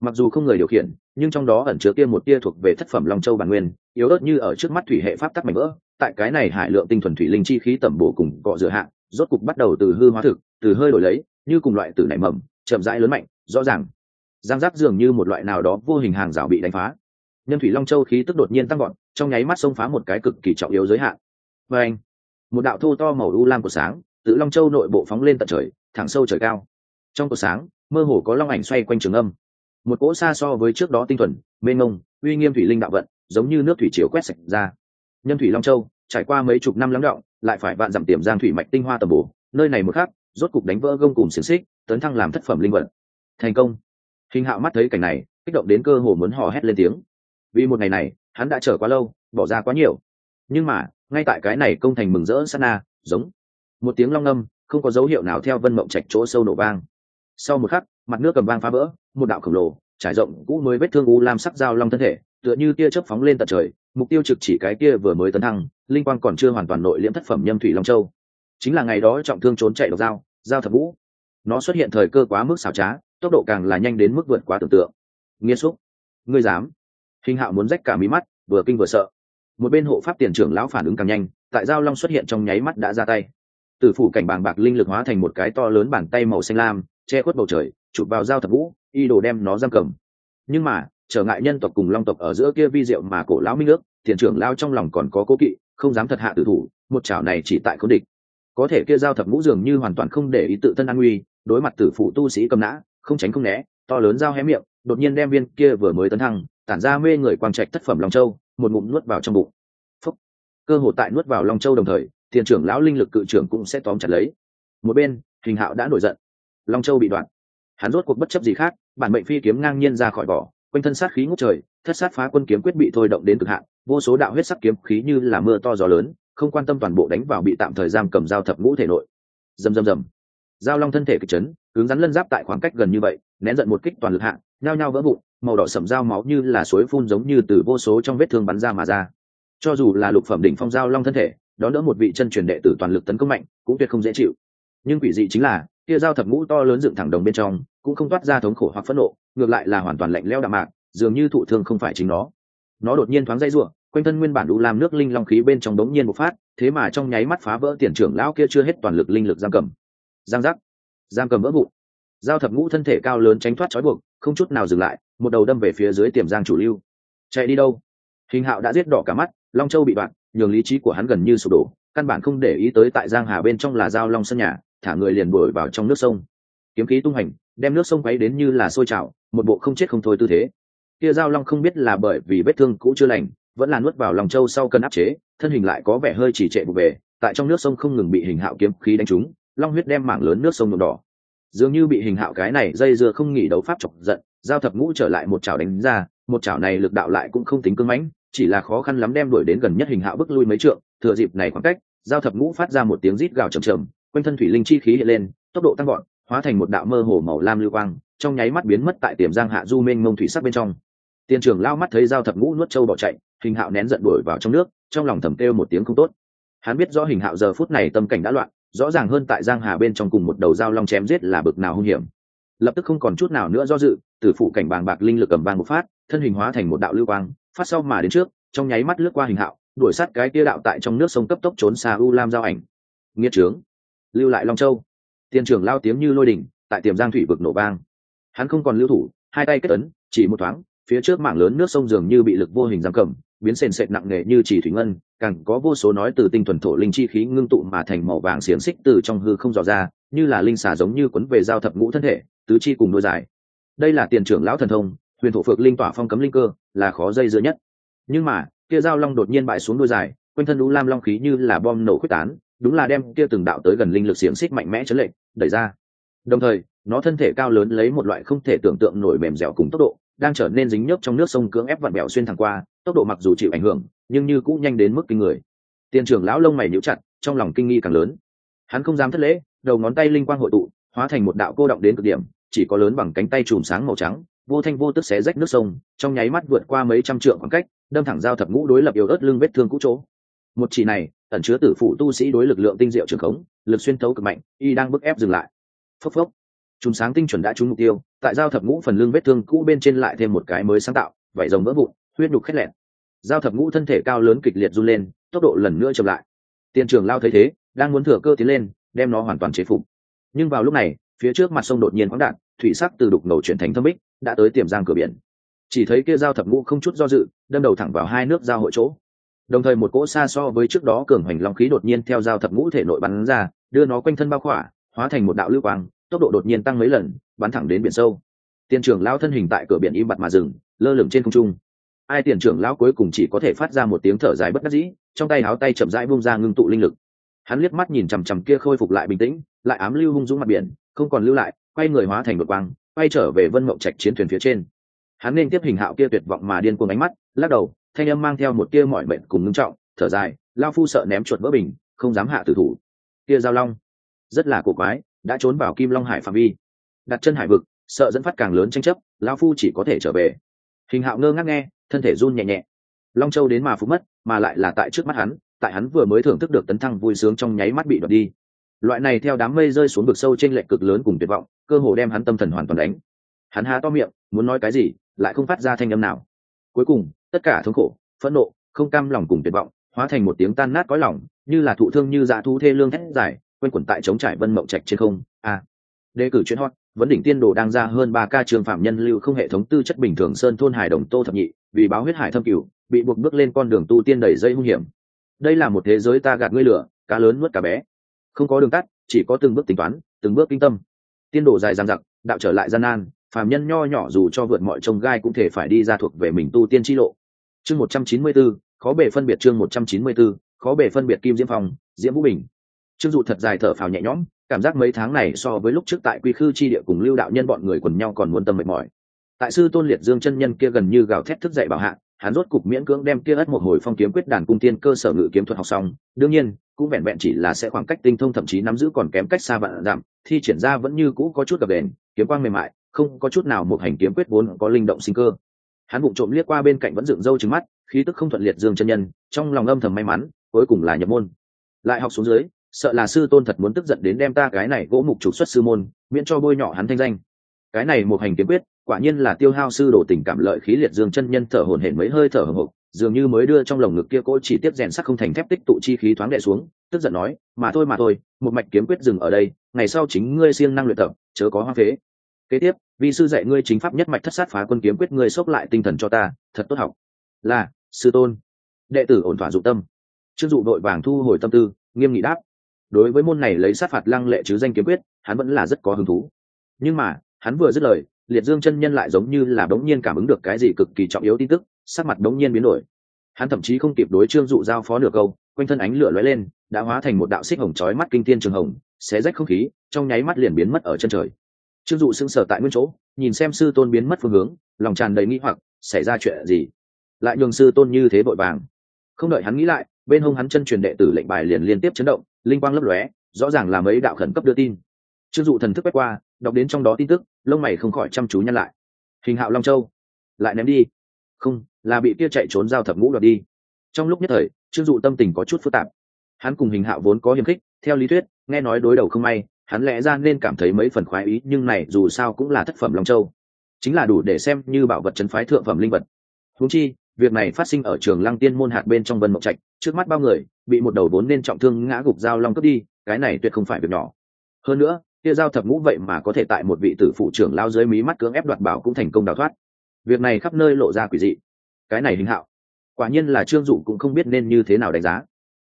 mặc dù không người điều khiển, nhưng trong đó ẩn chứa kia một tia thuộc về thất phẩm long châu bản nguyên, yếu ớt như ở trước mắt thủy hệ pháp tắc mảnh vỡ tại cái này hải lượng tinh thuần thủy linh chi khí tẩm bổ cùng cọ rửa hạ, rốt cục bắt đầu từ hư hóa thực từ hơi đổi lấy như cùng loại tử nảy mầm chậm rãi lớn mạnh rõ ràng. Giang giác dường như một loại nào đó vô hình hàng rào bị đánh phá. Nhân thủy long châu khí tức đột nhiên tăng gọn trong nháy mắt xông phá một cái cực kỳ trọng yếu giới hạn. Và anh một đạo thô to màu u lam của sáng tự long châu nội bộ phóng lên tận trời thẳng sâu trời cao. Trong cột sáng mơ hồ có long ảnh xoay quanh trường âm. Một cỗ xa so với trước đó tinh thuần mênh mông uy nghiêm thủy linh đạo vận giống như nước thủy chiều quét sạch ra nhân thủy long châu, trải qua mấy chục năm lắng động lại phải vạn dặm tiềm giang thủy mạch tinh hoa tầm bổ. Nơi này một khắc, rốt cục đánh vỡ gông cùng xiềng xích, tấn thăng làm thất phẩm linh vật. Thành công. Hình hạo mắt thấy cảnh này, kích động đến cơ hồ muốn hò hét lên tiếng. Vì một ngày này, hắn đã chờ quá lâu, bỏ ra quá nhiều. Nhưng mà, ngay tại cái này công thành mừng rỡ sana giống. Một tiếng long âm, không có dấu hiệu nào theo vân mộng trạch chỗ sâu nổ vang. Sau một khắc, mặt nước cầm vang phá vỡ, một đạo khổng lồ, trải rộng cũ mới vết thương u lam sắc dao long thân thể tựa như tia chớp phóng lên tận trời, mục tiêu trực chỉ cái kia vừa mới tấn thăng, linh quang còn chưa hoàn toàn nội liễm thất phẩm nhâm thủy long châu. Chính là ngày đó trọng thương trốn chạy độc dao dao thập vũ. Nó xuất hiện thời cơ quá mức xảo trá, tốc độ càng là nhanh đến mức vượt quá tưởng tượng. Nghiêm xúc. Ngươi dám. Hình hạo muốn rách cả mí mắt, vừa kinh vừa sợ. Một bên hộ pháp tiền trưởng lão phản ứng càng nhanh, tại giao long xuất hiện trong nháy mắt đã ra tay. Từ phủ cảnh bàng bạc linh lực hóa thành một cái to lớn bàn tay màu xanh lam, che khuất bầu trời, chụp vào dao thập vũ, y đồ đem nó giam cầm. Nhưng mà trở ngại nhân tộc cùng long tộc ở giữa kia vi diệu mà cổ lão minh nước tiền trưởng lao trong lòng còn có cố kỵ, không dám thật hạ tử thủ, một chảo này chỉ tại cố địch. Có thể kia giao thập ngũ dường như hoàn toàn không để ý tự thân an nguy, đối mặt tử phụ tu sĩ cầm nã, không tránh không né, to lớn dao hé miệng, đột nhiên đem viên kia vừa mới tấn thăng, tản ra mê người quang trạch thất phẩm long châu, một ngụm nuốt vào trong bụng. Phúc. cơ hội tại nuốt vào long châu đồng thời tiền trưởng lão linh lực cự trưởng cũng sẽ tóm chặt lấy. Một bên hình hạo đã nổi giận. Long châu bị đoạn. Hắn rốt cuộc bất chấp gì khác, bản mệnh phi kiếm ngang nhiên ra khỏi vỏ quanh thân sát khí ngút trời, thất sát phá quân kiếm quyết bị thôi động đến cực hạn, vô số đạo huyết sắc kiếm khí như là mưa to gió lớn, không quan tâm toàn bộ đánh vào bị tạm thời giam cầm dao thập ngũ thể nội. Rầm rầm rầm. Dao long thân thể kịch chấn, cứng rắn lân giáp tại khoảng cách gần như vậy, nén giận một kích toàn lực hạng nhao nhao vỡ vụn, màu đỏ sẩm dao máu như là suối phun giống như từ vô số trong vết thương bắn ra mà ra. Cho dù là lục phẩm đỉnh phong dao long thân thể, đón đỡ một vị chân truyền đệ tử toàn lực tấn công mạnh, cũng tuyệt không dễ chịu nhưng quỷ dị chính là, kia dao thập ngũ to lớn dựng thẳng đồng bên trong, cũng không toát ra thống khổ hoặc phẫn nộ, ngược lại là hoàn toàn lạnh leo đạm mạc, dường như thụ thương không phải chính nó. Nó đột nhiên thoáng dây ruộng quanh thân nguyên bản đủ làm nước linh long khí bên trong đống nhiên một phát, thế mà trong nháy mắt phá vỡ tiền trưởng lão kia chưa hết toàn lực linh lực giam cầm. Giang giác, giam cầm vỡ vụn. Dao thập ngũ thân thể cao lớn tránh thoát trói buộc, không chút nào dừng lại, một đầu đâm về phía dưới tiềm giang chủ lưu. Chạy đi đâu? Hình hạo đã giết đỏ cả mắt, long châu bị đoạn, nhường lý trí của hắn gần như sụp đổ, căn bản không để ý tới tại giang hà bên trong là giao long sân nhà thả người liền đuổi vào trong nước sông. Kiếm khí tung hành đem nước sông quấy đến như là sôi trào, một bộ không chết không thôi tư thế. Kia giao long không biết là bởi vì vết thương cũ chưa lành, vẫn là nuốt vào lòng châu sau cơn áp chế, thân hình lại có vẻ hơi chỉ trệ vụ về tại trong nước sông không ngừng bị hình hạo kiếm khí đánh trúng, long huyết đem mảng lớn nước sông nhuộm đỏ. Dường như bị hình hạo cái này dây dưa không nghỉ đấu pháp chọc giận, giao thập ngũ trở lại một chảo đánh ra, một chảo này lực đạo lại cũng không tính cưng mãnh, chỉ là khó khăn lắm đem đuổi đến gần nhất hình hạo bước lui mấy trượng, thừa dịp này khoảng cách, giao thập ngũ phát ra một tiếng rít gào trầm trầm quanh thân thủy linh chi khí hiện lên, tốc độ tăng gọn hóa thành một đạo mơ hồ màu lam lưu quang, trong nháy mắt biến mất tại tiềm giang hạ du mênh mông thủy sắc bên trong. Tiền trưởng lao mắt thấy dao thập ngũ nuốt trâu bỏ chạy, hình hạo nén giận đuổi vào trong nước, trong lòng thầm kêu một tiếng không tốt. Hắn biết rõ hình hạo giờ phút này tâm cảnh đã loạn, rõ ràng hơn tại giang hà bên trong cùng một đầu dao long chém giết là bực nào hung hiểm. Lập tức không còn chút nào nữa do dự, từ phụ cảnh bàng bạc linh lực cầm bang một phát, thân hình hóa thành một đạo lưu quang, phát sau mà đến trước, trong nháy mắt lướt qua hình hạo, đuổi sát cái tia đạo tại trong nước sông cấp tốc trốn xa u lam giao ảnh. Nghĩa trướng lưu lại long châu tiền trưởng lao tiếng như lôi đỉnh, tại tiềm giang thủy vực nổ vang. hắn không còn lưu thủ, hai tay kết ấn, chỉ một thoáng, phía trước mảng lớn nước sông dường như bị lực vô hình giam cầm, biến sền sệt nặng nề như chỉ thủy ngân, càng có vô số nói từ tinh thuần thổ linh chi khí ngưng tụ mà thành màu vàng xiềng xích từ trong hư không dò ra, như là linh xà giống như quấn về giao thập ngũ thân thể, tứ chi cùng đôi dài. đây là tiền trưởng lão thần thông, huyền thổ phược linh tỏa phong cấm linh cơ, là khó dây dưa nhất. nhưng mà, kia giao long đột nhiên bại xuống đôi dài, quanh thân đũ lam long khí như là bom nổ quyết tán đúng là đem kia từng đạo tới gần linh lực xiềng xích mạnh mẽ chấn lệnh, đẩy ra. Đồng thời, nó thân thể cao lớn lấy một loại không thể tưởng tượng nổi mềm dẻo cùng tốc độ, đang trở nên dính nhớp trong nước sông cưỡng ép vặn bèo xuyên thẳng qua, tốc độ mặc dù chịu ảnh hưởng, nhưng như cũng nhanh đến mức kinh người. Tiền trưởng lão lông mày nhíu chặt, trong lòng kinh nghi càng lớn. Hắn không dám thất lễ, đầu ngón tay linh quang hội tụ, hóa thành một đạo cô động đến cực điểm, chỉ có lớn bằng cánh tay chùm sáng màu trắng, vô thanh vô tức xé rách nước sông, trong nháy mắt vượt qua mấy trăm trượng khoảng cách, đâm thẳng giao thập ngũ đối lập yếu ớt lưng vết thương cũ chỗ một chỉ này, ẩn chứa tử phụ tu sĩ đối lực lượng tinh diệu trường khống, lực xuyên thấu cực mạnh, y đang bức ép dừng lại. Phốc phốc. Chùm sáng tinh chuẩn đã trúng mục tiêu, tại giao thập ngũ phần lưng vết thương cũ bên trên lại thêm một cái mới sáng tạo, vảy rồng vỡ vụn, huyết đục khét lẹn. Giao thập ngũ thân thể cao lớn kịch liệt run lên, tốc độ lần nữa chậm lại. Tiền trường lao thấy thế, đang muốn thừa cơ tiến lên, đem nó hoàn toàn chế phục. Nhưng vào lúc này, phía trước mặt sông đột nhiên khoáng đạn thủy sắc từ đục ngầu chuyển thành thâm bích, đã tới tiềm giang cửa biển. Chỉ thấy kia giao thập ngũ không chút do dự, đâm đầu thẳng vào hai nước giao hội chỗ đồng thời một cỗ xa so với trước đó cường hoành long khí đột nhiên theo dao thập ngũ thể nội bắn ra, đưa nó quanh thân bao khỏa, hóa thành một đạo lưu quang, tốc độ đột nhiên tăng mấy lần, bắn thẳng đến biển sâu. Tiền trưởng lao thân hình tại cửa biển im bặt mà dừng, lơ lửng trên không trung. Ai tiền trưởng lão cuối cùng chỉ có thể phát ra một tiếng thở dài bất đắc dĩ, trong tay áo tay chậm rãi bung ra ngưng tụ linh lực. Hắn liếc mắt nhìn chằm chằm kia khôi phục lại bình tĩnh, lại ám lưu hung dũng mặt biển, không còn lưu lại, quay người hóa thành một quang, quay trở về vân mộng trạch chiến thuyền phía trên. Hắn nên tiếp hình hạo kia tuyệt vọng mà điên cuồng ánh mắt, lắc đầu thanh âm mang theo một kia mọi mệnh cùng ngưng trọng, thở dài, lao phu sợ ném chuột vỡ bình, không dám hạ tử thủ. Kia giao long, rất là cổ quái, đã trốn vào kim long hải phạm vi. Đặt chân hải vực, sợ dẫn phát càng lớn tranh chấp, lao phu chỉ có thể trở về. Hình hạo ngơ ngác nghe, thân thể run nhẹ nhẹ. Long châu đến mà phục mất, mà lại là tại trước mắt hắn, tại hắn vừa mới thưởng thức được tấn thăng vui sướng trong nháy mắt bị đoạt đi. Loại này theo đám mây rơi xuống vực sâu trên lệch cực lớn cùng tuyệt vọng, cơ hồ đem hắn tâm thần hoàn toàn đánh. Hắn há to miệng, muốn nói cái gì, lại không phát ra thanh âm nào cuối cùng, tất cả thống khổ, phẫn nộ, không cam lòng cùng tuyệt vọng, hóa thành một tiếng tan nát cõi lòng, như là thụ thương như dạ thu thê lương thét dài quên quẩn tại chống trải vân mộng trạch trên không. A. À. đề cử chuyên hot, vấn đỉnh tiên đồ đang ra hơn ba ca trường phạm nhân lưu không hệ thống tư chất bình thường sơn thôn hải đồng tô thập nhị, vì báo huyết hải thâm cửu, bị buộc bước lên con đường tu tiên đầy dây hung hiểm. Đây là một thế giới ta gạt ngươi lửa, cá lớn nuốt cá bé. Không có đường tắt, chỉ có từng bước tính toán, từng bước kinh tâm. Tiên đồ dài dằng dặc, đạo trở lại gian nan phàm nhân nho nhỏ dù cho vượt mọi trông gai cũng thể phải đi ra thuộc về mình tu tiên chi lộ. Chương một trăm chín mươi 194, khó bề phân biệt chương một trăm chín mươi 194, khó bề phân biệt kim diễm phong diễm vũ bình. Trương dụ thật dài thở phào nhẹ nhõm cảm giác mấy tháng này so với lúc trước tại quy khư chi địa cùng lưu đạo nhân bọn người quần nhau còn muốn tâm mệt mỏi. Tại sư tôn liệt dương chân nhân kia gần như gào thét thức dậy bảo hạ hắn rốt cục miễn cưỡng đem kia ất một hồi phong kiếm quyết đàn cung tiên cơ sở ngự kiếm thuật học xong. Đương nhiên cũng vẹn vẹn chỉ là sẽ khoảng cách tinh thông thậm chí nắm giữ còn kém cách xa vạn giảm thi triển ra vẫn như cũ có chút gặp đèn kiếm quang mềm mại không có chút nào một hành kiếm quyết vốn có linh động sinh cơ. Hắn bụng trộm liếc qua bên cạnh vẫn dựng râu trứng mắt, khí tức không thuận liệt dương chân nhân, trong lòng âm thầm may mắn, cuối cùng là nhập môn. Lại học xuống dưới, sợ là sư tôn thật muốn tức giận đến đem ta cái này gỗ mục trục xuất sư môn, miễn cho bôi nhọ hắn thanh danh. Cái này một hành kiếm quyết, quả nhiên là tiêu hao sư đổ tình cảm lợi khí liệt dương chân nhân thở hổn hển mấy hơi thở hồng hộc, dường như mới đưa trong lồng ngực kia cỗ chỉ tiếp rèn sắc không thành thép tích tụ chi khí thoáng đệ xuống, tức giận nói, mà thôi mà thôi, một mạch kiếm quyết dừng ở đây, ngày sau chính ngươi siêng năng luyện tập, chớ có hoa phế kế tiếp vì sư dạy ngươi chính pháp nhất mạch thất sát phá quân kiếm quyết ngươi xốc lại tinh thần cho ta, thật tốt học. Là, sư tôn. Đệ tử ổn thỏa dụng tâm. Chưng dụ đội vàng thu hồi tâm tư, nghiêm nghị đáp. Đối với môn này lấy sát phạt lăng lệ chứ danh kiếm quyết, hắn vẫn là rất có hứng thú. Nhưng mà, hắn vừa dứt lời, liệt dương chân nhân lại giống như là đống nhiên cảm ứng được cái gì cực kỳ trọng yếu tin tức, sắc mặt đống nhiên biến đổi. Hắn thậm chí không kịp đối trương dụ giao phó nửa câu, quanh thân ánh lửa lóe lên, đã hóa thành một đạo xích hồng chói mắt kinh thiên trường hồng, xé rách không khí, trong nháy mắt liền biến mất ở chân trời trương dụ sững sờ tại nguyên chỗ, nhìn xem sư tôn biến mất phương hướng, lòng tràn đầy nghĩ hoặc, xảy ra chuyện gì? Lại nhường sư tôn như thế vội vàng. Không đợi hắn nghĩ lại, bên hông hắn chân truyền đệ tử lệnh bài liền liên tiếp chấn động, linh quang lấp lóe, rõ ràng là mấy đạo khẩn cấp đưa tin. Trương dụ thần thức quét qua, đọc đến trong đó tin tức, lông mày không khỏi chăm chú nhăn lại. Hình hạo long châu. Lại ném đi. Không, là bị kia chạy trốn giao thập ngũ đoạt đi. Trong lúc nhất thời, trương dụ tâm tình có chút phức tạp. Hắn cùng hình hạo vốn có hiềm khích, theo lý thuyết, nghe nói đối đầu không may hắn lẽ ra nên cảm thấy mấy phần khoái ý, nhưng này dù sao cũng là thất phẩm long châu. Chính là đủ để xem như bảo vật chấn phái thượng phẩm linh vật. Húng chi, việc này phát sinh ở trường lăng tiên môn hạt bên trong vân mộc trạch, trước mắt bao người, bị một đầu vốn nên trọng thương ngã gục dao long cướp đi, cái này tuyệt không phải việc nhỏ. Hơn nữa, kia dao thập ngũ vậy mà có thể tại một vị tử phụ trưởng lao dưới mí mắt cưỡng ép đoạt bảo cũng thành công đào thoát. Việc này khắp nơi lộ ra quỷ dị. Cái này hình hạo, quả nhiên là trương dụ cũng không biết nên như thế nào đánh giá.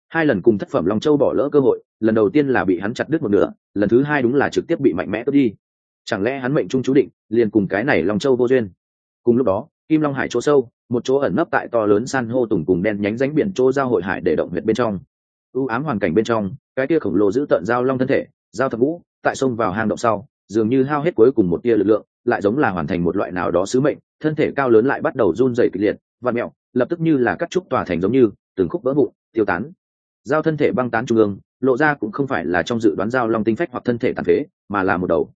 Hai lần cùng thất phẩm long châu bỏ lỡ cơ hội lần đầu tiên là bị hắn chặt đứt một nửa, lần thứ hai đúng là trực tiếp bị mạnh mẽ cướp đi. Chẳng lẽ hắn mệnh trung chú định, liền cùng cái này long châu vô duyên? Cùng lúc đó, kim long hải chỗ sâu, một chỗ ẩn nấp tại to lớn san hô tùng cùng đen nhánh ránh biển chỗ giao hội hải để động huyệt bên trong. U ám hoàn cảnh bên trong, cái tia khổng lồ giữ tận giao long thân thể, giao thập vũ, tại sông vào hang động sau, dường như hao hết cuối cùng một tia lực lượng, lại giống là hoàn thành một loại nào đó sứ mệnh, thân thể cao lớn lại bắt đầu run dày kịch liệt và mẹo, lập tức như là cắt trúc tòa thành giống như, từng khúc vỡ vụn, tiêu tán. Giao thân thể băng tán trung ương lộ ra cũng không phải là trong dự đoán giao long tinh phách hoặc thân thể tàn phế, mà là một đầu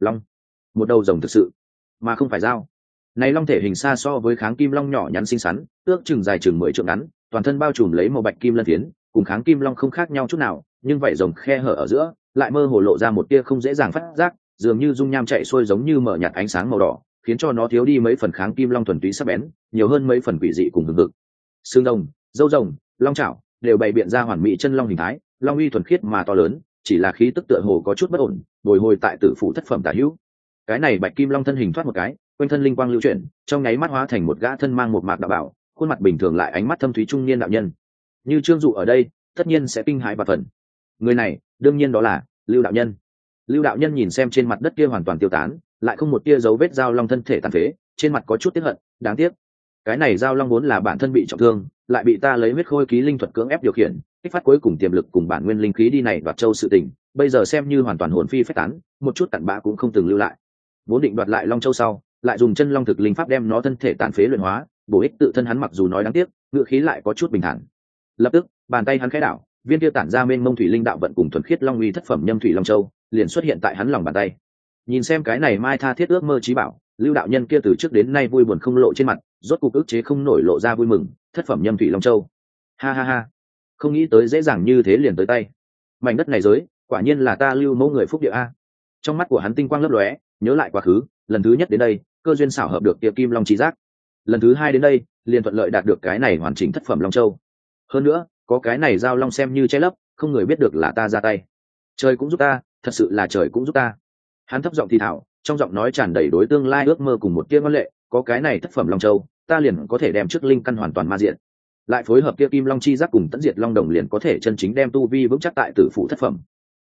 long, một đầu rồng thực sự, mà không phải dao. Này long thể hình xa so với kháng kim long nhỏ nhắn xinh xắn, ước chừng dài chừng mười trượng ngắn, toàn thân bao trùm lấy màu bạch kim lân phiến, cùng kháng kim long không khác nhau chút nào, nhưng vậy rồng khe hở ở giữa, lại mơ hồ lộ ra một tia không dễ dàng phát giác, dường như dung nham chạy xuôi giống như mở nhạt ánh sáng màu đỏ, khiến cho nó thiếu đi mấy phần kháng kim long thuần túy sắc bén, nhiều hơn mấy phần quỷ dị cùng hừng hực. Xương rồng dâu rồng, long chảo đều bày biện ra hoàn mỹ chân long hình thái long uy thuần khiết mà to lớn, chỉ là khí tức tựa hồ có chút bất ổn, bồi hồi tại tử phủ thất phẩm tả hữu. Cái này bạch kim long thân hình thoát một cái, quanh thân linh quang lưu chuyển, trong nháy mắt hóa thành một gã thân mang một mạc đạo bảo, khuôn mặt bình thường lại ánh mắt thâm thúy trung niên đạo nhân. Như trương dụ ở đây, tất nhiên sẽ kinh hãi và phần người này, đương nhiên đó là lưu đạo nhân. Lưu đạo nhân nhìn xem trên mặt đất kia hoàn toàn tiêu tán, lại không một tia dấu vết dao long thân thể tàn phế, trên mặt có chút tiếp hận, đáng tiếc. Cái này dao long vốn là bản thân bị trọng thương, lại bị ta lấy huyết khôi ký linh thuật cưỡng ép điều khiển kích phát cuối cùng tiềm lực cùng bản nguyên linh khí đi này đoạt châu sự tình, bây giờ xem như hoàn toàn hồn phi phách tán, một chút cặn bã cũng không từng lưu lại. Vốn định đoạt lại long châu sau, lại dùng chân long thực linh pháp đem nó thân thể tàn phế luyện hóa, bổ ích tự thân hắn mặc dù nói đáng tiếc ngựa khí lại có chút bình thản. Lập tức, bàn tay hắn khẽ đảo, viên kia tản ra mênh mông thủy linh đạo vận cùng thuần khiết long uy thất phẩm nhâm thủy long châu, liền xuất hiện tại hắn lòng bàn tay. Nhìn xem cái này mai tha thiết ước mơ trí bảo, lưu đạo nhân kia từ trước đến nay vui buồn không lộ trên mặt, rốt cuộc ức chế không nổi lộ ra vui mừng, thất phẩm nhâm thủy long châu. Ha ha ha không nghĩ tới dễ dàng như thế liền tới tay. Mảnh đất này giới, quả nhiên là ta lưu mẫu người phúc địa a. Trong mắt của hắn tinh quang lấp lóe, nhớ lại quá khứ, lần thứ nhất đến đây, cơ duyên xảo hợp được tiệp kim long trí giác. Lần thứ hai đến đây, liền thuận lợi đạt được cái này hoàn chỉnh thất phẩm long châu. Hơn nữa, có cái này giao long xem như che lấp, không người biết được là ta ra tay. Trời cũng giúp ta, thật sự là trời cũng giúp ta. Hắn thấp giọng thì thảo, trong giọng nói tràn đầy đối tương lai ước mơ cùng một kia văn lệ, có cái này thất phẩm long châu, ta liền có thể đem trước linh căn hoàn toàn ma diện lại phối hợp kia kim long chi giác cùng tẫn diệt long đồng liền có thể chân chính đem tu vi vững chắc tại tử phủ thất phẩm.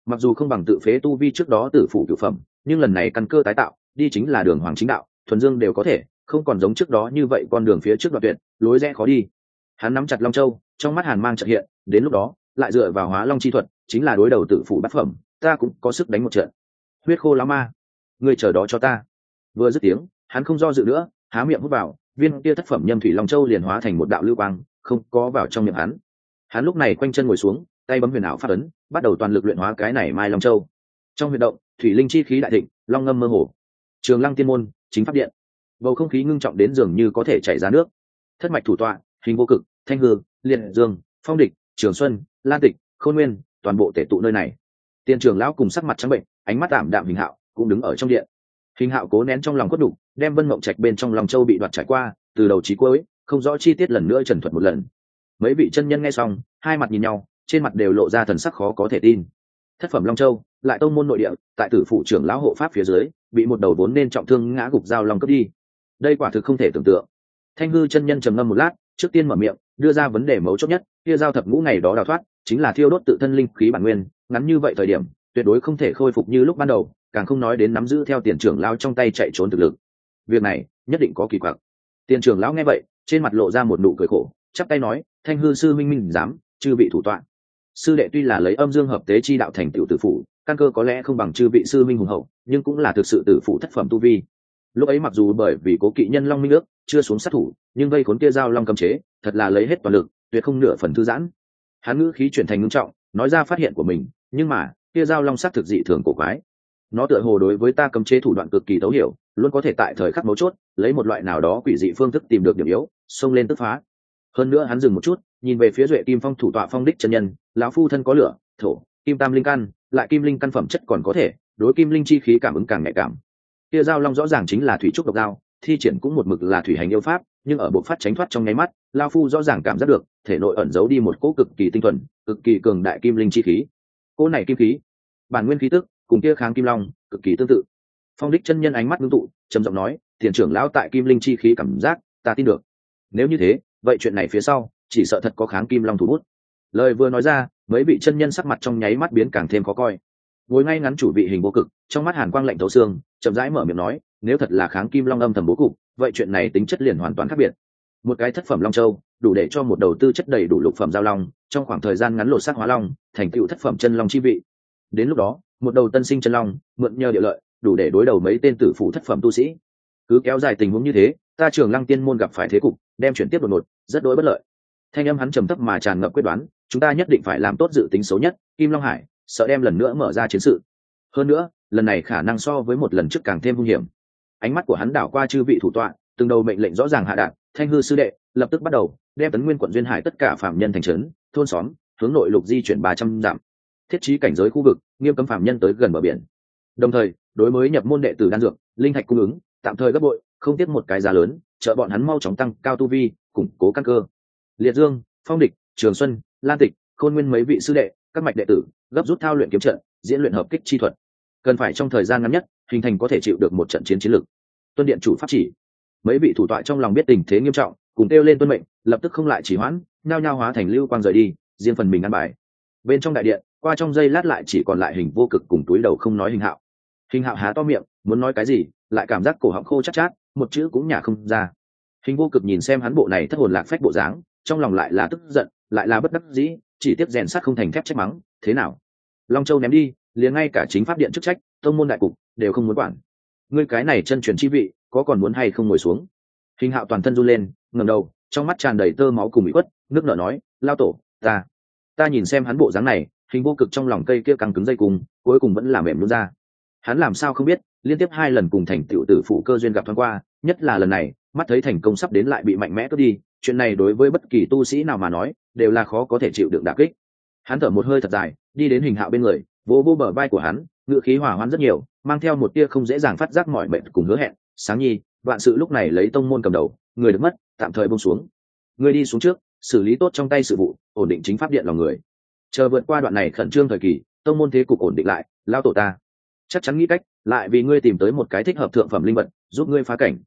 Mặc dù không bằng tự phế tu vi trước đó tử phủ cửu phẩm, nhưng lần này căn cơ tái tạo, đi chính là đường hoàng chính đạo, thuần dương đều có thể, không còn giống trước đó như vậy con đường phía trước đoạn tuyệt, lối rẽ khó đi. Hắn nắm chặt long châu, trong mắt hàn mang trợ hiện, đến lúc đó, lại dựa vào hóa long chi thuật, chính là đối đầu tự phủ bát phẩm, ta cũng có sức đánh một trận. Huyết khô lá ma người chờ đó cho ta. Vừa dứt tiếng, hắn không do dự nữa, há miệng hút vào, viên kia thất phẩm nhâm thủy long châu liền hóa thành một đạo lưu quang không có vào trong miệng hắn. Hắn lúc này quanh chân ngồi xuống, tay bấm huyền ảo phát ấn, bắt đầu toàn lực luyện hóa cái này mai long châu. Trong huy động, thủy linh chi khí đại thịnh, long ngâm mơ hồ. Trường lăng tiên môn, chính pháp điện. Bầu không khí ngưng trọng đến dường như có thể chảy ra nước. Thất mạch thủ tọa, hình vô cực, thanh hương liệt dương, phong địch, trường xuân, lan tịch, khôn nguyên, toàn bộ tể tụ nơi này. Tiền trường lão cùng sắc mặt trắng bệnh, ánh mắt tạm đạm hình hạo, cũng đứng ở trong điện. Hình hạo cố nén trong lòng cốt đủ, đem vân mộng trạch bên trong lòng châu bị đoạt trải qua, từ đầu trí cuối không rõ chi tiết lần nữa trần thuật một lần. Mấy vị chân nhân nghe xong, hai mặt nhìn nhau, trên mặt đều lộ ra thần sắc khó có thể tin. Thất phẩm long châu, lại tông môn nội địa, tại tử phụ trưởng lão hộ pháp phía dưới, bị một đầu vốn nên trọng thương ngã gục dao long cướp đi. Đây quả thực không thể tưởng tượng. Thanh hư chân nhân trầm ngâm một lát, trước tiên mở miệng, đưa ra vấn đề mấu chốt nhất, kia giao thập ngũ ngày đó đào thoát, chính là thiêu đốt tự thân linh khí bản nguyên, ngắn như vậy thời điểm, tuyệt đối không thể khôi phục như lúc ban đầu, càng không nói đến nắm giữ theo tiền trưởng lao trong tay chạy trốn thực lực. Việc này, nhất định có kỳ quặc. Tiền trưởng lão nghe vậy trên mặt lộ ra một nụ cười khổ, chắp tay nói, thanh hư sư minh minh dám chư vị thủ tọa. Sư đệ tuy là lấy âm dương hợp tế chi đạo thành tựu tử phủ, căn cơ có lẽ không bằng chư vị sư minh hùng hậu, nhưng cũng là thực sự tử phủ thất phẩm tu vi. Lúc ấy mặc dù bởi vì cố kỵ nhân long minh ước, chưa xuống sát thủ, nhưng vây khốn kia giao long cầm chế, thật là lấy hết toàn lực, tuyệt không nửa phần thư giãn. Hắn ngữ khí chuyển thành ngưng trọng, nói ra phát hiện của mình, nhưng mà, kia giao long sắc thực dị thường cổ quái nó tựa hồ đối với ta cấm chế thủ đoạn cực kỳ thấu hiểu, luôn có thể tại thời khắc mấu chốt, lấy một loại nào đó quỷ dị phương thức tìm được điểm yếu, xông lên tức phá. Hơn nữa hắn dừng một chút, nhìn về phía duệ kim phong thủ tọa phong đích chân nhân, lão phu thân có lửa, thổ, kim tam linh căn, lại kim linh căn phẩm chất còn có thể, đối kim linh chi khí cảm ứng càng nhạy cảm. Kia giao long rõ ràng chính là thủy trúc độc dao thi triển cũng một mực là thủy hành yêu pháp, nhưng ở bộ phát tránh thoát trong nháy mắt lao phu rõ ràng cảm giác được, thể nội ẩn giấu đi một cỗ cực kỳ tinh thuần, cực kỳ cường đại kim linh chi khí. Cỗ này kim khí, bản nguyên khí tức cùng kia kháng kim long, cực kỳ tương tự. Phong đích chân nhân ánh mắt ngưng tụ, trầm giọng nói, tiền trưởng lão tại kim linh chi khí cảm giác, ta tin được. Nếu như thế, vậy chuyện này phía sau, chỉ sợ thật có kháng kim long thủ bút. Lời vừa nói ra, mấy vị chân nhân sắc mặt trong nháy mắt biến càng thêm khó coi. Ngồi ngay ngắn chủ vị hình vô cực, trong mắt hàn quang lạnh thấu xương, chậm rãi mở miệng nói, nếu thật là kháng kim long âm thầm bố cục, vậy chuyện này tính chất liền hoàn toàn khác biệt. Một cái thất phẩm long châu, đủ để cho một đầu tư chất đầy đủ lục phẩm giao long, trong khoảng thời gian ngắn lột xác hóa long, thành tựu thất phẩm chân long chi vị. Đến lúc đó một đầu tân sinh chân long, mượn nhờ địa lợi, đủ để đối đầu mấy tên tử phụ thất phẩm tu sĩ. Cứ kéo dài tình huống như thế, ta trường lăng tiên môn gặp phải thế cục, đem chuyển tiếp đột ngột, rất đối bất lợi. Thanh âm hắn trầm thấp mà tràn ngập quyết đoán, chúng ta nhất định phải làm tốt dự tính xấu nhất, kim long hải, sợ đem lần nữa mở ra chiến sự. Hơn nữa, lần này khả năng so với một lần trước càng thêm hung hiểm. Ánh mắt của hắn đảo qua chư vị thủ tọa, từng đầu mệnh lệnh rõ ràng hạ đạn thanh hư sư đệ, lập tức bắt đầu, đem tấn nguyên quận duyên hải tất cả phạm nhân thành trấn, thôn xóm, hướng nội lục di chuyển ba trăm dặm. Thiết trí cảnh giới khu vực nghiêm cấm phạm nhân tới gần bờ biển. Đồng thời, đối với nhập môn đệ tử đan dược, linh thạch cung ứng, tạm thời gấp bội, không tiếp một cái giá lớn, trợ bọn hắn mau chóng tăng cao tu vi, củng cố căn cơ. Liệt dương, phong địch, trường xuân, lan tịch, khôn nguyên mấy vị sư đệ, các mạch đệ tử, gấp rút thao luyện kiếm trận, diễn luyện hợp kích chi thuật. Cần phải trong thời gian ngắn nhất, hình thành có thể chịu được một trận chiến chiến lược. Tuân điện chủ pháp chỉ. Mấy vị thủ tọa trong lòng biết tình thế nghiêm trọng, cùng kêu lên tuân mệnh, lập tức không lại chỉ hoãn, nhao nhao hóa thành lưu quang rời đi, riêng phần mình ăn bài. Bên trong đại điện qua trong giây lát lại chỉ còn lại hình vô cực cùng túi đầu không nói hình hạo. Hình hạo há to miệng muốn nói cái gì lại cảm giác cổ họng khô chắc chát, chát một chữ cũng nhả không ra. Hình vô cực nhìn xem hắn bộ này thất hồn lạc phách bộ dáng trong lòng lại là tức giận lại là bất đắc dĩ chỉ tiếp rèn sắt không thành thép trách mắng thế nào? Long châu ném đi liền ngay cả chính pháp điện chức trách tông môn đại cục đều không muốn quản. Ngươi cái này chân truyền chi vị có còn muốn hay không ngồi xuống? Hình hạo toàn thân run lên ngầm đầu trong mắt tràn đầy tơ máu cùng bị quất nước nở nói lao tổ ta ta nhìn xem hắn bộ dáng này hình vô cực trong lòng cây kia căng cứng dây cùng, cuối cùng vẫn làm mềm luôn ra. Hắn làm sao không biết, liên tiếp hai lần cùng thành tựu tử phụ cơ duyên gặp thoáng qua, nhất là lần này, mắt thấy thành công sắp đến lại bị mạnh mẽ cướp đi, chuyện này đối với bất kỳ tu sĩ nào mà nói, đều là khó có thể chịu đựng đả kích. Hắn thở một hơi thật dài, đi đến hình hạo bên người, vỗ vô bờ vai của hắn, ngựa khí hỏa hoãn rất nhiều, mang theo một tia không dễ dàng phát giác mọi mệnh cùng hứa hẹn. Sáng nhi, vạn sự lúc này lấy tông môn cầm đầu, người được mất, tạm thời bông xuống. Người đi xuống trước, xử lý tốt trong tay sự vụ, ổn định chính pháp điện lòng người chờ vượt qua đoạn này khẩn trương thời kỳ, tông môn thế cục ổn định lại, lao tổ ta. Chắc chắn nghĩ cách, lại vì ngươi tìm tới một cái thích hợp thượng phẩm linh vật, giúp ngươi phá cảnh.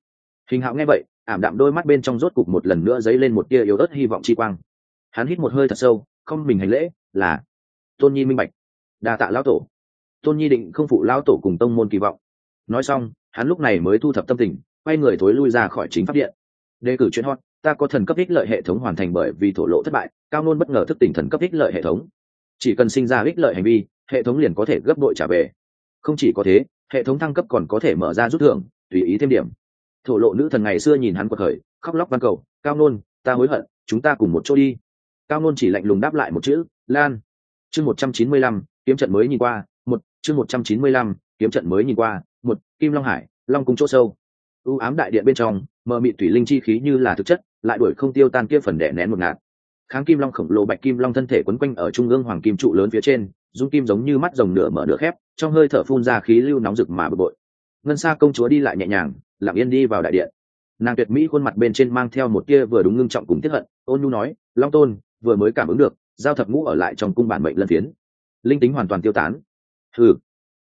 Hình hạo nghe vậy, ảm đạm đôi mắt bên trong rốt cục một lần nữa dấy lên một tia yếu ớt hy vọng chi quang. Hắn hít một hơi thật sâu, không mình hành lễ, là tôn nhi minh bạch. Đa tạ lão tổ. Tôn nhi định không phụ lão tổ cùng tông môn kỳ vọng. Nói xong, hắn lúc này mới thu thập tâm tình, quay người thối lui ra khỏi chính pháp điện. Đề cử chuyên hot, ta có thần cấp ích lợi hệ thống hoàn thành bởi vì thổ lộ thất bại, cao nôn bất ngờ thức tỉnh thần cấp ích lợi hệ thống chỉ cần sinh ra ích lợi hành vi, hệ thống liền có thể gấp đội trả về. Không chỉ có thế, hệ thống thăng cấp còn có thể mở ra rút thưởng, tùy ý thêm điểm. Thổ lộ nữ thần ngày xưa nhìn hắn quật khởi, khóc lóc văn cầu, cao nôn, ta hối hận, chúng ta cùng một chỗ đi. Cao nôn chỉ lạnh lùng đáp lại một chữ, lan. Chương một trăm chín mươi lăm, kiếm trận mới nhìn qua, một, chương một trăm chín mươi lăm, kiếm trận mới nhìn qua, một, kim long hải, long cung chỗ sâu. U ám đại điện bên trong, mờ mịt thủy linh chi khí như là thực chất, lại đuổi không tiêu tan kia phần đẻ nén một ngạt kháng kim long khổng lồ bạch kim long thân thể quấn quanh ở trung ương hoàng kim trụ lớn phía trên dung kim giống như mắt rồng nửa mở nửa khép trong hơi thở phun ra khí lưu nóng rực mà bực bội. Ngân xa công chúa đi lại nhẹ nhàng lặng yên đi vào đại điện. Nàng tuyệt mỹ khuôn mặt bên trên mang theo một tia vừa đúng ngưng trọng cùng tiếp hận ôn nhu nói long tôn vừa mới cảm ứng được giao thập ngũ ở lại trong cung bản mệnh lân phiến. Linh tính hoàn toàn tiêu tán. Ừ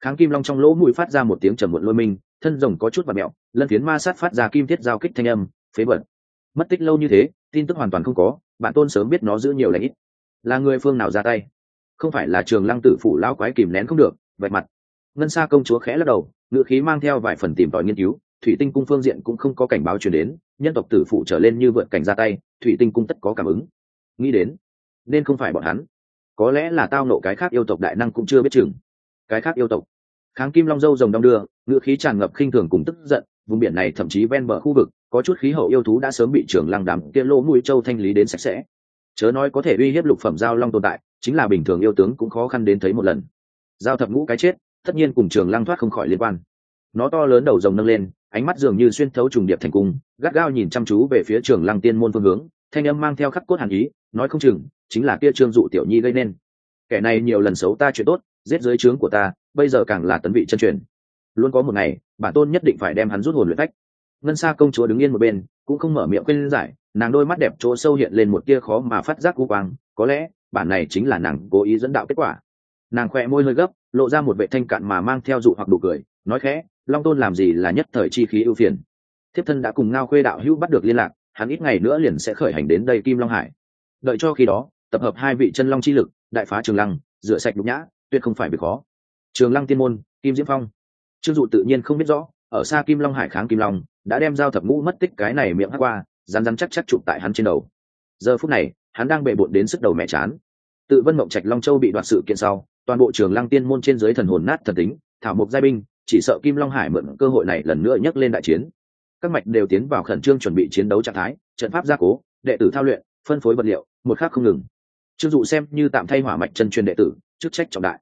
kháng kim long trong lỗ mũi phát ra một tiếng trầm muộn lôi mình, thân rồng có chút và mẹo lân phiến ma sát phát ra kim thiết giao kích thanh âm phế bẩn. mất tích lâu như thế tin tức hoàn toàn không có bạn tôn sớm biết nó giữ nhiều lãnh ít. Là người phương nào ra tay? Không phải là trường lăng tử phủ lao quái kìm nén không được, vạch mặt. Ngân xa công chúa khẽ lắc đầu ngựa khí mang theo vài phần tìm tòi nghiên cứu. Thủy tinh cung phương diện cũng không có cảnh báo chuyển đến, nhân tộc tử phụ trở lên như vượt cảnh ra tay, thủy tinh cung tất có cảm ứng. Nghĩ đến, nên không phải bọn hắn. Có lẽ là tao nộ cái khác yêu tộc đại năng cũng chưa biết chừng. Cái khác yêu tộc. Kháng kim long dâu rồng đong đưa ngựa khí tràn ngập khinh thường cùng tức giận, vùng biển này thậm chí ven bờ khu vực có chút khí hậu yêu thú đã sớm bị trưởng lăng đám kia lỗ mũi châu thanh lý đến sạch sẽ. Chớ nói có thể uy hiếp lục phẩm giao long tồn tại, chính là bình thường yêu tướng cũng khó khăn đến thấy một lần. Giao thập ngũ cái chết, tất nhiên cùng trường lăng thoát không khỏi liên quan. Nó to lớn đầu rồng nâng lên, ánh mắt dường như xuyên thấu trùng điệp thành cung, gắt gao nhìn chăm chú về phía trường lăng tiên môn phương hướng, thanh âm mang theo khắc cốt hàn ý, nói không chừng, chính là kia trương dụ tiểu nhi gây nên. Kẻ này nhiều lần xấu ta chuyện tốt, giết dưới trướng của ta, bây giờ càng là tấn vị chân truyền. Luôn có một ngày, bản tôn nhất định phải đem hắn rút hồn luyện phách ngân sa công chúa đứng yên một bên, cũng không mở miệng khuyên giải, nàng đôi mắt đẹp chỗ sâu hiện lên một tia khó mà phát giác u quang, có lẽ, bản này chính là nàng cố ý dẫn đạo kết quả. Nàng khoe môi hơi gấp, lộ ra một vệ thanh cạn mà mang theo dụ hoặc đủ cười, nói khẽ, long tôn làm gì là nhất thời chi khí ưu phiền? Thiếp thân đã cùng ngao khuê đạo hữu bắt được liên lạc, hắn ít ngày nữa liền sẽ khởi hành đến đây kim long hải. Đợi cho khi đó, tập hợp hai vị chân long chi lực, đại phá trường lăng, rửa sạch nhục nhã, tuyệt không phải việc khó. Trường lăng tiên môn, kim diễm phong. Trương dụ tự nhiên không biết rõ ở xa kim long hải kháng kim long, đã đem dao thập ngũ mất tích cái này miệng hắc qua rán rán chắc chắc chụp tại hắn trên đầu. Giờ phút này, hắn đang bệ bộn đến sức đầu mẹ chán. Tự vân mộng trạch long châu bị đoạt sự kiện sau, toàn bộ trường lăng tiên môn trên dưới thần hồn nát thần tính, thảo mộc giai binh, chỉ sợ kim long hải mượn cơ hội này lần nữa nhấc lên đại chiến. Các mạch đều tiến vào khẩn trương chuẩn bị chiến đấu trạng thái, trận pháp gia cố, đệ tử thao luyện, phân phối vật liệu, một khác không ngừng. Trương dụ xem như tạm thay hỏa mạch chân truyền đệ tử, chức trách trọng đại.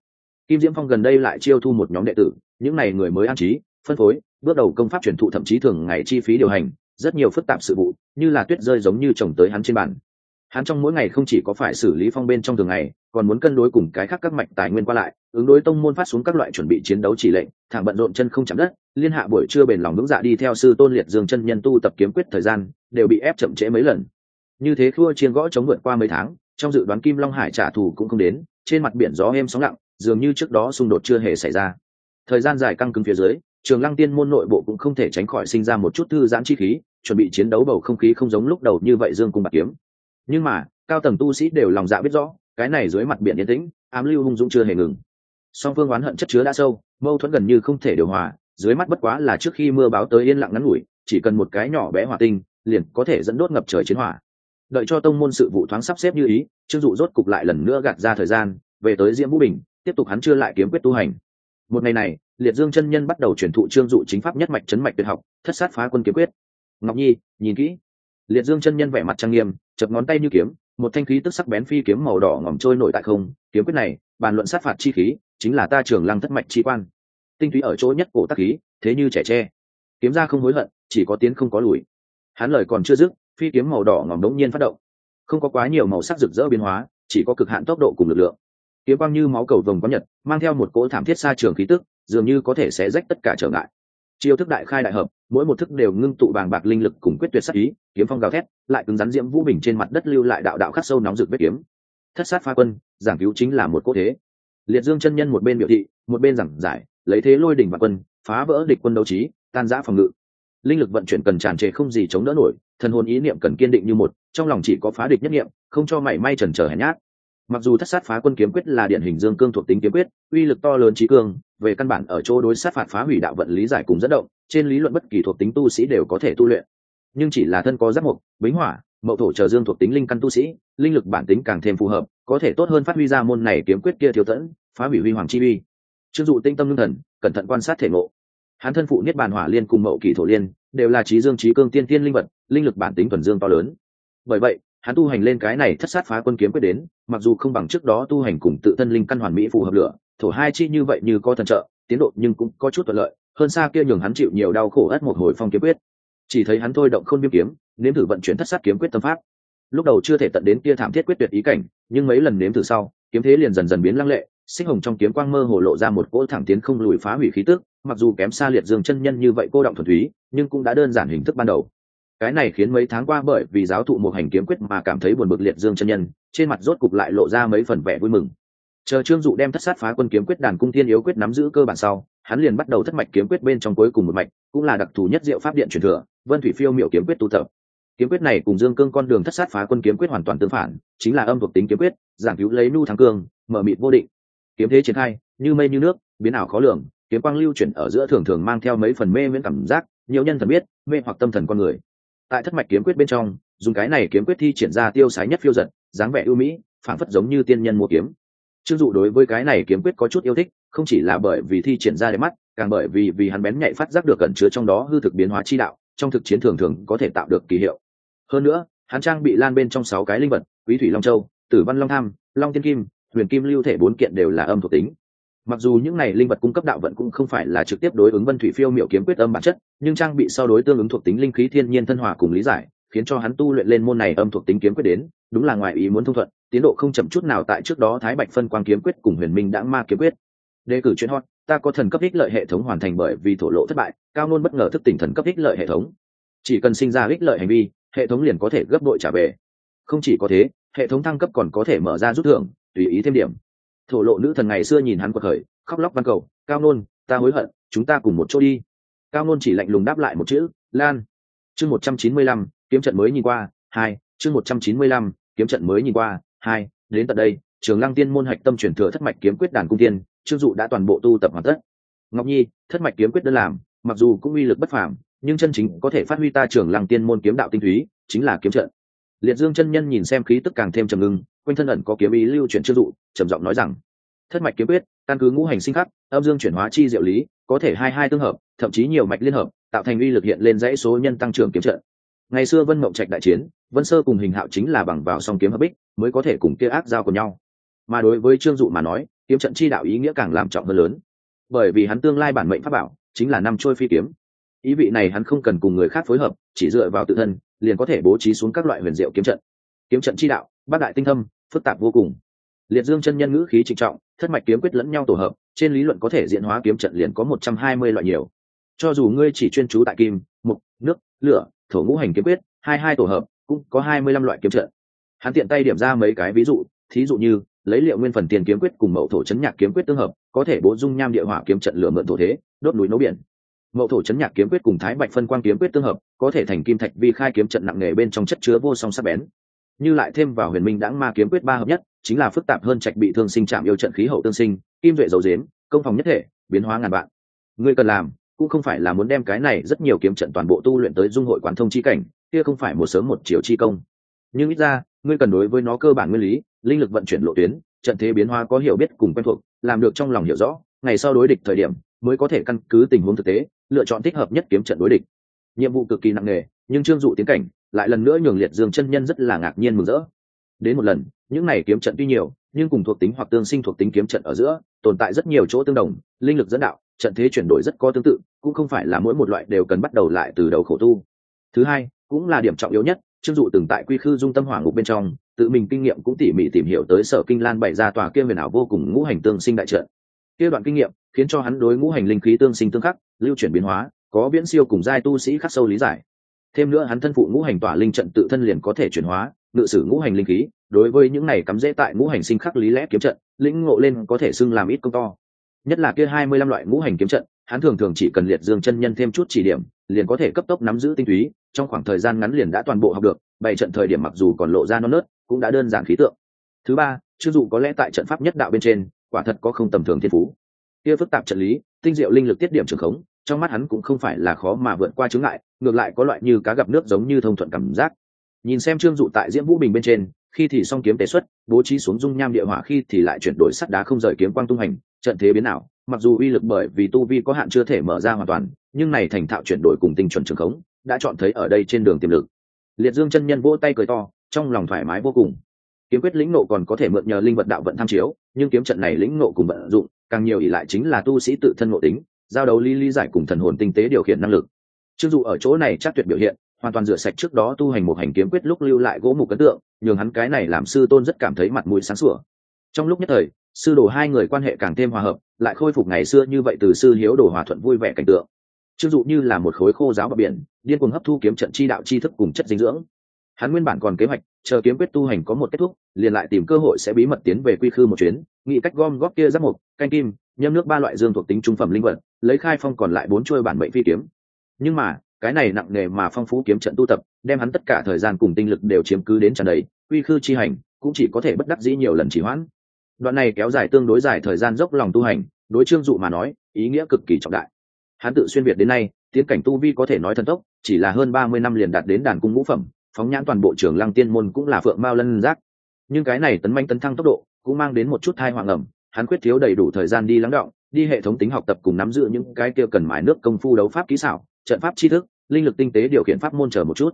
Kim diễm phong gần đây lại chiêu thu một nhóm đệ tử, những n à y người mới an trí, phân phối bước đầu công pháp truyền thụ thậm chí thường ngày chi phí điều hành, rất nhiều phức tạp sự vụ, như là tuyết rơi giống như trồng tới hắn trên bàn. Hắn trong mỗi ngày không chỉ có phải xử lý phong bên trong thường ngày, còn muốn cân đối cùng cái khác các mạch tài nguyên qua lại, ứng đối tông môn phát xuống các loại chuẩn bị chiến đấu chỉ lệnh thẳng bận rộn chân không chạm đất, liên hạ buổi trưa bền lòng vững dạ đi theo sư tôn liệt dương chân nhân tu tập kiếm quyết thời gian, đều bị ép chậm trễ mấy lần. Như thế khua chiên gõ chống vượt qua mấy tháng, trong dự đoán kim long hải trả thù cũng không đến, trên mặt biển gió êm sóng lặng, dường như trước đó xung đột chưa hề xảy ra. Thời gian dài căng cứng phía dưới trường lăng tiên môn nội bộ cũng không thể tránh khỏi sinh ra một chút thư giãn chi khí, chuẩn bị chiến đấu bầu không khí không giống lúc đầu như vậy dương cung bạc kiếm. Nhưng mà, cao tầng tu sĩ đều lòng dạ biết rõ, cái này dưới mặt biển yên tĩnh, ám lưu hung dũng chưa hề ngừng. Song phương oán hận chất chứa đã sâu, mâu thuẫn gần như không thể điều hòa, dưới mắt bất quá là trước khi mưa báo tới yên lặng ngắn ngủi, chỉ cần một cái nhỏ bé hỏa tinh, liền có thể dẫn đốt ngập trời chiến hỏa. Đợi cho tông môn sự vụ thoáng sắp xếp như ý, trương dụ rốt cục lại lần nữa gạt ra thời gian, về tới diễm vũ bình, tiếp tục hắn chưa lại kiếm quyết tu hành. Một ngày này liệt dương chân nhân bắt đầu truyền thụ trương dụ chính pháp nhất mạch chấn mạch tuyệt học, thất sát phá quân kiếm quyết. Ngọc nhi, nhìn kỹ. Liệt dương chân nhân vẻ mặt trang nghiêm, chập ngón tay như kiếm, một thanh khí tức sắc bén phi kiếm màu đỏ ngỏm trôi nổi tại không. Kiếm quyết này, bàn luận sát phạt chi khí, chính là ta trường lăng thất mạch chi quan. Tinh túy ở chỗ nhất cổ tắc khí, thế như trẻ tre. Kiếm ra không hối hận, chỉ có tiến không có lùi. Hắn lời còn chưa dứt, phi kiếm màu đỏ ngỏm đống nhiên phát động. Không có quá nhiều màu sắc rực rỡ biến hóa, chỉ có cực hạn tốc độ cùng lực lượng. Kiếm quang như máu cầu vồng có nhật, mang theo một cỗ thảm thiết xa trường khí tức dường như có thể sẽ rách tất cả trở ngại. Chiêu thức đại khai đại hợp, mỗi một thức đều ngưng tụ bàng bạc linh lực cùng quyết tuyệt sắc ý, kiếm phong gào thét, lại cứng rắn diễm vũ bình trên mặt đất lưu lại đạo đạo khắc sâu nóng rực vết kiếm. Thất sát pha quân, giảng cứu chính là một cốt thế. Liệt dương chân nhân một bên biểu thị, một bên giảng giải, lấy thế lôi đỉnh và quân, phá vỡ địch quân đấu trí, tan giã phòng ngự. Linh lực vận chuyển cần tràn trề không gì chống đỡ nổi, thần hồn ý niệm cần kiên định như một, trong lòng chỉ có phá địch nhất niệm, không cho mảy may trần trở hèn nhát mặc dù thất sát phá quân kiếm quyết là điển hình dương cương thuộc tính kiếm quyết, uy lực to lớn trí cương về căn bản ở chỗ đối sát phạt phá hủy đạo vận lý giải cùng dẫn động, trên lý luận bất kỳ thuộc tính tu sĩ đều có thể tu luyện. Nhưng chỉ là thân có giác mục, bính hỏa, mậu thổ chờ dương thuộc tính linh căn tu sĩ, linh lực bản tính càng thêm phù hợp, có thể tốt hơn phát huy ra môn này kiếm quyết kia thiếu tẫn, phá hủy huy hoàng chi uy. Chưng dụ tinh tâm lương thần, cẩn thận quan sát thể ngộ. Hán thân phụ niết bàn hỏa liên cùng mậu kỳ thổ liên, đều là trí dương trí cương tiên tiên linh vật, linh lực bản tính thuần dương to lớn. Bởi vậy hắn tu hành lên cái này thất sát phá quân kiếm quyết đến, mặc dù không bằng trước đó tu hành cùng tự thân linh căn hoàn mỹ phù hợp lửa, thổ hai chi như vậy như có thần trợ, tiến độ nhưng cũng có chút thuận lợi, hơn xa kia nhường hắn chịu nhiều đau khổ ất một hồi phong kiếm quyết. Chỉ thấy hắn thôi động khôn biếm kiếm, nếm thử vận chuyển thất sát kiếm quyết tâm pháp. Lúc đầu chưa thể tận đến kia thảm thiết quyết tuyệt ý cảnh, nhưng mấy lần nếm thử sau, kiếm thế liền dần dần biến lăng lệ, sinh hồng trong kiếm quang mơ hồ lộ ra một cỗ thẳng tiến không lùi phá hủy khí tức, mặc dù kém xa liệt dương chân nhân như vậy cô động thuần túy, nhưng cũng đã đơn giản hình thức ban đầu cái này khiến mấy tháng qua bởi vì giáo thụ một hành kiếm quyết mà cảm thấy buồn bực liệt dương chân nhân, trên mặt rốt cục lại lộ ra mấy phần vẻ vui mừng. Chờ trương dụ đem thất sát phá quân kiếm quyết đàn cung thiên yếu quyết nắm giữ cơ bản sau, hắn liền bắt đầu thất mạch kiếm quyết bên trong cuối cùng một mạch, cũng là đặc thù nhất diệu pháp điện truyền thừa, vân thủy phiêu miệu kiếm quyết tu tập. Kiếm quyết này cùng dương cương con đường thất sát phá quân kiếm quyết hoàn toàn tương phản, chính là âm thuộc tính kiếm quyết, giảng cứu lấy nu thắng cương, mở mịt vô định. Kiếm thế triển khai, như mây như nước, biến ảo khó lường, kiếm quang lưu chuyển ở giữa thường thường mang theo mấy phần mê miễn cảm giác, nhiều nhân thần biết, mê hoặc tâm thần con người tại thất mạch kiếm quyết bên trong, dùng cái này kiếm quyết thi triển ra tiêu sái nhất phiêu giật, dáng vẻ ưu mỹ phản phất giống như tiên nhân mua kiếm. Trương dụ đối với cái này kiếm quyết có chút yêu thích, không chỉ là bởi vì thi triển ra đẹp mắt, càng bởi vì vì hắn bén nhạy phát giác được cẩn chứa trong đó hư thực biến hóa chi đạo, trong thực chiến thường thường có thể tạo được kỳ hiệu. Hơn nữa, hắn trang bị lan bên trong sáu cái linh vật, quý thủy long châu, tử văn long tham, long tiên kim, huyền kim lưu thể bốn kiện đều là âm thuộc tính mặc dù những này linh vật cung cấp đạo vận cũng không phải là trực tiếp đối ứng vân thủy phiêu miệu kiếm quyết âm bản chất, nhưng trang bị so đối tương ứng thuộc tính linh khí thiên nhiên thân hòa cùng lý giải, khiến cho hắn tu luyện lên môn này âm thuộc tính kiếm quyết đến, đúng là ngoài ý muốn thông thuận, tiến độ không chậm chút nào tại trước đó thái bạch phân quang kiếm quyết cùng huyền minh đã ma kiếm quyết. Đề cử chuyên hot, ta có thần cấp ích lợi hệ thống hoàn thành bởi vì thổ lộ thất bại, cao nôn bất ngờ thức tỉnh thần cấp ích lợi hệ thống. Chỉ cần sinh ra ích lợi hành vi, hệ thống liền có thể gấp đội trả về. Không chỉ có thế, hệ thống thăng cấp còn có thể mở ra rút thưởng, tùy ý thêm điểm thổ lộ nữ thần ngày xưa nhìn hắn quật khởi, khóc lóc văn cầu, cao nôn, ta hối hận, chúng ta cùng một chỗ đi. Cao nôn chỉ lạnh lùng đáp lại một chữ, lan. Chương một trăm chín mươi lăm, kiếm trận mới nhìn qua, hai, chương một trăm chín mươi lăm, kiếm trận mới nhìn qua, hai, đến tận đây, trường lăng tiên môn hạch tâm chuyển thừa thất mạch kiếm quyết đàn cung tiên, trương dụ đã toàn bộ tu tập hoàn tất. Ngọc nhi, thất mạch kiếm quyết đơn làm, mặc dù cũng uy lực bất phàm, nhưng chân chính có thể phát huy ta trường lăng tiên môn kiếm đạo tinh túy, chính là kiếm trận. Liệt dương chân nhân nhìn xem khí tức càng thêm trầm ngưng quanh thân ẩn có kiếm ý lưu chuyển chưa dụ, trầm giọng nói rằng, thất mạch kiếm quyết, căn cứ ngũ hành sinh khắc, âm dương chuyển hóa chi diệu lý, có thể hai hai tương hợp, thậm chí nhiều mạch liên hợp, tạo thành uy lực hiện lên dãy số nhân tăng trưởng kiếm trận. Ngày xưa vân mộng trạch đại chiến, vân sơ cùng hình hạo chính là bằng vào song kiếm hợp bích, mới có thể cùng kia ác giao của nhau. Mà đối với trương dụ mà nói, kiếm trận chi đạo ý nghĩa càng làm trọng hơn lớn. Bởi vì hắn tương lai bản mệnh pháp bảo, chính là năm trôi phi kiếm. Ý vị này hắn không cần cùng người khác phối hợp, chỉ dựa vào tự thân, liền có thể bố trí xuống các loại huyền diệu kiếm trận. Kiếm trận chi đạo bác đại tinh thâm phức tạp vô cùng. Liệt dương chân nhân ngữ khí trịnh trọng, thất mạch kiếm quyết lẫn nhau tổ hợp, trên lý luận có thể diễn hóa kiếm trận liền có một trăm hai mươi loại nhiều. Cho dù ngươi chỉ chuyên trú tại kim, mục, nước, lửa, thổ ngũ hành kiếm quyết, hai hai tổ hợp, cũng có hai mươi lăm loại kiếm trận. Hắn tiện tay điểm ra mấy cái ví dụ, thí dụ như, lấy liệu nguyên phần tiền kiếm quyết cùng mẫu thổ chấn nhạc kiếm quyết tương hợp, có thể bố dung nham địa hỏa kiếm trận lửa mượn thổ thế, đốt núi nấu biển. Mẫu thổ chấn nhạc kiếm quyết cùng thái bạch phân quang kiếm quyết tương hợp, có thể thành kim thạch vi khai kiếm trận nặng nề bên trong chất chứa vô song sắc bén như lại thêm vào huyền minh đãng ma kiếm quyết ba hợp nhất, chính là phức tạp hơn trạch bị thương sinh chạm yêu trận khí hậu tương sinh, kim duệ dầu dếm công phòng nhất thể, biến hóa ngàn vạn. Ngươi cần làm, cũng không phải là muốn đem cái này rất nhiều kiếm trận toàn bộ tu luyện tới dung hội quán thông chi cảnh, kia không phải một sớm một chiều chi công. Nhưng ít ra, ngươi cần đối với nó cơ bản nguyên lý, linh lực vận chuyển lộ tuyến, trận thế biến hóa có hiểu biết cùng quen thuộc, làm được trong lòng hiểu rõ, ngày sau đối địch thời điểm, mới có thể căn cứ tình huống thực tế, lựa chọn thích hợp nhất kiếm trận đối địch. Nhiệm vụ cực kỳ nặng nề, nhưng trương dụ tiến cảnh lại lần nữa nhường liệt dương chân nhân rất là ngạc nhiên mừng rỡ. Đến một lần, những này kiếm trận tuy nhiều, nhưng cùng thuộc tính hoặc tương sinh thuộc tính kiếm trận ở giữa, tồn tại rất nhiều chỗ tương đồng, linh lực dẫn đạo, trận thế chuyển đổi rất có tương tự, cũng không phải là mỗi một loại đều cần bắt đầu lại từ đầu khổ tu. Thứ hai, cũng là điểm trọng yếu nhất trương dụ từng tại quy khư dung tâm hỏa ngục bên trong, tự mình kinh nghiệm cũng tỉ mỉ tìm hiểu tới sở kinh lan bày ra tòa kia huyền ảo vô cùng ngũ hành tương sinh đại trận. Kia đoạn kinh nghiệm, khiến cho hắn đối ngũ hành linh khí tương sinh tương khắc, lưu chuyển biến hóa, có viễn siêu cùng giai tu sĩ khắc sâu lý giải thêm nữa hắn thân phụ ngũ hành tỏa linh trận tự thân liền có thể chuyển hóa, ngự sử ngũ hành linh khí, đối với những này cắm dễ tại ngũ hành sinh khắc lý lẽ kiếm trận, lĩnh ngộ lên có thể xưng làm ít công to. Nhất là kia hai mươi lăm loại ngũ hành kiếm trận, hắn thường thường chỉ cần liệt dương chân nhân thêm chút chỉ điểm, liền có thể cấp tốc nắm giữ tinh túy, trong khoảng thời gian ngắn liền đã toàn bộ học được, bày trận thời điểm mặc dù còn lộ ra non nớt, cũng đã đơn giản khí tượng. Thứ ba chưng dụ có lẽ tại trận pháp nhất đạo bên trên, quả thật có không tầm thường thiên phú. Kia phức tạp trận lý, tinh diệu linh lực tiết điểm trường khống trong mắt hắn cũng không phải là khó mà vượt qua chướng ngại, ngược lại có loại như cá gặp nước giống như thông thuận cảm giác. Nhìn xem trương dụ tại diễm vũ bình bên trên, khi thì song kiếm tế xuất, bố trí xuống dung nham địa hỏa khi thì lại chuyển đổi sắt đá không rời kiếm quang tung hành, trận thế biến nào mặc dù uy lực bởi vì tu vi có hạn chưa thể mở ra hoàn toàn, nhưng này thành thạo chuyển đổi cùng tinh chuẩn trường khống, đã chọn thấy ở đây trên đường tiềm lực. Liệt dương chân nhân vỗ tay cười to, trong lòng thoải mái vô cùng. Kiếm quyết lĩnh nộ còn có thể mượn nhờ linh vật đạo vận tham chiếu, nhưng kiếm trận này lĩnh nộ cùng vận dụng, càng nhiều ỷ lại chính là tu sĩ tự thân ngộ tính giao đấu lý lý giải cùng thần hồn tinh tế điều khiển năng lực. Chưng dụ ở chỗ này chắc tuyệt biểu hiện, hoàn toàn rửa sạch trước đó tu hành một hành kiếm quyết lúc lưu lại gỗ mục ấn tượng, nhường hắn cái này làm sư tôn rất cảm thấy mặt mũi sáng sủa. Trong lúc nhất thời, sư đồ hai người quan hệ càng thêm hòa hợp, lại khôi phục ngày xưa như vậy từ sư hiếu đồ hòa thuận vui vẻ cảnh tượng. Chưng dụ như là một khối khô giáo bờ biển, điên cuồng hấp thu kiếm trận chi đạo chi thức cùng chất dinh dưỡng. Hắn nguyên bản còn kế hoạch, chờ kiếm quyết tu hành có một kết thúc, liền lại tìm cơ hội sẽ bí mật tiến về quy khư một chuyến, nghĩ cách gom góp kia giáp mục, canh kim nhâm nước ba loại dương thuộc tính trung phẩm linh vật, lấy khai phong còn lại bốn chuôi bản mệnh phi kiếm. Nhưng mà, cái này nặng nề mà phong phú kiếm trận tu tập, đem hắn tất cả thời gian cùng tinh lực đều chiếm cứ đến tràn đầy quy khư chi hành, cũng chỉ có thể bất đắc dĩ nhiều lần chỉ hoãn. Đoạn này kéo dài tương đối dài thời gian dốc lòng tu hành, đối trương dụ mà nói, ý nghĩa cực kỳ trọng đại. Hắn tự xuyên việt đến nay, tiến cảnh tu vi có thể nói thần tốc, chỉ là hơn ba mươi năm liền đạt đến đàn cung ngũ phẩm, phóng nhãn toàn bộ trường lăng tiên môn cũng là phượng mao lân giác. Nhưng cái này tấn manh tấn thăng tốc độ, cũng mang đến một chút thai hoàng ẩm hắn quyết thiếu đầy đủ thời gian đi lắng động, đi hệ thống tính học tập cùng nắm giữ những cái kia cần mài nước công phu đấu pháp kỹ xảo, trận pháp tri thức, linh lực tinh tế điều khiển pháp môn chờ một chút.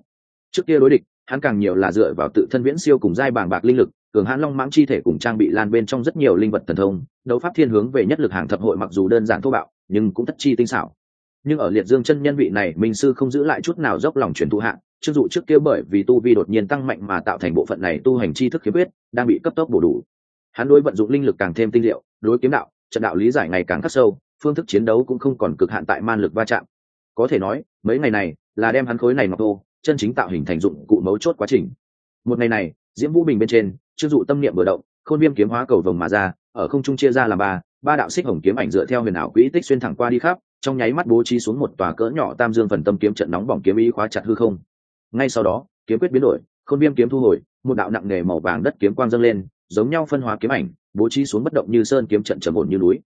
Trước kia đối địch, hắn càng nhiều là dựa vào tự thân viễn siêu cùng giai bảng bạc linh lực, cường hãn long mãng chi thể cùng trang bị lan bên trong rất nhiều linh vật thần thông, đấu pháp thiên hướng về nhất lực hàng thập hội mặc dù đơn giản thô bạo, nhưng cũng thất chi tinh xảo. Nhưng ở liệt dương chân nhân vị này, minh sư không giữ lại chút nào dốc lòng truyền thụ hạng chưng dụ trước kia bởi vì tu vi đột nhiên tăng mạnh mà tạo thành bộ phận này tu hành chi thức khiếm khuyết, đang bị cấp tốc bổ đủ hắn đối vận dụng linh lực càng thêm tinh liệu đối kiếm đạo, trận đạo lý giải ngày càng khắc sâu, phương thức chiến đấu cũng không còn cực hạn tại man lực va chạm. Có thể nói, mấy ngày này là đem hắn khối này ngọc thô chân chính tạo hình thành dụng cụ mấu chốt quá trình. Một ngày này, diễm vũ bình bên trên chưng dụ tâm niệm vừa động, khôn viêm kiếm hóa cầu vồng mà ra, ở không trung chia ra làm ba ba đạo xích hồng kiếm ảnh dựa theo huyền ảo quỹ tích xuyên thẳng qua đi khắp, trong nháy mắt bố trí xuống một tòa cỡ nhỏ tam dương phần tâm kiếm trận nóng bỏng kiếm ý khóa chặt hư không. Ngay sau đó, kiếm quyết biến đổi, khôn viêm kiếm thu hồi, một đạo nặng nề màu vàng đất kiếm quang dâng lên giống nhau phân hóa kiếm ảnh, bố trí xuống bất động như sơn kiếm trận trầm ổn như núi.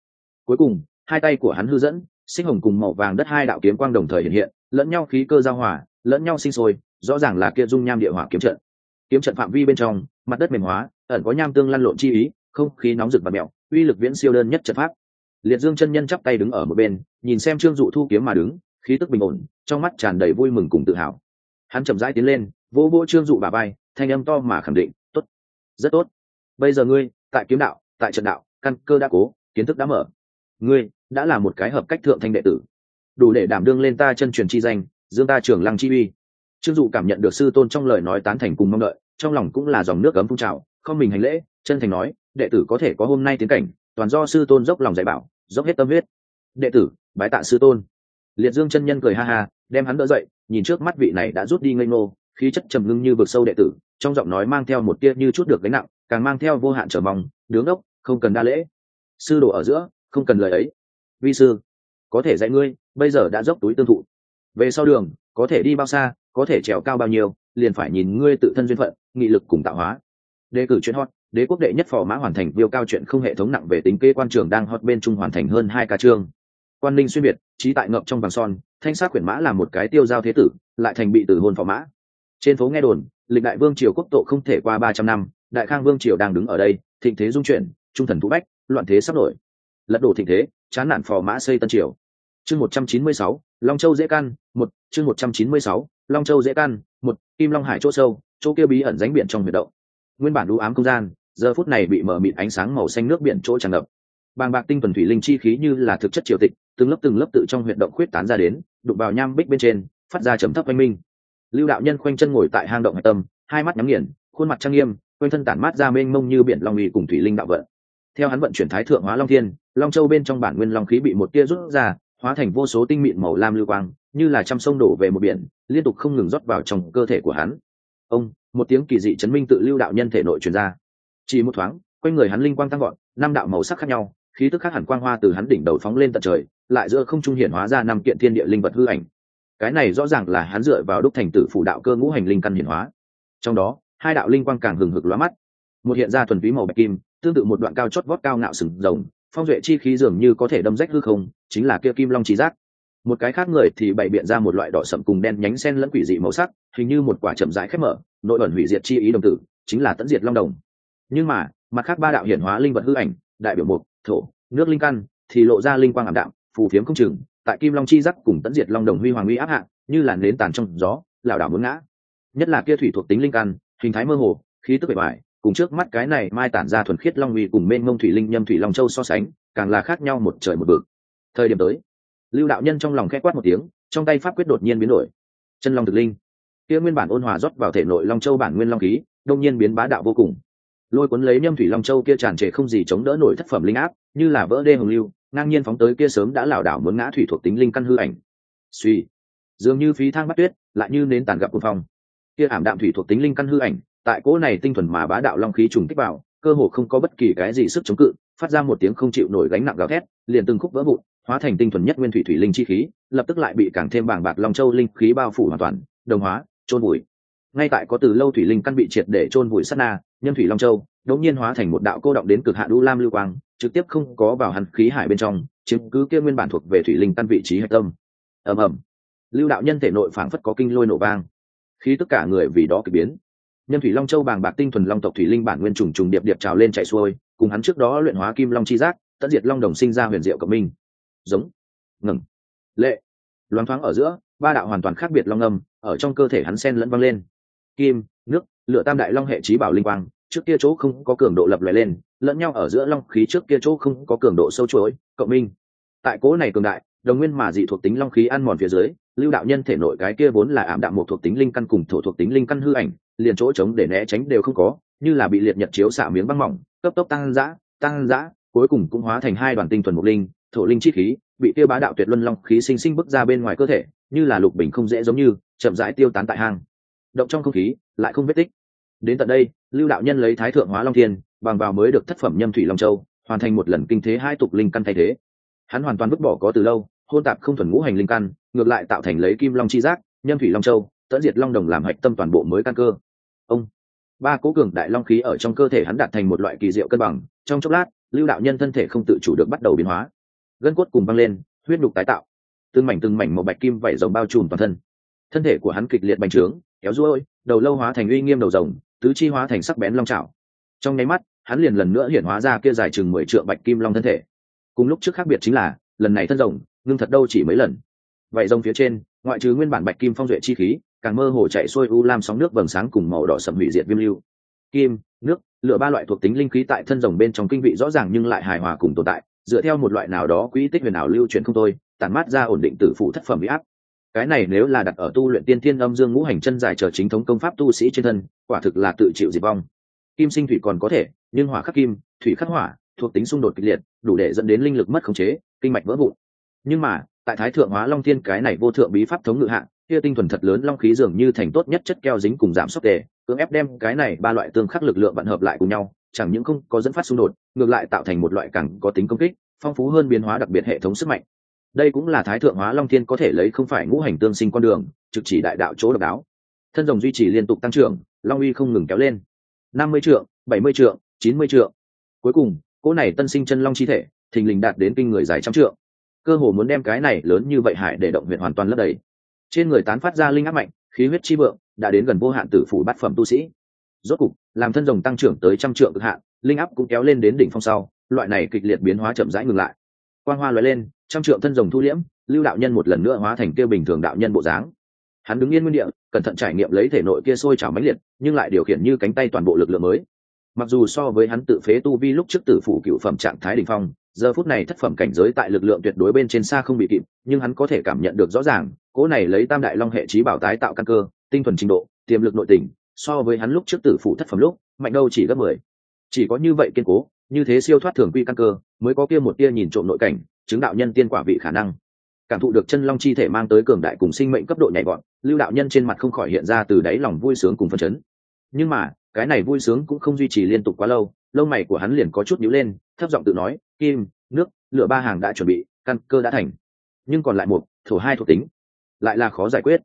Cuối cùng, hai tay của hắn hư dẫn, sinh hồng cùng màu vàng đất hai đạo kiếm quang đồng thời hiện hiện, lẫn nhau khí cơ giao hòa, lẫn nhau sinh sôi, rõ ràng là kia dung nham địa hỏa kiếm trận. Kiếm trận phạm vi bên trong, mặt đất mềm hóa, ẩn có nham tương lăn lộn chi ý, không khí nóng rực và mẹo, uy lực viễn siêu đơn nhất trận pháp. Liệt dương chân nhân chắp tay đứng ở một bên, nhìn xem trương dụ thu kiếm mà đứng, khí tức bình ổn, trong mắt tràn đầy vui mừng cùng tự hào. Hắn chậm rãi tiến lên, vỗ vỗ trương dụ bà bay thanh âm to mà khẳng định, tốt, rất tốt bây giờ ngươi, tại kiếm đạo, tại trận đạo, căn cơ đã cố, kiến thức đã mở. Ngươi, đã là một cái hợp cách thượng thanh đệ tử. Đủ để đảm đương lên ta chân truyền chi danh, dương ta trường lăng chi uy. Trương dụ cảm nhận được sư tôn trong lời nói tán thành cùng mong đợi, trong lòng cũng là dòng nước ấm phun trào, không mình hành lễ, chân thành nói, đệ tử có thể có hôm nay tiến cảnh, toàn do sư tôn dốc lòng dạy bảo, dốc hết tâm huyết. Đệ tử, bái tạ sư tôn. Liệt dương chân nhân cười ha ha, đem hắn đỡ dậy, nhìn trước mắt vị này đã rút đi ngây ngô, khí chất trầm ngưng như vực sâu đệ tử, trong giọng nói mang theo một tia như chút được gánh nặng càng mang theo vô hạn trở mong đứng ốc không cần đa lễ. Sư đồ ở giữa không cần lời ấy. Vi sư có thể dạy ngươi bây giờ đã dốc túi tương thụ. Về sau đường có thể đi bao xa có thể trèo cao bao nhiêu liền phải nhìn ngươi tự thân duyên phận nghị lực cùng tạo hóa. Đề cử chuyện hot đế quốc đệ nhất phò mã hoàn thành viêu cao chuyện không hệ thống nặng về tính kê quan trường đang hot bên trung hoàn thành hơn hai ca chương. Quan ninh xuyên biệt, trí tại ngậm trong vàng son thanh sát quyển mã là một cái tiêu giao thế tử lại thành bị tử hôn phò mã. Trên phố nghe đồn lịch đại vương triều quốc tộ không thể qua ba trăm năm đại khang vương triều đang đứng ở đây, thịnh thế dung chuyển, trung thần thú bách, loạn thế sắp nổi lật đổ thịnh thế, chán nản phò mã xây tân triều. Chương một trăm chín mươi sáu, long châu dễ căn một, chương một trăm chín mươi sáu, long châu dễ căn một, kim long hải chỗ sâu, chỗ kia bí ẩn ránh biển trong huyệt động. Nguyên bản đũ ám không gian, giờ phút này bị mở mịt ánh sáng màu xanh nước biển chỗ tràn ngập. Bàng bạc tinh thuần thủy linh chi khí như là thực chất triều tịch, từng lớp từng lớp tự trong huyệt động khuyết tán ra đến, đụng vào nham bích bên trên, phát ra trầm thấp oanh minh. Lưu đạo nhân khoanh chân ngồi tại hang động hạch tâm, hai mắt nhắm nghiền, khuôn mặt trang nghiêm quanh thân tản mát ra mênh mông như biển long uy cùng thủy linh đạo vận. Theo hắn vận chuyển thái thượng hóa long thiên, long châu bên trong bản nguyên long khí bị một tia rút ra, hóa thành vô số tinh mịn màu lam lưu quang, như là trăm sông đổ về một biển, liên tục không ngừng rót vào trong cơ thể của hắn. Ông, một tiếng kỳ dị chấn minh tự lưu đạo nhân thể nội truyền ra. Chỉ một thoáng, quanh người hắn linh quang tăng gọn năm đạo màu sắc khác nhau, khí tức khác hẳn quang hoa từ hắn đỉnh đầu phóng lên tận trời, lại giữa không trung hiển hóa ra năm kiện thiên địa linh vật hư ảnh. Cái này rõ ràng là hắn dựa vào đúc thành tử phủ đạo cơ ngũ hành linh căn hiển hóa. Trong đó hai đạo linh quang càng hừng hực lóa mắt. Một hiện ra thuần túy màu bạch kim, tương tự một đoạn cao chót vót cao ngạo sừng rồng, phong duệ chi khí dường như có thể đâm rách hư không, chính là kia kim long trí giác. Một cái khác người thì bày biện ra một loại đỏ sậm cùng đen nhánh sen lẫn quỷ dị màu sắc, hình như một quả chậm rãi khép mở, nội ẩn hủy diệt chi ý đồng tử, chính là tận diệt long đồng. Nhưng mà, mặt khác ba đạo hiển hóa linh vật hư ảnh, đại biểu mục, thổ, nước linh căn, thì lộ ra linh quang ảm đạm, phù phiếm không chừng, tại kim long chi giác cùng tận diệt long đồng huy hoàng uy áp hạ, như là nến tàn trong gió, lảo đảo muốn ngã. Nhất là kia thủy thuộc tính linh căn hình thái mơ hồ khí tức bề bài, cùng trước mắt cái này mai tản ra thuần khiết long uy cùng mênh mông thủy linh nhâm thủy long châu so sánh càng là khác nhau một trời một vực. Thời điểm tới lưu đạo nhân trong lòng khẽ quát một tiếng trong tay pháp quyết đột nhiên biến đổi. Chân long thực linh. Kia nguyên bản ôn hòa rót vào thể nội long châu bản nguyên long khí đông nhiên biến bá đạo vô cùng. Lôi cuốn lấy nhâm thủy long châu kia tràn trề không gì chống đỡ nổi thất phẩm linh áp như là vỡ đê hồng lưu ngang nhiên phóng tới kia sớm đã lảo đảo muốn ngã thủy thuộc tính linh căn hư ảnh. Suy dường như phí thang bắt tuyết lại như nến tàn gặp cuồng phong kia ảm đạm thủy thuộc tính linh căn hư ảnh, tại cỗ này tinh thuần mà bá đạo long khí trùng kích vào, cơ hồ không có bất kỳ cái gì sức chống cự, phát ra một tiếng không chịu nổi gánh nặng gào thét, liền từng khúc vỡ vụn, hóa thành tinh thuần nhất nguyên thủy thủy linh chi khí, lập tức lại bị càng thêm bàng bạc long châu linh khí bao phủ hoàn toàn, đồng hóa trôn bụi ngay tại có từ lâu thủy linh căn bị triệt để trôn bụi sát na, nhân thủy long châu, đột nhiên hóa thành một đạo cô động đến cực hạ đu lam lưu quang, trực tiếp không có vào hắn khí hải bên trong chứng cứ kia nguyên bản thuộc về thủy linh căn vị trí hạch tâm. Ầm ầm. Lưu đạo nhân thể nội phảng phất có kinh lôi nổ vang khi tất cả người vì đó kỳ biến. Nhân thủy long châu bàng bạc tinh thuần long tộc thủy linh bản nguyên trùng trùng điệp điệp trào lên chạy xuôi, cùng hắn trước đó luyện hóa kim long chi giác, tận diệt long đồng sinh ra huyền diệu cộng minh. Giống, ngừng, lệ. Loáng thoáng ở giữa, ba đạo hoàn toàn khác biệt long âm, ở trong cơ thể hắn sen lẫn văng lên. Kim, nước, lửa tam đại long hệ trí bảo linh quang, trước kia chỗ không có cường độ lập lại lên, lẫn nhau ở giữa long khí trước kia chỗ không có cường độ sâu chuỗi, cộng minh. Tại cố này cường đại, đồng nguyên mà dị thuộc tính long khí ăn mòn phía dưới lưu đạo nhân thể nội cái kia vốn là ảm đạm một thuộc tính linh căn cùng thổ thuộc tính linh căn hư ảnh, liền chỗ trống để né tránh đều không có, như là bị liệt nhật chiếu xạ miếng băng mỏng, cấp tốc tăng dã tăng dã, cuối cùng cũng hóa thành hai đoàn tinh thuần mục linh, thổ linh chi khí, bị tiêu bá đạo tuyệt luân long khí sinh sinh bước ra bên ngoài cơ thể, như là lục bình không dễ giống như, chậm rãi tiêu tán tại hang. Động trong không khí, lại không vết tích. Đến tận đây, lưu đạo nhân lấy thái thượng hóa long thiên, bằng vào mới được thất phẩm nhâm thủy long châu, hoàn thành một lần kinh thế hai tục linh căn thay thế. Hắn hoàn toàn vứt bỏ có từ lâu, hôn tạp không thuần ngũ hành linh căn ngược lại tạo thành lấy kim long chi giác, nhân thủy long châu, tẫn diệt long đồng làm hạch tâm toàn bộ mới căn cơ. Ông. Ba cố cường đại long khí ở trong cơ thể hắn đạt thành một loại kỳ diệu cân bằng, trong chốc lát, lưu đạo nhân thân thể không tự chủ được bắt đầu biến hóa. Gân cốt cùng băng lên, huyết nhục tái tạo. Từng mảnh từng mảnh màu bạch kim vẩy rồng bao trùm toàn thân. Thân thể của hắn kịch liệt bành trướng, kéo ruôi, đầu lâu hóa thành uy nghiêm đầu rồng, tứ chi hóa thành sắc bén long trào trong nháy mắt, hắn liền lần nữa hiện hóa ra kia dài chừng mười trượng bạch kim long thân thể. Cùng lúc trước khác biệt chính là, lần này thân rồng, ngưng thật đâu chỉ mấy lần vậy rồng phía trên, ngoại trừ nguyên bản bạch kim phong duệ chi khí, càng mơ hồ chạy xuôi u lam sóng nước vầng sáng cùng màu đỏ sậm hủy diệt viêm lưu. Kim, nước lựa ba loại thuộc tính linh khí tại thân rồng bên trong kinh vị rõ ràng nhưng lại hài hòa cùng tồn tại, dựa theo một loại nào đó quỹ tích huyền ảo lưu truyền không thôi, tản mát ra ổn định tử phụ thất phẩm bị áp. Cái này nếu là đặt ở tu luyện tiên thiên âm dương ngũ hành chân dài chờ chính thống công pháp tu sĩ trên thân, quả thực là tự chịu diệt vong. Kim sinh thủy còn có thể, nhưng hỏa khắc kim, thủy khắc hỏa, thuộc tính xung đột kịch liệt, đủ để dẫn đến linh lực mất khống chế, kinh mạch vỡ vụn. Nhưng mà tại thái thượng hóa long thiên cái này vô thượng bí pháp thống ngự hạ kia tinh thuần thật lớn long khí dường như thành tốt nhất chất keo dính cùng giảm sốc đề, cưỡng ép đem cái này ba loại tương khắc lực lượng vận hợp lại cùng nhau chẳng những không có dẫn phát xung đột ngược lại tạo thành một loại càng có tính công kích phong phú hơn biến hóa đặc biệt hệ thống sức mạnh. Đây cũng là thái thượng hóa long thiên có thể lấy không phải ngũ hành tương sinh con đường trực chỉ đại đạo chỗ độc đáo. Thân rồng duy trì liên tục tăng trưởng long uy không ngừng kéo lên. Năm mươi trượng bảy mươi trượng chín mươi trượng. Cuối cùng cỗ này tân sinh chân long chi thể thình lình đạt đến kinh người dài trăm trượng cơ hồ muốn đem cái này lớn như vậy hải để động huyện hoàn toàn lấp đầy. Trên người tán phát ra linh áp mạnh, khí huyết chi vượng đã đến gần vô hạn tử phủ bát phẩm tu sĩ. Rốt cục, làm thân rồng tăng trưởng tới trăm trượng cực hạn, linh áp cũng kéo lên đến đỉnh phong sau, loại này kịch liệt biến hóa chậm rãi ngừng lại. Quang hoa loại lên, trăm trượng thân rồng thu liễm, lưu đạo nhân một lần nữa hóa thành kêu bình thường đạo nhân bộ dáng. Hắn đứng yên nguyên địa, cẩn thận trải nghiệm lấy thể nội kia sôi trào mãnh liệt, nhưng lại điều khiển như cánh tay toàn bộ lực lượng mới. Mặc dù so với hắn tự phế tu vi lúc trước tử phủ cựu phẩm trạng thái đ ỉ n h phong giờ phút này thất phẩm cảnh giới tại lực lượng tuyệt đối bên trên xa không bị kịp, nhưng hắn có thể cảm nhận được rõ ràng cỗ này lấy tam đại long hệ trí bảo tái tạo căn cơ, tinh thuần trình độ, tiềm lực nội tình, so với hắn lúc trước tử phủ thất phẩm lúc, mạnh đâu chỉ gấp mười. Chỉ có như vậy kiên cố, như thế siêu thoát thường quy căn cơ, mới có kia một tia nhìn trộm nội cảnh, chứng đạo nhân tiên quả vị khả năng. Cảm thụ được chân long chi thể mang tới cường đại cùng sinh mệnh cấp độ nhảy vọt, lưu đạo nhân trên mặt không khỏi hiện ra từ đáy lòng vui sướng cùng phân chấn. Nhưng mà, cái này vui sướng cũng không duy trì liên tục quá lâu, lông mày của hắn liền có chút nhíu lên, thấp giọng tự nói kim, nước, lửa ba hàng đã chuẩn bị, căn cơ đã thành. Nhưng còn lại một, thổ hai thuộc tính. Lại là khó giải quyết.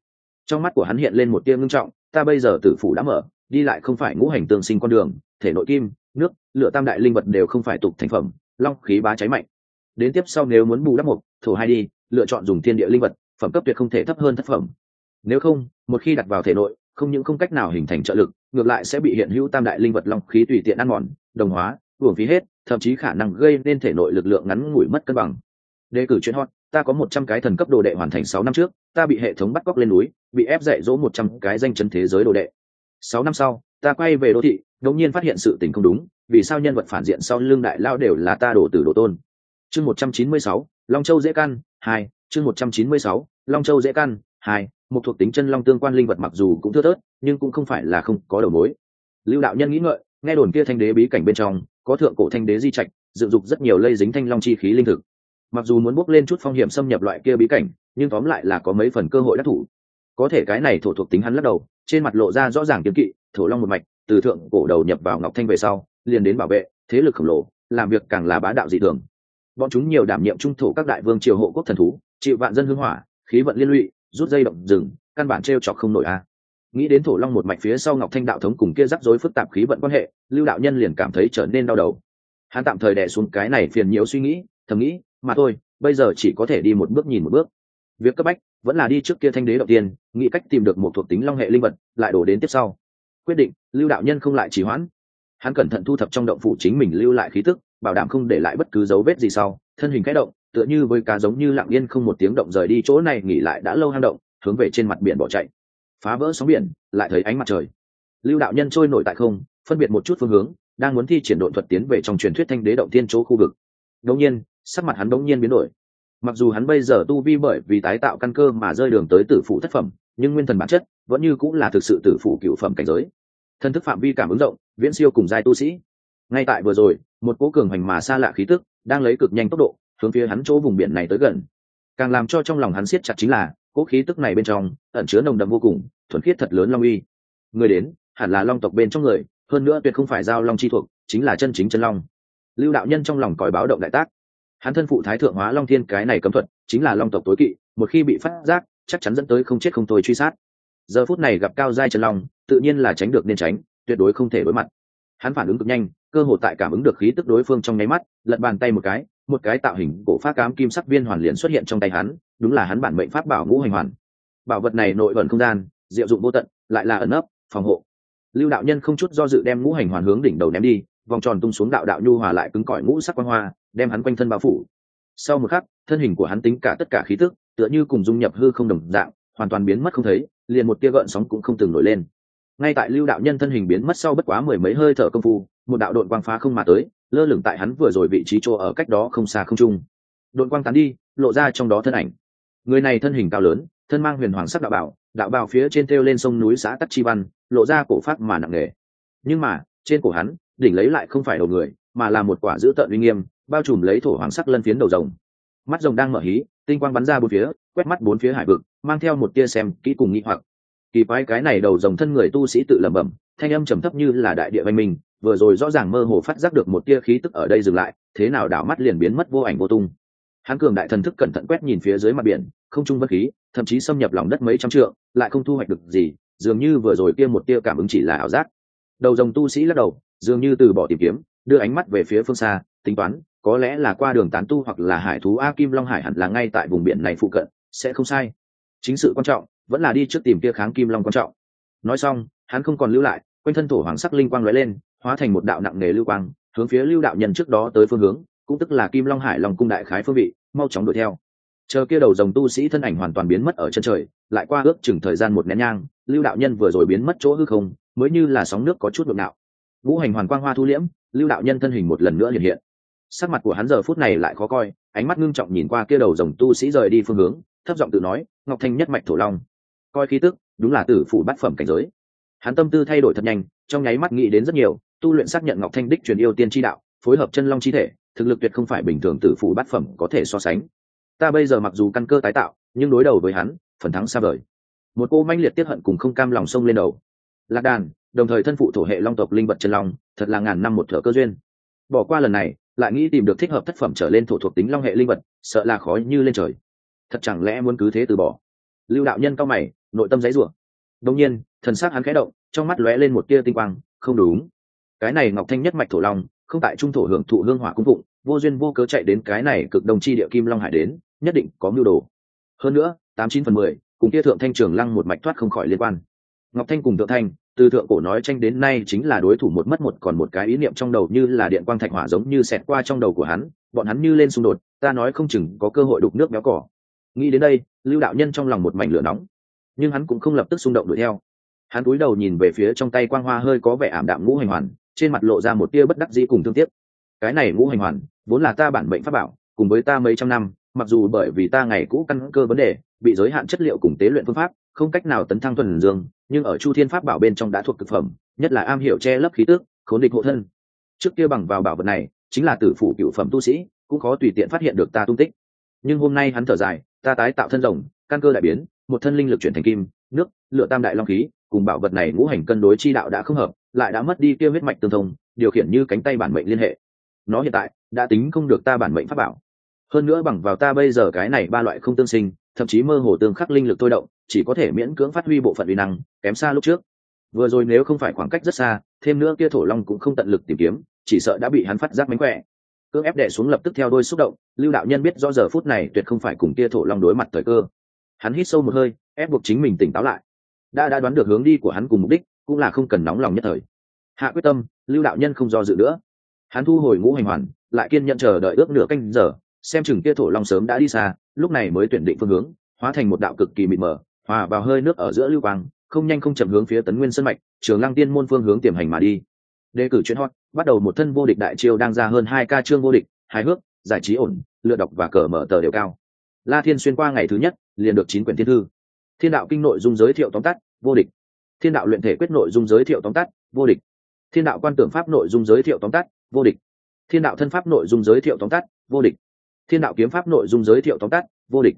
Trong mắt của hắn hiện lên một tia ngưng trọng, ta bây giờ tử phủ đã mở, đi lại không phải ngũ hành tương sinh con đường, thể nội kim, nước, lửa tam đại linh vật đều không phải tục thành phẩm, long khí bá cháy mạnh. Đến tiếp sau nếu muốn bù đắp một, thổ hai đi, lựa chọn dùng thiên địa linh vật, phẩm cấp tuyệt không thể thấp hơn thất phẩm. Nếu không, một khi đặt vào thể nội, không những không cách nào hình thành trợ lực, ngược lại sẽ bị hiện hữu tam đại linh vật long khí tùy tiện ăn mòn, đồng hóa uổng phí hết, thậm chí khả năng gây nên thể nội lực lượng ngắn ngủi mất cân bằng. Đề cử chuyện hot, ta có một trăm cái thần cấp đồ đệ hoàn thành sáu năm trước, ta bị hệ thống bắt cóc lên núi, bị ép dạy dỗ một trăm cái danh chấn thế giới đồ đệ. Sáu năm sau, ta quay về đô thị, đột nhiên phát hiện sự tình không đúng, vì sao nhân vật phản diện sau lưng đại lao đều là ta đổ từ đồ tôn? Chương một trăm chín mươi sáu, long châu dễ căn, hai, chương một trăm chín mươi sáu, long châu dễ căn, hai, một thuộc tính chân long tương quan linh vật mặc dù cũng thưa thớt, nhưng cũng không phải là không có đầu mối. Lưu đạo nhân nghĩ ngợi, nghe đồn kia thanh đế bí cảnh bên trong có thượng cổ thanh đế di trạch, dựng dục rất nhiều lây dính thanh long chi khí linh thực. Mặc dù muốn bước lên chút phong hiểm xâm nhập loại kia bí cảnh, nhưng tóm lại là có mấy phần cơ hội đắc thủ. Có thể cái này thổ thuộc tính hắn lắc đầu, trên mặt lộ ra rõ ràng kiếm kỵ, thổ long một mạch, từ thượng cổ đầu nhập vào ngọc thanh về sau, liền đến bảo vệ, thế lực khổng lồ, làm việc càng là bá đạo dị thường. Bọn chúng nhiều đảm nhiệm trung thổ các đại vương triều hộ quốc thần thú, chịu vạn dân hưng hỏa, khí vận liên lụy, rút dây động rừng, căn bản t r e o chọc không nổi a nghĩ đến thổ long một mạch phía sau ngọc thanh đạo thống cùng kia rắc rối phức tạp khí vận quan hệ, lưu đạo nhân liền cảm thấy trở nên đau đầu. Hắn tạm thời đẻ xuống cái này phiền nhiễu suy nghĩ, thầm nghĩ, mà thôi, bây giờ chỉ có thể đi một bước nhìn một bước. Việc cấp bách vẫn là đi trước kia thanh đế đầu tiên, nghĩ cách tìm được một thuộc tính long hệ linh vật, lại đổ đến tiếp sau. Quyết định, lưu đạo nhân không lại trì hoãn. Hắn cẩn thận thu thập trong động phủ chính mình lưu lại khí tức, bảo đảm không để lại bất cứ dấu vết gì sau, thân hình khẽ động, tựa như với cá giống như lặng yên không một tiếng động rời đi chỗ này, nghỉ lại đã lâu hang động, hướng về trên mặt biển bỏ chạy phá vỡ sóng biển, lại thấy ánh mặt trời. Lưu đạo nhân trôi nổi tại không, phân biệt một chút phương hướng, đang muốn thi triển độn thuật tiến về trong truyền thuyết thanh đế động tiên chỗ khu vực. Đống nhiên, sắc mặt hắn đống nhiên biến đổi. Mặc dù hắn bây giờ tu vi bởi vì tái tạo căn cơ mà rơi đường tới tử phụ thất phẩm, nhưng nguyên thần bản chất vẫn như cũng là thực sự tử phụ cựu phẩm cảnh giới. Thân thức phạm vi cảm ứng rộng, viễn siêu cùng giai tu sĩ. Ngay tại vừa rồi, một cố cường hành mà xa lạ khí tức đang lấy cực nhanh tốc độ, hướng phía hắn chỗ vùng biển này tới gần. Càng làm cho trong lòng hắn siết chặt chính là cố khí tức này bên trong ẩn chứa nồng đậm vô cùng, thuần khiết thật lớn long uy. Người đến, hẳn là long tộc bên trong người, hơn nữa tuyệt không phải giao long chi thuộc, chính là chân chính chân long. Lưu đạo nhân trong lòng còi báo động đại tác. Hắn thân phụ thái thượng hóa long thiên cái này cấm thuật, chính là long tộc tối kỵ, một khi bị phát giác, chắc chắn dẫn tới không chết không thôi truy sát. Giờ phút này gặp cao giai chân long, tự nhiên là tránh được nên tránh, tuyệt đối không thể đối mặt. Hắn phản ứng cực nhanh, cơ hội tại cảm ứng được khí tức đối phương trong nháy mắt, lật bàn tay một cái một cái tạo hình cổ phát cám kim sắc viên hoàn liền xuất hiện trong tay hắn đúng là hắn bản mệnh pháp bảo ngũ hành hoàn. Bảo vật này nội ẩn không gian, diệu dụng vô tận, lại là ẩn ấp phòng hộ. Lưu đạo nhân không chút do dự đem ngũ hành hoàn hướng đỉnh đầu ném đi, vòng tròn tung xuống đạo đạo nhu hòa lại cứng cỏi ngũ sắc quan hoa, đem hắn quanh thân bao phủ. Sau một khắc, thân hình của hắn tính cả tất cả khí tức, tựa như cùng dung nhập hư không đồng dạng, hoàn toàn biến mất không thấy, liền một tia gợn sóng cũng không từng nổi lên. Ngay tại lưu đạo nhân thân hình biến mất sau bất quá mười mấy hơi thở công phu, một đạo đội quang phá không mà tới, lơ lửng tại hắn vừa rồi vị trí chỗ ở cách đó không xa không trung. Đội quang tán đi, lộ ra trong đó thân ảnh người này thân hình cao lớn, thân mang huyền hoàng sắc đạo bảo, đạo bào phía trên treo lên sông núi xã tắc chi văn, lộ ra cổ phát mà nặng nề. Nhưng mà, trên cổ hắn, đỉnh lấy lại không phải đầu người, mà là một quả giữ tợn uy nghiêm, bao trùm lấy thổ hoàng sắc lân phiến đầu rồng. Mắt rồng đang mở hí, tinh quang bắn ra bốn phía, quét mắt bốn phía hải vực, mang theo một tia xem, kỹ cùng nghĩ hoặc. Kỳ quái cái này đầu rồng thân người tu sĩ tự lẩm bẩm, thanh âm trầm thấp như là đại địa văn minh, vừa rồi rõ ràng mơ hồ phát giác được một tia khí tức ở đây dừng lại, thế nào đảo mắt liền biến mất vô ảnh vô tung hắn cường đại thần thức cẩn thận quét nhìn phía dưới mặt biển, không trung bất khí, thậm chí xâm nhập lòng đất mấy trăm trượng, lại không thu hoạch được gì, dường như vừa rồi kia một tia cảm ứng chỉ là ảo giác. Đầu dòng tu sĩ lắc đầu, dường như từ bỏ tìm kiếm, đưa ánh mắt về phía phương xa, tính toán, có lẽ là qua đường tán tu hoặc là hải thú a kim long hải hẳn là ngay tại vùng biển này phụ cận, sẽ không sai. Chính sự quan trọng, vẫn là đi trước tìm kia kháng kim long quan trọng. Nói xong, hắn không còn lưu lại, quanh thân thổ hoàng sắc linh quang lóe lên, hóa thành một đạo nặng nề lưu quang, hướng phía lưu đạo nhân trước đó tới phương hướng cũng tức là kim long hải long cung đại khái phương vị, mau chóng đuổi theo. Chờ kia đầu dòng tu sĩ thân ảnh hoàn toàn biến mất ở chân trời, lại qua ước chừng thời gian một nén nhang, lưu đạo nhân vừa rồi biến mất chỗ hư không, mới như là sóng nước có chút độ nạo. Vũ hành hoàn quang hoa thu liễm, lưu đạo nhân thân hình một lần nữa hiện hiện. Sắc mặt của hắn giờ phút này lại khó coi, ánh mắt ngưng trọng nhìn qua kia đầu dòng tu sĩ rời đi phương hướng, thấp giọng tự nói, ngọc thanh nhất mạch thổ long. Coi khí tức, đúng là tử phủ bát phẩm cảnh giới. Hắn tâm tư thay đổi thật nhanh, trong nháy mắt nghĩ đến rất nhiều, tu luyện xác nhận ngọc thanh đích truyền yêu tiên tri đạo, phối hợp chân long chi thể thực lực tuyệt không phải bình thường tử phụ bát phẩm có thể so sánh. Ta bây giờ mặc dù căn cơ tái tạo, nhưng đối đầu với hắn, phần thắng xa vời. Một cô manh liệt tiếp hận cùng không cam lòng sông lên đầu. Lạc đàn, đồng thời thân phụ thổ hệ long tộc linh vật chân long, thật là ngàn năm một thở cơ duyên. Bỏ qua lần này, lại nghĩ tìm được thích hợp tác phẩm trở lên thổ thuộc tính long hệ linh vật, sợ là khó như lên trời. Thật chẳng lẽ muốn cứ thế từ bỏ? Lưu đạo nhân cao mày, nội tâm giấy rủa đông nhiên, thần s á c hắn khẽ động, trong mắt lóe lên một tia tinh quang, không đúng. Cái này ngọc thanh nhất mạch thổ long không tại trung thổ hưởng thụ hương hỏa cung phụng, vô duyên vô cớ chạy đến cái này cực đồng chi địa kim long hải đến, nhất định có mưu đồ. Hơn nữa, tám chín phần mười, cùng kia thượng thanh trường lăng một mạch thoát không khỏi liên quan. Ngọc thanh cùng thượng thanh, từ thượng cổ nói tranh đến nay chính là đối thủ một mất một, còn một cái ý niệm trong đầu như là điện quang thạch hỏa giống như xẹt qua trong đầu của hắn, bọn hắn như lên xung đột, ta nói không chừng có cơ hội đục nước béo cỏ. Nghĩ đến đây, lưu đạo nhân trong lòng một mảnh lửa nóng, nhưng hắn cũng không lập tức xung động đuổi theo. Hắn cúi đầu nhìn về phía trong tay quang hoa hơi có vẻ ảm đạm ngũ hành hoàn trên mặt lộ ra một tia bất đắc dĩ cùng thương tiếc. Cái này ngũ hành hoàn, vốn là ta bản mệnh pháp bảo, cùng với ta mấy trăm năm, mặc dù bởi vì ta ngày cũ căn cơ vấn đề, bị giới hạn chất liệu cùng tế luyện phương pháp, không cách nào tấn thăng thuần dương, nhưng ở chu thiên pháp bảo bên trong đã thuộc thực phẩm, nhất là am hiểu che lấp khí tước khốn địch hộ thân. Trước kia bằng vào bảo vật này, chính là tử phủ cựu phẩm tu sĩ, cũng khó tùy tiện phát hiện được ta tung tích. Nhưng hôm nay hắn thở dài, ta tái tạo thân rồng, căn cơ đại biến, một thân linh lực chuyển thành kim, nước lựa tam đại long khí, cùng bảo vật này ngũ hành cân đối chi đạo đã không hợp lại đã mất đi kia huyết mạch tương thông, điều khiển như cánh tay bản mệnh liên hệ. Nó hiện tại đã tính không được ta bản mệnh pháp bảo. Hơn nữa bằng vào ta bây giờ cái này ba loại không tương sinh, thậm chí mơ hồ tương khắc linh lực tôi động, chỉ có thể miễn cưỡng phát huy bộ phận uy năng, kém xa lúc trước. Vừa rồi nếu không phải khoảng cách rất xa, thêm nữa kia thổ long cũng không tận lực tìm kiếm, chỉ sợ đã bị hắn phát giác mánh khỏe. Cưỡng ép đẻ xuống lập tức theo đôi xúc động, lưu đạo nhân biết rõ giờ phút này tuyệt không phải cùng kia thổ long đối mặt thời cơ. Hắn hít sâu một hơi, ép buộc chính mình tỉnh táo lại. Đã đã đoán được hướng đi của hắn cùng mục đích cũng là không cần nóng lòng nhất thời. Hạ quyết tâm, lưu đạo nhân không do dự nữa. Hắn thu hồi ngũ hành hoàn, lại kiên nhận chờ đợi ước nửa canh giờ, xem chừng kia thổ long sớm đã đi xa, lúc này mới tuyển định phương hướng, hóa thành một đạo cực kỳ mịt mờ, hòa vào hơi nước ở giữa lưu quang, không nhanh không chậm hướng phía tấn nguyên sân mạch, trường lăng tiên môn phương hướng tiềm hành mà đi. Đề cử chuyên hot, bắt đầu một thân vô địch đại chiêu đang ra hơn hai ca chương vô địch, hài hước, giải trí ổn, lựa đọc và cờ mở tờ đều cao. La thiên xuyên qua ngày thứ nhất, liền được chín quyển thiên thư. Thiên đạo kinh nội dung giới thiệu tóm tắt, vô địch thiên đạo luyện thể quyết nội dung giới thiệu tóm tắt, vô địch. Thiên đạo quan tưởng pháp nội dung giới thiệu tóm tắt, vô địch. Thiên đạo thân pháp nội dung giới thiệu tóm tắt, vô địch. Thiên đạo kiếm pháp nội dung giới thiệu tóm tắt, vô địch.